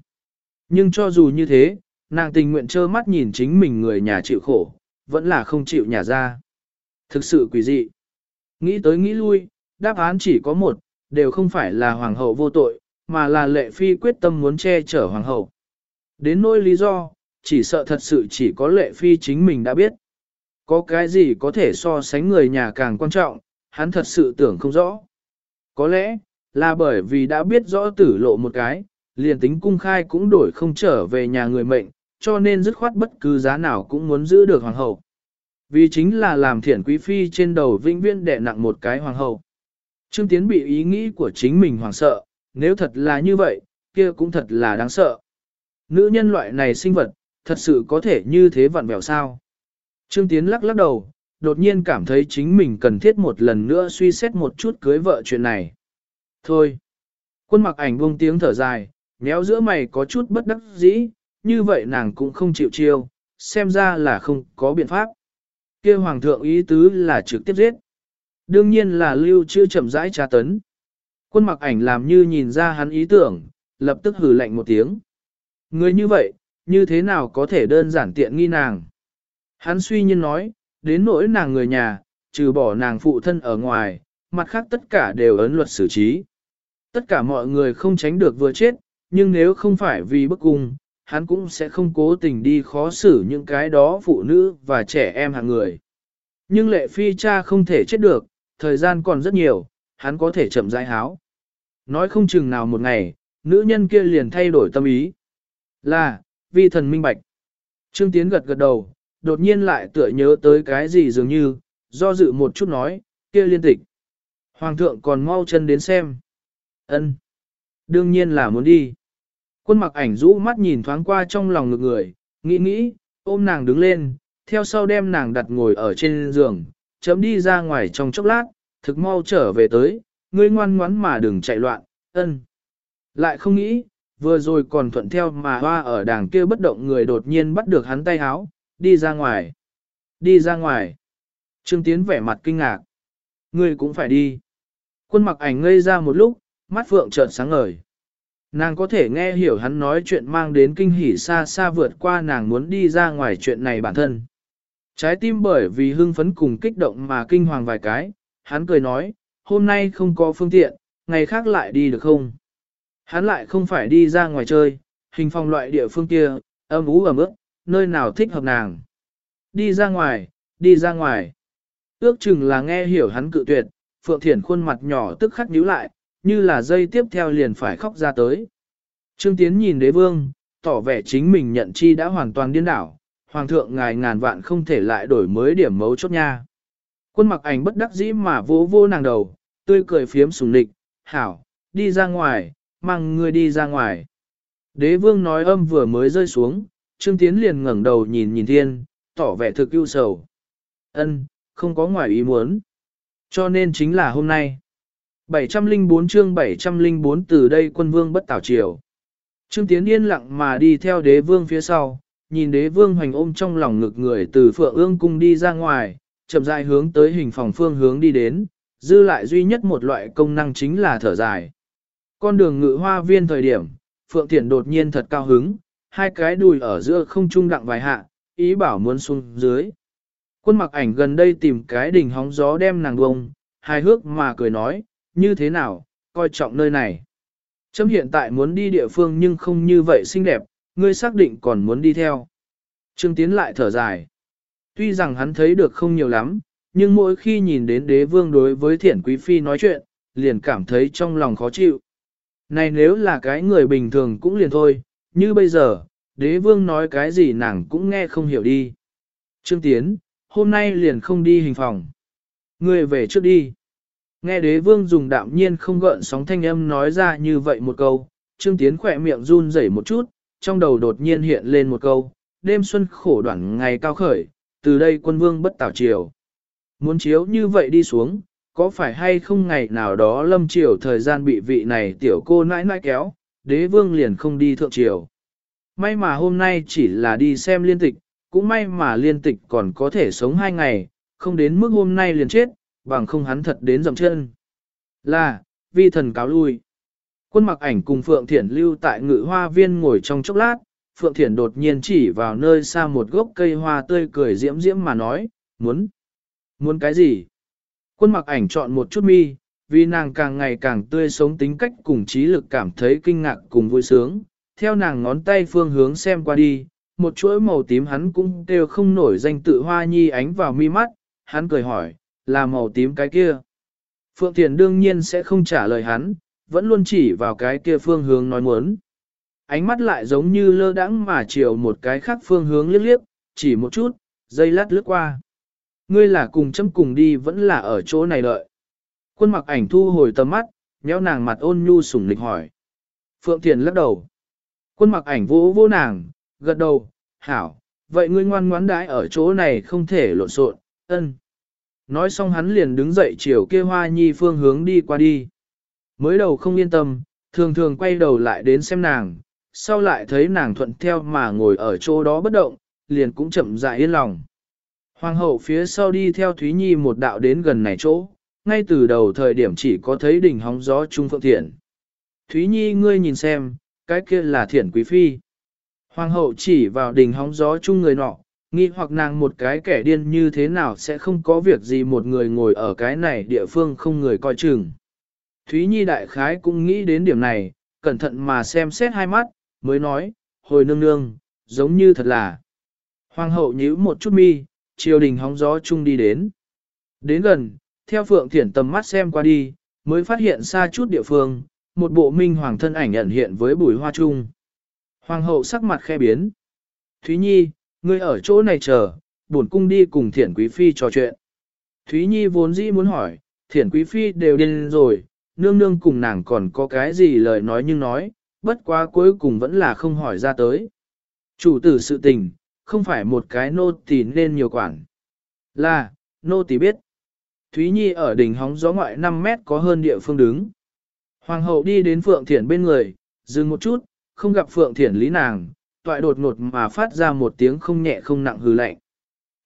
Nhưng cho dù như thế, nàng tình nguyện trơ mắt nhìn chính mình người nhà chịu khổ, vẫn là không chịu nhà ra. Thực sự quỷ dị. Nghĩ tới nghĩ lui, đáp án chỉ có một, đều không phải là hoàng hậu vô tội, mà là lệ phi quyết tâm muốn che chở hoàng hậu. Đến nỗi lý do, chỉ sợ thật sự chỉ có lệ phi chính mình đã biết. Có cái gì có thể so sánh người nhà càng quan trọng, hắn thật sự tưởng không rõ. Có lẽ, là bởi vì đã biết rõ tử lộ một cái, liền tính cung khai cũng đổi không trở về nhà người mệnh, cho nên dứt khoát bất cứ giá nào cũng muốn giữ được hoàng hậu. Vì chính là làm thiển quý phi trên đầu vĩnh viễn đè nặng một cái hoàng hậu. Trương Tiến bị ý nghĩ của chính mình hoàng sợ, nếu thật là như vậy, kia cũng thật là đáng sợ. Nữ nhân loại này sinh vật, thật sự có thể như thế vặn vẹo sao? Trương Tiến lắc lắc đầu, đột nhiên cảm thấy chính mình cần thiết một lần nữa suy xét một chút cưới vợ chuyện này. Thôi. Quân mặc ảnh buông tiếng thở dài, méo giữa mày có chút bất đắc dĩ, như vậy nàng cũng không chịu chiêu, xem ra là không có biện pháp kia hoàng thượng ý tứ là trực tiếp giết. Đương nhiên là lưu chưa chậm rãi tra tấn. Quân mặc ảnh làm như nhìn ra hắn ý tưởng, lập tức hử lạnh một tiếng. Người như vậy, như thế nào có thể đơn giản tiện nghi nàng? Hắn suy nhiên nói, đến nỗi nàng người nhà, trừ bỏ nàng phụ thân ở ngoài, mặt khác tất cả đều ấn luật xử trí. Tất cả mọi người không tránh được vừa chết, nhưng nếu không phải vì bức cung, hắn cũng sẽ không cố tình đi khó xử những cái đó phụ nữ và trẻ em hàng người. Nhưng lệ phi cha không thể chết được, thời gian còn rất nhiều, hắn có thể chậm rãi háo. Nói không chừng nào một ngày, nữ nhân kia liền thay đổi tâm ý. Là, vi thần minh bạch. Trương Tiến gật gật đầu, đột nhiên lại tựa nhớ tới cái gì dường như, do dự một chút nói, kia liên tịch. Hoàng thượng còn mau chân đến xem. ân Đương nhiên là muốn đi. Quân mặc ảnh rũ mắt nhìn thoáng qua trong lòng ngực người, nghĩ nghĩ, ôm nàng đứng lên, theo sau đem nàng đặt ngồi ở trên giường, chấm đi ra ngoài trong chốc lát, thực mau trở về tới, ngươi ngoan ngoãn mà đừng chạy loạn, ân. Lại không nghĩ, vừa rồi còn thuận theo mà hoa ở đàng kia bất động người đột nhiên bắt được hắn tay háo, đi ra ngoài. Đi ra ngoài. Trương Tiến vẻ mặt kinh ngạc. Ngươi cũng phải đi. Quân mặc ảnh ngây ra một lúc, mắt phượng trợn sáng ngời. Nàng có thể nghe hiểu hắn nói chuyện mang đến kinh hỉ xa xa vượt qua nàng muốn đi ra ngoài chuyện này bản thân. Trái tim bởi vì hưng phấn cùng kích động mà kinh hoàng vài cái, hắn cười nói, hôm nay không có phương tiện, ngày khác lại đi được không? Hắn lại không phải đi ra ngoài chơi, hình phong loại địa phương kia, âm ú ẩm ướt, nơi nào thích hợp nàng. Đi ra ngoài, đi ra ngoài. Ước chừng là nghe hiểu hắn cự tuyệt, Phượng Thiển khuôn mặt nhỏ tức khắc nhíu lại, như là dây tiếp theo liền phải khóc ra tới. Trương Tiến nhìn đế vương, tỏ vẻ chính mình nhận chi đã hoàn toàn điên đảo, hoàng thượng ngài ngàn vạn không thể lại đổi mới điểm mấu chốt nha. Quân mặc ảnh bất đắc dĩ mà vỗ vô nàng đầu, tươi cười phiếm sùng nịch, hảo, đi ra ngoài, mang người đi ra ngoài. Đế vương nói âm vừa mới rơi xuống, Trương Tiến liền ngẩng đầu nhìn nhìn thiên, tỏ vẻ thực ưu sầu. Ân, không có ngoài ý muốn. Cho nên chính là hôm nay. 704 chương 704 từ đây quân vương bất tảo triều. Trương Tiến yên lặng mà đi theo đế vương phía sau, nhìn đế vương hoành ôm trong lòng ngực người từ phượng ương cung đi ra ngoài, chậm rãi hướng tới hình phòng phương hướng đi đến, dư lại duy nhất một loại công năng chính là thở dài. Con đường ngự hoa viên thời điểm, Phượng Thiển đột nhiên thật cao hứng, hai cái đùi ở giữa không trung đặng vài hạ, ý bảo muốn xuống dưới. Quân mặc ảnh gần đây tìm cái đỉnh hóng gió đem nàng bông, hài hước mà cười nói, như thế nào, coi trọng nơi này. Chấm hiện tại muốn đi địa phương nhưng không như vậy xinh đẹp, ngươi xác định còn muốn đi theo. Trương Tiến lại thở dài. Tuy rằng hắn thấy được không nhiều lắm, nhưng mỗi khi nhìn đến đế vương đối với thiển quý phi nói chuyện, liền cảm thấy trong lòng khó chịu. Này nếu là cái người bình thường cũng liền thôi, như bây giờ, đế vương nói cái gì nàng cũng nghe không hiểu đi. Trương Tiến, hôm nay liền không đi hình phòng. Ngươi về trước đi. Nghe đế vương dùng đạm nhiên không gợn sóng thanh âm nói ra như vậy một câu, Trương Tiến khỏe miệng run rẩy một chút, trong đầu đột nhiên hiện lên một câu, đêm xuân khổ đoạn ngày cao khởi, từ đây quân vương bất tảo triều. Muốn chiếu như vậy đi xuống, có phải hay không ngày nào đó lâm triều thời gian bị vị này tiểu cô nãi nãi kéo, đế vương liền không đi thượng triều. May mà hôm nay chỉ là đi xem liên tịch, cũng may mà liên tịch còn có thể sống hai ngày, không đến mức hôm nay liền chết, bằng không hắn thật đến dầm chân. Là, vi thần cáo lui. Quân mặc ảnh cùng Phượng Thiển lưu tại ngự hoa viên ngồi trong chốc lát, Phượng Thiển đột nhiên chỉ vào nơi xa một gốc cây hoa tươi cười diễm diễm mà nói, muốn, muốn cái gì? Quân mặc ảnh chọn một chút mi, vì nàng càng ngày càng tươi sống tính cách cùng trí lực cảm thấy kinh ngạc cùng vui sướng, theo nàng ngón tay phương hướng xem qua đi, một chuỗi màu tím hắn cũng đều không nổi danh tự hoa nhi ánh vào mi mắt, hắn cười hỏi, là màu tím cái kia. Phượng Thiền đương nhiên sẽ không trả lời hắn, vẫn luôn chỉ vào cái kia phương hướng nói muốn. Ánh mắt lại giống như lơ đãng mà chiều một cái khác phương hướng liếc liếc, chỉ một chút, dây lát lướt qua. Ngươi là cùng chấm cùng đi vẫn là ở chỗ này đợi. Quân mặc ảnh thu hồi tầm mắt, nhéo nàng mặt ôn nhu sủng lịch hỏi. Phượng Thiền lắc đầu. Quân mặc ảnh vỗ vỗ nàng, gật đầu, hảo, vậy ngươi ngoan ngoãn đãi ở chỗ này không thể lộn xộn, ân. Nói xong hắn liền đứng dậy chiều kia hoa nhi phương hướng đi qua đi. Mới đầu không yên tâm, thường thường quay đầu lại đến xem nàng, sau lại thấy nàng thuận theo mà ngồi ở chỗ đó bất động, liền cũng chậm rãi yên lòng. Hoàng hậu phía sau đi theo Thúy Nhi một đạo đến gần này chỗ, ngay từ đầu thời điểm chỉ có thấy đỉnh hóng gió trung phượng thiện. Thúy Nhi ngươi nhìn xem, cái kia là thiện quý phi. Hoàng hậu chỉ vào đỉnh hóng gió chung người nọ, nghi hoặc nàng một cái kẻ điên như thế nào sẽ không có việc gì một người ngồi ở cái này địa phương không người coi chừng. Thúy Nhi đại khái cũng nghĩ đến điểm này, cẩn thận mà xem xét hai mắt, mới nói, hồi nương nương, giống như thật là. Hoàng hậu nhíu một chút mi, triều đình hóng gió chung đi đến. Đến gần, theo Phượng Thiển tầm mắt xem qua đi, mới phát hiện xa chút địa phương, một bộ minh hoàng thân ảnh ẩn hiện với bùi hoa chung. Hoàng hậu sắc mặt khe biến. Thúy Nhi, ngươi ở chỗ này chờ, bổn cung đi cùng thiển quý phi trò chuyện. Thúy Nhi vốn dĩ muốn hỏi, thiển quý phi đều điên rồi, nương nương cùng nàng còn có cái gì lời nói nhưng nói, bất quá cuối cùng vẫn là không hỏi ra tới. Chủ tử sự tình, không phải một cái nô tỳ nên nhiều quản. Là, nô tỳ biết. Thúy Nhi ở đỉnh hóng gió ngoại 5 mét có hơn địa phương đứng. Hoàng hậu đi đến Phượng Thiển bên người, dừng một chút, không gặp Phượng Thiển lý nàng, toại đột ngột mà phát ra một tiếng không nhẹ không nặng hừ lạnh.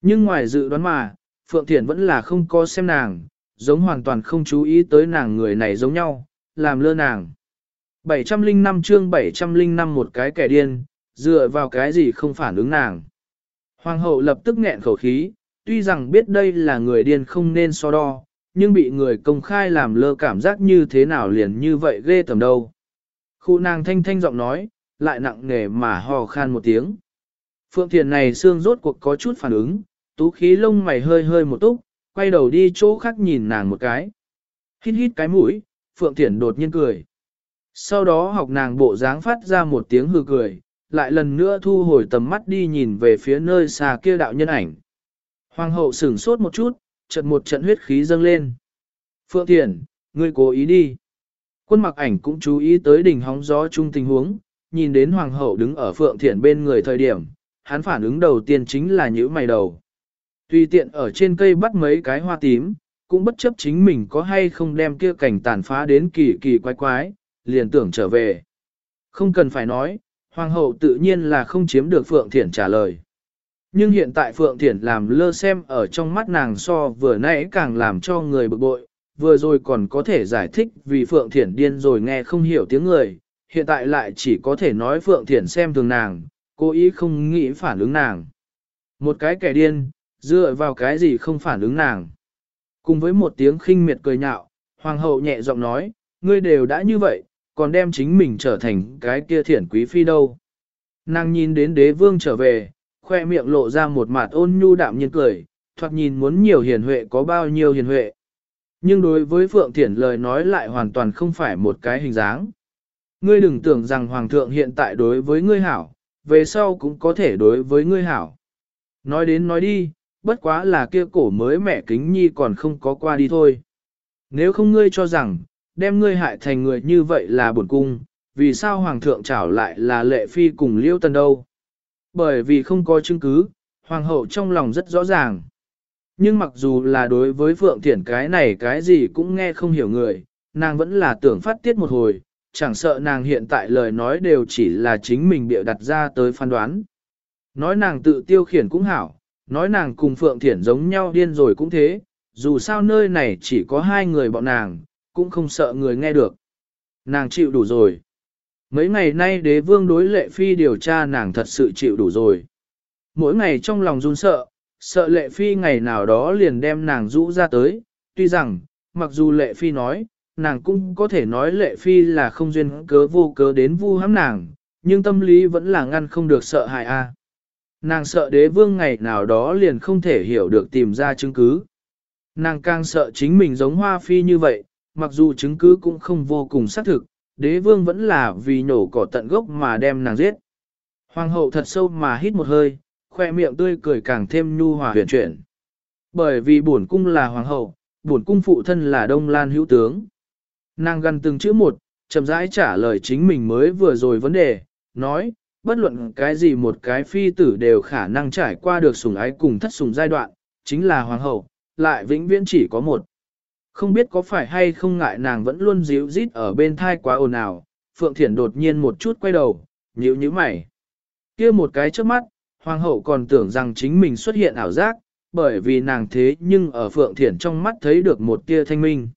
Nhưng ngoài dự đoán mà, Phượng Thiển vẫn là không có xem nàng, giống hoàn toàn không chú ý tới nàng người này giống nhau, làm lơ nàng. 705 chương 705 một cái kẻ điên, dựa vào cái gì không phản ứng nàng. Hoàng hậu lập tức nghẹn khẩu khí, tuy rằng biết đây là người điên không nên so đo, nhưng bị người công khai làm lơ cảm giác như thế nào liền như vậy ghê tầm đâu. Khu nàng thanh thanh giọng nói, lại nặng nề mà hò khan một tiếng. Phượng Thiền này xương rốt cuộc có chút phản ứng, tú khí lông mày hơi hơi một túc, quay đầu đi chỗ khác nhìn nàng một cái. Hít hít cái mũi, Phượng Thiển đột nhiên cười. Sau đó học nàng bộ dáng phát ra một tiếng hư cười, lại lần nữa thu hồi tầm mắt đi nhìn về phía nơi xa kia đạo nhân ảnh. Hoàng hậu sửng sốt một chút, trận một trận huyết khí dâng lên. Phượng Thiển, ngươi cố ý đi. Quân mặc ảnh cũng chú ý tới đỉnh hóng gió chung tình huống, nhìn đến hoàng hậu đứng ở Phượng Thiển bên người thời điểm, hắn phản ứng đầu tiên chính là nhữ mày đầu. Tùy tiện ở trên cây bắt mấy cái hoa tím, cũng bất chấp chính mình có hay không đem kia cảnh tàn phá đến kỳ kỳ quái quái, liền tưởng trở về. Không cần phải nói, hoàng hậu tự nhiên là không chiếm được Phượng Thiển trả lời. Nhưng hiện tại Phượng Thiển làm lơ xem ở trong mắt nàng so vừa nãy càng làm cho người bực bội, vừa rồi còn có thể giải thích vì Phượng Thiển điên rồi nghe không hiểu tiếng người, hiện tại lại chỉ có thể nói Phượng Thiển xem thường nàng, cố ý không nghĩ phản ứng nàng. Một cái kẻ điên, dựa vào cái gì không phản ứng nàng. Cùng với một tiếng khinh miệt cười nhạo, Hoàng hậu nhẹ giọng nói, ngươi đều đã như vậy, còn đem chính mình trở thành cái kia thiển quý phi đâu. Nàng nhìn đến đế vương trở về, khoe miệng lộ ra một mặt ôn nhu đạm nhiên cười, thoạt nhìn muốn nhiều hiền huệ có bao nhiêu hiền huệ. Nhưng đối với Phượng Thiển lời nói lại hoàn toàn không phải một cái hình dáng. Ngươi đừng tưởng rằng Hoàng thượng hiện tại đối với ngươi hảo, về sau cũng có thể đối với ngươi hảo. Nói đến nói đi, bất quá là kia cổ mới mẹ kính nhi còn không có qua đi thôi. Nếu không ngươi cho rằng, đem ngươi hại thành người như vậy là buồn cung, vì sao Hoàng thượng trảo lại là lệ phi cùng liêu tần đâu? Bởi vì không có chứng cứ, Hoàng hậu trong lòng rất rõ ràng. Nhưng mặc dù là đối với Phượng Thiển cái này cái gì cũng nghe không hiểu người, nàng vẫn là tưởng phát tiết một hồi, chẳng sợ nàng hiện tại lời nói đều chỉ là chính mình bịa đặt ra tới phán đoán. Nói nàng tự tiêu khiển cũng hảo, nói nàng cùng Phượng Thiển giống nhau điên rồi cũng thế, dù sao nơi này chỉ có hai người bọn nàng, cũng không sợ người nghe được. Nàng chịu đủ rồi. Mấy ngày nay đế vương đối lệ phi điều tra nàng thật sự chịu đủ rồi. Mỗi ngày trong lòng run sợ, sợ lệ phi ngày nào đó liền đem nàng rũ ra tới, tuy rằng, mặc dù lệ phi nói, nàng cũng có thể nói lệ phi là không duyên cớ vô cớ đến vu hãm nàng, nhưng tâm lý vẫn là ngăn không được sợ hại a. Nàng sợ đế vương ngày nào đó liền không thể hiểu được tìm ra chứng cứ. Nàng càng sợ chính mình giống hoa phi như vậy, mặc dù chứng cứ cũng không vô cùng xác thực, đế vương vẫn là vì nổ cỏ tận gốc mà đem nàng giết. Hoàng hậu thật sâu mà hít một hơi, khoe miệng tươi cười càng thêm nhu hòa huyền chuyển. Bởi vì bổn cung là hoàng hậu, bổn cung phụ thân là Đông Lan hữu tướng. Nàng gần từng chữ một, chậm rãi trả lời chính mình mới vừa rồi vấn đề, nói, bất luận cái gì một cái phi tử đều khả năng trải qua được sủng ái cùng thất sủng giai đoạn, chính là hoàng hậu, lại vĩnh viễn chỉ có một. Không biết có phải hay không ngại nàng vẫn luôn díu rít ở bên thai quá ồn ào, Phượng Thiển đột nhiên một chút quay đầu, nhíu nhíu mày. kia một cái trước mắt, hoàng hậu còn tưởng rằng chính mình xuất hiện ảo giác, bởi vì nàng thế nhưng ở Phượng Thiển trong mắt thấy được một tia thanh minh.